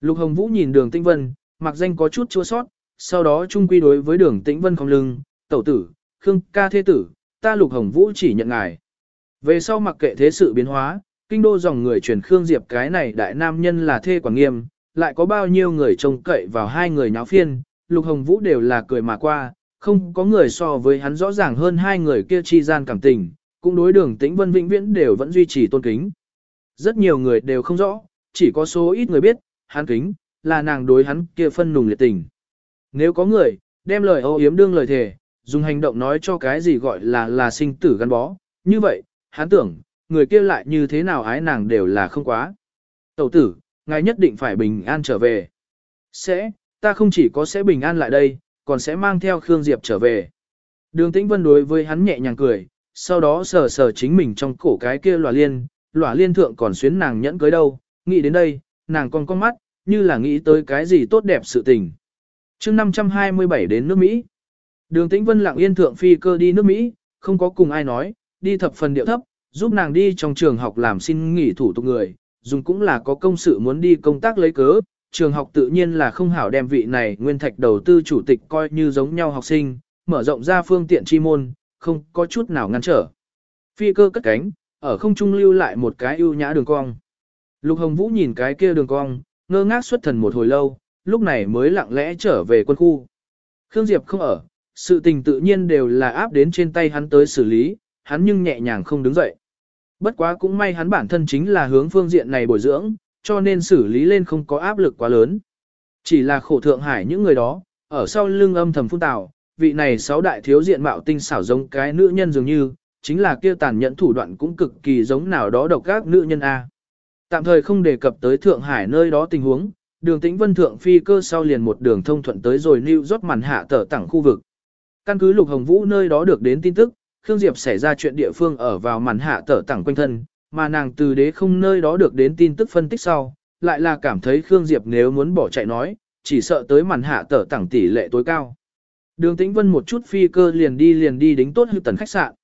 Lục Hồng Vũ nhìn đường Tĩnh Vân, mặc danh có chút chua sót, sau đó chung quy đối với đường Tĩnh Vân không lưng, tẩu tử, Khương ca thế tử, ta Lục Hồng Vũ chỉ nhận ngài. Về sau mặc kệ thế sự biến hóa, kinh đô dòng người truyền Khương Diệp cái này đại nam nhân là thê quản nghiêm, lại có bao nhiêu người trông cậy vào hai người nháo phiên, Lục Hồng Vũ đều là cười mà qua, không có người so với hắn rõ ràng hơn hai người kia chi gian cảm tình, cũng đối đường tĩnh vân vĩnh viễn đều vẫn duy trì tôn kính. Rất nhiều người đều không rõ, chỉ có số ít người biết, hắn kính, là nàng đối hắn kia phân nùng liệt tình. Nếu có người, đem lời ô yếm đương lời thề, dùng hành động nói cho cái gì gọi là là sinh tử gắn bó, như vậy, hắn tưởng, người kia lại như thế nào ái nàng đều là không quá. Tẩu tử, ngài nhất định phải bình an trở về. Sẽ, ta không chỉ có sẽ bình an lại đây, còn sẽ mang theo Khương Diệp trở về. Đường Tĩnh Vân đối với hắn nhẹ nhàng cười, sau đó sờ sờ chính mình trong cổ cái kia lòa liên, lòa liên thượng còn xuyến nàng nhẫn cưới đâu, nghĩ đến đây, nàng còn con mắt, như là nghĩ tới cái gì tốt đẹp sự tình. chương 527 đến nước Mỹ, đường Tĩnh Vân lặng yên thượng phi cơ đi nước Mỹ, không có cùng ai nói, đi thập phần điệu thấp, giúp nàng đi trong trường học làm xin nghỉ thủ tục người, dùng cũng là có công sự muốn đi công tác lấy cớ, trường học tự nhiên là không hảo đem vị này nguyên thạch đầu tư chủ tịch coi như giống nhau học sinh, mở rộng ra phương tiện chi môn, không có chút nào ngăn trở. Phi cơ cất cánh, ở không trung lưu lại một cái ưu nhã đường cong. Lục Hồng Vũ nhìn cái kia đường cong, ngơ ngác xuất thần một hồi lâu, lúc này mới lặng lẽ trở về quân khu. Khương Diệp không ở, sự tình tự nhiên đều là áp đến trên tay hắn tới xử lý, hắn nhưng nhẹ nhàng không đứng dậy. Bất quá cũng may hắn bản thân chính là hướng phương diện này bồi dưỡng, cho nên xử lý lên không có áp lực quá lớn. Chỉ là khổ thượng hải những người đó, ở sau lưng âm thầm phun tào, vị này sáu đại thiếu diện mạo tinh xảo giống cái nữ nhân dường như, chính là kia tàn nhẫn thủ đoạn cũng cực kỳ giống nào đó độc các nữ nhân A. Tạm thời không đề cập tới Thượng Hải nơi đó tình huống, đường tĩnh vân thượng phi cơ sau liền một đường thông thuận tới rồi New York màn hạ tở tẳng khu vực. Căn cứ Lục Hồng Vũ nơi đó được đến tin tức, Khương Diệp xảy ra chuyện địa phương ở vào màn hạ tở tẳng quanh thân, mà nàng từ đế không nơi đó được đến tin tức phân tích sau, lại là cảm thấy Khương Diệp nếu muốn bỏ chạy nói, chỉ sợ tới màn hạ tở tẳng tỷ lệ tối cao. Đường Tĩnh Vân một chút phi cơ liền đi liền đi đính tốt hư tần khách sạn.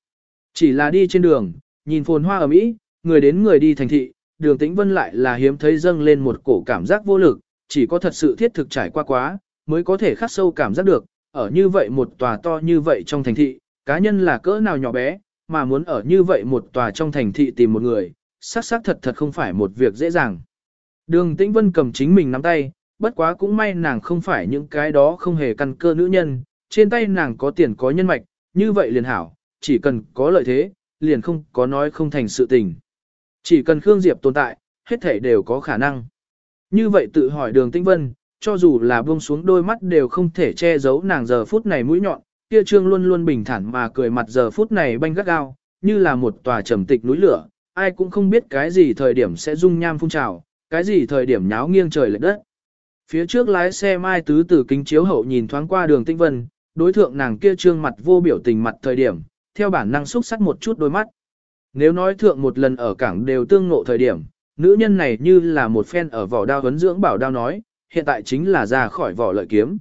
Chỉ là đi trên đường, nhìn phồn hoa ở Mỹ, người đến người đi thành thị, đường Tĩnh Vân lại là hiếm thấy dâng lên một cổ cảm giác vô lực, chỉ có thật sự thiết thực trải qua quá, mới có thể khắc sâu cảm giác được, ở như vậy một tòa to như vậy trong thành thị, cá nhân là cỡ nào nhỏ bé, mà muốn ở như vậy một tòa trong thành thị tìm một người, xác xác thật thật không phải một việc dễ dàng. Đường Tĩnh Vân cầm chính mình nắm tay, bất quá cũng may nàng không phải những cái đó không hề căn cơ nữ nhân, trên tay nàng có tiền có nhân mạch, như vậy liền hảo, chỉ cần có lợi thế, liền không có nói không thành sự tình. Chỉ cần Khương Diệp tồn tại, hết thể đều có khả năng. Như vậy tự hỏi đường Tĩnh Vân, cho dù là buông xuống đôi mắt đều không thể che giấu nàng giờ phút này mũi nhọn, kia trương luôn luôn bình thản mà cười mặt giờ phút này banh gắt gao, như là một tòa trầm tịch núi lửa, ai cũng không biết cái gì thời điểm sẽ rung nham phun trào, cái gì thời điểm nháo nghiêng trời lệch đất. Phía trước lái xe mai tứ từ kính chiếu hậu nhìn thoáng qua đường tinh Vân, đối thượng nàng kia trương mặt vô biểu tình mặt thời điểm, theo bản năng xúc sắc một chút đôi mắt. Nếu nói thượng một lần ở cảng đều tương ngộ thời điểm, nữ nhân này như là một phen ở vỏ đao huấn dưỡng bảo đao nói, hiện tại chính là ra khỏi vỏ lợi kiếm.